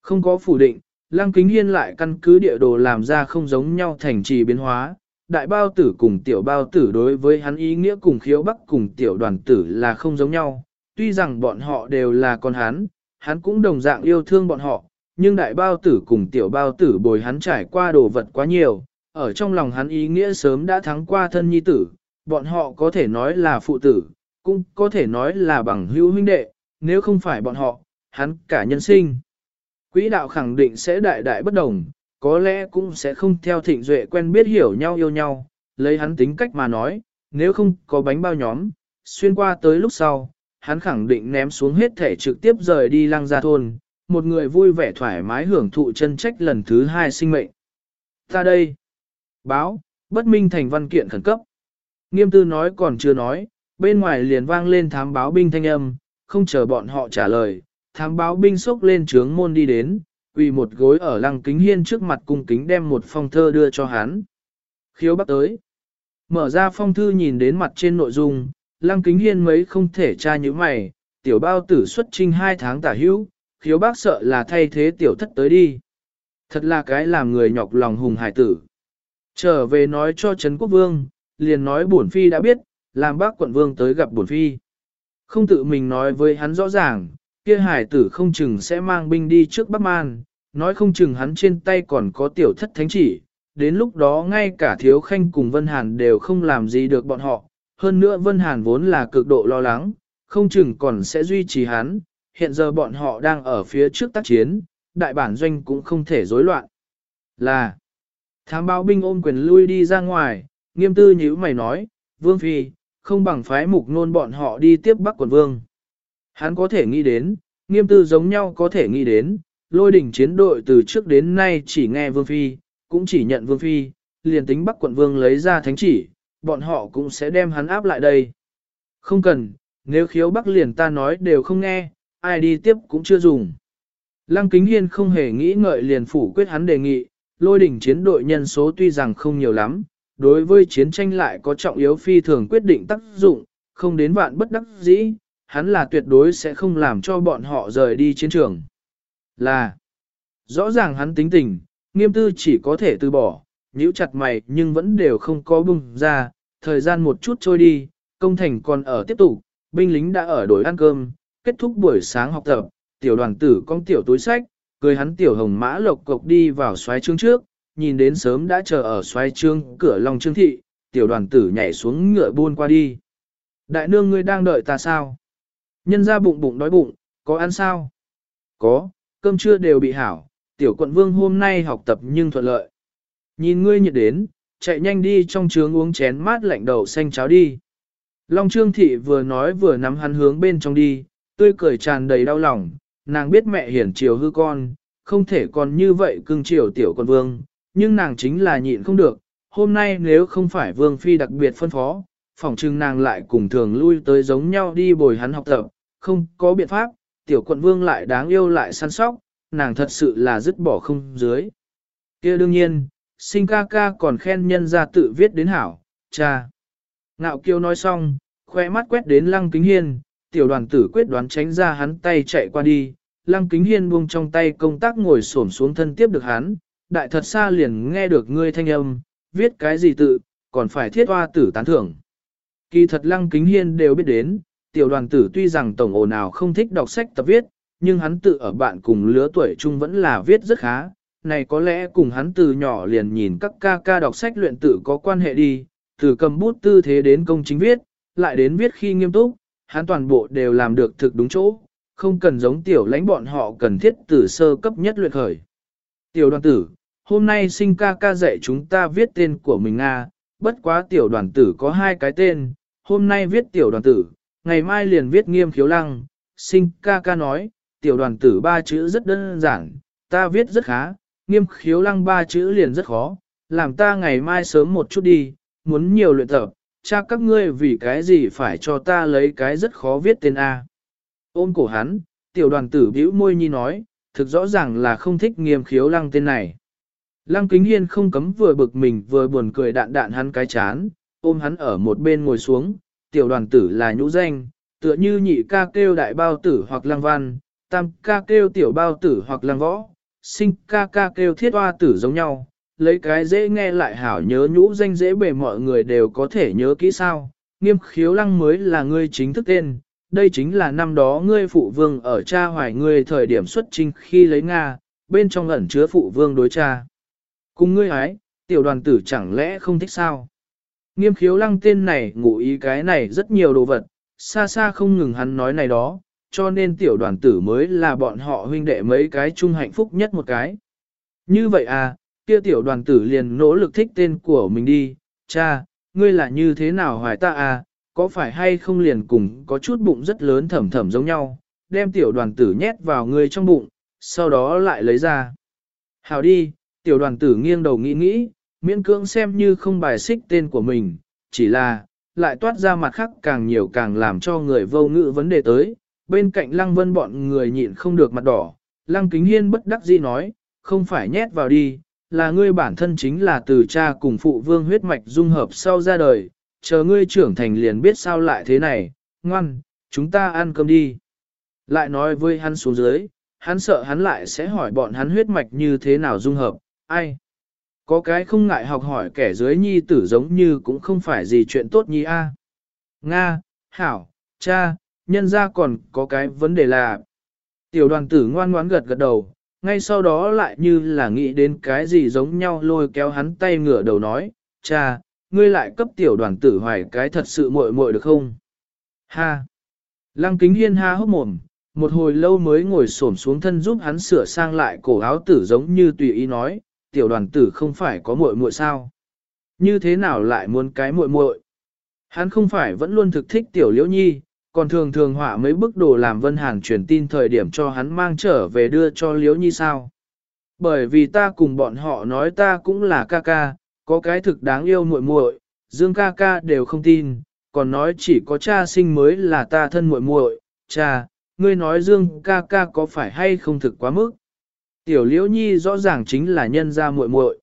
Không có phủ định, Lăng Kính Hiên lại căn cứ địa đồ làm ra không giống nhau thành trì biến hóa. Đại bao tử cùng tiểu bao tử đối với hắn ý nghĩa cùng khiếu bắc cùng tiểu đoàn tử là không giống nhau. Tuy rằng bọn họ đều là con hắn, hắn cũng đồng dạng yêu thương bọn họ, nhưng đại bao tử cùng tiểu bao tử bồi hắn trải qua đồ vật quá nhiều, ở trong lòng hắn ý nghĩa sớm đã thắng qua thân nhi tử, bọn họ có thể nói là phụ tử, cũng có thể nói là bằng hữu huynh đệ, nếu không phải bọn họ, hắn cả nhân sinh. Quỹ đạo khẳng định sẽ đại đại bất đồng, có lẽ cũng sẽ không theo thịnh duệ quen biết hiểu nhau yêu nhau, lấy hắn tính cách mà nói, nếu không có bánh bao nhóm, xuyên qua tới lúc sau, hắn khẳng định ném xuống hết thể trực tiếp rời đi lăng gia thôn, một người vui vẻ thoải mái hưởng thụ chân trách lần thứ hai sinh mệnh. Ta đây, báo, bất minh thành văn kiện khẩn cấp. Nghiêm tư nói còn chưa nói, bên ngoài liền vang lên thám báo binh thanh âm, không chờ bọn họ trả lời, thám báo binh xốc lên trướng môn đi đến, quỳ một gối ở lăng kính hiên trước mặt cung kính đem một phong thơ đưa cho hắn. Khiếu bắt tới. Mở ra phong thư nhìn đến mặt trên nội dung, lăng kính hiên mấy không thể tra như mày, tiểu bao tử xuất trinh hai tháng tả hữu, khiếu bác sợ là thay thế tiểu thất tới đi. Thật là cái làm người nhọc lòng hùng hải tử. Trở về nói cho Trấn Quốc Vương, liền nói bổn phi đã biết, làm bác quận vương tới gặp bổn phi. Không tự mình nói với hắn rõ ràng, kia hải tử không chừng sẽ mang binh đi trước Bắc Man, nói không chừng hắn trên tay còn có tiểu thất thánh chỉ, đến lúc đó ngay cả thiếu khanh cùng Vân Hàn đều không làm gì được bọn họ, hơn nữa Vân Hàn vốn là cực độ lo lắng, không chừng còn sẽ duy trì hắn, hiện giờ bọn họ đang ở phía trước tác chiến, đại bản doanh cũng không thể rối loạn. Là, thám báo binh ôm quyền lui đi ra ngoài, nghiêm tư nhíu mày nói, Vương Phi, không bằng phái mục nôn bọn họ đi tiếp Bắc quận Vương. Hắn có thể nghĩ đến, nghiêm tư giống nhau có thể nghĩ đến, lôi đỉnh chiến đội từ trước đến nay chỉ nghe Vương Phi, cũng chỉ nhận Vương Phi, liền tính Bắc quận Vương lấy ra thánh chỉ, bọn họ cũng sẽ đem hắn áp lại đây. Không cần, nếu khiếu Bắc liền ta nói đều không nghe, ai đi tiếp cũng chưa dùng. Lăng Kính Hiên không hề nghĩ ngợi liền phủ quyết hắn đề nghị, lôi đỉnh chiến đội nhân số tuy rằng không nhiều lắm, đối với chiến tranh lại có trọng yếu phi thường quyết định tác dụng, không đến vạn bất đắc dĩ, hắn là tuyệt đối sẽ không làm cho bọn họ rời đi chiến trường. Là, rõ ràng hắn tính tình, nghiêm tư chỉ có thể từ bỏ, nhíu chặt mày nhưng vẫn đều không có bùng ra, thời gian một chút trôi đi, công thành còn ở tiếp tục, binh lính đã ở đổi ăn cơm, kết thúc buổi sáng học tập, tiểu đoàn tử con tiểu túi sách, cười hắn tiểu hồng mã lộc cộc đi vào xoáy trương trước, nhìn đến sớm đã chờ ở xoáy trương cửa lòng trương thị, tiểu đoàn tử nhảy xuống ngựa buôn qua đi. Đại nương ngươi đang đợi ta sao? Nhân ra bụng bụng đói bụng, có ăn sao? Có, cơm trưa đều bị hảo, tiểu quận vương hôm nay học tập nhưng thuận lợi. Nhìn ngươi nhiệt đến, chạy nhanh đi trong trướng uống chén mát lạnh đầu xanh cháo đi. Long Trương Thị vừa nói vừa nắm hắn hướng bên trong đi, tươi cười tràn đầy đau lòng, nàng biết mẹ hiển chiều hư con, không thể còn như vậy cưng chiều tiểu con vương, nhưng nàng chính là nhịn không được, hôm nay nếu không phải vương phi đặc biệt phân phó, phỏng chừng nàng lại cùng thường lui tới giống nhau đi bồi hắn học tập, không có biện pháp, tiểu quận vương lại đáng yêu lại săn sóc, nàng thật sự là dứt bỏ không dưới. kia đương nhiên, sinh ca ca còn khen nhân ra tự viết đến hảo, cha. Ngạo kiêu nói xong, khoe mắt quét đến lăng kính hiên, tiểu đoàn tử quyết đoán tránh ra hắn tay chạy qua đi, lăng kính hiên buông trong tay công tác ngồi xổm xuống thân tiếp được hắn, đại thật xa liền nghe được ngươi thanh âm, viết cái gì tự, còn phải thiết hoa tử tán thưởng. Kỳ thật lăng kính hiên đều biết đến, tiểu đoàn tử tuy rằng tổng ồn nào không thích đọc sách tập viết, nhưng hắn tự ở bạn cùng lứa tuổi chung vẫn là viết rất khá, này có lẽ cùng hắn từ nhỏ liền nhìn các ca ca đọc sách luyện tự có quan hệ đi, từ cầm bút tư thế đến công chính viết, lại đến viết khi nghiêm túc, hắn toàn bộ đều làm được thực đúng chỗ, không cần giống tiểu lãnh bọn họ cần thiết từ sơ cấp nhất luyện khởi. Tiểu đoàn tử, hôm nay sinh ca ca dạy chúng ta viết tên của mình Nga, bất quá tiểu đoàn tử có hai cái tên, hôm nay viết tiểu đoàn tử, ngày mai liền viết nghiêm khiếu lăng, sinh ca ca nói, tiểu đoàn tử ba chữ rất đơn giản, ta viết rất khá, nghiêm khiếu lăng ba chữ liền rất khó, làm ta ngày mai sớm một chút đi, muốn nhiều luyện tập, cha các ngươi vì cái gì phải cho ta lấy cái rất khó viết tên A. Ôm cổ hắn, tiểu đoàn tử bĩu môi nhi nói, thực rõ ràng là không thích nghiêm khiếu lăng tên này. Lăng kính hiên không cấm vừa bực mình vừa buồn cười đạn đạn hắn cái chán, ôm hắn ở một bên ngồi xuống, tiểu đoàn tử là nhũ danh, tựa như nhị ca kêu đại bao tử hoặc lăng văn, tam ca kêu tiểu bao tử hoặc lăng võ, sinh ca ca kêu thiết hoa tử giống nhau, lấy cái dễ nghe lại hảo nhớ nhũ danh dễ bề mọi người đều có thể nhớ kỹ sao, nghiêm khiếu lăng mới là ngươi chính thức tên, đây chính là năm đó ngươi phụ vương ở cha hoài ngươi thời điểm xuất trinh khi lấy Nga, bên trong ẩn chứa phụ vương đối cha. Cùng ngươi ái, tiểu đoàn tử chẳng lẽ không thích sao? Nghiêm khiếu lăng tên này ngụ ý cái này rất nhiều đồ vật, xa xa không ngừng hắn nói này đó, cho nên tiểu đoàn tử mới là bọn họ huynh đệ mấy cái chung hạnh phúc nhất một cái. Như vậy à, kia tiểu đoàn tử liền nỗ lực thích tên của mình đi, cha, ngươi là như thế nào hoài ta à, có phải hay không liền cùng có chút bụng rất lớn thầm thầm giống nhau, đem tiểu đoàn tử nhét vào ngươi trong bụng, sau đó lại lấy ra. Hào đi, tiểu đoàn tử nghiêng đầu nghĩ nghĩ, miễn cưỡng xem như không bài xích tên của mình, chỉ là, lại toát ra mặt khác càng nhiều càng làm cho người vô ngữ vấn đề tới, bên cạnh lăng vân bọn người nhịn không được mặt đỏ, lăng kính hiên bất đắc dĩ nói, không phải nhét vào đi, là ngươi bản thân chính là từ cha cùng phụ vương huyết mạch dung hợp sau ra đời, chờ ngươi trưởng thành liền biết sao lại thế này, ngoan, chúng ta ăn cơm đi. Lại nói với hắn xuống dưới, hắn sợ hắn lại sẽ hỏi bọn hắn huyết mạch như thế nào dung hợp, ai. Có cái không ngại học hỏi kẻ dưới nhi tử giống như cũng không phải gì chuyện tốt nhi a. Nga, Hảo, cha, nhân ra còn có cái vấn đề là. Tiểu đoàn tử ngoan ngoãn gật gật đầu, ngay sau đó lại như là nghĩ đến cái gì giống nhau lôi kéo hắn tay ngửa đầu nói, cha, ngươi lại cấp tiểu đoàn tử hoài cái thật sự muội muội được không? Ha! Lăng kính hiên ha hốc mồm, một hồi lâu mới ngồi xổm xuống thân giúp hắn sửa sang lại cổ áo tử giống như tùy ý nói, tiểu đoàn tử không phải có muội muội sao? Như thế nào lại muốn cái muội muội? Hắn không phải vẫn luôn thực thích tiểu liễu nhi, còn thường thường họa mấy bức đồ làm Vân Hàn truyền tin thời điểm cho hắn mang trở về đưa cho liễu nhi sao? Bởi vì ta cùng bọn họ nói ta cũng là ca ca, có cái thực đáng yêu muội muội, Dương ca ca đều không tin, còn nói chỉ có cha sinh mới là ta thân muội muội, cha, ngươi nói Dương ca ca có phải hay không thực quá mức? Tiểu Liễu Nhi rõ ràng chính là nhân gia muội muội.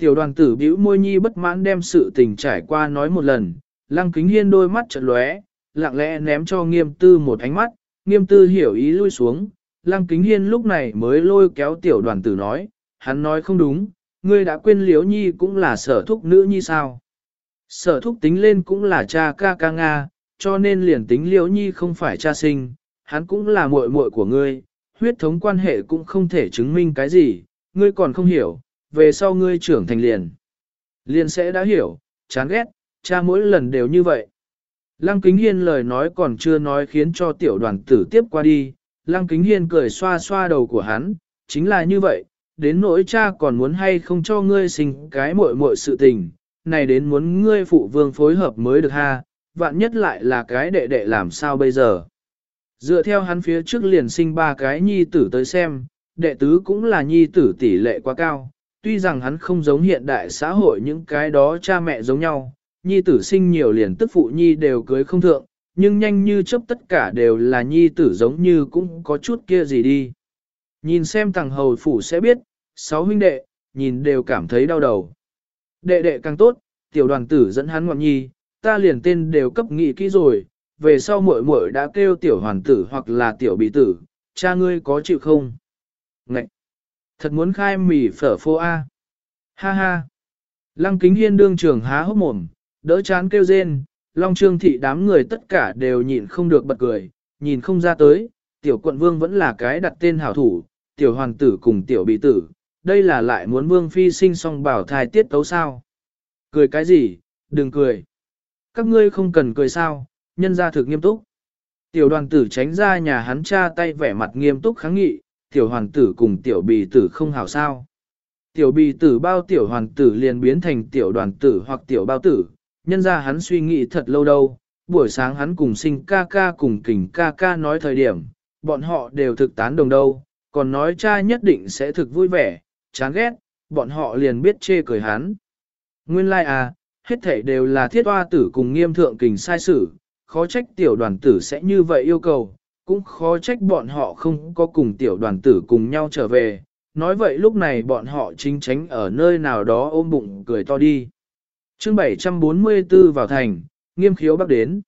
Tiểu đoàn tử bĩu môi nhi bất mãn đem sự tình trải qua nói một lần, lăng kính hiên đôi mắt chợt lóe, lặng lẽ ném cho nghiêm tư một ánh mắt, nghiêm tư hiểu ý lui xuống, lăng kính hiên lúc này mới lôi kéo tiểu đoàn tử nói, hắn nói không đúng, ngươi đã quên liễu nhi cũng là sở thúc nữ nhi sao. Sở thúc tính lên cũng là cha ca ca Nga, cho nên liền tính liễu nhi không phải cha sinh, hắn cũng là muội muội của ngươi, huyết thống quan hệ cũng không thể chứng minh cái gì, ngươi còn không hiểu, về sau ngươi trưởng thành liền. Liền sẽ đã hiểu, chán ghét, cha mỗi lần đều như vậy. Lăng Kính Hiên lời nói còn chưa nói khiến cho tiểu đoàn tử tiếp qua đi, Lăng Kính Hiên cười xoa xoa đầu của hắn, chính là như vậy, đến nỗi cha còn muốn hay không cho ngươi sinh cái muội muội sự tình, này đến muốn ngươi phụ vương phối hợp mới được ha, vạn nhất lại là cái đệ đệ làm sao bây giờ. Dựa theo hắn phía trước liền sinh ba cái nhi tử tới xem, đệ tứ cũng là nhi tử tỷ lệ quá cao, tuy rằng hắn không giống hiện đại xã hội những cái đó cha mẹ giống nhau, nhi tử sinh nhiều liền tức phụ nhi đều cưới không thượng, nhưng nhanh như chấp tất cả đều là nhi tử giống như cũng có chút kia gì đi. Nhìn xem thằng hầu phủ sẽ biết, sáu huynh đệ, nhìn đều cảm thấy đau đầu. Đệ đệ càng tốt, tiểu đoàn tử dẫn hắn ngọn nhi, ta liền tên đều cấp nghị kỹ rồi, về sau muội muội đã kêu tiểu hoàn tử hoặc là tiểu bị tử, cha ngươi có chịu không? Ngậy! Thật muốn khai mì phở phô A. Ha ha! Lăng kính hiên đương trường há hốc mồm, đỡ chán kêu rên, long trương thị đám người tất cả đều nhịn không được bật cười, nhìn không ra tới, tiểu quận vương vẫn là cái đặt tên hảo thủ, tiểu hoàng tử cùng tiểu bị tử, đây là lại muốn vương phi sinh song bảo thai tiết tấu sao. Cười cái gì, đừng cười. Các ngươi không cần cười sao, nhân ra thực nghiêm túc. Tiểu đoàn tử tránh ra nhà hắn cha tay vẻ mặt nghiêm túc kháng nghị, tiểu hoàng tử cùng tiểu bì tử không hảo sao. Tiểu bì tử bao tiểu hoàng tử liền biến thành tiểu đoàn tử hoặc tiểu bao tử, nhân ra hắn suy nghĩ thật lâu đâu, buổi sáng hắn cùng sinh ca ca cùng kình ca ca nói thời điểm, bọn họ đều thực tán đồng đâu, còn nói cha nhất định sẽ thực vui vẻ, chán ghét, bọn họ liền biết chê cười hắn. Nguyên lai like à, hết thể đều là thiết hoa tử cùng nghiêm thượng kình sai sử, khó trách tiểu đoàn tử sẽ như vậy yêu cầu, cũng khó trách bọn họ không có cùng tiểu đoàn tử cùng nhau trở về, nói vậy lúc này bọn họ chính tránh ở nơi nào đó ôm bụng cười to đi. chương 744 vào thành, nghiêm khiếu bắc đến.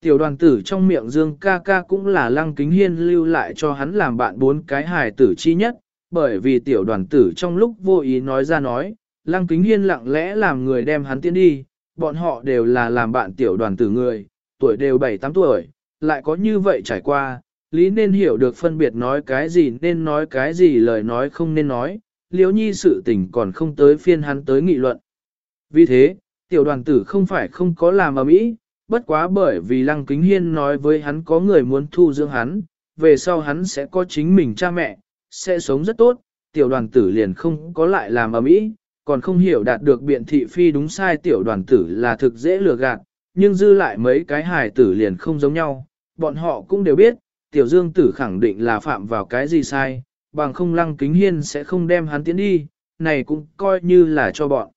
Tiểu đoàn tử trong miệng Dương ca ca cũng là lăng kính hiên lưu lại cho hắn làm bạn bốn cái hài tử chi nhất, bởi vì tiểu đoàn tử trong lúc vô ý nói ra nói, lăng kính hiên lặng lẽ làm người đem hắn tiến đi, bọn họ đều là làm bạn tiểu đoàn tử người, tuổi đều 7-8 tuổi, lại có như vậy trải qua, lý nên hiểu được phân biệt nói cái gì nên nói cái gì lời nói không nên nói, liếu nhi sự tình còn không tới phiên hắn tới nghị luận. Vì thế, tiểu đoàn tử không phải không có làm ở mỹ, bất quá bởi vì Lăng Kính Hiên nói với hắn có người muốn thu dưỡng hắn, về sau hắn sẽ có chính mình cha mẹ, sẽ sống rất tốt, tiểu đoàn tử liền không có lại làm ở mỹ, còn không hiểu đạt được biện thị phi đúng sai tiểu đoàn tử là thực dễ lừa gạt, nhưng dư lại mấy cái hài tử liền không giống nhau, bọn họ cũng đều biết, tiểu dương tử khẳng định là phạm vào cái gì sai, bằng không lăng kính hiên sẽ không đem hắn tiến đi, này cũng coi như là cho bọn.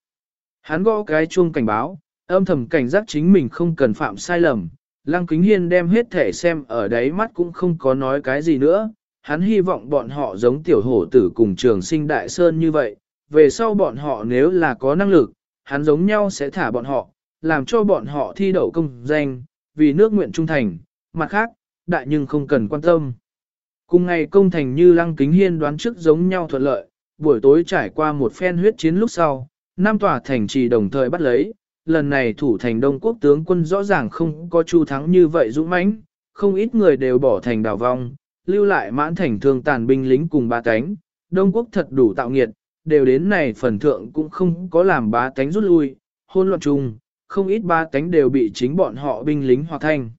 Hắn gõ cái chuông cảnh báo, âm thầm cảnh giác chính mình không cần phạm sai lầm, lăng kính hiên đem hết thể xem ở đáy mắt cũng không có nói cái gì nữa, hắn hy vọng bọn họ giống tiểu hổ tử cùng trường sinh đại sơn như vậy, về sau bọn họ nếu là có năng lực, hắn giống nhau sẽ thả bọn họ, làm cho bọn họ thi đậu công danh, vì nước nguyện trung thành, mặt khác, đại nhưng không cần quan tâm. Cùng ngày công thành như lăng kính hiên đoán trước giống nhau thuận lợi, buổi tối trải qua một phen huyết chiến lúc sau, Nam tòa thành trì đồng thời bắt lấy, lần này thủ thành Đông Quốc tướng quân rõ ràng không có chu thắng như vậy dũng mãnh, không ít người đều bỏ thành đào vong, lưu lại mãn thành thương tàn binh lính cùng ba cánh, Đông Quốc thật đủ tạo nghiệt, đều đến này phần thượng cũng không có làm bá tánh rút lui, hôn loạn chung, không ít ba tánh đều bị chính bọn họ binh lính hoặc thành.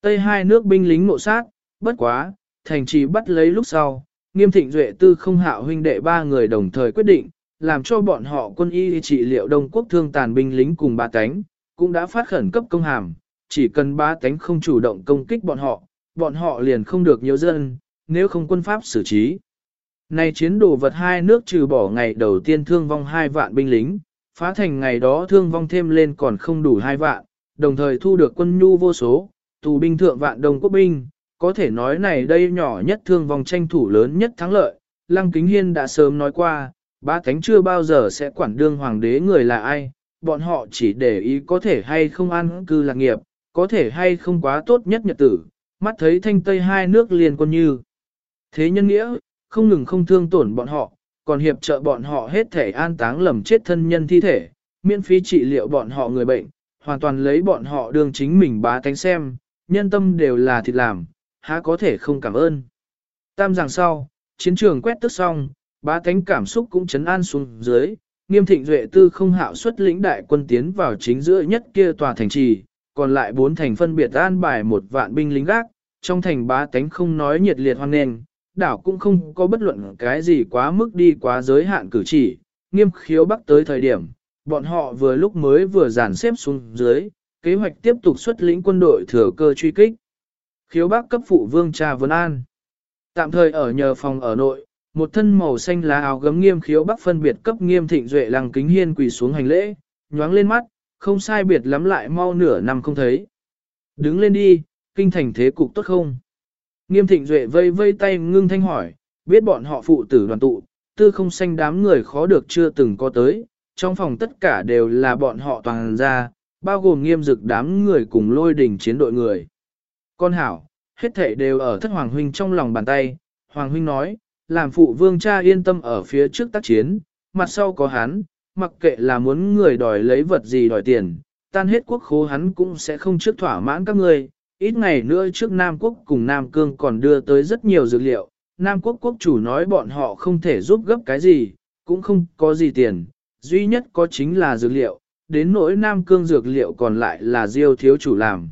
Tây hai nước binh lính nộ sát, bất quá, thành trì bắt lấy lúc sau, nghiêm thịnh duệ tư không hạo huynh đệ ba người đồng thời quyết định, làm cho bọn họ quân y trị liệu Đông Quốc thương tàn binh lính cùng ba tánh, cũng đã phát khẩn cấp công hàm, chỉ cần ba tánh không chủ động công kích bọn họ, bọn họ liền không được nhiều dân, nếu không quân pháp xử trí. Này chiến đồ vật hai nước trừ bỏ ngày đầu tiên thương vong hai vạn binh lính, phá thành ngày đó thương vong thêm lên còn không đủ hai vạn, đồng thời thu được quân nhu vô số, tù binh thượng vạn đồng quốc binh, có thể nói này đây nhỏ nhất thương vong tranh thủ lớn nhất thắng lợi. Lăng Kính Hiên đã sớm nói qua, ba thánh chưa bao giờ sẽ quản đương hoàng đế người là ai, bọn họ chỉ để ý có thể hay không ăn cư lạc nghiệp, có thể hay không quá tốt nhất nhật tử, mắt thấy thanh tây hai nước liền quân như. Thế nhân nghĩa, không ngừng không thương tổn bọn họ, còn hiệp trợ bọn họ hết thể an táng lầm chết thân nhân thi thể, miễn phí trị liệu bọn họ người bệnh, hoàn toàn lấy bọn họ đường chính mình bá tánh xem, nhân tâm đều là thịt làm, há có thể không cảm ơn. Tam giảng sau, chiến trường quét tức xong, bá tánh cảm xúc cũng chấn an xuống dưới, nghiêm thịnh duệ tư không hạo xuất lĩnh đại quân tiến vào chính giữa nhất kia tòa thành trì, còn lại bốn thành phân biệt an bài một vạn binh lính gác, trong thành bá tánh không nói nhiệt liệt hoan nghênh, đảo cũng không có bất luận cái gì quá mức đi quá giới hạn cử chỉ, nghiêm khiếu bắc tới thời điểm, bọn họ vừa lúc mới vừa dàn xếp xuống dưới, kế hoạch tiếp tục xuất lĩnh quân đội thừa cơ truy kích. Khiếu bắc cấp phụ vương cha Vân An. Tạm thời ở nhờ phòng ở nội, một thân màu xanh lá áo gấm nghiêm khiếu bắc phân biệt cấp nghiêm thịnh duệ lăng kính hiên quỳ xuống hành lễ, nhoáng lên mắt, không sai biệt lắm lại mau nửa năm không thấy. Đứng lên đi, kinh thành thế cục tốt không? Nghiêm thịnh duệ vây vây tay ngưng thanh hỏi, biết bọn họ phụ tử đoàn tụ, tư không xanh đám người khó được chưa từng có tới, trong phòng tất cả đều là bọn họ toàn ra, bao gồm nghiêm dực đám người cùng lôi đỉnh chiến đội người. Con hảo, hết thể đều ở thất hoàng huynh trong lòng bàn tay, hoàng huynh nói, làm phụ vương cha yên tâm ở phía trước tác chiến, mặt sau có hắn, mặc kệ là muốn người đòi lấy vật gì đòi tiền, tan hết quốc khố hắn cũng sẽ không trước thỏa mãn các người. Ít ngày nữa trước Nam Quốc cùng Nam Cương còn đưa tới rất nhiều dược liệu, Nam Quốc quốc chủ nói bọn họ không thể giúp gấp cái gì, cũng không có gì tiền, duy nhất có chính là dược liệu, đến nỗi Nam Cương dược liệu còn lại là diêu thiếu chủ làm.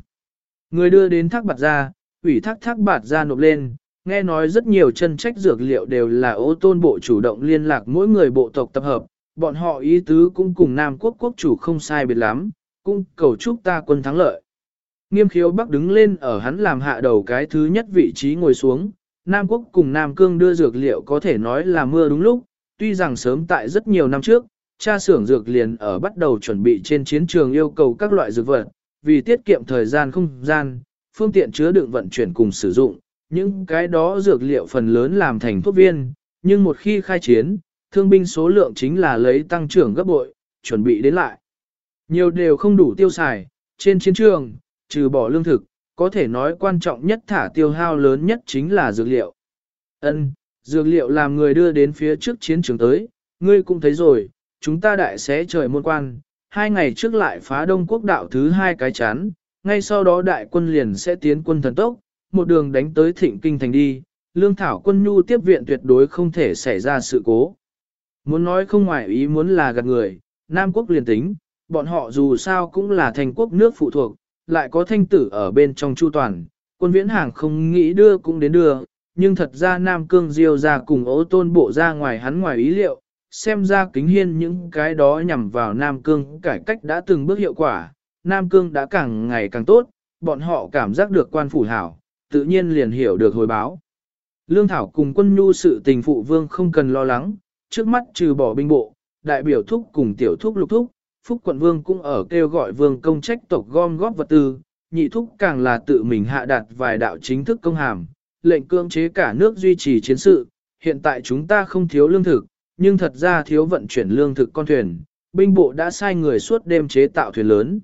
Người đưa đến thác bạt ra, ủy thác thác bạt ra nộp lên, nghe nói rất nhiều chân trách dược liệu đều là ô tôn bộ chủ động liên lạc mỗi người bộ tộc tập hợp, bọn họ ý tứ cũng cùng Nam quốc quốc chủ không sai biệt lắm, cũng cầu chúc ta quân thắng lợi. Nghiêm khiếu bắc đứng lên ở hắn làm hạ đầu cái thứ nhất vị trí ngồi xuống, Nam quốc cùng Nam cương đưa dược liệu có thể nói là mưa đúng lúc, tuy rằng sớm tại rất nhiều năm trước, cha xưởng dược liền ở bắt đầu chuẩn bị trên chiến trường yêu cầu các loại dược vật, vì tiết kiệm thời gian không gian, phương tiện chứa đựng vận chuyển cùng sử dụng, những cái đó dược liệu phần lớn làm thành thuốc viên, nhưng một khi khai chiến, thương binh số lượng chính là lấy tăng trưởng gấp bội, chuẩn bị đến lại. Nhiều đều không đủ tiêu xài, trên chiến trường, trừ bỏ lương thực, có thể nói quan trọng nhất thả tiêu hao lớn nhất chính là dược liệu. Ân, dược liệu làm người đưa đến phía trước chiến trường tới, ngươi cũng thấy rồi, chúng ta đại xé trời môn quan, hai ngày trước lại phá đông quốc đạo thứ hai cái chán, ngay sau đó đại quân liền sẽ tiến quân thần tốc, một đường đánh tới thịnh kinh thành đi, lương thảo quân nhu tiếp viện tuyệt đối không thể xảy ra sự cố. Muốn nói không ngoài ý muốn là gạt người, Nam quốc liền tính, bọn họ dù sao cũng là thành quốc nước phụ thuộc, lại có thanh tử ở bên trong chu toàn, quân viễn hàng không nghĩ đưa cũng đến đưa, nhưng thật ra Nam Cương Diêu ra cùng ô tôn bộ ra ngoài hắn ngoài ý liệu, xem ra kính hiên những cái đó nhằm vào Nam Cương cải cách đã từng bước hiệu quả, Nam Cương đã càng ngày càng tốt, bọn họ cảm giác được quan phủ hảo, tự nhiên liền hiểu được hồi báo. Lương Thảo cùng quân nhu sự tình phụ vương không cần lo lắng, trước mắt trừ bỏ binh bộ, đại biểu thúc cùng tiểu thúc lục thúc, Phúc quận vương cũng ở kêu gọi vương công trách tộc gom góp vật tư, nhị thúc càng là tự mình hạ đạt vài đạo chính thức công hàm, lệnh cưỡng chế cả nước duy trì chiến sự, hiện tại chúng ta không thiếu lương thực, nhưng thật ra thiếu vận chuyển lương thực con thuyền, binh bộ đã sai người suốt đêm chế tạo thuyền lớn.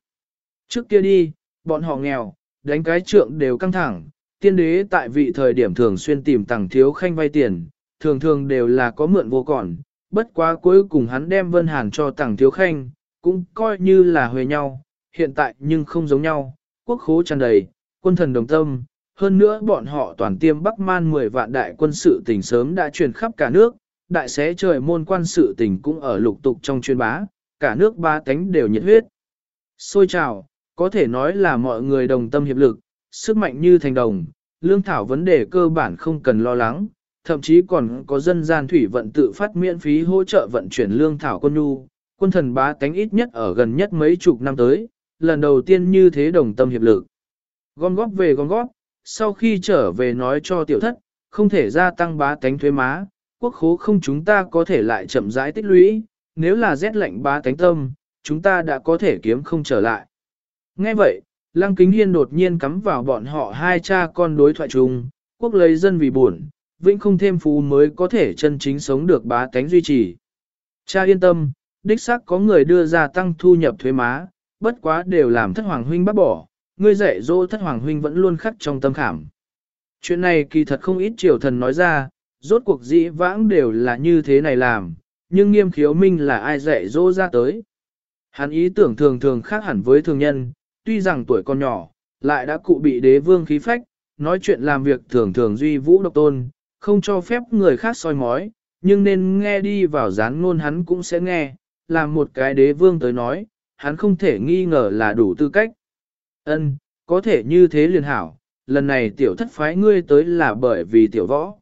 Trước kia đi, bọn họ nghèo, đánh cái trượng đều căng thẳng, tiên đế tại vị thời điểm thường xuyên tìm tàng thiếu khanh vay tiền, thường thường đều là có mượn vô còn, bất quá cuối cùng hắn đem Vân Hàn cho tàng thiếu khanh, cũng coi như là huề nhau, hiện tại nhưng không giống nhau, quốc khố tràn đầy, quân thần đồng tâm, hơn nữa bọn họ toàn tiêm Bắc Man 10 vạn đại quân sự tỉnh sớm đã truyền khắp cả nước, đại xé trời môn quan sự tỉnh cũng ở lục tục trong chuyên bá, cả nước ba tánh đều nhiệt huyết. Xôi trào, có thể nói là mọi người đồng tâm hiệp lực, sức mạnh như thành đồng, lương thảo vấn đề cơ bản không cần lo lắng, thậm chí còn có dân gian thủy vận tự phát miễn phí hỗ trợ vận chuyển lương thảo quân nhu, quân thần bá tánh ít nhất ở gần nhất mấy chục năm tới, lần đầu tiên như thế đồng tâm hiệp lực. Gom góp về gom góp, sau khi trở về nói cho tiểu thất, không thể gia tăng bá tánh thuế má, quốc khố không chúng ta có thể lại chậm rãi tích lũy, nếu là rét lạnh bá tánh tâm, chúng ta đã có thể kiếm không trở lại. Nghe vậy, Lăng Kính Hiên đột nhiên cắm vào bọn họ hai cha con đối thoại chung, quốc lấy dân vì buồn, vĩnh không thêm phú mới có thể chân chính sống được bá tánh duy trì. Cha yên tâm, đích xác có người đưa ra tăng thu nhập thuế má, bất quá đều làm thất hoàng huynh bắt bỏ, ngươi dạy dỗ thất hoàng huynh vẫn luôn khắc trong tâm khảm. Chuyện này kỳ thật không ít triều thần nói ra, rốt cuộc dĩ vãng đều là như thế này làm, nhưng nghiêm khiếu minh là ai dạy dỗ ra tới. Hắn ý tưởng thường thường khác hẳn với thường nhân, tuy rằng tuổi còn nhỏ, lại đã cụ bị đế vương khí phách, nói chuyện làm việc thường thường duy vũ độc tôn, không cho phép người khác soi mói, nhưng nên nghe đi vào gián ngôn hắn cũng sẽ nghe, làm một cái đế vương tới nói, hắn không thể nghi ngờ là đủ tư cách. Ân, có thể như thế liền hảo, lần này tiểu thất phái ngươi tới là bởi vì tiểu võ.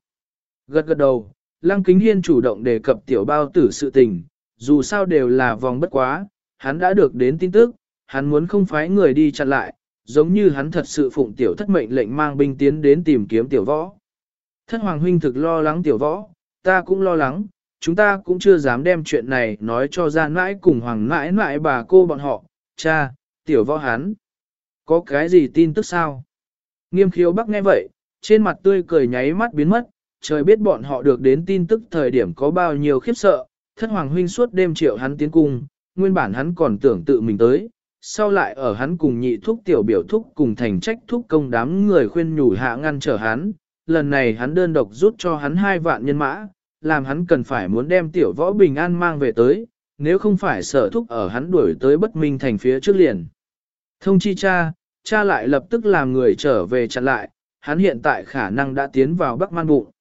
Gật gật đầu, Lăng Kính Hiên chủ động đề cập tiểu bao tử sự tình, dù sao đều là vòng bất quá, hắn đã được đến tin tức, hắn muốn không phái người đi chặn lại, giống như hắn thật sự phụng tiểu thất mệnh lệnh mang binh tiến đến tìm kiếm tiểu võ. Thất hoàng huynh thực lo lắng tiểu võ, ta cũng lo lắng, chúng ta cũng chưa dám đem chuyện này nói cho ra mãi cùng hoàng mãi mãi bà cô bọn họ, cha, tiểu võ hán, Có cái gì tin tức sao? Nghiêm khiếu bắc nghe vậy, trên mặt tươi cười nháy mắt biến mất, trời biết bọn họ được đến tin tức thời điểm có bao nhiêu khiếp sợ, thất hoàng huynh suốt đêm triệu hắn tiến cung, nguyên bản hắn còn tưởng tự mình tới, sau lại ở hắn cùng nhị thúc tiểu biểu thúc cùng thành trách thúc công đám người khuyên nhủ hạ ngăn trở hắn, lần này hắn đơn độc rút cho hắn hai vạn nhân mã, làm hắn cần phải muốn đem tiểu võ bình an mang về tới, nếu không phải sở thúc ở hắn đuổi tới bất minh thành phía trước liền. Thông chi cha, cha lại lập tức làm người trở về chặn lại, hắn hiện tại khả năng đã tiến vào Bắc Man bụng.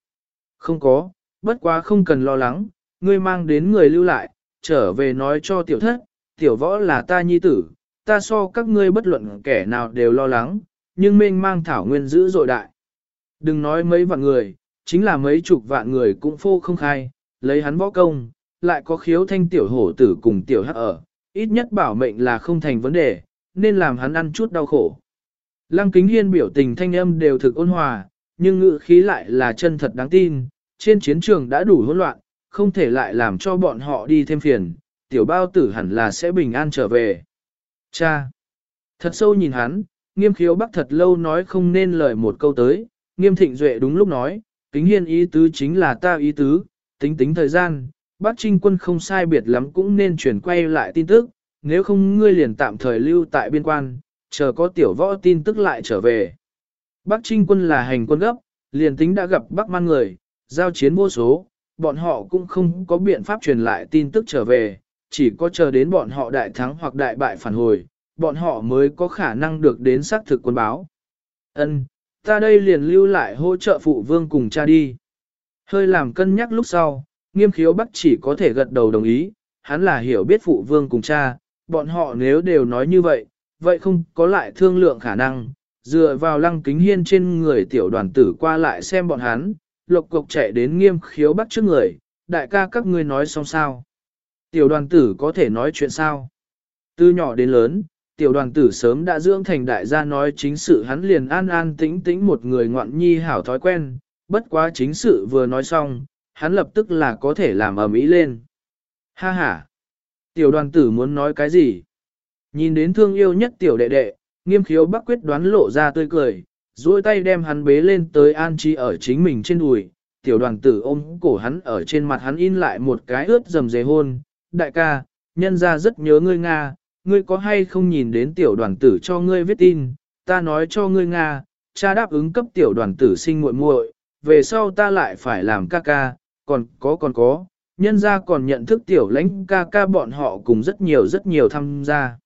Không có, bất quá không cần lo lắng, ngươi mang đến người lưu lại, trở về nói cho tiểu thất, tiểu võ là ta nhi tử, ta so các ngươi bất luận kẻ nào đều lo lắng, nhưng mênh mang thảo nguyên giữ dội đại. Đừng nói mấy vạn người, chính là mấy chục vạn người cũng phô không khai, lấy hắn võ công, lại có khiếu thanh tiểu hổ tử cùng tiểu hắc ở, ít nhất bảo mệnh là không thành vấn đề, nên làm hắn ăn chút đau khổ. Lăng kính hiên biểu tình thanh âm đều thực ôn hòa, nhưng ngữ khí lại là chân thật đáng tin, trên chiến trường đã đủ hỗn loạn, không thể lại làm cho bọn họ đi thêm phiền, tiểu bao tử hẳn là sẽ bình an trở về. Cha! Thật sâu nhìn hắn, nghiêm khiếu bắc thật lâu nói không nên lời một câu tới, nghiêm thịnh duệ đúng lúc nói, kính hiên ý tứ chính là ta ý tứ, tính tính thời gian, bác trinh quân không sai biệt lắm cũng nên chuyển quay lại tin tức, nếu không ngươi liền tạm thời lưu tại biên quan, chờ có tiểu võ tin tức lại trở về. Bắc trinh quân là hành quân gấp, liền tính đã gặp bắc man người, giao chiến vô số, bọn họ cũng không có biện pháp truyền lại tin tức trở về, chỉ có chờ đến bọn họ đại thắng hoặc đại bại phản hồi, bọn họ mới có khả năng được đến xác thực quân báo. Ân, ta đây liền lưu lại hỗ trợ phụ vương cùng cha đi. Hơi làm cân nhắc lúc sau, nghiêm khiếu bắc chỉ có thể gật đầu đồng ý, hắn là hiểu biết phụ vương cùng cha, bọn họ nếu đều nói như vậy, vậy không có lại thương lượng khả năng, dựa vào lăng kính hiên trên người tiểu đoàn tử qua lại xem bọn hắn, lộc cục chạy đến nghiêm khiếu bắc trước người, đại ca các ngươi nói xong sao. Tiểu đoàn tử có thể nói chuyện sao? Từ nhỏ đến lớn, tiểu đoàn tử sớm đã dưỡng thành đại gia nói chính sự hắn liền an an tĩnh tĩnh một người ngoạn nhi hảo thói quen, bất quá chính sự vừa nói xong, hắn lập tức là có thể làm ầm ĩ lên. Ha ha! Tiểu đoàn tử muốn nói cái gì? Nhìn đến thương yêu nhất tiểu đệ đệ, nghiêm khiếu bắc quyết đoán lộ ra tươi cười, duỗi tay đem hắn bế lên tới an trí ở chính mình trên đùi. Tiểu đoàn tử ôm cổ hắn ở trên mặt hắn in lại một cái ướt dầm dề hôn. Đại ca, nhân ra rất nhớ ngươi Nga, ngươi có hay không nhìn đến tiểu đoàn tử cho ngươi viết tin, ta nói cho ngươi Nga, cha đáp ứng cấp tiểu đoàn tử sinh muội muội, về sau ta lại phải làm ca ca, còn có còn có, nhân ra còn nhận thức tiểu lãnh ca ca bọn họ cùng rất nhiều rất nhiều tham gia.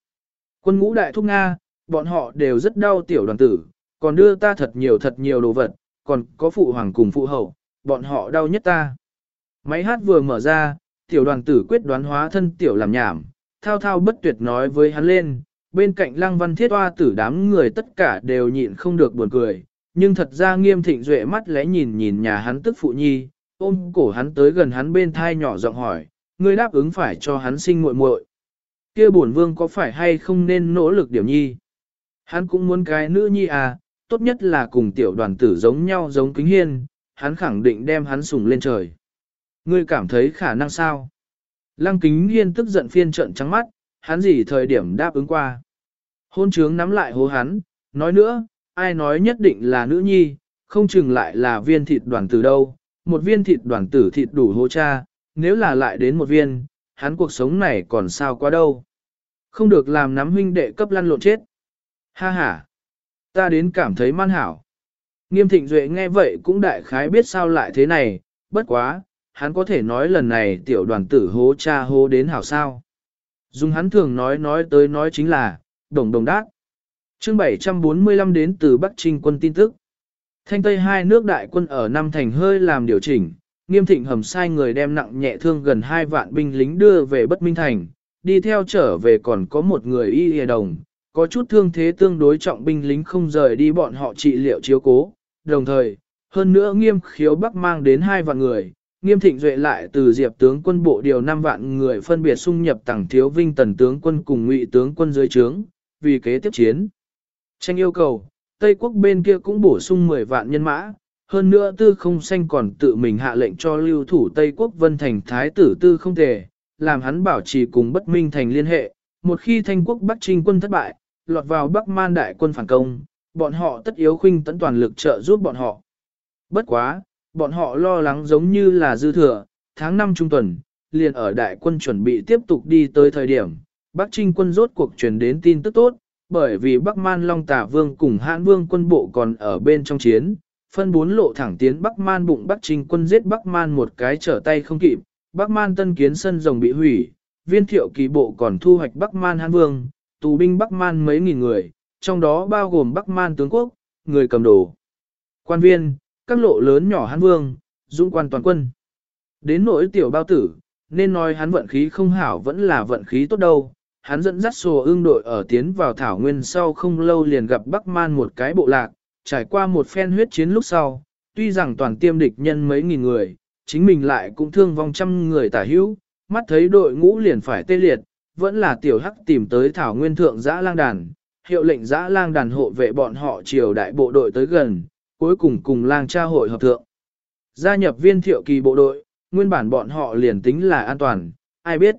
Quân ngũ đại thúc Nga, bọn họ đều rất đau tiểu đoàn tử, còn đưa ta thật nhiều thật nhiều đồ vật, còn có phụ hoàng cùng phụ hậu, bọn họ đau nhất ta. Máy hát vừa mở ra, tiểu đoàn tử quyết đoán hóa thân tiểu làm nhảm, thao thao bất tuyệt nói với hắn lên, bên cạnh lăng văn thiết hoa tử đám người tất cả đều nhịn không được buồn cười, nhưng thật ra nghiêm thịnh duệ mắt lẽ nhìn nhìn nhà hắn tức phụ nhi, ôm cổ hắn tới gần hắn bên thai nhỏ giọng hỏi, ngươi đáp ứng phải cho hắn sinh muội muội. Kia bổn vương có phải hay không nên nỗ lực điểm nhi? Hắn cũng muốn cái nữ nhi à, tốt nhất là cùng tiểu đoàn tử giống nhau giống kính hiên, hắn khẳng định đem hắn sùng lên trời. Ngươi cảm thấy khả năng sao? Lăng kính hiên tức giận phiên trận trắng mắt, hắn gì thời điểm đáp ứng qua. Hôn trướng nắm lại hố hắn, nói nữa, ai nói nhất định là nữ nhi, không chừng lại là viên thịt đoàn tử đâu, một viên thịt đoàn tử thịt đủ hố cha, nếu là lại đến một viên, hắn cuộc sống này còn sao quá đâu. Không được làm nắm huynh đệ cấp lăn lộn chết. Ha ha, ta đến cảm thấy man hảo. Nghiêm thịnh duệ nghe vậy cũng đại khái biết sao lại thế này, bất quá, hắn có thể nói lần này tiểu đoàn tử hố cha hố đến hảo sao. Dùng hắn thường nói nói tới nói chính là, đồng đồng đát. chương 745 đến từ Bắc Trinh quân tin tức. Thanh Tây hai nước đại quân ở Nam Thành hơi làm điều chỉnh, nghiêm thịnh hầm sai người đem nặng nhẹ thương gần hai vạn binh lính đưa về Bất Minh Thành, đi theo trở về còn có một người y hề đồng, có chút thương thế tương đối trọng binh lính không rời đi bọn họ trị liệu chiếu cố, đồng thời, hơn nữa nghiêm khiếu bắc mang đến hai vạn người, nghiêm thịnh duệ lại từ diệp tướng quân bộ điều 5 vạn người phân biệt xung nhập tàng thiếu vinh tần tướng quân cùng ngụy tướng quân dưới trướng, vì kế tiếp chiến. Tranh yêu cầu, Tây quốc bên kia cũng bổ sung 10 vạn nhân mã, hơn nữa tư không xanh còn tự mình hạ lệnh cho lưu thủ Tây quốc vân thành thái tử tư không thể, làm hắn bảo trì cùng bất minh thành liên hệ, một khi thanh quốc bắc trinh quân thất bại, lọt vào bắc man đại quân phản công, bọn họ tất yếu khuynh tấn toàn lực trợ giúp bọn họ. Bất quá, bọn họ lo lắng giống như là dư thừa, tháng 5 trung tuần, liền ở đại quân chuẩn bị tiếp tục đi tới thời điểm, Bắc Trinh quân rốt cuộc truyền đến tin tức tốt, bởi vì Bắc Man Long Tả Vương cùng Hãn Vương quân bộ còn ở bên trong chiến, phân bốn lộ thẳng tiến Bắc Man bụng Bắc Trinh quân giết Bắc Man một cái trở tay không kịp, Bắc Man tân kiến sân rồng bị hủy, viên thiệu kỳ bộ còn thu hoạch Bắc Man Hãn Vương, tù binh Bắc Man mấy nghìn người, trong đó bao gồm Bắc Man tướng quốc, người cầm đồ, quan viên, các lộ lớn nhỏ hắn Vương, dũng quan toàn quân. Đến nỗi tiểu bao tử, nên nói hắn vận khí không hảo vẫn là vận khí tốt đâu, hắn dẫn dắt sổ ương đội ở tiến vào Thảo Nguyên sau không lâu liền gặp Bắc Man một cái bộ lạc, trải qua một phen huyết chiến lúc sau, tuy rằng toàn tiêm địch nhân mấy nghìn người, chính mình lại cũng thương vong trăm người tả hữu, mắt thấy đội ngũ liền phải tê liệt, vẫn là tiểu hắc tìm tới Thảo Nguyên thượng giã lang đàn, hiệu lệnh giã lang đàn hộ vệ bọn họ triều đại bộ đội tới gần, cuối cùng cùng lang cha hội hợp thượng. Gia nhập viên thiệu kỳ bộ đội, nguyên bản bọn họ liền tính là an toàn, ai biết.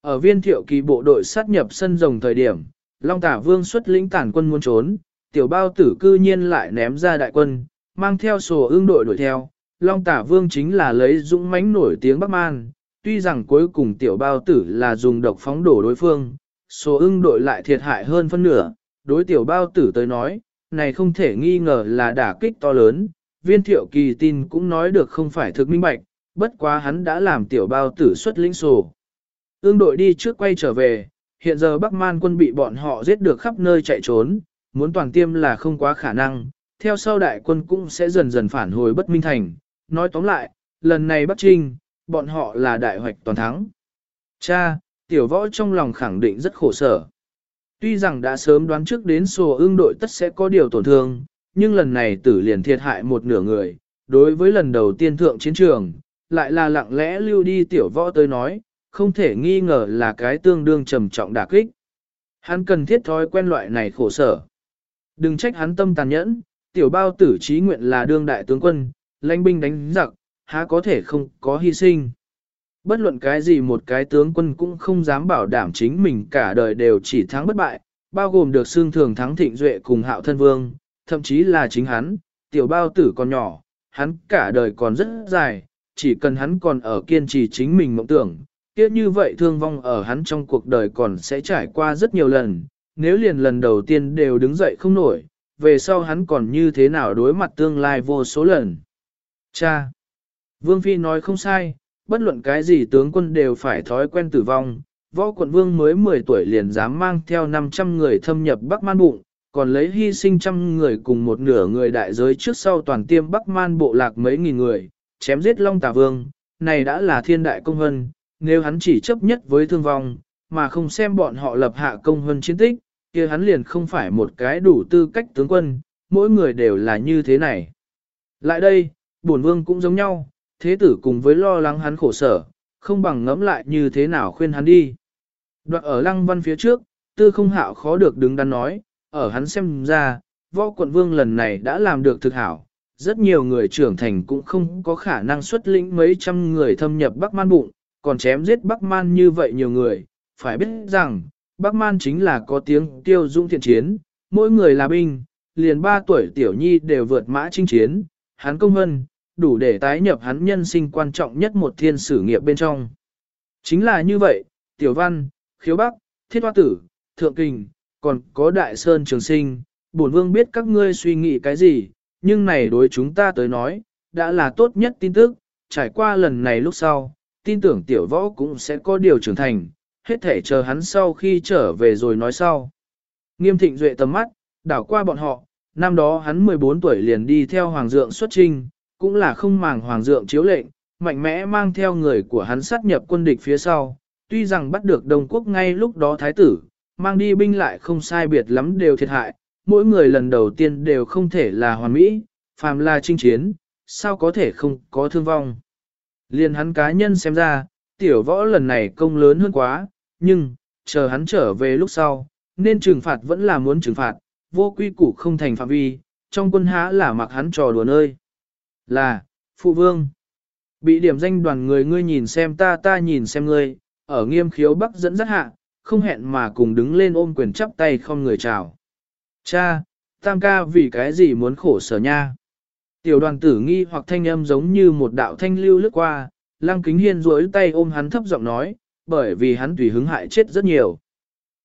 Ở viên thiệu kỳ bộ đội sát nhập sân rồng thời điểm, Long Tả Vương xuất lĩnh tản quân muốn trốn, tiểu bao tử cư nhiên lại ném ra đại quân, mang theo sổ ương đội đuổi theo. Long Tả Vương chính là lấy dũng mãnh nổi tiếng Bắc Man, tuy rằng cuối cùng tiểu bao tử là dùng độc phóng đổ đối phương, số ưng đội lại thiệt hại hơn phân nửa, đối tiểu bao tử tới nói, này không thể nghi ngờ là đả kích to lớn, viên thiệu kỳ tin cũng nói được không phải thực minh bạch, bất quá hắn đã làm tiểu bao tử xuất lĩnh sổ. Ương đội đi trước quay trở về, hiện giờ Bắc Man quân bị bọn họ giết được khắp nơi chạy trốn, muốn toàn tiêm là không quá khả năng, theo sau đại quân cũng sẽ dần dần phản hồi bất minh thành. Nói tóm lại, lần này Bắc Trinh, bọn họ là đại hoạch toàn thắng. Cha, tiểu võ trong lòng khẳng định rất khổ sở. Tuy rằng đã sớm đoán trước đến sổ ương đội tất sẽ có điều tổn thương, nhưng lần này tử liền thiệt hại một nửa người, đối với lần đầu tiên thượng chiến trường, lại là lặng lẽ lưu đi tiểu võ tới nói, không thể nghi ngờ là cái tương đương trầm trọng đả kích. Hắn cần thiết thói quen loại này khổ sở. Đừng trách hắn tâm tàn nhẫn, tiểu bao tử trí nguyện là đương đại tướng quân, lãnh binh đánh giặc, há có thể không có hy sinh. Bất luận cái gì một cái tướng quân cũng không dám bảo đảm chính mình cả đời đều chỉ thắng bất bại, bao gồm được xương thường thắng thịnh duệ cùng hạo thân vương, thậm chí là chính hắn, tiểu bao tử còn nhỏ, hắn cả đời còn rất dài, chỉ cần hắn còn ở kiên trì chính mình mộng tưởng, kia như vậy thương vong ở hắn trong cuộc đời còn sẽ trải qua rất nhiều lần, nếu liền lần đầu tiên đều đứng dậy không nổi, về sau hắn còn như thế nào đối mặt tương lai vô số lần. Cha! Vương Phi nói không sai, bất luận cái gì tướng quân đều phải thói quen tử vong. Võ quận vương mới 10 tuổi liền dám mang theo 500 người thâm nhập Bắc Man bụng, còn lấy hy sinh trăm người cùng một nửa người đại giới trước sau toàn tiêm Bắc Man bộ lạc mấy nghìn người, chém giết Long Tà Vương, này đã là thiên đại công hân, nếu hắn chỉ chấp nhất với thương vong, mà không xem bọn họ lập hạ công hân chiến tích, kia hắn liền không phải một cái đủ tư cách tướng quân, mỗi người đều là như thế này. Lại đây, bổn vương cũng giống nhau, thế tử cùng với lo lắng hắn khổ sở, không bằng ngẫm lại như thế nào khuyên hắn đi. Đoạn ở lăng văn phía trước, tư không hạo khó được đứng đắn nói, ở hắn xem ra, võ quận vương lần này đã làm được thực hảo. Rất nhiều người trưởng thành cũng không có khả năng xuất lĩnh mấy trăm người thâm nhập Bắc Man bụng, còn chém giết Bắc Man như vậy nhiều người. Phải biết rằng, Bắc Man chính là có tiếng tiêu dung thiện chiến, mỗi người là binh, liền ba tuổi tiểu nhi đều vượt mã chinh chiến, hắn công hân, đủ để tái nhập hắn nhân sinh quan trọng nhất một thiên sử nghiệp bên trong. Chính là như vậy, Tiểu Văn, Khiếu Bắc, Thiết Hoa Tử, Thượng Kình, còn có Đại Sơn Trường Sinh, bổn vương biết các ngươi suy nghĩ cái gì, nhưng này đối chúng ta tới nói, đã là tốt nhất tin tức, trải qua lần này lúc sau, tin tưởng Tiểu Võ cũng sẽ có điều trưởng thành, hết thể chờ hắn sau khi trở về rồi nói sau. Nghiêm thịnh duệ tầm mắt, đảo qua bọn họ, năm đó hắn 14 tuổi liền đi theo Hoàng Dượng xuất trinh, cũng là không màng hoàng dượng chiếu lệnh, mạnh mẽ mang theo người của hắn sát nhập quân địch phía sau, tuy rằng bắt được Đông Quốc ngay lúc đó thái tử, mang đi binh lại không sai biệt lắm đều thiệt hại, mỗi người lần đầu tiên đều không thể là hoàn mỹ, phàm là chinh chiến, sao có thể không có thương vong. Liên hắn cá nhân xem ra, tiểu võ lần này công lớn hơn quá, nhưng, chờ hắn trở về lúc sau, nên trừng phạt vẫn là muốn trừng phạt, vô quy củ không thành phạm vi, trong quân há là mặc hắn trò đùa nơi. Là, phụ vương. Bị điểm danh đoàn người ngươi nhìn xem ta ta nhìn xem ngươi, ở nghiêm khiếu bắc dẫn dắt hạ, không hẹn mà cùng đứng lên ôm quyền chắp tay không người chào. Cha, tam ca vì cái gì muốn khổ sở nha? Tiểu đoàn tử nghi hoặc thanh âm giống như một đạo thanh lưu lướt qua, lăng kính hiên duỗi tay ôm hắn thấp giọng nói, bởi vì hắn tùy hứng hại chết rất nhiều.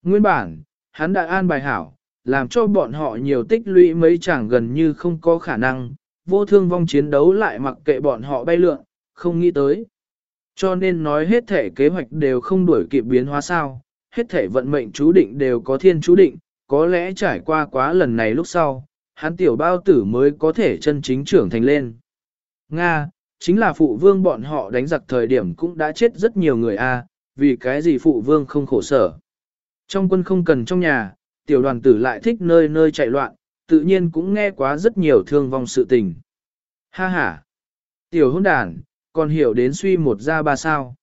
Nguyên bản, hắn đã an bài hảo, làm cho bọn họ nhiều tích lũy mấy chẳng gần như không có khả năng, vô thương vong chiến đấu lại mặc kệ bọn họ bay lượn, không nghĩ tới. Cho nên nói hết thể kế hoạch đều không đuổi kịp biến hóa sao, hết thể vận mệnh chú định đều có thiên chú định, có lẽ trải qua quá lần này lúc sau, hắn tiểu bao tử mới có thể chân chính trưởng thành lên. Nga, chính là phụ vương bọn họ đánh giặc thời điểm cũng đã chết rất nhiều người a, vì cái gì phụ vương không khổ sở. Trong quân không cần trong nhà, tiểu đoàn tử lại thích nơi nơi chạy loạn, tự nhiên cũng nghe quá rất nhiều thương vong sự tình. Ha ha! Tiểu hôn đàn, còn hiểu đến suy một ra ba sao.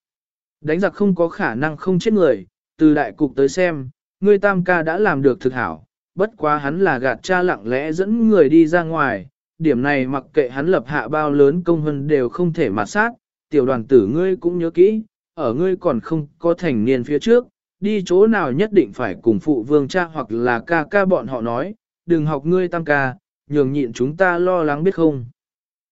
Đánh giặc không có khả năng không chết người, từ đại cục tới xem, ngươi tam ca đã làm được thực hảo, bất quá hắn là gạt cha lặng lẽ dẫn người đi ra ngoài, điểm này mặc kệ hắn lập hạ bao lớn công hơn đều không thể mặt sát, tiểu đoàn tử ngươi cũng nhớ kỹ, ở ngươi còn không có thành niên phía trước, đi chỗ nào nhất định phải cùng phụ vương cha hoặc là ca ca bọn họ nói, đừng học ngươi tam ca, nhường nhịn chúng ta lo lắng biết không.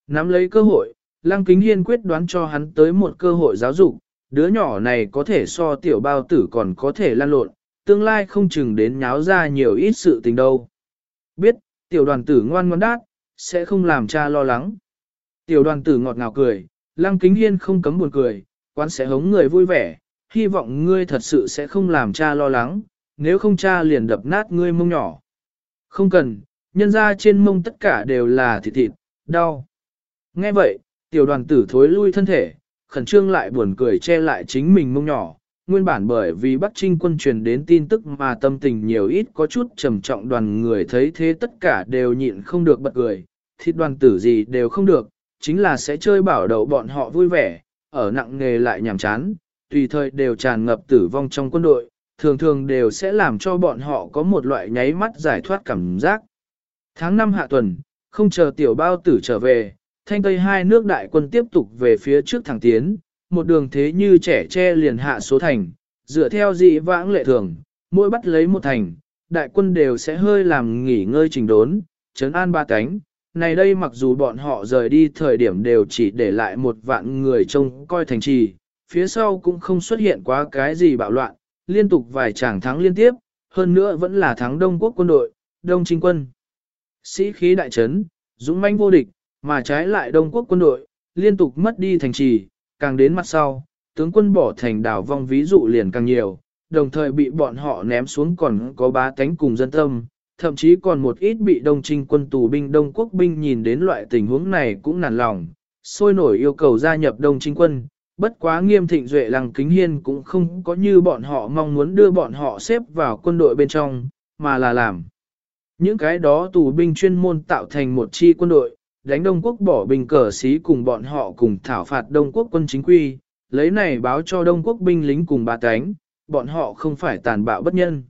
Nắm lấy cơ hội, Lăng Kính Hiên quyết đoán cho hắn tới một cơ hội giáo dục, đứa nhỏ này có thể so tiểu bao tử còn có thể lan lộn, tương lai không chừng đến nháo ra nhiều ít sự tình đâu. Biết, tiểu đoàn tử ngoan ngoãn đát, sẽ không làm cha lo lắng. Tiểu đoàn tử ngọt ngào cười, Lăng Kính Hiên không cấm buồn cười, quán sẽ hống người vui vẻ, hy vọng ngươi thật sự sẽ không làm cha lo lắng, nếu không cha liền đập nát ngươi mông nhỏ. Không cần, nhân ra trên mông tất cả đều là thịt thịt, đau. Nghe vậy, tiểu đoàn tử thối lui thân thể, khẩn trương lại buồn cười che lại chính mình mông nhỏ. Nguyên bản bởi vì Bắc Trinh quân truyền đến tin tức mà tâm tình nhiều ít có chút trầm trọng đoàn người thấy thế tất cả đều nhịn không được bật cười, thịt đoàn tử gì đều không được, chính là sẽ chơi bảo đầu bọn họ vui vẻ, ở nặng nghề lại nhàm chán, tùy thời đều tràn ngập tử vong trong quân đội, thường thường đều sẽ làm cho bọn họ có một loại nháy mắt giải thoát cảm giác. Tháng 5 hạ tuần, không chờ tiểu bao tử trở về, thanh tây hai nước đại quân tiếp tục về phía trước thẳng tiến, một đường thế như trẻ tre liền hạ số thành, dựa theo dị vãng lệ thường, mỗi bắt lấy một thành, đại quân đều sẽ hơi làm nghỉ ngơi trình đốn, chấn an ba cánh. Này đây mặc dù bọn họ rời đi thời điểm đều chỉ để lại một vạn người trông coi thành trì, phía sau cũng không xuất hiện quá cái gì bạo loạn, liên tục vài tràng thắng liên tiếp, hơn nữa vẫn là thắng Đông quốc quân đội, Đông Trinh quân. Sĩ khí đại trấn, dũng mãnh vô địch, mà trái lại Đông quốc quân đội, liên tục mất đi thành trì, càng đến mặt sau, tướng quân bỏ thành đảo vong ví dụ liền càng nhiều, đồng thời bị bọn họ ném xuống còn có bá tánh cùng dân tâm, thậm chí còn một ít bị đông trinh quân tù binh đông quốc binh nhìn đến loại tình huống này cũng nản lòng, sôi nổi yêu cầu gia nhập đông trinh quân, bất quá nghiêm thịnh duệ lăng kính hiên cũng không có như bọn họ mong muốn đưa bọn họ xếp vào quân đội bên trong, mà là làm. Những cái đó tù binh chuyên môn tạo thành một chi quân đội, đánh Đông Quốc bỏ binh cờ xí cùng bọn họ cùng thảo phạt Đông Quốc quân chính quy, lấy này báo cho Đông Quốc binh lính cùng bà cánh, bọn họ không phải tàn bạo bất nhân.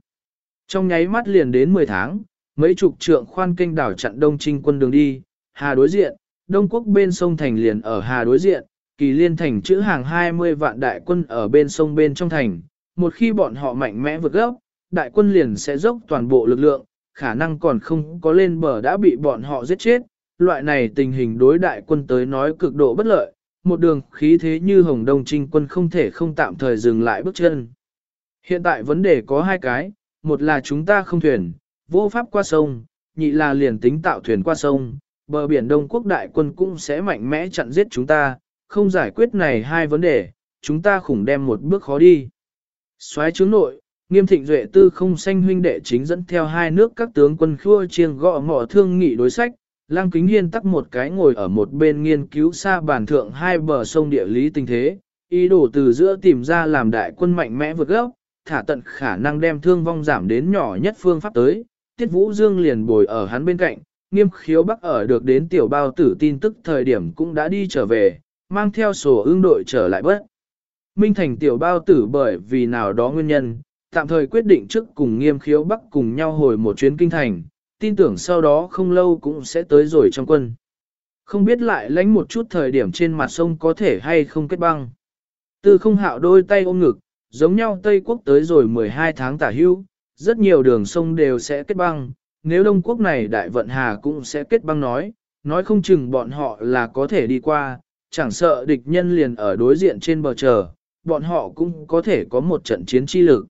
Trong nháy mắt liền đến 10 tháng, mấy chục trượng khoan kênh đảo chặn Đông Trinh quân đường đi, Hà đối diện, Đông Quốc bên sông Thành liền ở Hà đối diện, kỳ liên thành chữ hàng 20 vạn đại quân ở bên sông bên trong thành, một khi bọn họ mạnh mẽ vượt gốc, đại quân liền sẽ dốc toàn bộ lực lượng, khả năng còn không có lên bờ đã bị bọn họ giết chết, loại này tình hình đối đại quân tới nói cực độ bất lợi, một đường khí thế như Hồng Đông Trinh quân không thể không tạm thời dừng lại bước chân. Hiện tại vấn đề có hai cái, một là chúng ta không thuyền, vô pháp qua sông, nhị là liền tính tạo thuyền qua sông, bờ biển Đông Quốc đại quân cũng sẽ mạnh mẽ chặn giết chúng ta, không giải quyết này hai vấn đề, chúng ta khủng đem một bước khó đi. Xoáy chứng nội, nghiêm thịnh duệ tư không xanh huynh đệ chính dẫn theo hai nước các tướng quân khua chiêng gõ mỏ thương nghị đối sách, lang Kính Hiên tắc một cái ngồi ở một bên nghiên cứu xa bản thượng hai bờ sông địa lý tình thế, ý đồ từ giữa tìm ra làm đại quân mạnh mẽ vượt gốc, thả tận khả năng đem thương vong giảm đến nhỏ nhất phương pháp tới. Tiết Vũ Dương liền bồi ở hắn bên cạnh, nghiêm khiếu bắc ở được đến tiểu bao tử tin tức thời điểm cũng đã đi trở về, mang theo sổ ương đội trở lại bất. Minh Thành tiểu bao tử bởi vì nào đó nguyên nhân, tạm thời quyết định trước cùng nghiêm khiếu bắc cùng nhau hồi một chuyến kinh thành, tin tưởng sau đó không lâu cũng sẽ tới rồi trong quân. Không biết lại lánh một chút thời điểm trên mặt sông có thể hay không kết băng. Từ không hạo đôi tay ôm ngực, giống nhau Tây Quốc tới rồi 12 tháng tả hưu, rất nhiều đường sông đều sẽ kết băng, nếu Đông Quốc này đại vận hà cũng sẽ kết băng nói, nói không chừng bọn họ là có thể đi qua, chẳng sợ địch nhân liền ở đối diện trên bờ chờ, bọn họ cũng có thể có một trận chiến chi lực.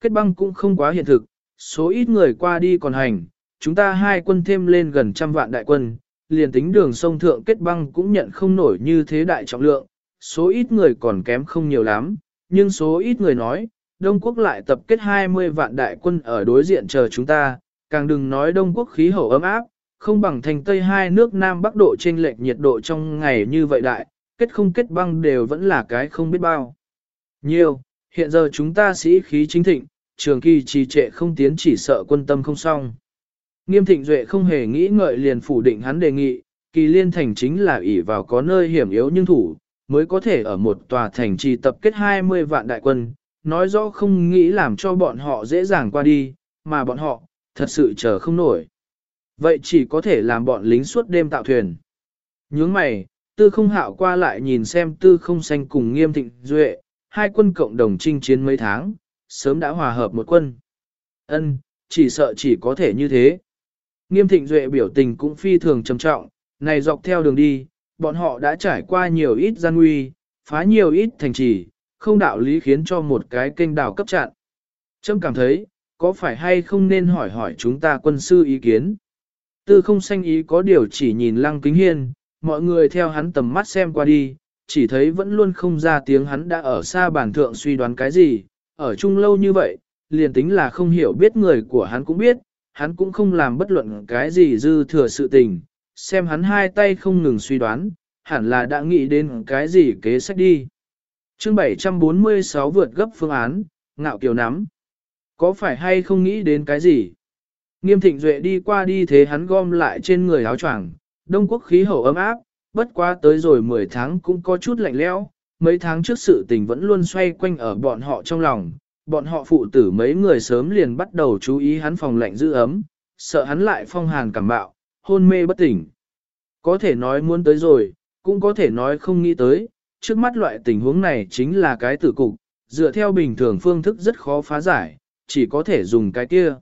Kết băng cũng không quá hiện thực, số ít người qua đi còn hành, chúng ta hai quân thêm lên gần trăm vạn đại quân, liền tính đường sông thượng kết băng cũng nhận không nổi như thế đại trọng lượng, số ít người còn kém không nhiều lắm, nhưng số ít người nói, Đông Quốc lại tập kết 20 vạn đại quân ở đối diện chờ chúng ta, càng đừng nói Đông Quốc khí hậu ấm áp, không bằng thành Tây hai nước Nam Bắc độ trên lệch nhiệt độ trong ngày như vậy đại, kết không kết băng đều vẫn là cái không biết bao. Nhiều, hiện giờ chúng ta sĩ khí chính thịnh, trường kỳ trì trệ không tiến chỉ sợ quân tâm không xong. Nghiêm thịnh duệ không hề nghĩ ngợi liền phủ định hắn đề nghị, kỳ liên thành chính là ỷ vào có nơi hiểm yếu nhưng thủ, mới có thể ở một tòa thành trì tập kết 20 vạn đại quân, nói rõ không nghĩ làm cho bọn họ dễ dàng qua đi, mà bọn họ, thật sự chờ không nổi. Vậy chỉ có thể làm bọn lính suốt đêm tạo thuyền. Nhướng mày, tư không hạo qua lại nhìn xem tư không xanh cùng nghiêm thịnh duệ, hai quân cộng đồng chinh chiến mấy tháng, sớm đã hòa hợp một quân. Ân, chỉ sợ chỉ có thể như thế. Nghiêm thịnh duệ biểu tình cũng phi thường trầm trọng, này dọc theo đường đi, bọn họ đã trải qua nhiều ít gian nguy, phá nhiều ít thành trì, không đạo lý khiến cho một cái kênh đào cấp chặn. Trâm cảm thấy, có phải hay không nên hỏi hỏi chúng ta quân sư ý kiến. Tư không xanh ý có điều chỉ nhìn lăng kính hiên, mọi người theo hắn tầm mắt xem qua đi, chỉ thấy vẫn luôn không ra tiếng hắn đã ở xa bản thượng suy đoán cái gì, ở chung lâu như vậy, liền tính là không hiểu biết người của hắn cũng biết, hắn cũng không làm bất luận cái gì dư thừa sự tình, xem hắn hai tay không ngừng suy đoán, hẳn là đã nghĩ đến cái gì kế sách đi. chương 746 vượt gấp phương án, ngạo kiều nắm. Có phải hay không nghĩ đến cái gì? Nghiêm thịnh duệ đi qua đi thế hắn gom lại trên người áo choàng, đông quốc khí hậu ấm áp, bất quá tới rồi 10 tháng cũng có chút lạnh lẽo. mấy tháng trước sự tình vẫn luôn xoay quanh ở bọn họ trong lòng, bọn họ phụ tử mấy người sớm liền bắt đầu chú ý hắn phòng lạnh giữ ấm, sợ hắn lại phong hàn cảm bạo, hôn mê bất tỉnh. Có thể nói muốn tới rồi, cũng có thể nói không nghĩ tới, trước mắt loại tình huống này chính là cái tử cục, dựa theo bình thường phương thức rất khó phá giải, chỉ có thể dùng cái kia.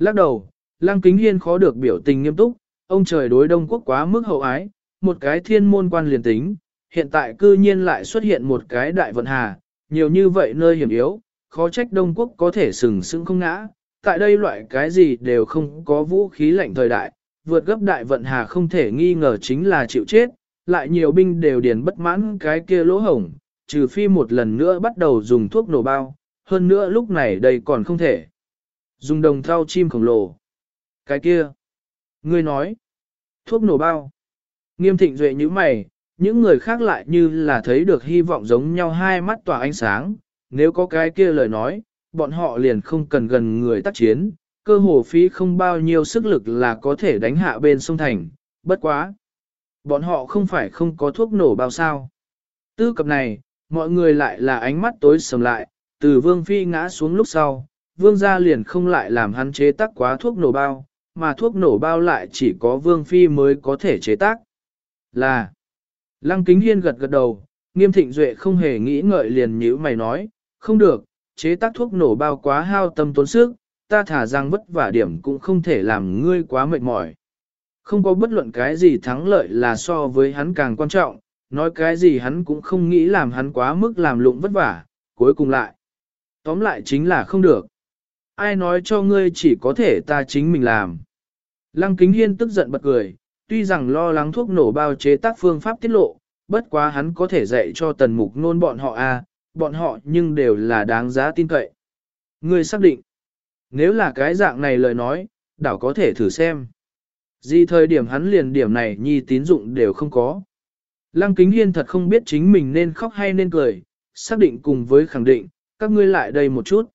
Lắc đầu, Lăng Kính Hiên khó được biểu tình nghiêm túc, ông trời đối Đông Quốc quá mức hậu ái, một cái thiên môn quan liền tính, hiện tại cư nhiên lại xuất hiện một cái đại vận hà, nhiều như vậy nơi hiểm yếu, khó trách Đông Quốc có thể sừng sững không ngã, tại đây loại cái gì đều không có vũ khí lạnh thời đại, vượt gấp đại vận hà không thể nghi ngờ chính là chịu chết, lại nhiều binh đều điền bất mãn cái kia lỗ hổng, trừ phi một lần nữa bắt đầu dùng thuốc nổ bao, hơn nữa lúc này đây còn không thể. Dùng đồng thau chim khổng lồ. Cái kia. Ngươi nói. Thuốc nổ bao. Nghiêm thịnh duệ như mày, những người khác lại như là thấy được hy vọng giống nhau hai mắt tỏa ánh sáng. Nếu có cái kia lời nói, bọn họ liền không cần gần người tác chiến, cơ hồ phí không bao nhiêu sức lực là có thể đánh hạ bên sông thành, bất quá. Bọn họ không phải không có thuốc nổ bao sao. Tư cập này, mọi người lại là ánh mắt tối sầm lại, từ vương phi ngã xuống lúc sau, vương gia liền không lại làm hắn chế tác quá thuốc nổ bao, mà thuốc nổ bao lại chỉ có vương phi mới có thể chế tác. Là, lăng kính hiên gật gật đầu, nghiêm thịnh duệ không hề nghĩ ngợi liền nhíu mày nói, không được, chế tác thuốc nổ bao quá hao tâm tốn sức, ta thả rằng vất vả điểm cũng không thể làm ngươi quá mệt mỏi. Không có bất luận cái gì thắng lợi là so với hắn càng quan trọng, nói cái gì hắn cũng không nghĩ làm hắn quá mức làm lụng vất vả, cuối cùng lại. Tóm lại chính là không được. Ai nói cho ngươi chỉ có thể ta chính mình làm. Lăng Kính Hiên tức giận bật cười, tuy rằng lo lắng thuốc nổ bao chế tác phương pháp tiết lộ, bất quá hắn có thể dạy cho tần mục nôn bọn họ a, à, bọn họ nhưng đều là đáng giá tin cậy. Ngươi xác định, nếu là cái dạng này lời nói, đảo có thể thử xem. Gì thời điểm hắn liền điểm này nhi tín dụng đều không có. Lăng Kính Hiên thật không biết chính mình nên khóc hay nên cười, xác định cùng với khẳng định, các ngươi lại đây một chút.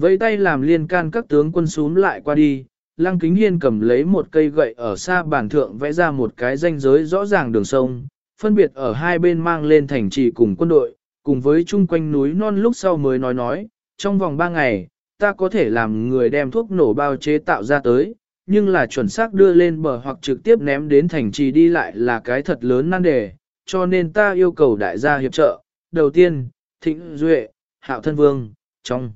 Vẫy tay làm liên can các tướng quân xuống lại qua đi, Lăng Kính Hiên cầm lấy một cây gậy ở xa bản thượng vẽ ra một cái ranh giới rõ ràng đường sông, phân biệt ở hai bên mang lên thành trì cùng quân đội, cùng với chung quanh núi non lúc sau mới nói nói, trong vòng ba ngày, ta có thể làm người đem thuốc nổ bao chế tạo ra tới, nhưng là chuẩn xác đưa lên bờ hoặc trực tiếp ném đến thành trì đi lại là cái thật lớn nan đề, cho nên ta yêu cầu đại gia hiệp trợ. Đầu tiên, Thịnh Duệ, Hạo Thân Vương, trong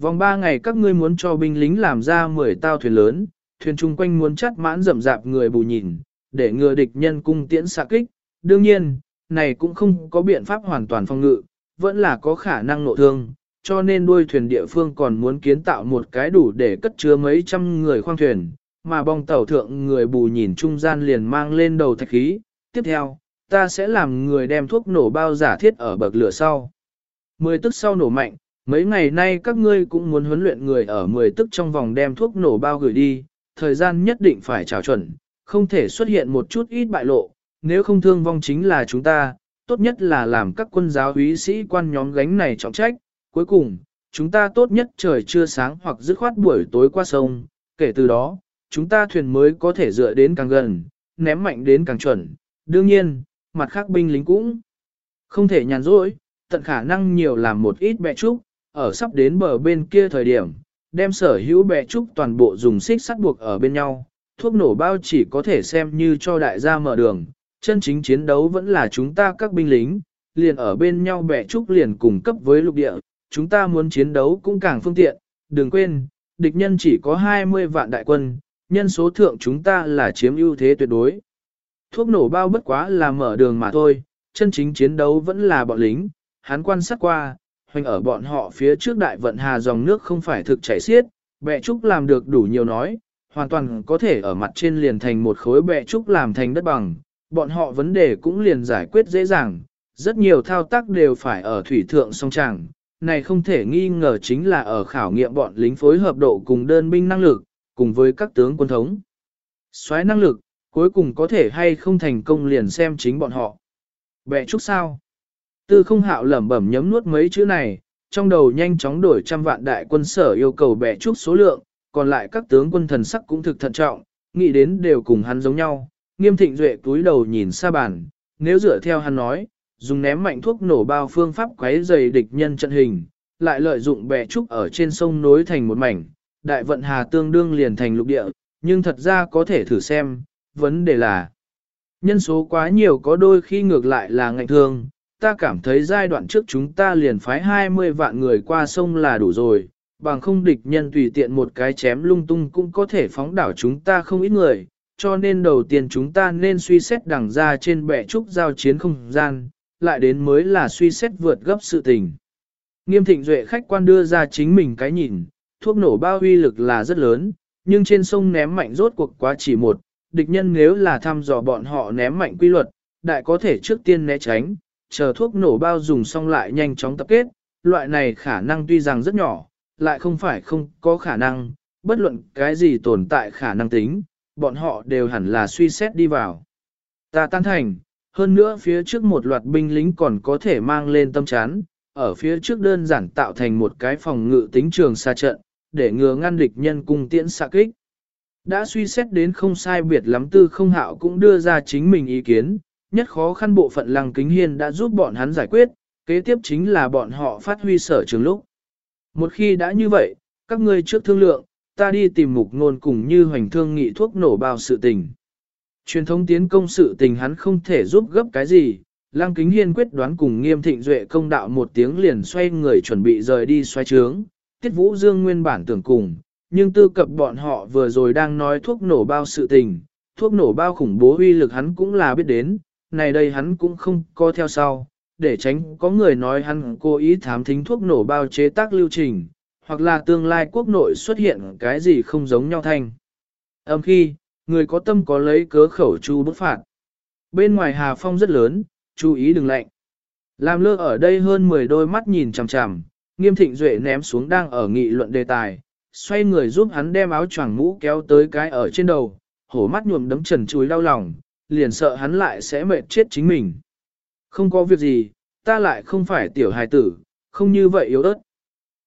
vòng 3 ngày các ngươi muốn cho binh lính làm ra 10 tao thuyền lớn, thuyền chung quanh muốn chắt mãn rậm rạp người bù nhìn, để ngừa địch nhân cung tiễn xạ kích. Đương nhiên, này cũng không có biện pháp hoàn toàn phòng ngự, vẫn là có khả năng nộ thương, cho nên đuôi thuyền địa phương còn muốn kiến tạo một cái đủ để cất chứa mấy trăm người khoang thuyền, mà bong tàu thượng người bù nhìn trung gian liền mang lên đầu thạch khí. Tiếp theo, ta sẽ làm người đem thuốc nổ bao giả thiết ở bậc lửa sau. Mười tức sau nổ mạnh, mấy ngày nay các ngươi cũng muốn huấn luyện người ở mười tức trong vòng đem thuốc nổ bao gửi đi, thời gian nhất định phải trào chuẩn, không thể xuất hiện một chút ít bại lộ, nếu không thương vong chính là chúng ta, tốt nhất là làm các quân giáo úy sĩ quan nhóm gánh này trọng trách, cuối cùng, chúng ta tốt nhất trời chưa sáng hoặc dứt khoát buổi tối qua sông, kể từ đó, chúng ta thuyền mới có thể dựa đến càng gần, ném mạnh đến càng chuẩn. Đương nhiên, mặt khác binh lính cũng không thể nhàn rỗi, tận khả năng nhiều làm một ít bẹ trúc, ở sắp đến bờ bên kia thời điểm, đem sở hữu bè trúc toàn bộ dùng xích sắt buộc ở bên nhau, thuốc nổ bao chỉ có thể xem như cho đại gia mở đường, chân chính chiến đấu vẫn là chúng ta các binh lính, liền ở bên nhau bè trúc liền cùng cấp với lục địa, chúng ta muốn chiến đấu cũng càng phương tiện, đừng quên, địch nhân chỉ có 20 vạn đại quân, nhân số thượng chúng ta là chiếm ưu thế tuyệt đối. Thuốc nổ bao bất quá là mở đường mà thôi, chân chính chiến đấu vẫn là bọn lính, hắn quan sát qua, hoành ở bọn họ phía trước đại vận hà dòng nước không phải thực chảy xiết, bẹ trúc làm được đủ nhiều nói, hoàn toàn có thể ở mặt trên liền thành một khối bẹ trúc làm thành đất bằng, bọn họ vấn đề cũng liền giải quyết dễ dàng, rất nhiều thao tác đều phải ở thủy thượng song tràng, này không thể nghi ngờ chính là ở khảo nghiệm bọn lính phối hợp độ cùng đơn binh năng lực, cùng với các tướng quân thống. Xoáy năng lực, cuối cùng có thể hay không thành công liền xem chính bọn họ. Bẹ trúc sao? Tư không hạo lẩm bẩm nhấm nuốt mấy chữ này, trong đầu nhanh chóng đổi trăm vạn đại quân sở yêu cầu bẻ trúc số lượng, còn lại các tướng quân thần sắc cũng thực thận trọng, nghĩ đến đều cùng hắn giống nhau. Nghiêm thịnh duệ túi đầu nhìn xa bản. nếu dựa theo hắn nói, dùng ném mạnh thuốc nổ bao phương pháp quấy dày địch nhân trận hình, lại lợi dụng bẻ trúc ở trên sông nối thành một mảnh, đại vận hà tương đương liền thành lục địa, nhưng thật ra có thể thử xem, vấn đề là nhân số quá nhiều có đôi khi ngược lại là ngạnh thương, ta cảm thấy giai đoạn trước chúng ta liền phái 20 vạn người qua sông là đủ rồi, bằng không địch nhân tùy tiện một cái chém lung tung cũng có thể phóng đảo chúng ta không ít người, cho nên đầu tiên chúng ta nên suy xét đằng ra trên bệ trúc giao chiến không gian, lại đến mới là suy xét vượt gấp sự tình. Nghiêm thịnh duệ khách quan đưa ra chính mình cái nhìn, thuốc nổ bao uy lực là rất lớn, nhưng trên sông ném mạnh rốt cuộc quá chỉ một, địch nhân nếu là thăm dò bọn họ ném mạnh quy luật, đại có thể trước tiên né tránh, chờ thuốc nổ bao dùng xong lại nhanh chóng tập kết, loại này khả năng tuy rằng rất nhỏ, lại không phải không có khả năng, bất luận cái gì tồn tại khả năng tính, bọn họ đều hẳn là suy xét đi vào. Ta tan thành, hơn nữa phía trước một loạt binh lính còn có thể mang lên tâm chán, ở phía trước đơn giản tạo thành một cái phòng ngự tính trường xa trận, để ngừa ngăn địch nhân cung tiễn xạ kích. Đã suy xét đến không sai biệt lắm tư không hạo cũng đưa ra chính mình ý kiến, nhất khó khăn bộ phận lăng kính hiên đã giúp bọn hắn giải quyết, kế tiếp chính là bọn họ phát huy sở trường lúc. Một khi đã như vậy, các ngươi trước thương lượng, ta đi tìm mục ngôn cùng như hoành thương nghị thuốc nổ bao sự tình. Truyền thống tiến công sự tình hắn không thể giúp gấp cái gì, lăng kính hiên quyết đoán cùng nghiêm thịnh duệ công đạo một tiếng liền xoay người chuẩn bị rời đi xoay trướng, tiết vũ dương nguyên bản tưởng cùng, nhưng tư cập bọn họ vừa rồi đang nói thuốc nổ bao sự tình, thuốc nổ bao khủng bố uy lực hắn cũng là biết đến, này đây hắn cũng không co theo sau, để tránh có người nói hắn cố ý thám thính thuốc nổ bao chế tác lưu trình, hoặc là tương lai quốc nội xuất hiện cái gì không giống nhau thanh. Âm khi, người có tâm có lấy cớ khẩu chu bức phạt. Bên ngoài hà phong rất lớn, chú ý đừng lạnh. Làm lơ ở đây hơn 10 đôi mắt nhìn chằm chằm, nghiêm thịnh duệ ném xuống đang ở nghị luận đề tài, xoay người giúp hắn đem áo choàng mũ kéo tới cái ở trên đầu, hổ mắt nhuộm đấm trần chuối đau lòng, liền sợ hắn lại sẽ mệt chết chính mình. Không có việc gì, ta lại không phải tiểu hài tử, không như vậy yếu ớt.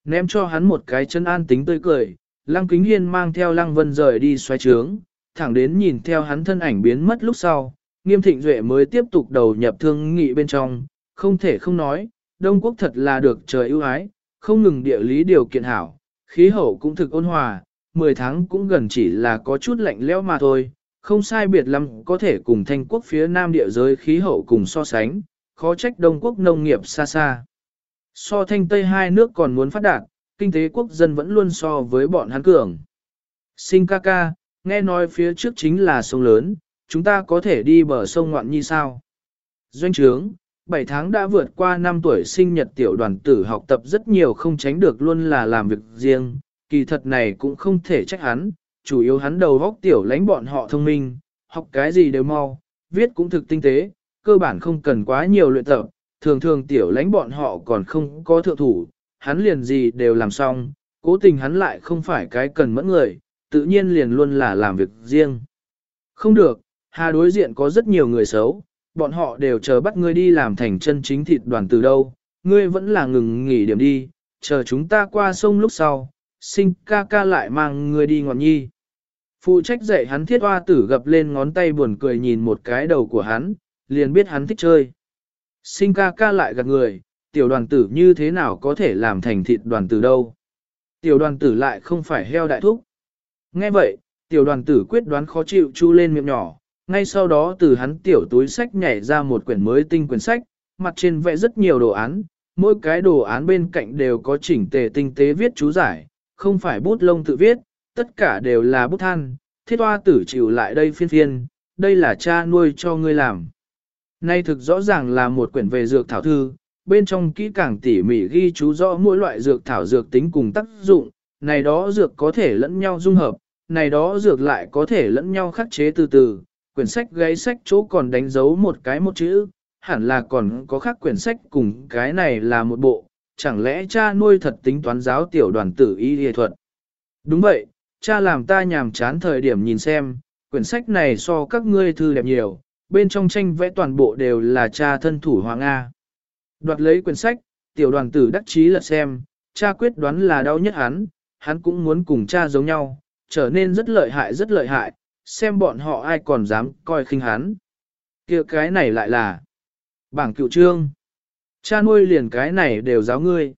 Ném cho hắn một cái chân an tính tươi cười, lăng kính hiên mang theo lăng vân rời đi xoay trướng, thẳng đến nhìn theo hắn thân ảnh biến mất lúc sau, nghiêm thịnh duệ mới tiếp tục đầu nhập thương nghị bên trong, không thể không nói, Đông Quốc thật là được trời ưu ái, không ngừng địa lý điều kiện hảo, khí hậu cũng thực ôn hòa, 10 tháng cũng gần chỉ là có chút lạnh lẽo mà thôi, không sai biệt lắm có thể cùng thanh quốc phía nam địa giới khí hậu cùng so sánh, khó trách đông quốc nông nghiệp xa xa. So thanh tây hai nước còn muốn phát đạt, kinh tế quốc dân vẫn luôn so với bọn hắn cường. Sinh ca ca, nghe nói phía trước chính là sông lớn, chúng ta có thể đi bờ sông ngoạn nhi sao? Doanh trướng, 7 tháng đã vượt qua 5 tuổi sinh nhật tiểu đoàn tử học tập rất nhiều không tránh được luôn là làm việc riêng, kỳ thật này cũng không thể trách hắn, chủ yếu hắn đầu góc tiểu lãnh bọn họ thông minh, học cái gì đều mau, viết cũng thực tinh tế, cơ bản không cần quá nhiều luyện tập, thường thường tiểu lãnh bọn họ còn không có thượng thủ, hắn liền gì đều làm xong, cố tình hắn lại không phải cái cần mẫn người, tự nhiên liền luôn là làm việc riêng. Không được, hà đối diện có rất nhiều người xấu, bọn họ đều chờ bắt ngươi đi làm thành chân chính thịt đoàn từ đâu, ngươi vẫn là ngừng nghỉ điểm đi, chờ chúng ta qua sông lúc sau, sinh ca ca lại mang người đi ngọn nhi. Phụ trách dạy hắn thiết hoa tử gập lên ngón tay buồn cười nhìn một cái đầu của hắn, liền biết hắn thích chơi. Sinh ca ca lại gật người, tiểu đoàn tử như thế nào có thể làm thành thịt đoàn tử đâu. Tiểu đoàn tử lại không phải heo đại thúc. Nghe vậy, tiểu đoàn tử quyết đoán khó chịu chu lên miệng nhỏ, ngay sau đó từ hắn tiểu túi sách nhảy ra một quyển mới tinh quyển sách, mặt trên vẽ rất nhiều đồ án, mỗi cái đồ án bên cạnh đều có chỉnh tề tinh tế viết chú giải, không phải bút lông tự viết, tất cả đều là bút than, thiết toa tử chịu lại đây phiên phiên, đây là cha nuôi cho ngươi làm. Nay thực rõ ràng là một quyển về dược thảo thư, bên trong kỹ càng tỉ mỉ ghi chú rõ mỗi loại dược thảo dược tính cùng tác dụng, này đó dược có thể lẫn nhau dung hợp, này đó dược lại có thể lẫn nhau khắc chế từ từ. Quyển sách gáy sách chỗ còn đánh dấu một cái một chữ, hẳn là còn có khác quyển sách cùng cái này là một bộ, chẳng lẽ cha nuôi thật tính toán giáo tiểu đoàn tử y y thuật. Đúng vậy, cha làm ta nhàm chán thời điểm nhìn xem, quyển sách này so các ngươi thư đẹp nhiều, bên trong tranh vẽ toàn bộ đều là cha thân thủ Hoàng A. Đoạt lấy quyển sách, tiểu đoàn tử đắc chí lật xem, cha quyết đoán là đau nhất hắn, hắn cũng muốn cùng cha giống nhau, trở nên rất lợi hại rất lợi hại, xem bọn họ ai còn dám coi khinh hắn. kia cái này lại là bảng cựu trương. Cha nuôi liền cái này đều giáo ngươi.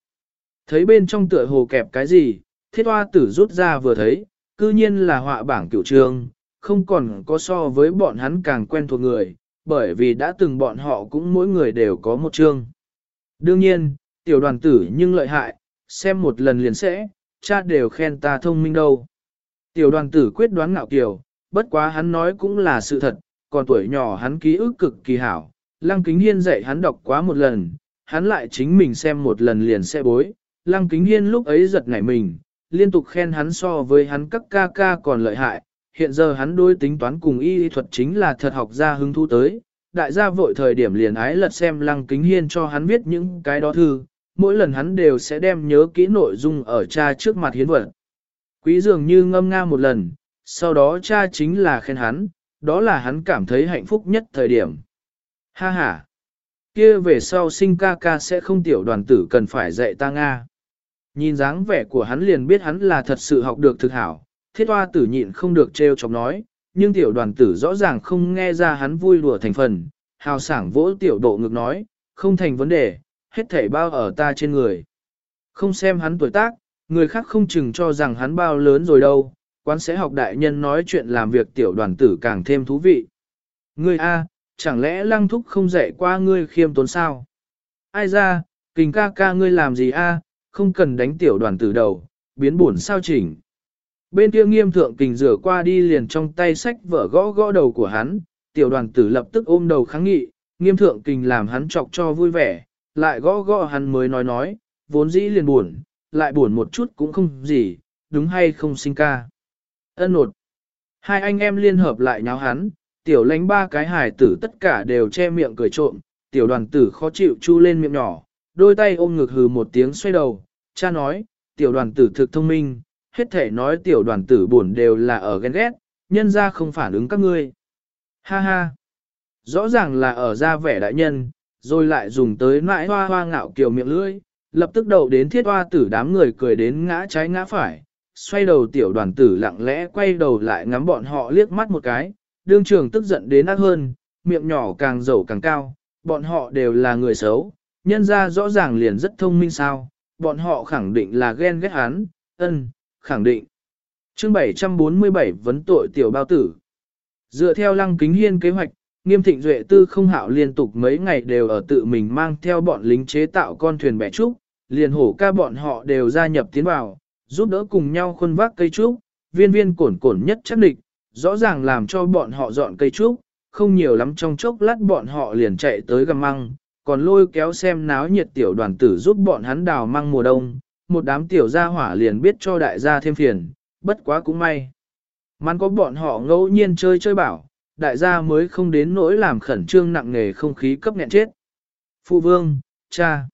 Thấy bên trong tựa hồ kẹp cái gì, thiết hoa tử rút ra vừa thấy, cư nhiên là họa bảng cựu trường, không còn có so với bọn hắn càng quen thuộc người, bởi vì đã từng bọn họ cũng mỗi người đều có một chương. Đương nhiên, tiểu đoàn tử nhưng lợi hại, xem một lần liền sẽ, cha đều khen ta thông minh đâu. Tiểu đoàn tử quyết đoán ngạo kiều, bất quá hắn nói cũng là sự thật, còn tuổi nhỏ hắn ký ức cực kỳ hảo. Lăng Kính Hiên dạy hắn đọc quá một lần, hắn lại chính mình xem một lần liền sẽ bối. Lăng Kính Hiên lúc ấy giật nảy mình, liên tục khen hắn so với hắn các ca ca còn lợi hại. Hiện giờ hắn đối tính toán cùng y thuật chính là thật học ra hứng thú tới. Đại gia vội thời điểm liền ái lật xem Lăng Kính Hiên cho hắn viết những cái đó thư, mỗi lần hắn đều sẽ đem nhớ kỹ nội dung ở cha trước mặt hiến vật. Quý dường như ngâm nga một lần, sau đó cha chính là khen hắn, đó là hắn cảm thấy hạnh phúc nhất thời điểm. Ha ha! Kia về sau sinh ca ca sẽ không tiểu đoàn tử cần phải dạy ta Nga. Nhìn dáng vẻ của hắn liền biết hắn là thật sự học được thực hảo, thiết hoa tử nhịn không được trêu chọc nói, nhưng tiểu đoàn tử rõ ràng không nghe ra hắn vui đùa thành phần, hào sảng vỗ tiểu độ ngực nói, không thành vấn đề, hết thảy bao ở ta trên người. Không xem hắn tuổi tác, người khác không chừng cho rằng hắn bao lớn rồi đâu, quán sẽ học đại nhân nói chuyện làm việc tiểu đoàn tử càng thêm thú vị. Ngươi A, chẳng lẽ lăng thúc không dạy qua ngươi khiêm tốn sao? Ai ra, kình ca ca ngươi làm gì A, không cần đánh tiểu đoàn tử đầu, biến buồn sao chỉnh. Bên kia nghiêm thượng kình rửa qua đi liền trong tay sách vở gõ gõ đầu của hắn, tiểu đoàn tử lập tức ôm đầu kháng nghị, nghiêm thượng kình làm hắn chọc cho vui vẻ, lại gõ gõ hắn mới nói nói, vốn dĩ liền buồn, lại buồn một chút cũng không gì, đúng hay không sinh ca. Ân nột. Hai anh em liên hợp lại nháo hắn, tiểu lánh ba cái hài tử tất cả đều che miệng cười trộm, tiểu đoàn tử khó chịu chu lên miệng nhỏ, đôi tay ôm ngực hừ một tiếng xoay đầu, cha nói, tiểu đoàn tử thực thông minh, hết thể nói tiểu đoàn tử buồn đều là ở ghen ghét, nhân ra không phản ứng các ngươi. Ha ha. Rõ ràng là ở ra vẻ đại nhân, rồi lại dùng tới nãi hoa hoa ngạo kiều miệng lưỡi, lập tức đầu đến thiết hoa tử đám người cười đến ngã trái ngã phải, xoay đầu tiểu đoàn tử lặng lẽ quay đầu lại ngắm bọn họ liếc mắt một cái, đương trường tức giận đến ác hơn, miệng nhỏ càng dầu càng cao, bọn họ đều là người xấu, nhân ra rõ ràng liền rất thông minh sao, bọn họ khẳng định là ghen ghét hắn, ân, khẳng định. chương 747 vấn tội tiểu bao tử. Dựa theo lăng kính hiên kế hoạch, Nghiêm thịnh duệ tư không hạo liên tục mấy ngày đều ở tự mình mang theo bọn lính chế tạo con thuyền bẻ trúc, liền hổ ca bọn họ đều gia nhập tiến vào, giúp đỡ cùng nhau khuân vác cây trúc, viên viên cổn cổn nhất chắc địch, rõ ràng làm cho bọn họ dọn cây trúc, không nhiều lắm trong chốc lát bọn họ liền chạy tới gầm măng, còn lôi kéo xem náo nhiệt tiểu đoàn tử giúp bọn hắn đào măng mùa đông, một đám tiểu gia hỏa liền biết cho đại gia thêm phiền, bất quá cũng may. Mắn có bọn họ ngẫu nhiên chơi chơi bảo, đại gia mới không đến nỗi làm khẩn trương nặng nề không khí cấp nghẹn chết. Phụ vương, cha.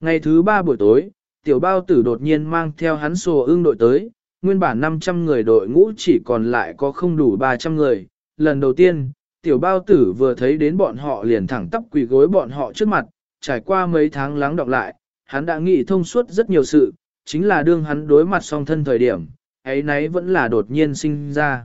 Ngày thứ ba buổi tối, tiểu bao tử đột nhiên mang theo hắn sổ ưng đội tới, nguyên bản 500 người đội ngũ chỉ còn lại có không đủ 300 người. Lần đầu tiên, tiểu bao tử vừa thấy đến bọn họ liền thẳng tắp quỳ gối bọn họ trước mặt, trải qua mấy tháng lắng đọng lại, hắn đã nghĩ thông suốt rất nhiều sự, chính là đương hắn đối mặt song thân thời điểm, ấy nấy vẫn là đột nhiên sinh ra.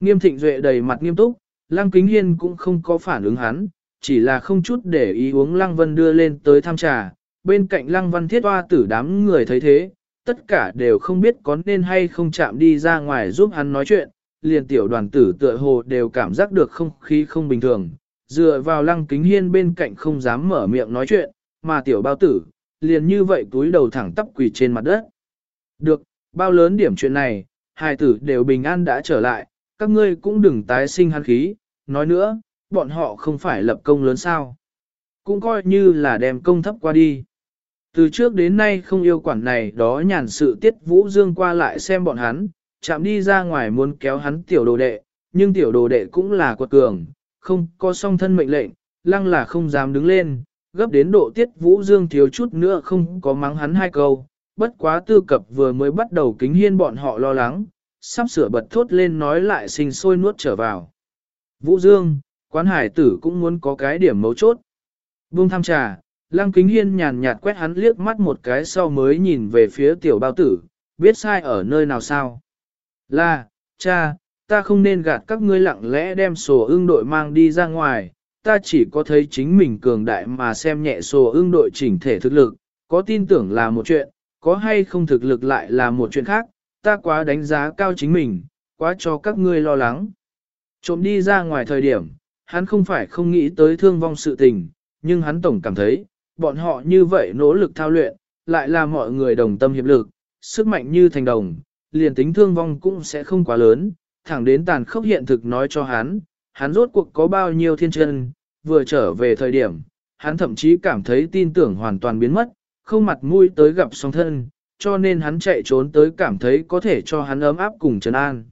Nghiêm thịnh duệ đầy mặt nghiêm túc, lăng kính hiên cũng không có phản ứng hắn, chỉ là không chút để ý uống lăng vân đưa lên tới tham trà. Bên cạnh lăng văn thiết hoa tử đám người thấy thế, tất cả đều không biết có nên hay không chạm đi ra ngoài giúp hắn nói chuyện, liền tiểu đoàn tử tựa hồ đều cảm giác được không khí không bình thường, dựa vào lăng kính hiên bên cạnh không dám mở miệng nói chuyện, mà tiểu bao tử, liền như vậy túi đầu thẳng tắp quỳ trên mặt đất. Được, bao lớn điểm chuyện này, hai tử đều bình an đã trở lại, các ngươi cũng đừng tái sinh hắn khí, nói nữa, bọn họ không phải lập công lớn sao. Cũng coi như là đem công thấp qua đi. Từ trước đến nay không yêu quản này đó nhàn sự tiết vũ dương qua lại xem bọn hắn, chạm đi ra ngoài muốn kéo hắn tiểu đồ đệ, nhưng tiểu đồ đệ cũng là quật cường, không có song thân mệnh lệnh, lăng là không dám đứng lên, gấp đến độ tiết vũ dương thiếu chút nữa không có mắng hắn hai câu, bất quá tư cập vừa mới bắt đầu kính hiên bọn họ lo lắng, sắp sửa bật thốt lên nói lại sinh sôi nuốt trở vào. Vũ Dương, quán hải tử cũng muốn có cái điểm mấu chốt. vương tham trà, lăng kính hiên nhàn nhạt quét hắn liếc mắt một cái sau mới nhìn về phía tiểu bao tử, biết sai ở nơi nào sao. Là, cha, ta không nên gạt các ngươi lặng lẽ đem sổ ưng đội mang đi ra ngoài, ta chỉ có thấy chính mình cường đại mà xem nhẹ sổ ưng đội chỉnh thể thực lực, có tin tưởng là một chuyện, có hay không thực lực lại là một chuyện khác, ta quá đánh giá cao chính mình, quá cho các ngươi lo lắng. Trộm đi ra ngoài thời điểm, hắn không phải không nghĩ tới thương vong sự tình, nhưng hắn tổng cảm thấy, bọn họ như vậy nỗ lực thao luyện, lại là mọi người đồng tâm hiệp lực, sức mạnh như thành đồng, liền tính thương vong cũng sẽ không quá lớn, thẳng đến tàn khốc hiện thực nói cho hắn, hắn rốt cuộc có bao nhiêu thiên chân, vừa trở về thời điểm, hắn thậm chí cảm thấy tin tưởng hoàn toàn biến mất, không mặt mũi tới gặp song thân, cho nên hắn chạy trốn tới cảm thấy có thể cho hắn ấm áp cùng trấn an.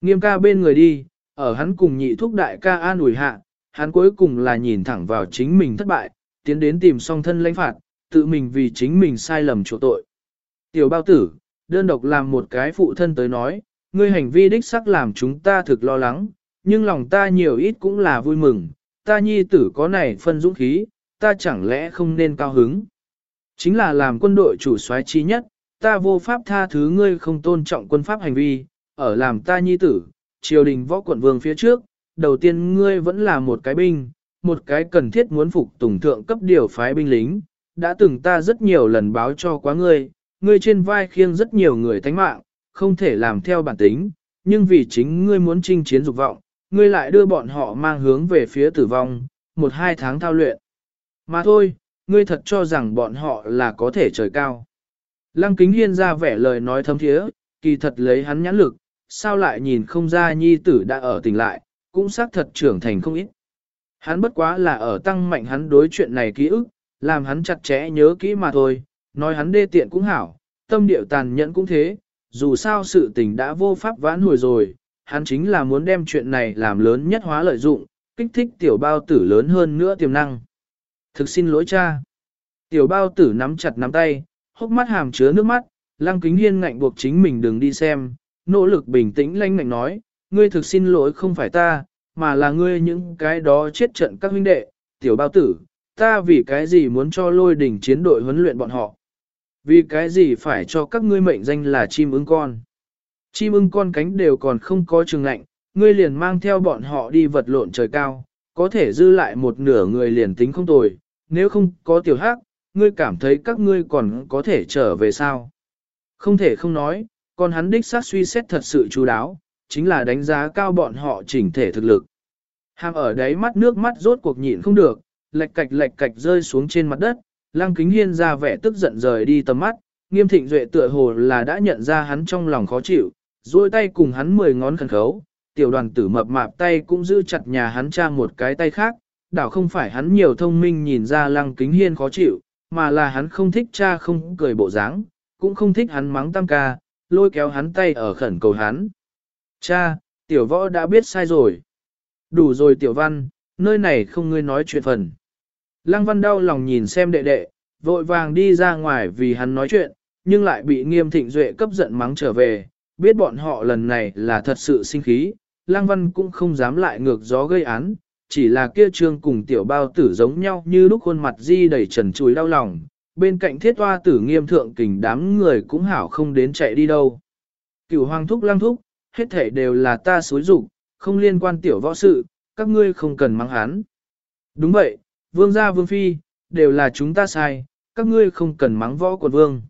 Nghiêm ca bên người đi, ở hắn cùng nhị thúc đại ca an ủi hạ, hắn cuối cùng là nhìn thẳng vào chính mình thất bại, tiến đến tìm song thân lãnh phạt, tự mình vì chính mình sai lầm chỗ tội. Tiểu bao tử, đơn độc làm một cái phụ thân tới nói, ngươi hành vi đích sắc làm chúng ta thực lo lắng, nhưng lòng ta nhiều ít cũng là vui mừng, ta nhi tử có này phân dũng khí, ta chẳng lẽ không nên cao hứng. Chính là làm quân đội chủ soái chi nhất, ta vô pháp tha thứ ngươi không tôn trọng quân pháp hành vi, ở làm ta nhi tử, triều đình võ quận vương phía trước, đầu tiên ngươi vẫn là một cái binh, một cái cần thiết muốn phục tùng thượng cấp điều phái binh lính, đã từng ta rất nhiều lần báo cho quá ngươi, ngươi trên vai khiêng rất nhiều người thánh mạng, không thể làm theo bản tính, nhưng vì chính ngươi muốn chinh chiến dục vọng, ngươi lại đưa bọn họ mang hướng về phía tử vong, một hai tháng thao luyện. Mà thôi, ngươi thật cho rằng bọn họ là có thể trời cao. Lăng kính hiên ra vẻ lời nói thâm thiế, kỳ thật lấy hắn nhãn lực, sao lại nhìn không ra nhi tử đã ở tỉnh lại, cũng xác thật trưởng thành không ít. Hắn bất quá là ở tăng mạnh hắn đối chuyện này ký ức, làm hắn chặt chẽ nhớ kỹ mà thôi, nói hắn đê tiện cũng hảo, tâm điệu tàn nhẫn cũng thế, dù sao sự tình đã vô pháp vãn hồi rồi, hắn chính là muốn đem chuyện này làm lớn nhất hóa lợi dụng, kích thích tiểu bao tử lớn hơn nữa tiềm năng. Thực xin lỗi cha. Tiểu bao tử nắm chặt nắm tay, hốc mắt hàm chứa nước mắt, lăng kính hiên ngạnh buộc chính mình đừng đi xem, nỗ lực bình tĩnh lanh ngạnh nói, ngươi thực xin lỗi không phải ta, mà là ngươi những cái đó chết trận các huynh đệ, tiểu bao tử, ta vì cái gì muốn cho lôi đỉnh chiến đội huấn luyện bọn họ. Vì cái gì phải cho các ngươi mệnh danh là chim ưng con. Chim ưng con cánh đều còn không có trường lạnh, ngươi liền mang theo bọn họ đi vật lộn trời cao, có thể dư lại một nửa người liền tính không tồi, nếu không có tiểu hắc, ngươi cảm thấy các ngươi còn có thể trở về sao? Không thể không nói, còn hắn đích xác suy xét thật sự chú đáo, chính là đánh giá cao bọn họ chỉnh thể thực lực. Hàm ở đáy mắt nước mắt rốt cuộc nhịn không được, lệch cạch lệch cạch rơi xuống trên mặt đất, lăng kính hiên ra vẻ tức giận rời đi tầm mắt, nghiêm thịnh duệ tựa hồ là đã nhận ra hắn trong lòng khó chịu, duỗi tay cùng hắn mười ngón khẩn khấu, tiểu đoàn tử mập mạp tay cũng giữ chặt nhà hắn cha một cái tay khác, đảo không phải hắn nhiều thông minh nhìn ra lăng kính hiên khó chịu, mà là hắn không thích cha không cười bộ dáng, cũng không thích hắn mắng tam ca, lôi kéo hắn tay ở khẩn cầu hắn. Cha, tiểu võ đã biết sai rồi. Đủ rồi tiểu văn, nơi này không ngươi nói chuyện phần. Lăng văn đau lòng nhìn xem đệ đệ, vội vàng đi ra ngoài vì hắn nói chuyện, nhưng lại bị nghiêm thịnh duệ cấp giận mắng trở về, biết bọn họ lần này là thật sự sinh khí, Lăng văn cũng không dám lại ngược gió gây án, chỉ là kia trương cùng tiểu bao tử giống nhau như lúc khuôn mặt di đầy trần chuối đau lòng, bên cạnh thiết toa tử nghiêm thượng kình đám người cũng hảo không đến chạy đi đâu. Cửu hoàng thúc lăng thúc, hết thể đều là ta xối rụng, không liên quan tiểu võ sự, các ngươi không cần mắng hắn. Đúng vậy, vương gia vương phi, đều là chúng ta sai, các ngươi không cần mắng võ quần vương.